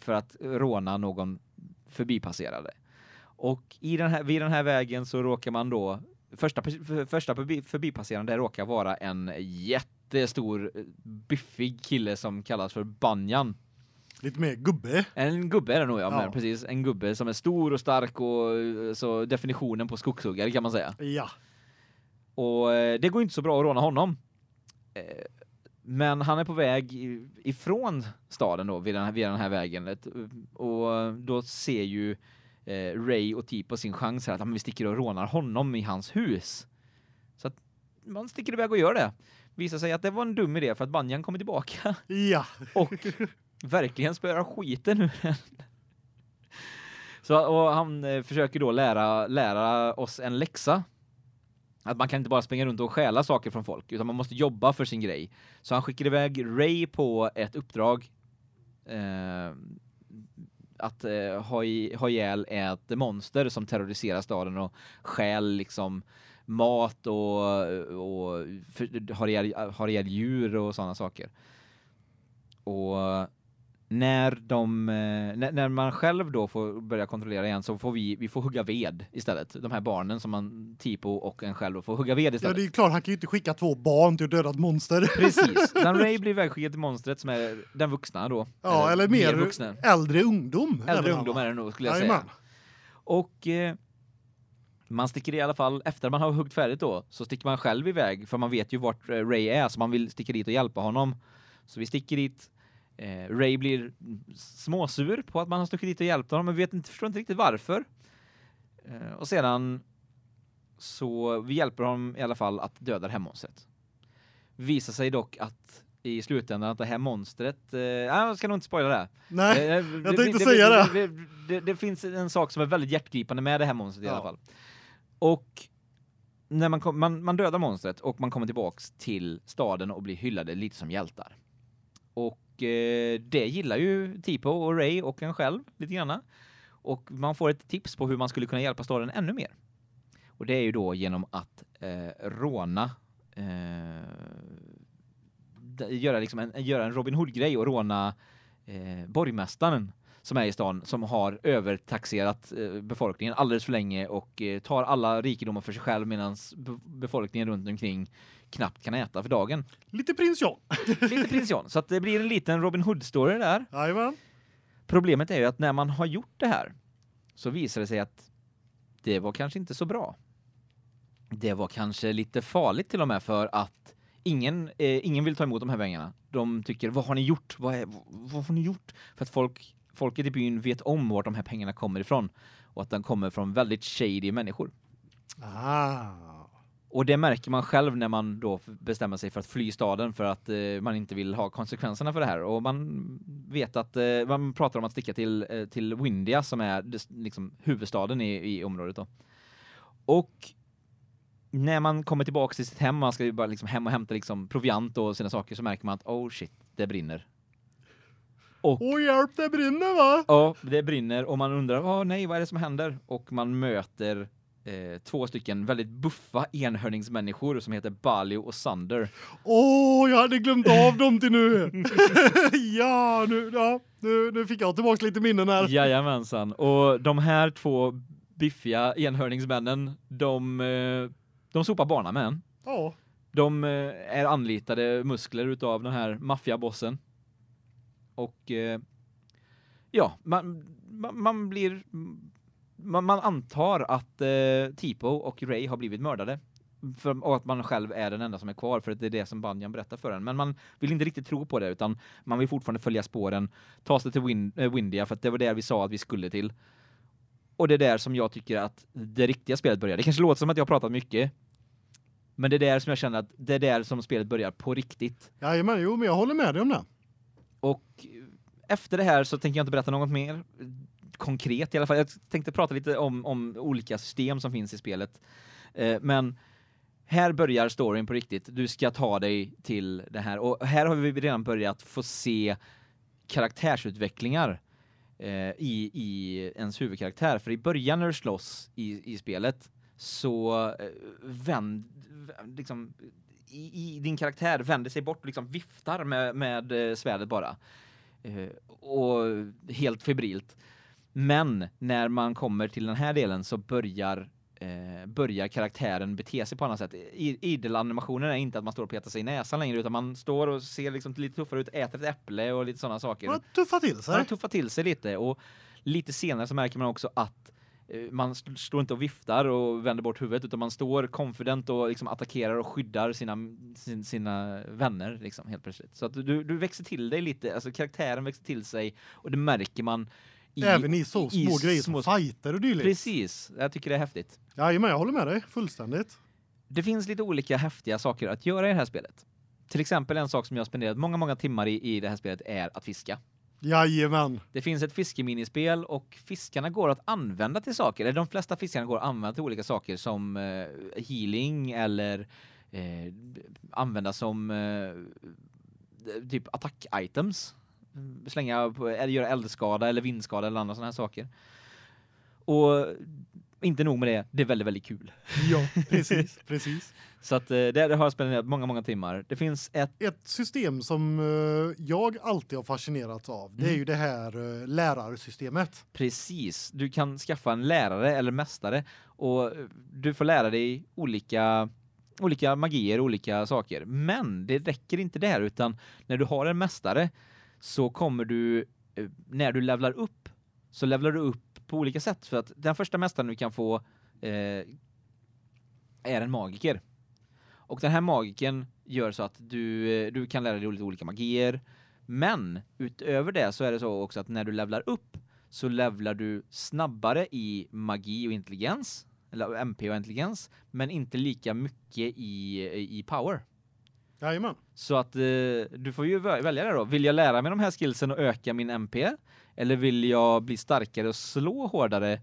S2: för att råna någon förbipasserade. Och i den här, vid den här vägen så råkar man då första första förbi, förbipasserande råkar vara en jättestor eh, biffig kille som kallas för Banjan.
S1: Lite mer gubbe.
S2: En gubbe är det nog ja,
S1: Ja.
S2: men precis en gubbe som är stor och stark och eh, så definitionen på skogshuggare kan man säga.
S1: Ja.
S2: Och eh, det går inte så bra att råna honom. Eh, Men han är på väg ifrån staden då vid den här, vid den här vägen och då ser ju Ray och Tipo sin chans här att "Ja, men vi sticker och rånar honom i hans hus. Så att man sticker iväg och gör det. Visar sig att det var en dum idé för att Banjan kommer tillbaka.
S1: Ja. *laughs*
S2: Och verkligen spöar skiten ur den. Så och han eh, försöker då lära lära oss en läxa. Att man kan inte bara springa runt och stjäla saker från folk utan man måste jobba för sin grej. Så han skickar iväg Ray på ett uppdrag eh, att eh, ha, i, ha ihjäl ett monster som terroriserar staden och stjäl liksom mat och, och för, har, ihjäl, har ihjäl djur och sådana saker. Och när de eh, när, när man själv då får börja kontrollera igen så får vi vi får hugga ved istället. De här barnen som man Tipo och en själv får hugga ved
S1: Ja,
S2: istället.
S1: det är klart, han kan ju inte skicka två barn till att döda ett monster.
S2: Precis. Den *laughs* Ray blir ivägskickad till monstret som är den vuxna då.
S1: Ja, eller mer
S2: vuxna.
S1: äldre ungdom.
S2: Äldre ungdom är det nog skulle jag säga. Och eh, man sticker i alla fall efter man har huggt färdigt då så sticker man själv iväg för man vet ju vart eh, Ray är så man vill sticka dit och hjälpa honom. Så vi sticker dit. Eh, Ray blir småsur på att man har stuckit dit och hjälpt honom men vet inte förstår inte riktigt varför. Eh, och sedan så vi hjälper honom i alla fall att döda det här monstret. Visar sig dock att i slutändan att det här monstret, eh, jag ska nog inte spoila det.
S1: Nej,
S2: Eh,
S1: jag tänkte säga det.
S2: Det, det. det finns en sak som är väldigt hjärtgripande med det här monstret i
S1: Ja.
S2: alla fall. Och när man, kom, man, man dödar monstret och man kommer tillbaks till staden och blir hyllade lite som hjältar. Och eh, det gillar ju Tipo och Ray och en själv lite grann. Och man får ett tips på hur man skulle kunna hjälpa staden ännu mer. Och det är ju då genom att eh, råna eh, göra liksom en göra en Robin Hood grej och råna eh, borgmästaren som är i stan som har övertaxerat eh, befolkningen alldeles för länge och eh, tar alla rikedomar för sig själv medan befolkningen runt omkring knappt kan äta för dagen.
S1: Lite prins John.
S2: Lite prins John. Så det blir en liten Robin Hood story där.
S1: Jajamän.
S2: Problemet är ju att när man har gjort det här så visar det sig att det var kanske inte så bra. Det var kanske lite farligt till och med för att ingen eh, ingen vill ta emot de här pengarna. De tycker vad har ni gjort? Vad, är, vad har ni gjort? För att folk folket i byn vet om vart de här pengarna kommer ifrån och att de kommer från väldigt shady människor.
S1: Ah.
S2: Och det märker man själv när man då bestämmer sig för att fly staden för att eh, man inte vill ha konsekvenserna för det här och man vet att eh, man pratar om att sticka till eh, till Windia som är liksom huvudstaden i i området då. Och när man kommer tillbaka till sitt hem, man ska ju bara liksom hem och hämta liksom proviant och sina saker så märker man att oh shit, det brinner. Och
S1: Åh hjälp, det brinner va?
S2: Ja, det brinner och man undrar, åh nej, vad är det som händer? Och man möter eh, två stycken väldigt buffa enhörningsmänniskor som heter Balio och Sander.
S1: Åh, jag hade glömt av dem till nu. *laughs* ja, nu, ja nu, nu fick jag tillbaka lite minnen här.
S2: Jajamensan. Och de här två biffiga enhörningsmännen, de, eh, de sopar bana med en.
S1: Ja.
S2: De eh, är anlitade muskler utav den här maffiabossen. Och eh, ja, man, man blir man, man antar att eh, Tipo och Ray har blivit mördade. För, och att man själv är den enda som är kvar för att det är det som Banjan berättar för en. Men man vill inte riktigt tro på det utan man vill fortfarande följa spåren, ta sig till Win, äh, Windia för att det var där vi sa att vi skulle till. Och det är där som jag tycker att det riktiga spelet börjar. Det kanske låter som att jag har pratat mycket. Men det är där som jag känner att det är där som spelet börjar på riktigt.
S1: Jajamän, jo men jag håller med dig om det.
S2: Och efter det här så tänker jag inte berätta något mer konkret i alla fall. Jag tänkte prata lite om, om olika system som finns i spelet. Eh, men här börjar storyn på riktigt. Du ska ta dig till det här och här har vi redan börjat få se karaktärsutvecklingar eh, i i ens huvudkaraktär för i början när du slåss i i spelet så eh, vänd liksom i, i din karaktär vänder sig bort och liksom viftar med med eh, svärdet bara. Eh, och helt febrilt. Men när man kommer till den här delen så börjar eh, börjar karaktären bete sig på annat sätt. I, Idelanimationen är inte att man står och petar sig i näsan längre utan man står och ser liksom lite tuffare ut, äter ett äpple och lite sådana saker.
S1: Man tuffar till sig.
S2: Man tuffar till sig lite och lite senare så märker man också att eh, man st- står inte och viftar och vänder bort huvudet utan man står confident och liksom attackerar och skyddar sina sin, sina vänner liksom helt plötsligt. Så att du du växer till dig lite, alltså karaktären växer till sig och det märker man i,
S1: Även i så små grejer som fighter och dylikt.
S2: Precis. Jag tycker det är häftigt.
S1: Jajamän, jag håller med dig fullständigt.
S2: Det finns lite olika häftiga saker att göra i det här spelet. Till exempel en sak som jag spenderat många många timmar i i det här spelet är att fiska.
S1: Jajamän.
S2: Det finns ett fiskeminispel och fiskarna går att använda till saker. Eller de flesta fiskarna går att använda till olika saker som eh, healing eller eh, använda som eh, typ attack items. Slänga på, eller göra eldskada eller vindskada eller andra sådana här saker. Och inte nog med det, det är väldigt väldigt kul.
S1: Ja, *laughs* precis, precis.
S2: Så att eh, det har jag spenderat många många timmar. Det finns ett
S1: Ett system som eh, jag alltid har fascinerats av, det är
S2: Mm.
S1: ju det här eh, lärarsystemet.
S2: Precis. Du kan skaffa en lärare eller mästare och du får lära dig olika olika magier, olika saker. Men det räcker inte där utan när du har en mästare så kommer du eh, när du levlar upp så levlar du upp på olika sätt för att den första mästaren du kan få eh, är en magiker. Och den här magiken gör så att du eh, du kan lära dig lite olika magier. Men utöver det så är det så också att när du levlar upp så levlar du snabbare i magi och intelligens eller MP och intelligens, men inte lika mycket i i power.
S1: Jajamän.
S2: Så att eh, du får ju välja det då. Vill jag lära mig de här skillsen och öka min MP? Eller vill jag bli starkare och slå hårdare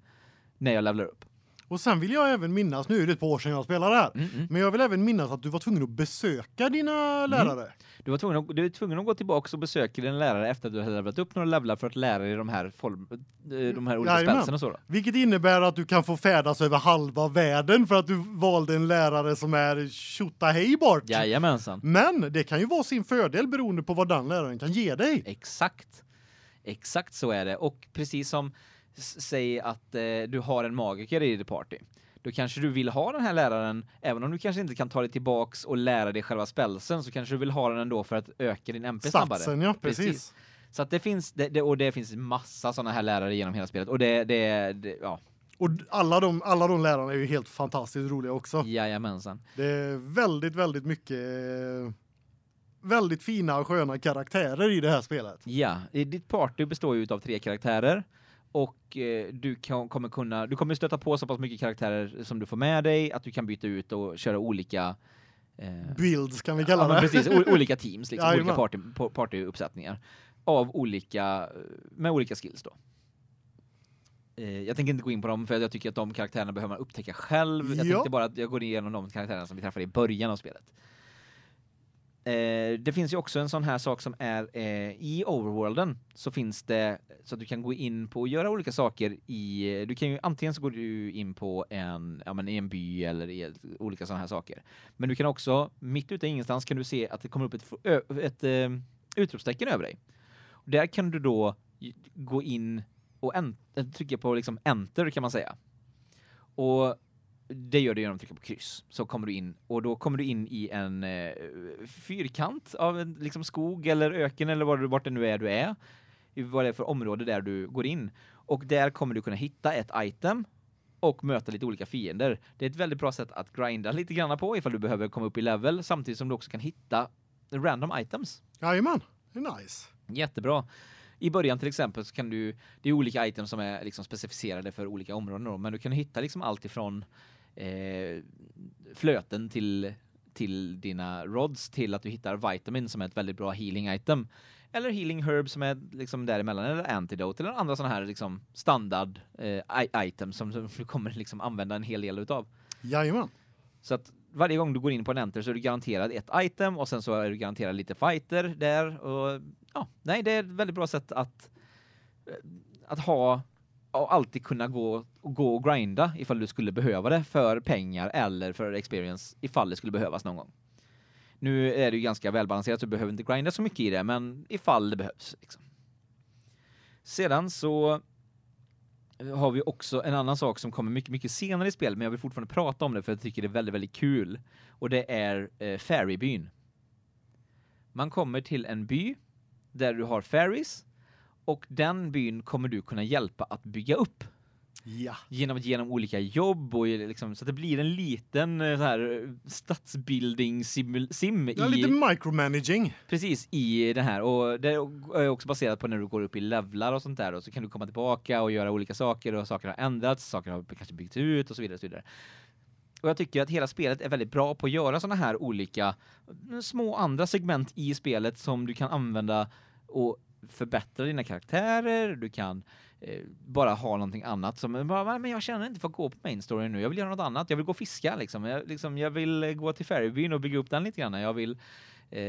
S2: när jag levlar upp?
S1: Och sen vill jag även minnas, nu är det ett par år sedan jag spelade här,
S2: Mm,
S1: men jag vill även minnas att du var tvungen att besöka dina lärare.
S2: Du var tvungen att, du är tvungen att gå tillbaka och besöka din lärare efter att du har levlat upp några levlar för att lära dig de här, form, eh, de här olika spelsen och så då.
S1: Vilket innebär att du kan få färdas över halva världen för att du valde en lärare som är tjottahej bort.
S2: Jajamensan.
S1: Men det kan ju vara sin fördel beroende på vad den läraren kan ge dig.
S2: Exakt. Exakt så är det. Och precis som säg att eh, du har en magiker i ditt party. Då kanske du vill ha den här läraren, även om du kanske inte kan ta dig tillbaks och lära dig själva spelsen, så kanske du vill ha den ändå för att öka din MP snabbare.
S1: Statsen, ja, precis.
S2: Så att det finns, det, det, och det finns massa sådana här lärare genom hela spelet. Och det, det, det ja.
S1: Och alla de, alla de lärarna är ju helt fantastiskt roliga också.
S2: Jajamensan.
S1: Det är väldigt, väldigt mycket väldigt fina och sköna karaktärer i det här spelet.
S2: Ja, ditt party består ju av tre karaktärer och eh, du kan, kommer kunna du kommer stöta på så pass mycket karaktärer som du får med dig att du kan byta ut och köra olika eh,
S1: Builds kan vi kalla
S2: ja,
S1: det.
S2: Precis, olika teams liksom, olika
S1: Jajamän.
S2: party partyuppsättningar av olika med olika skills då. Eh, jag tänker inte gå in på dem för jag tycker att de karaktärerna behöver man upptäcka själv. Jag
S1: Ja.
S2: tänkte bara att jag går igenom de karaktärerna som vi träffade i början av spelet. Eh, det finns ju också en sån här sak som är eh, i overworlden så finns det så att du kan gå in på och göra olika saker i du kan ju antingen så går du in på en ja men i en by eller i ett, olika såna här saker. Men du kan också mitt ute i ingenstans kan du se att det kommer upp ett ett, ett utropstecken över dig. Och där kan du då gå in och en, eh, trycka på liksom enter kan man säga. Och det gör du genom att trycka på kryss. Så kommer du in och då kommer du in i en eh, fyrkant av en liksom skog eller öken eller var det vart det nu är du är. I vad det är för område där du går in och där kommer du kunna hitta ett item och möta lite olika fiender. Det är ett väldigt bra sätt att grinda lite granna på ifall du behöver komma upp i level samtidigt som du också kan hitta random items.
S1: Jajamän, det är nice.
S2: Jättebra. I början till exempel så kan du det är olika items som är liksom specificerade för olika områden då, men du kan hitta liksom allt ifrån eh, flöten till till dina rods till att du hittar vitamin som är ett väldigt bra healing item eller healing herb som är liksom däremellan eller antidote eller andra sådana här liksom standard eh, items som som du kommer liksom använda en hel del utav.
S1: Jajamän.
S2: Så att varje gång du går in på en enter så är du garanterad ett item och sen så är du garanterad lite fighter där och ja, nej det är ett väldigt bra sätt att eh, att ha och alltid kunna gå och gå och grinda ifall du skulle behöva det för pengar eller för experience ifall det skulle behövas någon gång. Nu är det ju ganska välbalanserat så du behöver inte grinda så mycket i det men ifall det behövs liksom. Sedan så har vi också en annan sak som kommer mycket mycket senare i spelet men jag vill fortfarande prata om det för jag tycker det är väldigt väldigt kul och det är eh, Fairybyn. Man kommer till en by där du har fairies och den byn kommer du kunna hjälpa att bygga upp
S1: Ja.
S2: genom att genom olika jobb och liksom så att det blir en liten eh, så här eh, stadsbuilding sim, sim
S1: Ja, lite micromanaging.
S2: Precis i det här och det är också baserat på när du går upp i levlar och sånt där och så kan du komma tillbaka och göra olika saker och saker har ändrats, saker har kanske byggts ut och så vidare och så vidare. Och jag tycker att hela spelet är väldigt bra på att göra såna här olika eh, små andra segment i spelet som du kan använda och förbättra dina karaktärer, du kan Eh, bara ha någonting annat som bara men jag känner inte för att gå på main story nu. Jag vill göra något annat. Jag vill gå och fiska liksom. Jag liksom jag vill eh, gå till Fairybyn och bygga upp den lite grann. Jag vill eh,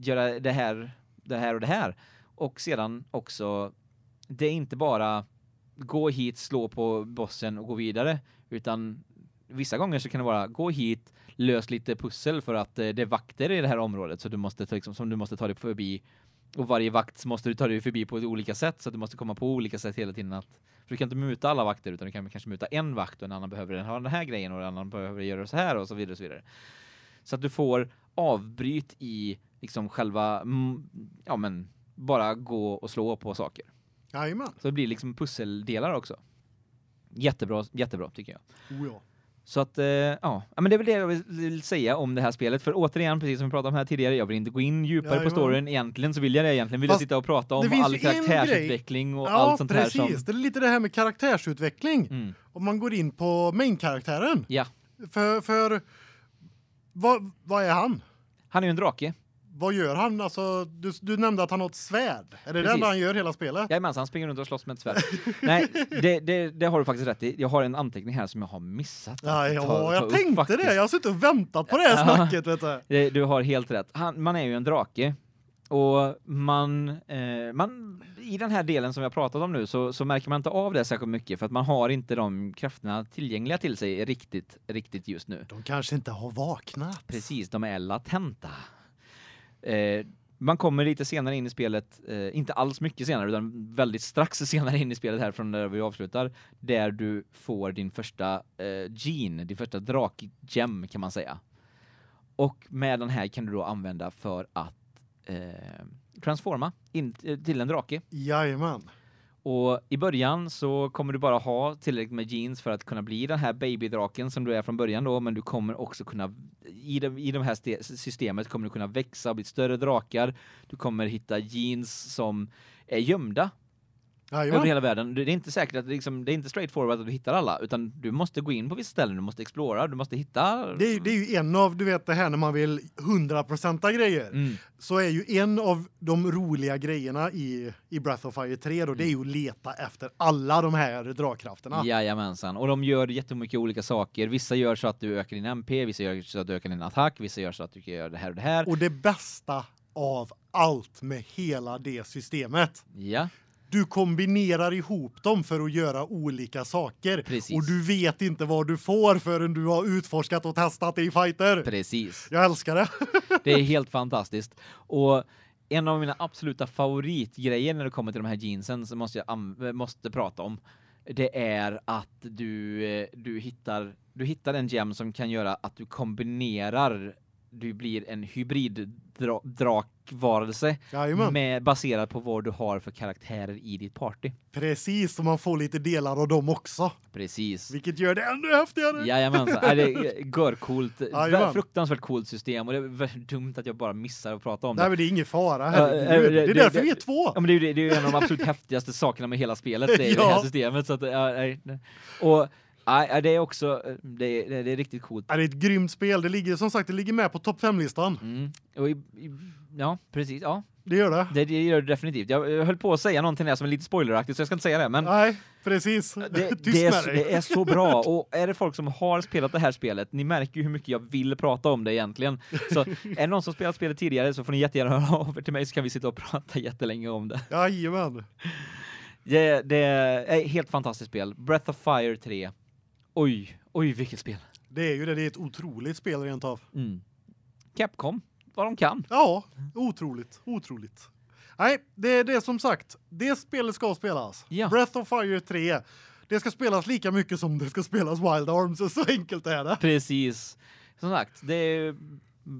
S2: göra det här det här och det här. Och sedan också det är inte bara gå hit, slå på bossen och gå vidare utan vissa gånger så kan det vara gå hit, lös lite pussel för att eh, det är vakter i det här området så du måste ta, liksom, som du måste ta dig förbi och varje vakt måste du ta dig förbi på ett olika sätt så att du måste komma på olika sätt hela tiden att för du kan inte muta alla vakter utan du kan kanske muta en vakt och en annan behöver ha den här grejen och en annan behöver göra så här och så vidare och så vidare. Så att du får avbryt i liksom själva mm, ja men bara gå och slå på saker.
S1: Jajamän.
S2: Så det blir liksom pusseldelar också. Jättebra jättebra tycker jag.
S1: Oh ja.
S2: Så att eh, ja, Ja, men det är väl det jag vill- säga om det här spelet för återigen precis som vi pratade om här tidigare, jag vill inte gå in djupare
S1: Jajamän.
S2: på storyn egentligen så vill jag det egentligen vill
S1: Fast
S2: jag sitta och prata om all karaktärsutveckling och
S1: ja,
S2: allt sånt
S1: precis.
S2: här som
S1: Det är lite det här med karaktärsutveckling.
S2: Mm.
S1: Om man går in på main-karaktären.
S2: Ja.
S1: För för vad vad är han?
S2: Han är ju en drake.
S1: Vad gör han? Alltså, du, du nämnde att han har ett svärd. Är det det
S2: Precis.
S1: enda han gör hela spelet?
S2: Jajamensan, han springer runt och slåss med ett svärd. Nej, det, det, det har du faktiskt rätt i. Jag har en anteckning här som jag har missat.
S1: Ja, ja
S2: ta-
S1: jag
S2: upp
S1: tänkte
S2: faktiskt.
S1: det. Jag har suttit och väntat på det här
S2: Ja.
S1: snacket, vet du.
S2: Det- Du har helt rätt. Han, man är ju en drake. Och man, eh, man, i den här delen som har pratat om nu så, så märker man inte av det särskilt mycket för att man har inte de krafterna tillgängliga till sig riktigt, riktigt just nu.
S1: De kanske inte har vaknat.
S2: Precis, de är latenta. Eh, man kommer lite senare in i spelet, eh, inte alls mycket senare utan väldigt strax senare in i spelet här från där vi avslutar, där du får din första eh, gene, din första drakgem kan man säga. Och med den här kan du då använda för att eh, transforma in, eh, till en drake.
S1: Jajamän.
S2: Och i början så kommer du bara ha tillräckligt med jeans för att kunna bli den här babydraken som du är från början då, men du kommer också kunna i de, i de här systemet kommer du kunna växa och bli större drakar. Du kommer hitta jeans som är gömda
S1: Jajamän.
S2: över hela världen. Det är inte säkert att det, liksom, det är inte straightforward att du hittar alla, utan du måste gå in på vissa ställen, du måste explora, du måste hitta
S1: Det är, det är ju en av, du vet det här när man vill 100% grejer.
S2: Mm.
S1: Så är ju en av de roliga grejerna i, i Breath of Fire 3 då, det är ju att leta efter alla de här dragkrafterna.
S2: Jajamensan. Och de gör jättemycket olika saker. Vissa gör så att du ökar din MP, vissa gör så att du ökar din attack, vissa gör så att du kan göra det här och det här.
S1: Och det bästa av allt med hela det systemet.
S2: Ja.
S1: Du kombinerar ihop dem för att göra olika saker.
S2: Precis.
S1: Och du vet inte vad du får förrän du har utforskat och testat det i fighter.
S2: Precis.
S1: Jag älskar det. *laughs*
S2: Det är helt fantastiskt. Och en av mina absoluta favoritgrejer när det kommer till de här jeansen som måste jag måste prata om. Det är att du eh, du hittar du hittar en gem som kan göra att du kombinerar du blir en hybrid drakvarelse
S1: Jajamän.
S2: med baserat på vad du har för karaktärer i ditt party.
S1: Precis, så man får lite delar av dem också.
S2: Precis.
S1: Vilket gör det ännu häftigare.
S2: Jajamensan, är det *laughs* görcoolt,
S1: Jajamän.
S2: fruktansvärt coolt system och det är dumt att jag bara missar att prata om det.
S1: Nej men det är ingen fara,
S2: Ja, eh,
S1: Det är därför vi är två.
S2: Ja men det är ju det, det en av de absolut häftigaste sakerna med hela spelet *laughs* det, är det här
S1: Ja.
S2: systemet så att ja, nej. och nej, det är också det är, det är riktigt coolt.
S1: Ja, Det är ett grymt spel. Det ligger som sagt det ligger med på topp 5-listan.
S2: Mm. Och i, i, ja, precis. Ja.
S1: Det gör det.
S2: Det, det gör det definitivt. Jag, jag höll på att säga någonting där som är lite spoileraktigt så jag ska inte säga det men
S1: Nej, precis.
S2: det, *laughs* det, är, så- det är så bra och är det folk som har spelat det här spelet, ni märker ju hur mycket jag vill prata om det egentligen. Så *laughs* är det någon som spelat spelet tidigare så får ni jättegärna höra av er till mig så kan vi sitta och prata jättelänge om det.
S1: Jajamän.
S2: Det, det är helt fantastiskt spel. Breath of Fire 3. Oj, oj vilket spel.
S1: Det är ju det. Det är ett otroligt spel rent av.
S2: Mm. Capcom, vad de kan.
S1: Ja, otroligt. Otroligt. Nej, det är det som sagt. Det spelet ska spelas.
S2: Ja.
S1: Breath of Fire 3. Det ska spelas lika mycket som det ska spelas Wild Arms. Så enkelt är det.
S2: Precis. Som sagt, det är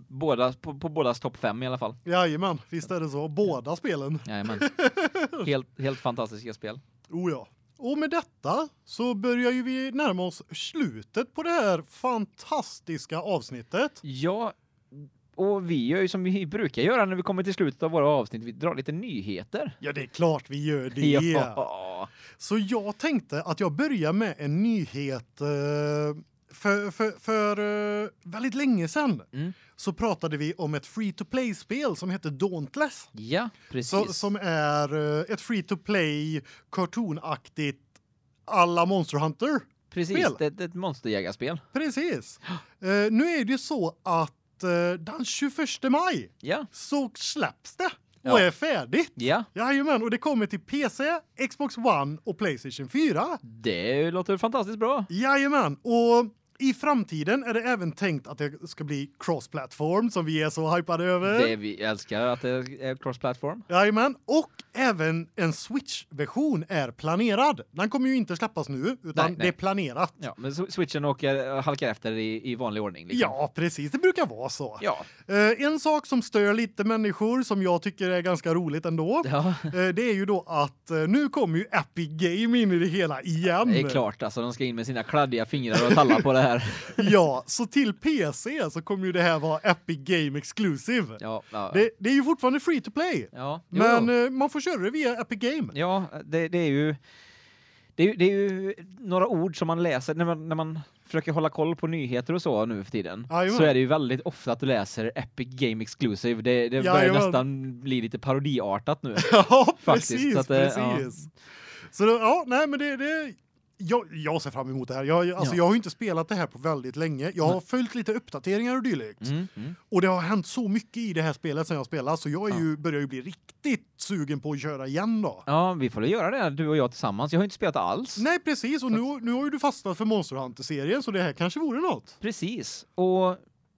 S2: båda på, på bådas topp 5 i alla fall.
S1: Jajamän, visst är det så. Båda spelen.
S2: Jajamän. *laughs* Helt helt fantastiska spel.
S1: Oh ja. Och med detta så börjar ju vi närma oss slutet på det här fantastiska avsnittet.
S2: Ja, och vi gör ju som vi brukar göra när vi kommer till slutet av våra avsnitt. Vi drar lite nyheter.
S1: Ja, det är klart vi gör det. *laughs*
S2: Ja.
S1: Så jag tänkte att jag börjar med en nyhet eh, för för för eh, väldigt länge sedan.
S2: Mm.
S1: Så pratade vi om ett free to play spel som heter Dauntless.
S2: Ja, precis.
S1: Så, som är eh, ett free to play cartoonaktigt alla Monster Hunter.
S2: Precis,
S1: spel.
S2: det, det är ett monsterjägarspel.
S1: Precis. Nu är det ju så att den 21 maj
S2: Ja.
S1: så släpps det och
S2: Ja.
S1: är färdigt.
S2: Ja,
S1: Jajamän, och det kommer till PC, Xbox One och Playstation 4.
S2: det låter fantastiskt bra.
S1: Jajamän, och i framtiden är det även tänkt att det ska bli cross-platform som vi är så hypade över.
S2: Det vi älskar att det är cross-platform.
S1: Jajamän, och även en Switch-version är planerad. Den kommer ju inte släppas nu, utan
S2: Nej, nej.
S1: det är planerat.
S2: Ja, men Sw- Switchen åker halkar efter i, i vanlig ordning liksom.
S1: Ja, precis. Det brukar vara så.
S2: Ja.
S1: Eh, en sak som stör lite människor som jag tycker är ganska roligt ändå.
S2: Ja.
S1: eh, det är ju då att eh, nu kommer ju Epic Game in i det hela igen.
S2: Det är klart alltså, de ska in med sina kladdiga fingrar och talla på det här. *laughs*
S1: ja, så till PC så kommer ju det här vara Epic Game Exclusive.
S2: Ja, ja.
S1: Det, det är ju fortfarande free to play.
S2: ja.
S1: Men
S2: jo.
S1: eh, man får köra det via Epic Game.
S2: Ja, det, det är ju Det är, ju- det är ju några ord som man läser när man, när man försöker hålla koll på nyheter och så nu för tiden.
S1: Jajamän.
S2: Så är det ju väldigt ofta att du läser Epic Game Exclusive. Det, det börjar
S1: Jajamän.
S2: nästan bli lite parodiartat nu. *laughs*
S1: Ja, precis,
S2: att, eh, ja.
S1: precis. Så då, ja, nej men det, det jag, jag ser fram emot det här. Jag, alltså,
S2: Ja.
S1: jag har ju inte spelat det här på väldigt länge. Jag har följt lite uppdateringar och dylikt.
S2: Mm, mm.
S1: Och det har hänt så mycket i det här spelet sen jag spelade så jag är ju, börjar ju bli riktigt sugen på att köra igen då.
S2: Ja, vi får väl göra det du och jag tillsammans. Jag har inte spelat alls.
S1: Nej precis och nu, nu har ju du fastnat för Monster Hunter-serien så det här kanske vore något.
S2: Precis. Och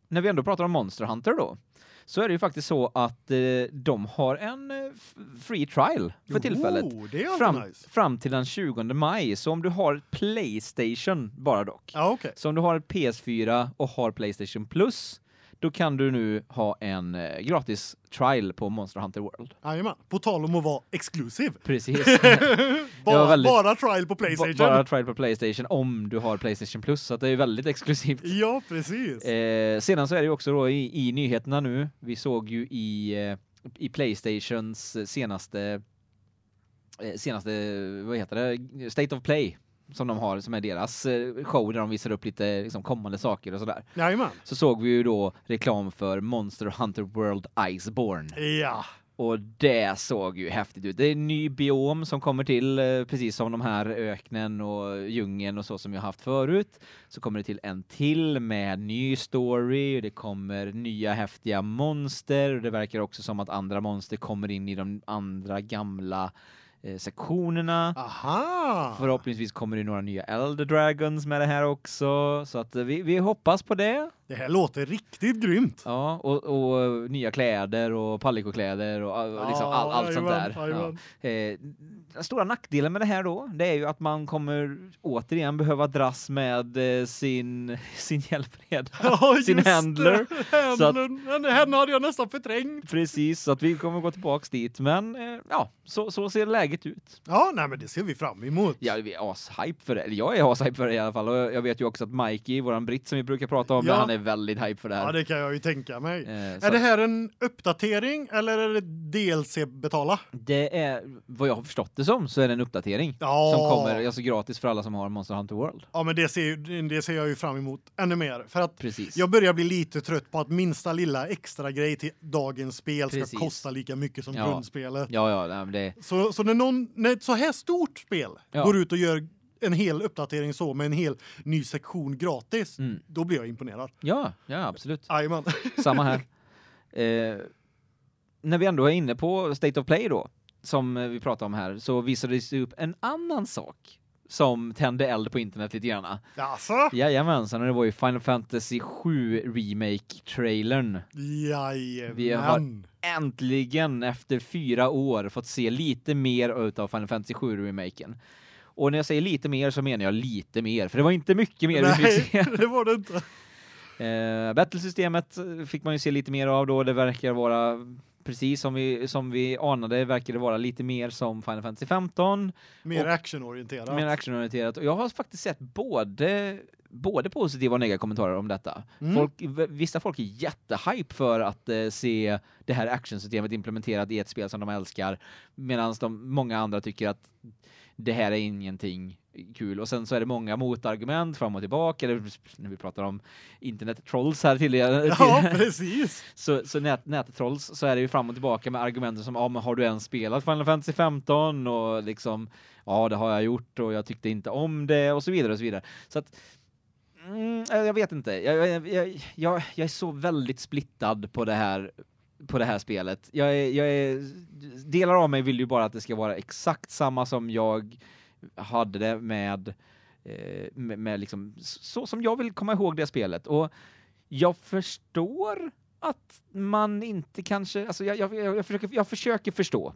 S2: när vi ändå pratar om Monster Hunter då, så är det ju faktiskt så att eh, de har en eh, free trial för
S1: Jo,
S2: tillfället.
S1: det är
S2: fram,
S1: nice.
S2: fram till den 20 maj. Så om du har Playstation bara dock.
S1: Ja, okej.
S2: Så om du har PS4 och har Playstation Plus, då kan du nu ha en eh, gratis trial på Monster Hunter World.
S1: Jajamän. På tal om att vara exklusiv.
S2: Precis. *laughs*
S1: bara,
S2: väldigt-
S1: bara trial på Playstation.
S2: Ba- Bara trial på Playstation om du har Playstation Plus, så att det är väldigt exklusivt.
S1: Ja, precis.
S2: Eh, sedan så är det ju också då i, i nyheterna nu, vi såg ju i, eh, i Playstations senaste, eh, senaste, vad heter det, State of Play som de har, som är deras eh, show där de visar upp lite liksom, kommande saker och sådär.
S1: Jajamän.
S2: Så såg vi ju då reklam för Monster Hunter World Iceborne.
S1: Ja.
S2: Och det såg ju häftigt ut. Det är en ny biom som kommer till, eh, precis som de här öknen och djungeln och så som jag haft förut. Så kommer det till en till med ny story, och det kommer nya häftiga monster och det verkar också som att andra monster kommer in i de andra gamla eh, sektionerna.
S1: Aha!
S2: Förhoppningsvis kommer det några nya Elder Dragons med det här också, så att eh, vi, vi hoppas på det.
S1: Det här låter riktigt grymt.
S2: Ja, och, och nya kläder och pallikokläder och all-
S1: Ja,
S2: liksom all, allt sånt där. Ja. Eh, den stora nackdelen med det här då, det är ju att man kommer återigen behöva dras med eh, sin, *laughs* sin hjälpreda,
S1: Ja,
S2: sin handler.
S1: det.
S2: Så att,
S1: henne hade jag nästan förträngt.
S2: precis, så att vi kommer gå tillbaks dit. Men eh, ja, så, så ser läget ut.
S1: Ja, nej men det ser vi fram emot.
S2: Ja, vi är ashype för det. Eller jag är ashype för det i alla fall. Och jag vet ju också att Mikey, våran britt som vi brukar prata om,
S1: Ja.
S2: han är väldigt hype för det här.
S1: Ja, det kan jag ju tänka mig.
S2: Eh,
S1: Är det här en uppdatering eller är det DLC-betala?
S2: Det är, vad jag har förstått det som, så är det en uppdatering.
S1: Ja.
S2: Som kommer, alltså gratis för alla som har Monster Hunter World.
S1: Ja, men det ser, det ser jag ju fram emot ännu mer. För att
S2: Precis.
S1: jag börjar bli lite trött på att minsta lilla extra grej till dagens spel ska
S2: Precis.
S1: kosta lika mycket som
S2: Ja.
S1: grundspelet.
S2: Ja, ja, det...
S1: Så, så när, någon, när ett så här stort spel
S2: Ja.
S1: går ut och gör en hel uppdatering så med en hel ny sektion gratis,
S2: Mm.
S1: då blir jag imponerad.
S2: Ja, ja, absolut.
S1: Jajamän. *laughs*
S2: Samma här. Eh, när vi ändå är inne på State of Play då, som vi pratar om här, så visades det upp en annan sak som tände eld på internet lite grann.
S1: Jaså?
S2: Jajamensan, och det var ju Final Fantasy 7 Remake-trailern.
S1: Jajamän.
S2: Vi har äntligen efter fyra år fått se lite mer utav Final Fantasy 7-remaken. Och när jag säger lite mer så menar jag lite mer, för det var inte mycket mer vi
S1: Nej,
S2: fick se. *laughs*
S1: det var det inte.
S2: Eh, Battlesystemet fick man ju se lite mer av då. Det verkar vara precis som vi som vi anade verkar det vara lite mer som Final Fantasy 15.
S1: Mer actionorienterat.
S2: Mer actionorienterat. Och jag har faktiskt sett både både positiva och negativa kommentarer om detta.
S1: Mm.
S2: Folk, vissa folk är jättehype för att eh, se det här actionsystemet implementerat i ett spel som de älskar, medan de många andra tycker att det här är ingenting kul. Och sen så är det många motargument fram och tillbaka, eller när vi pratar om internet-trolls här tidigare.
S1: Ja, *laughs* precis.
S2: Så, så nät, nättrolls så är det ju fram och tillbaka med argumenten som ja, men har du ens spelat Final Fantasy 15 och liksom ja, det har jag gjort och jag tyckte inte om det och så vidare och så vidare. Så att mm, jag vet inte. Jag, jag, jag, jag, jag är så väldigt splittad på det här på det här spelet. Jag är, jag är delar av mig vill ju bara att det ska vara exakt samma som jag hade det med eh, med, med liksom så som jag vill komma ihåg det spelet. Och jag förstår att man inte kanske alltså jag, jag, jag, jag försöker jag försöker förstå.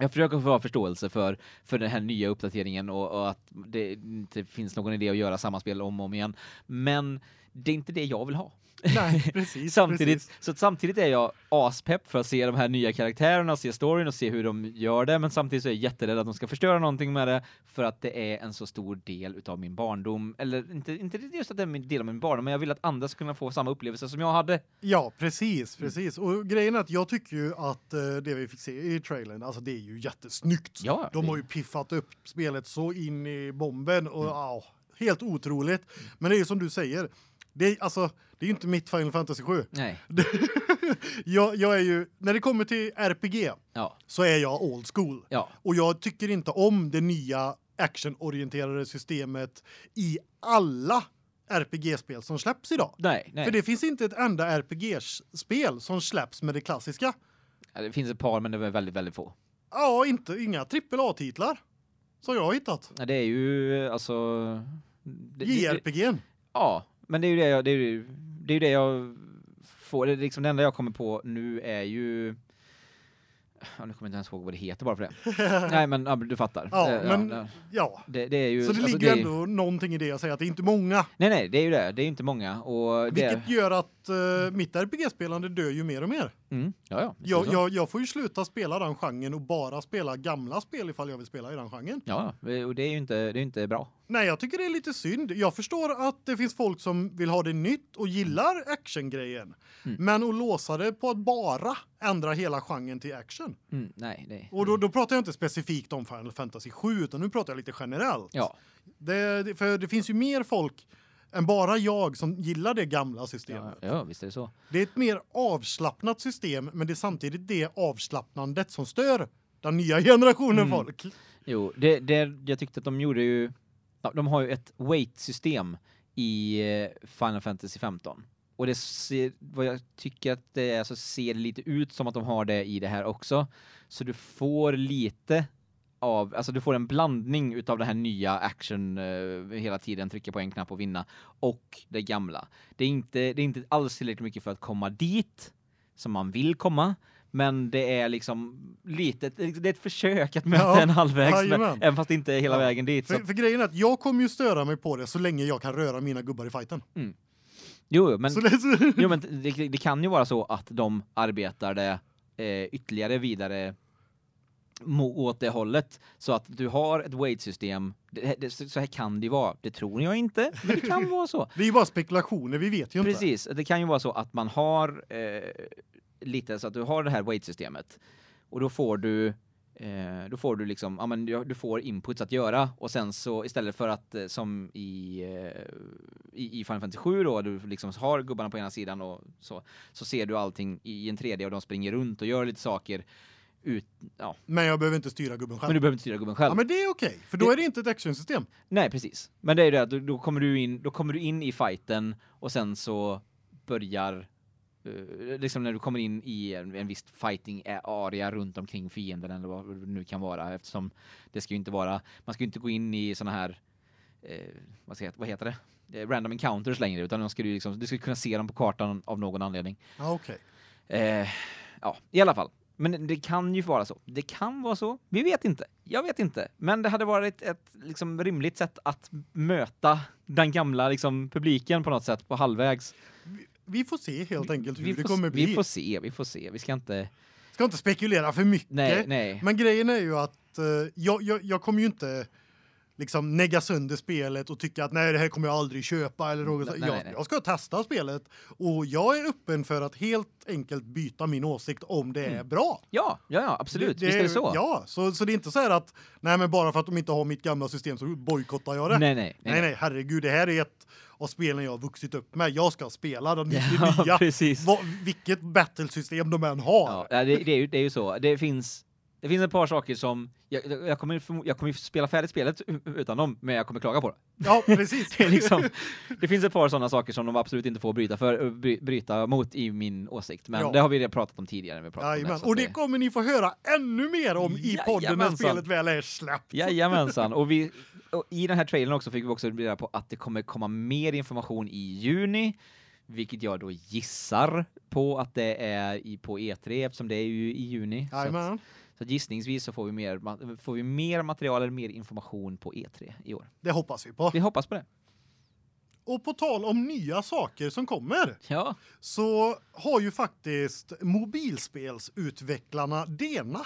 S2: Jag försöker få förståelse för för den här nya uppdateringen och, och att det inte finns någon idé att göra samma spel om och om igen. Men det är inte det jag vill ha.
S1: Nej, *laughs* precis.
S2: samtidigt,
S1: precis.
S2: Så att samtidigt är jag aspepp för att se de här nya karaktärerna, se storyn och se hur de gör det, men samtidigt så är jag jätterädd att de ska förstöra någonting med det för att det är en så stor del utav min barndom. Eller inte, inte just att det är en del av min barndom, men jag vill att andra ska kunna få samma upplevelse som jag hade.
S1: Ja, precis, precis. Och grejen är att jag tycker ju att eh, det vi fick se i trailern, alltså det är ju jättesnyggt.
S2: Ja,
S1: De har ju piffat upp spelet så in i bomben och
S2: Mm.
S1: ja, helt otroligt. Men det är ju som du säger, det är alltså det är ju inte mitt Final Fantasy 7.
S2: Nej. *laughs*
S1: jag, jag är ju när det kommer till RPG
S2: Ja.
S1: så är jag old school.
S2: Ja.
S1: Och jag tycker inte om det nya actionorienterade systemet i alla RPG-spel som släpps idag.
S2: Nej, nej.
S1: För det finns inte ett enda RPG-spel som släpps med det klassiska.
S2: Ja, det finns ett par, men det är väldigt, väldigt få.
S1: Ja, inte inga AAA-titlar som jag har hittat.
S2: Ja, det är ju alltså...
S1: JRPG'n.
S2: Ja, men det är ju det jag, det är ju, det är det jag får. Det, är liksom det enda jag kommer på nu är ju... Ja, nu kommer jag inte ens ihåg vad det heter bara för det. Nej, men ja, du fattar.
S1: Ja,
S2: Eh,
S1: men
S2: ja.
S1: ja.
S2: Det, det är ju...
S1: Så det
S2: alltså,
S1: ligger
S2: det är-
S1: ändå någonting i det jag säger att det är inte många.
S2: Nej, nej, det är ju det. Det är inte många. Och det...
S1: Vilket gör att uh, mitt RPG-spelande dör ju mer och mer.
S2: Mm, ja, ja. är
S1: Jag,
S2: det
S1: jag, jag får ju sluta spela den genren och bara spela gamla spel ifall jag vill spela i den genren.
S2: Ja, och det är ju inte, det är inte bra.
S1: Nej, jag tycker det är lite synd. Jag förstår att det finns folk som vill ha det nytt och gillar actiongrejen.
S2: Mm.
S1: Men att låsa det på att bara ändra hela genren till action.
S2: Mm, nej, nej.
S1: Och då, då pratar jag inte specifikt om Final Fantasy 7 utan nu pratar jag lite generellt.
S2: Ja.
S1: Det, det, för det finns ju mer folk än bara jag som gillar det gamla systemet.
S2: Ja, ja, visst är det så.
S1: Det är ett mer avslappnat system men det är samtidigt det avslappnandet som stör den nya generationen
S2: Mm.
S1: folk.
S2: Jo, det, det jag tyckte att de gjorde ju de har ju ett weight-system i eh, Final Fantasy 15. Och det ser vad jag tycker att det är så ser det lite ut som att de har det i det här också. Så du får lite av alltså du får en blandning utav det här nya action uh, hela tiden trycka på en knapp och vinna och det gamla. Det är inte det är inte alls tillräckligt mycket för att komma dit som man vill komma. Men det är liksom lite, det är ett försök att möta
S1: Ja,
S2: en halvvägs, men, även fast inte hela
S1: Ja.
S2: vägen dit.
S1: För, för grejen är att jag kommer ju störa mig på det så länge jag kan röra mina gubbar i fighten.
S2: Mm. Jo, men, jo, men *laughs* det, det kan ju vara så att de arbetar det eh, ytterligare vidare åt det hållet så att du har ett weight-system. Det, det, så här kan det ju vara. Det tror jag inte, men det kan *laughs* vara så.
S1: Det är ju bara spekulationer, vi vet ju inte.
S2: Precis, det kan ju vara så att man har eh, lite så att du har det här weight-systemet och då får du eh, då får du liksom ja men du, får inputs att göra och sen så istället för att eh, som i eh, i, i Final Fantasy 7 då du liksom har gubbarna på ena sidan och så så ser du allting i en 3D och de springer runt och gör lite saker ut ja
S1: Men jag behöver inte styra gubben själv.
S2: men du behöver inte styra gubben själv.
S1: Ja, men det är okej, för då är det inte ett actionsystem.
S2: Nej, precis. Men det är ju det att då, då kommer du in då kommer du in i fighten och sen så börjar liksom när du kommer in i en, en viss fighting area runt omkring fienden eller vad det nu kan vara eftersom det ska ju inte vara man ska ju inte gå in i såna här eh, vad ska vad heter det? Eh, random encounters längre utan de ska du liksom du ska kunna se dem på kartan av någon anledning.
S1: Ja, okej.
S2: Eh, ja, i alla fall. Men det kan ju vara så. Det kan vara så. Vi vet inte. Jag vet inte. Men det hade varit ett liksom, rimligt sätt att möta den gamla liksom, publiken på något sätt på halvvägs.
S1: Vi får se helt enkelt hur
S2: Vi
S1: det
S2: får,
S1: kommer bli.
S2: vi får se, vi får se. Vi ska inte...
S1: Ska inte spekulera för mycket.
S2: Nej, nej.
S1: Men grejen är ju att eh, jag, jag, jag kommer ju inte liksom negga sönder spelet och tycka att nej det här kommer jag aldrig köpa eller något
S2: Nej,
S1: sånt.
S2: nej,
S1: jag,
S2: nej.
S1: jag ska testa spelet och jag är öppen för att helt enkelt byta min åsikt om det är bra.
S2: Ja, ja, ja absolut. Visst är det så.
S1: Ja, så så det är inte så här att nej men bara för att de inte har mitt gamla system så bojkottar jag det.
S2: Nej, nej, nej,
S1: nej, nej, herregud, det här är ett av spelen jag har vuxit upp med. Jag ska spela det
S2: Ja, *laughs*
S1: nya.
S2: precis.
S1: Vad, vilket battlesystem de än har.
S2: Ja, det, det, är ju, det är ju så. Det finns det finns ett par saker som jag, jag kommer jag kommer ju spela färdigt spelet utan dem, men jag kommer klaga på det.
S1: Ja, precis. *laughs*
S2: det, liksom, det finns ett par sådana saker som de absolut inte får bryta för bry, bryta mot i min åsikt, men
S1: Ja.
S2: det har vi redan pratat om tidigare när vi pratat om
S1: Jajamän.
S2: det, så
S1: och det kommer ni få höra ännu mer om i podden när spelet väl är släppt.
S2: Jajamensan, och vi och i den här trailern också fick vi också reda på att det kommer komma mer information i juni, vilket jag då gissar på att det är i på E3 eftersom det är ju i juni. Så att,
S1: Jajamän.
S2: Så gissningsvis så får vi mer får vi mer material eller mer information på E3 i år.
S1: Det hoppas vi på.
S2: Vi hoppas på det.
S1: och på tal om nya saker som kommer.
S2: Ja.
S1: Så har ju faktiskt mobilspelsutvecklarna Dena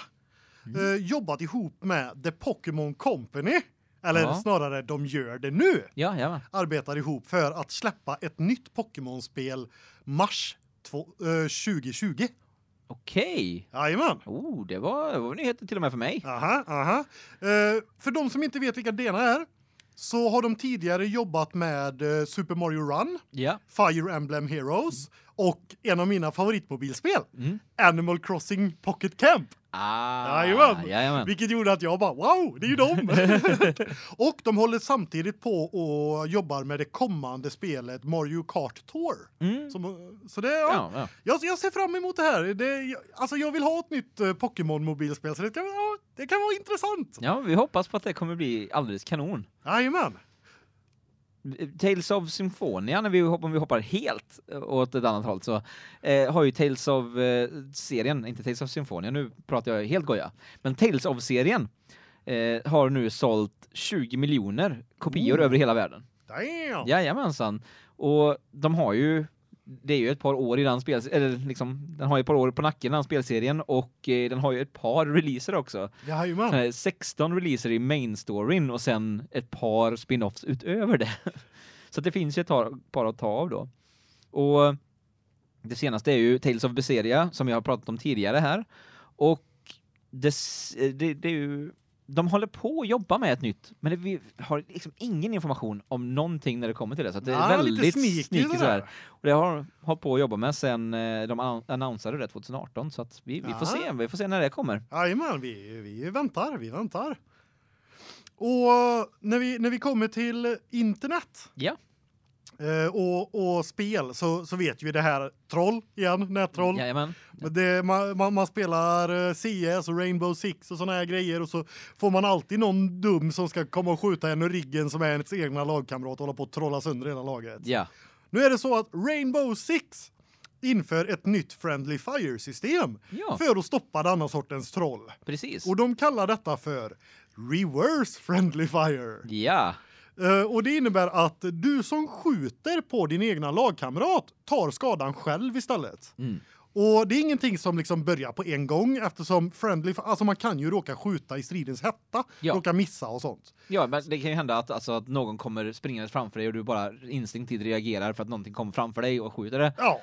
S1: eh, jobbat ihop med The Pokémon Company eller
S2: Ja.
S1: snarare de gör det nu.
S2: Ja, ja.
S1: Arbetar ihop för att släppa ett nytt Pokémon-spel mars två- eh, 2020.
S2: Okej.
S1: Jajamän.
S2: Oh, det var, det var nyheter till och med för mig.
S1: Aha, aha. Eh, för de som inte vet vilka Dena är så har de tidigare jobbat med eh, Super Mario Run,
S2: Ja.
S1: Fire Emblem Heroes och en av mina favoritmobilspel,
S2: Mm.
S1: Animal Crossing Pocket Camp.
S2: Ah,
S1: Jajamän.
S2: jajamän.
S1: Vilket gjorde att jag bara wow, det är ju dem. *laughs* och de håller samtidigt på och jobbar med det kommande spelet Mario Kart Tour.
S2: Mm.
S1: Som, så det ja,
S2: Ja, ja.
S1: Jag, jag ser fram emot det här. Det jag- alltså jag vill ha ett nytt uh, Pokémon mobilspel så det kan ja, det kan vara intressant.
S2: Ja, vi hoppas på att det kommer bli alldeles kanon.
S1: Jajamän.
S2: Tales of Symphonia, när vi, hopp- om vi hoppar helt eh, åt ett annat håll, så eh, har ju Tales of-serien, inte Tales of Symphonia, nu pratar jag helt goja, men Tales of-serien eh, har nu sålt 20 miljoner kopior
S1: Oh.
S2: över hela världen.
S1: Damn.
S2: Jajamensan. Och de har ju det är ju ett par år i den spel eller liksom den har ju ett par år på nacken den spelserien och eh, den har ju ett par releaser också.
S1: Jajamän.
S2: Så här 16 releaser i main storyn och sen ett par spin-offs utöver det. *laughs* Så det finns ju ett par, att ta av då. Och det senaste är ju Tales of Berseria som jag har pratat om tidigare här och det, s- det, det är ju de håller på att jobba med ett nytt, men det, vi har liksom ingen information om någonting när det kommer till det. Så det är
S1: Ja, lite
S2: väldigt
S1: sneaky sådär.
S2: sådär. Och det har hållit på att jobba med sen eh, de an- annonsade det 2018, så att vi, vi får
S1: Ja.
S2: se, vi får se när det kommer.
S1: Jajamän, vi, vi väntar, vi väntar. Och när vi, när vi kommer till internet
S2: Ja.
S1: Eh, och, och spel så, så vet vi det här troll igen, nättroll.
S2: Jajamän.
S1: Men Det, man, man, man spelar eh, CS och Rainbow Six och såna här grejer och så får man alltid någon dum som ska komma och skjuta en i ryggen som är ens egna lagkamrat och hålla på att trolla sönder hela laget.
S2: Ja.
S1: Nu är det så att Rainbow Six inför ett nytt Friendly Fire-system
S2: Ja.
S1: för att stoppa denna sortens troll.
S2: Precis.
S1: Och de kallar detta för Reverse Friendly Fire.
S2: Ja.
S1: Eh, och det innebär att du som skjuter på din egna lagkamrat tar skadan själv istället.
S2: Mm.
S1: Och det är ingenting som liksom börjar på en gång eftersom friendly alltså man kan ju råka skjuta i stridens hetta,
S2: Ja.
S1: råka missa och sånt.
S2: Ja, men det kan ju hända att, alltså, att någon kommer springandes framför dig och du bara instinktivt reagerar för att någonting kommer framför dig och skjuter det.
S1: Ja.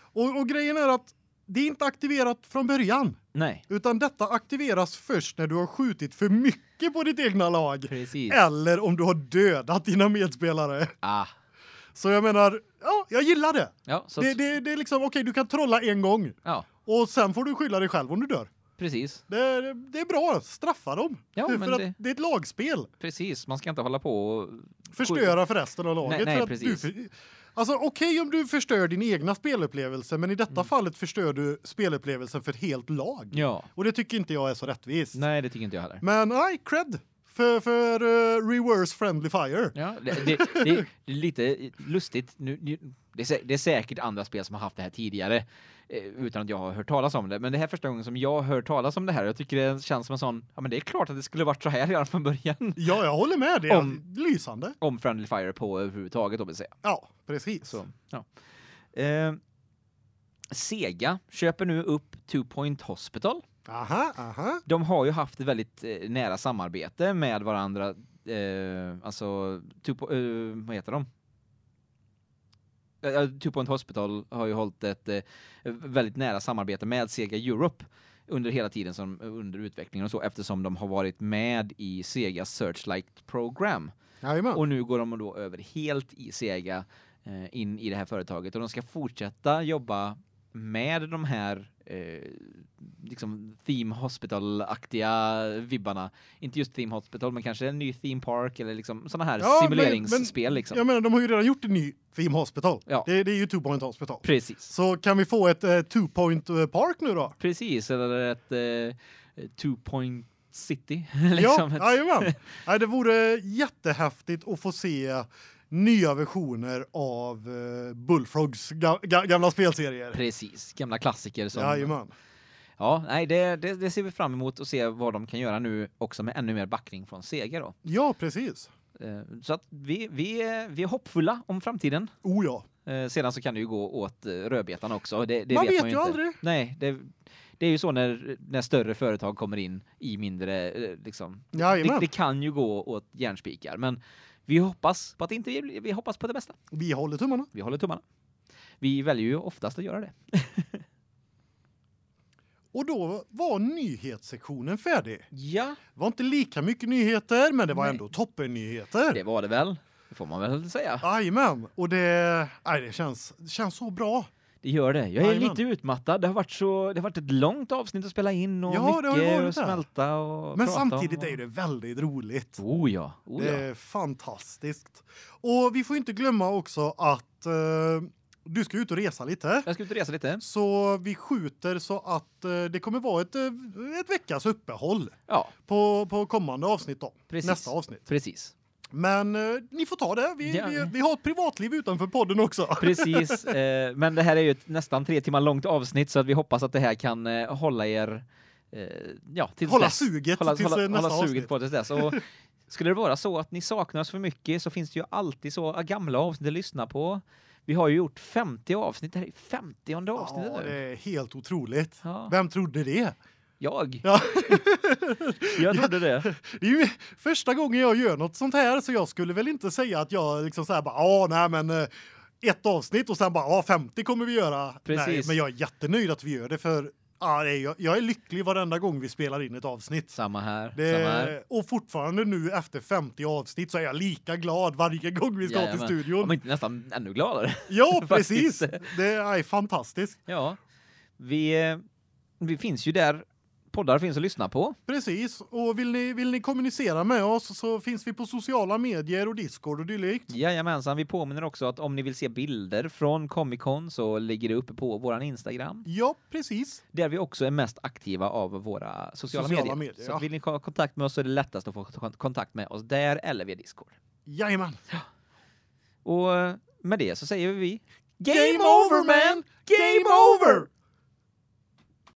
S1: Och, och grejen är att det är inte aktiverat från början.
S2: Nej.
S1: Utan detta aktiveras först när du har skjutit för mycket på ditt egna lag.
S2: Precis.
S1: Eller om du har dödat dina medspelare.
S2: Ah.
S1: Så jag menar, ja, jag gillar det.
S2: Ja, så
S1: det, det, det är liksom, okej, du kan trolla en gång.
S2: Ja.
S1: Och sen får du skylla dig själv om du dör.
S2: Precis.
S1: Det, det är bra, straffa dem.
S2: Ja,
S1: för att
S2: det-
S1: det är ett lagspel.
S2: Precis, man ska inte hålla på och
S1: Förstöra för resten av laget.
S2: Nej, nej,
S1: för att
S2: precis.
S1: Du, alltså okej om du förstör din egna spelupplevelse, men i detta
S2: Mm.
S1: fallet förstör du spelupplevelsen för ett helt lag.
S2: Ja.
S1: Och det tycker inte jag är så rättvist.
S2: Nej, det tycker inte jag heller.
S1: Men nej, cred för för uh, reverse friendly fire.
S2: Ja, det, det, det, det är lite lustigt. Nu, nu- det, är, säkert andra spel som har haft det här tidigare utan att jag har hört talas om det. Men det här är första gången som jag har hört talas om det här. Jag tycker det känns som en sån, ja men det är klart att det skulle varit så här *laughs* redan från början.
S1: Ja, jag håller med. Det är
S2: Om-
S1: lysande.
S2: Om Friendly Fire på överhuvudtaget då vill säga.
S1: Ja, precis.
S2: Så, ja. Eh, Sega köper nu upp Two Point Hospital.
S1: Aha, aha.
S2: De har ju haft ett väldigt eh, nära samarbete med varandra. Eh, alltså, two, po- eh, vad heter de? Two Point Hospital har ju hållit ett eh, väldigt nära samarbete med Sega Europe under hela tiden som under utvecklingen och så eftersom de har varit med i Segas Searchlight program.
S1: Jajamän.
S2: Och nu går de då över helt i Sega eh, in i det här företaget och de ska fortsätta jobba med de här eh, liksom theme hospital-aktiga vibbarna. Inte just theme hospital men kanske en ny theme park eller liksom såna här
S1: Ja,
S2: simuleringsspel
S1: men,
S2: liksom.
S1: Jag menar, de har ju redan gjort en ny Theme Hospital.
S2: Ja.
S1: Det, det är ju Two Point Hospital.
S2: Precis.
S1: Så kan vi få ett uh, Two Point eh, Park nu då?
S2: Precis, eller ett eh, two point city *laughs* liksom.
S1: ja, jajamän. Nej, det vore jättehäftigt att få se nya versioner av uh, Bullfrogs ga ga gamla spelserier.
S2: Precis, gamla klassiker som
S1: Jajamän.
S2: Ja, nej det, det det ser vi fram emot att se vad de kan göra nu också med ännu mer backning från Sega då.
S1: Ja, precis.
S2: Eh, Så att vi, vi, vi är hoppfulla om framtiden.
S1: Oh ja.
S2: Eh, Sedan så kan det ju gå åt eh, rödbetan också. Det, det
S1: Man
S2: vet,
S1: vet
S2: man ju
S1: ju
S2: inte.
S1: aldrig.
S2: Nej, det, det är ju så när, när större företag kommer in i mindre, eh, liksom. Det,
S1: Jajamän.
S2: det kan ju gå åt järnspikar, men vi hoppas på att inte vi hoppas på det bästa.
S1: Vi håller tummarna.
S2: Vi håller tummarna. Vi väljer ju oftast att göra det. *laughs*
S1: Och då var nyhetssektionen färdig.
S2: Ja.
S1: Det var inte lika mycket nyheter, men det var
S2: Nej.
S1: ändå toppennyheter.
S2: Det var det väl. Det får man väl säga.
S1: Jajamän. Och det, nej, det, känns, det känns så bra.
S2: Det gör det. Jag är
S1: Jajamän.
S2: lite utmattad. Det har varit så det har varit ett långt avsnitt att spela in och
S1: Ja,
S2: mycket att smälta och
S1: Men samtidigt
S2: om.
S1: är det väldigt roligt.
S2: Oh ja. Oh
S1: det
S2: ja.
S1: är fantastiskt. Och vi får inte glömma också att eh, du ska ut och resa lite.
S2: Jag ska ut och resa lite.
S1: Så vi skjuter så att eh, det kommer vara ett, eh, ett veckas uppehåll
S2: Ja.
S1: på, på kommande avsnitt då.
S2: Precis.
S1: Nästa avsnitt.
S2: Precis.
S1: Men eh, ni får ta det. Vi,
S2: Ja.
S1: vi, vi har ett privatliv utanför podden också. *laughs*
S2: Precis. Eh, men det här är ju ett nästan tre timmar långt avsnitt så att vi hoppas att det här kan eh, hålla er eh, ja, tills
S1: Hålla
S2: dess.
S1: suget
S2: hålla,
S1: tills,
S2: hålla,
S1: eh, nästa
S2: hålla suget
S1: avsnitt.
S2: på tills dess. Och *laughs* skulle det vara så att ni saknar oss för mycket så finns det ju alltid så gamla avsnitt att lyssna på. Vi har ju gjort 50 avsnitt. Det här är 50 avsnittet
S1: Ja,
S2: nu.
S1: det är helt otroligt.
S2: Ja.
S1: Vem trodde det?
S2: Jag.
S1: Ja. *laughs*
S2: Jag trodde det. *laughs*
S1: Det är ju första gången jag gör något sånt här så jag skulle väl inte säga att jag liksom så här bara ja nej men eh, ett avsnitt och sen bara ja 50 kommer vi göra. Nej,
S2: Precis.
S1: men jag är jättenöjd att vi gör det för ja, jag, jag är lycklig varenda gång vi spelar in ett avsnitt.
S2: Samma här.
S1: Det,
S2: Samma här.
S1: och fortfarande nu efter 50 avsnitt så är jag lika glad varje gång vi ska till
S2: Jajamän.
S1: studion.
S2: Om inte nästan ännu gladare.
S1: Ja, *laughs* precis. Det är fantastiskt.
S2: Ja. Vi, eh, vi finns ju där poddar finns att lyssna på.
S1: Precis. Och vill ni vill ni kommunicera med oss så finns vi på sociala medier och Discord och dylikt.
S2: Jajamensan, vi påminner också att om ni vill se bilder från Comic Con så ligger det uppe på våran Instagram.
S1: Ja, precis.
S2: Där vi också är mest aktiva av våra sociala,
S1: Sociala
S2: medier.
S1: medier,
S2: så
S1: ja.
S2: vill ni ha kontakt med oss så är det lättast att få kon- kontakt med oss där eller via Discord.
S1: Jajamän.
S2: Och med det så säger vi
S1: Game over man! Game over!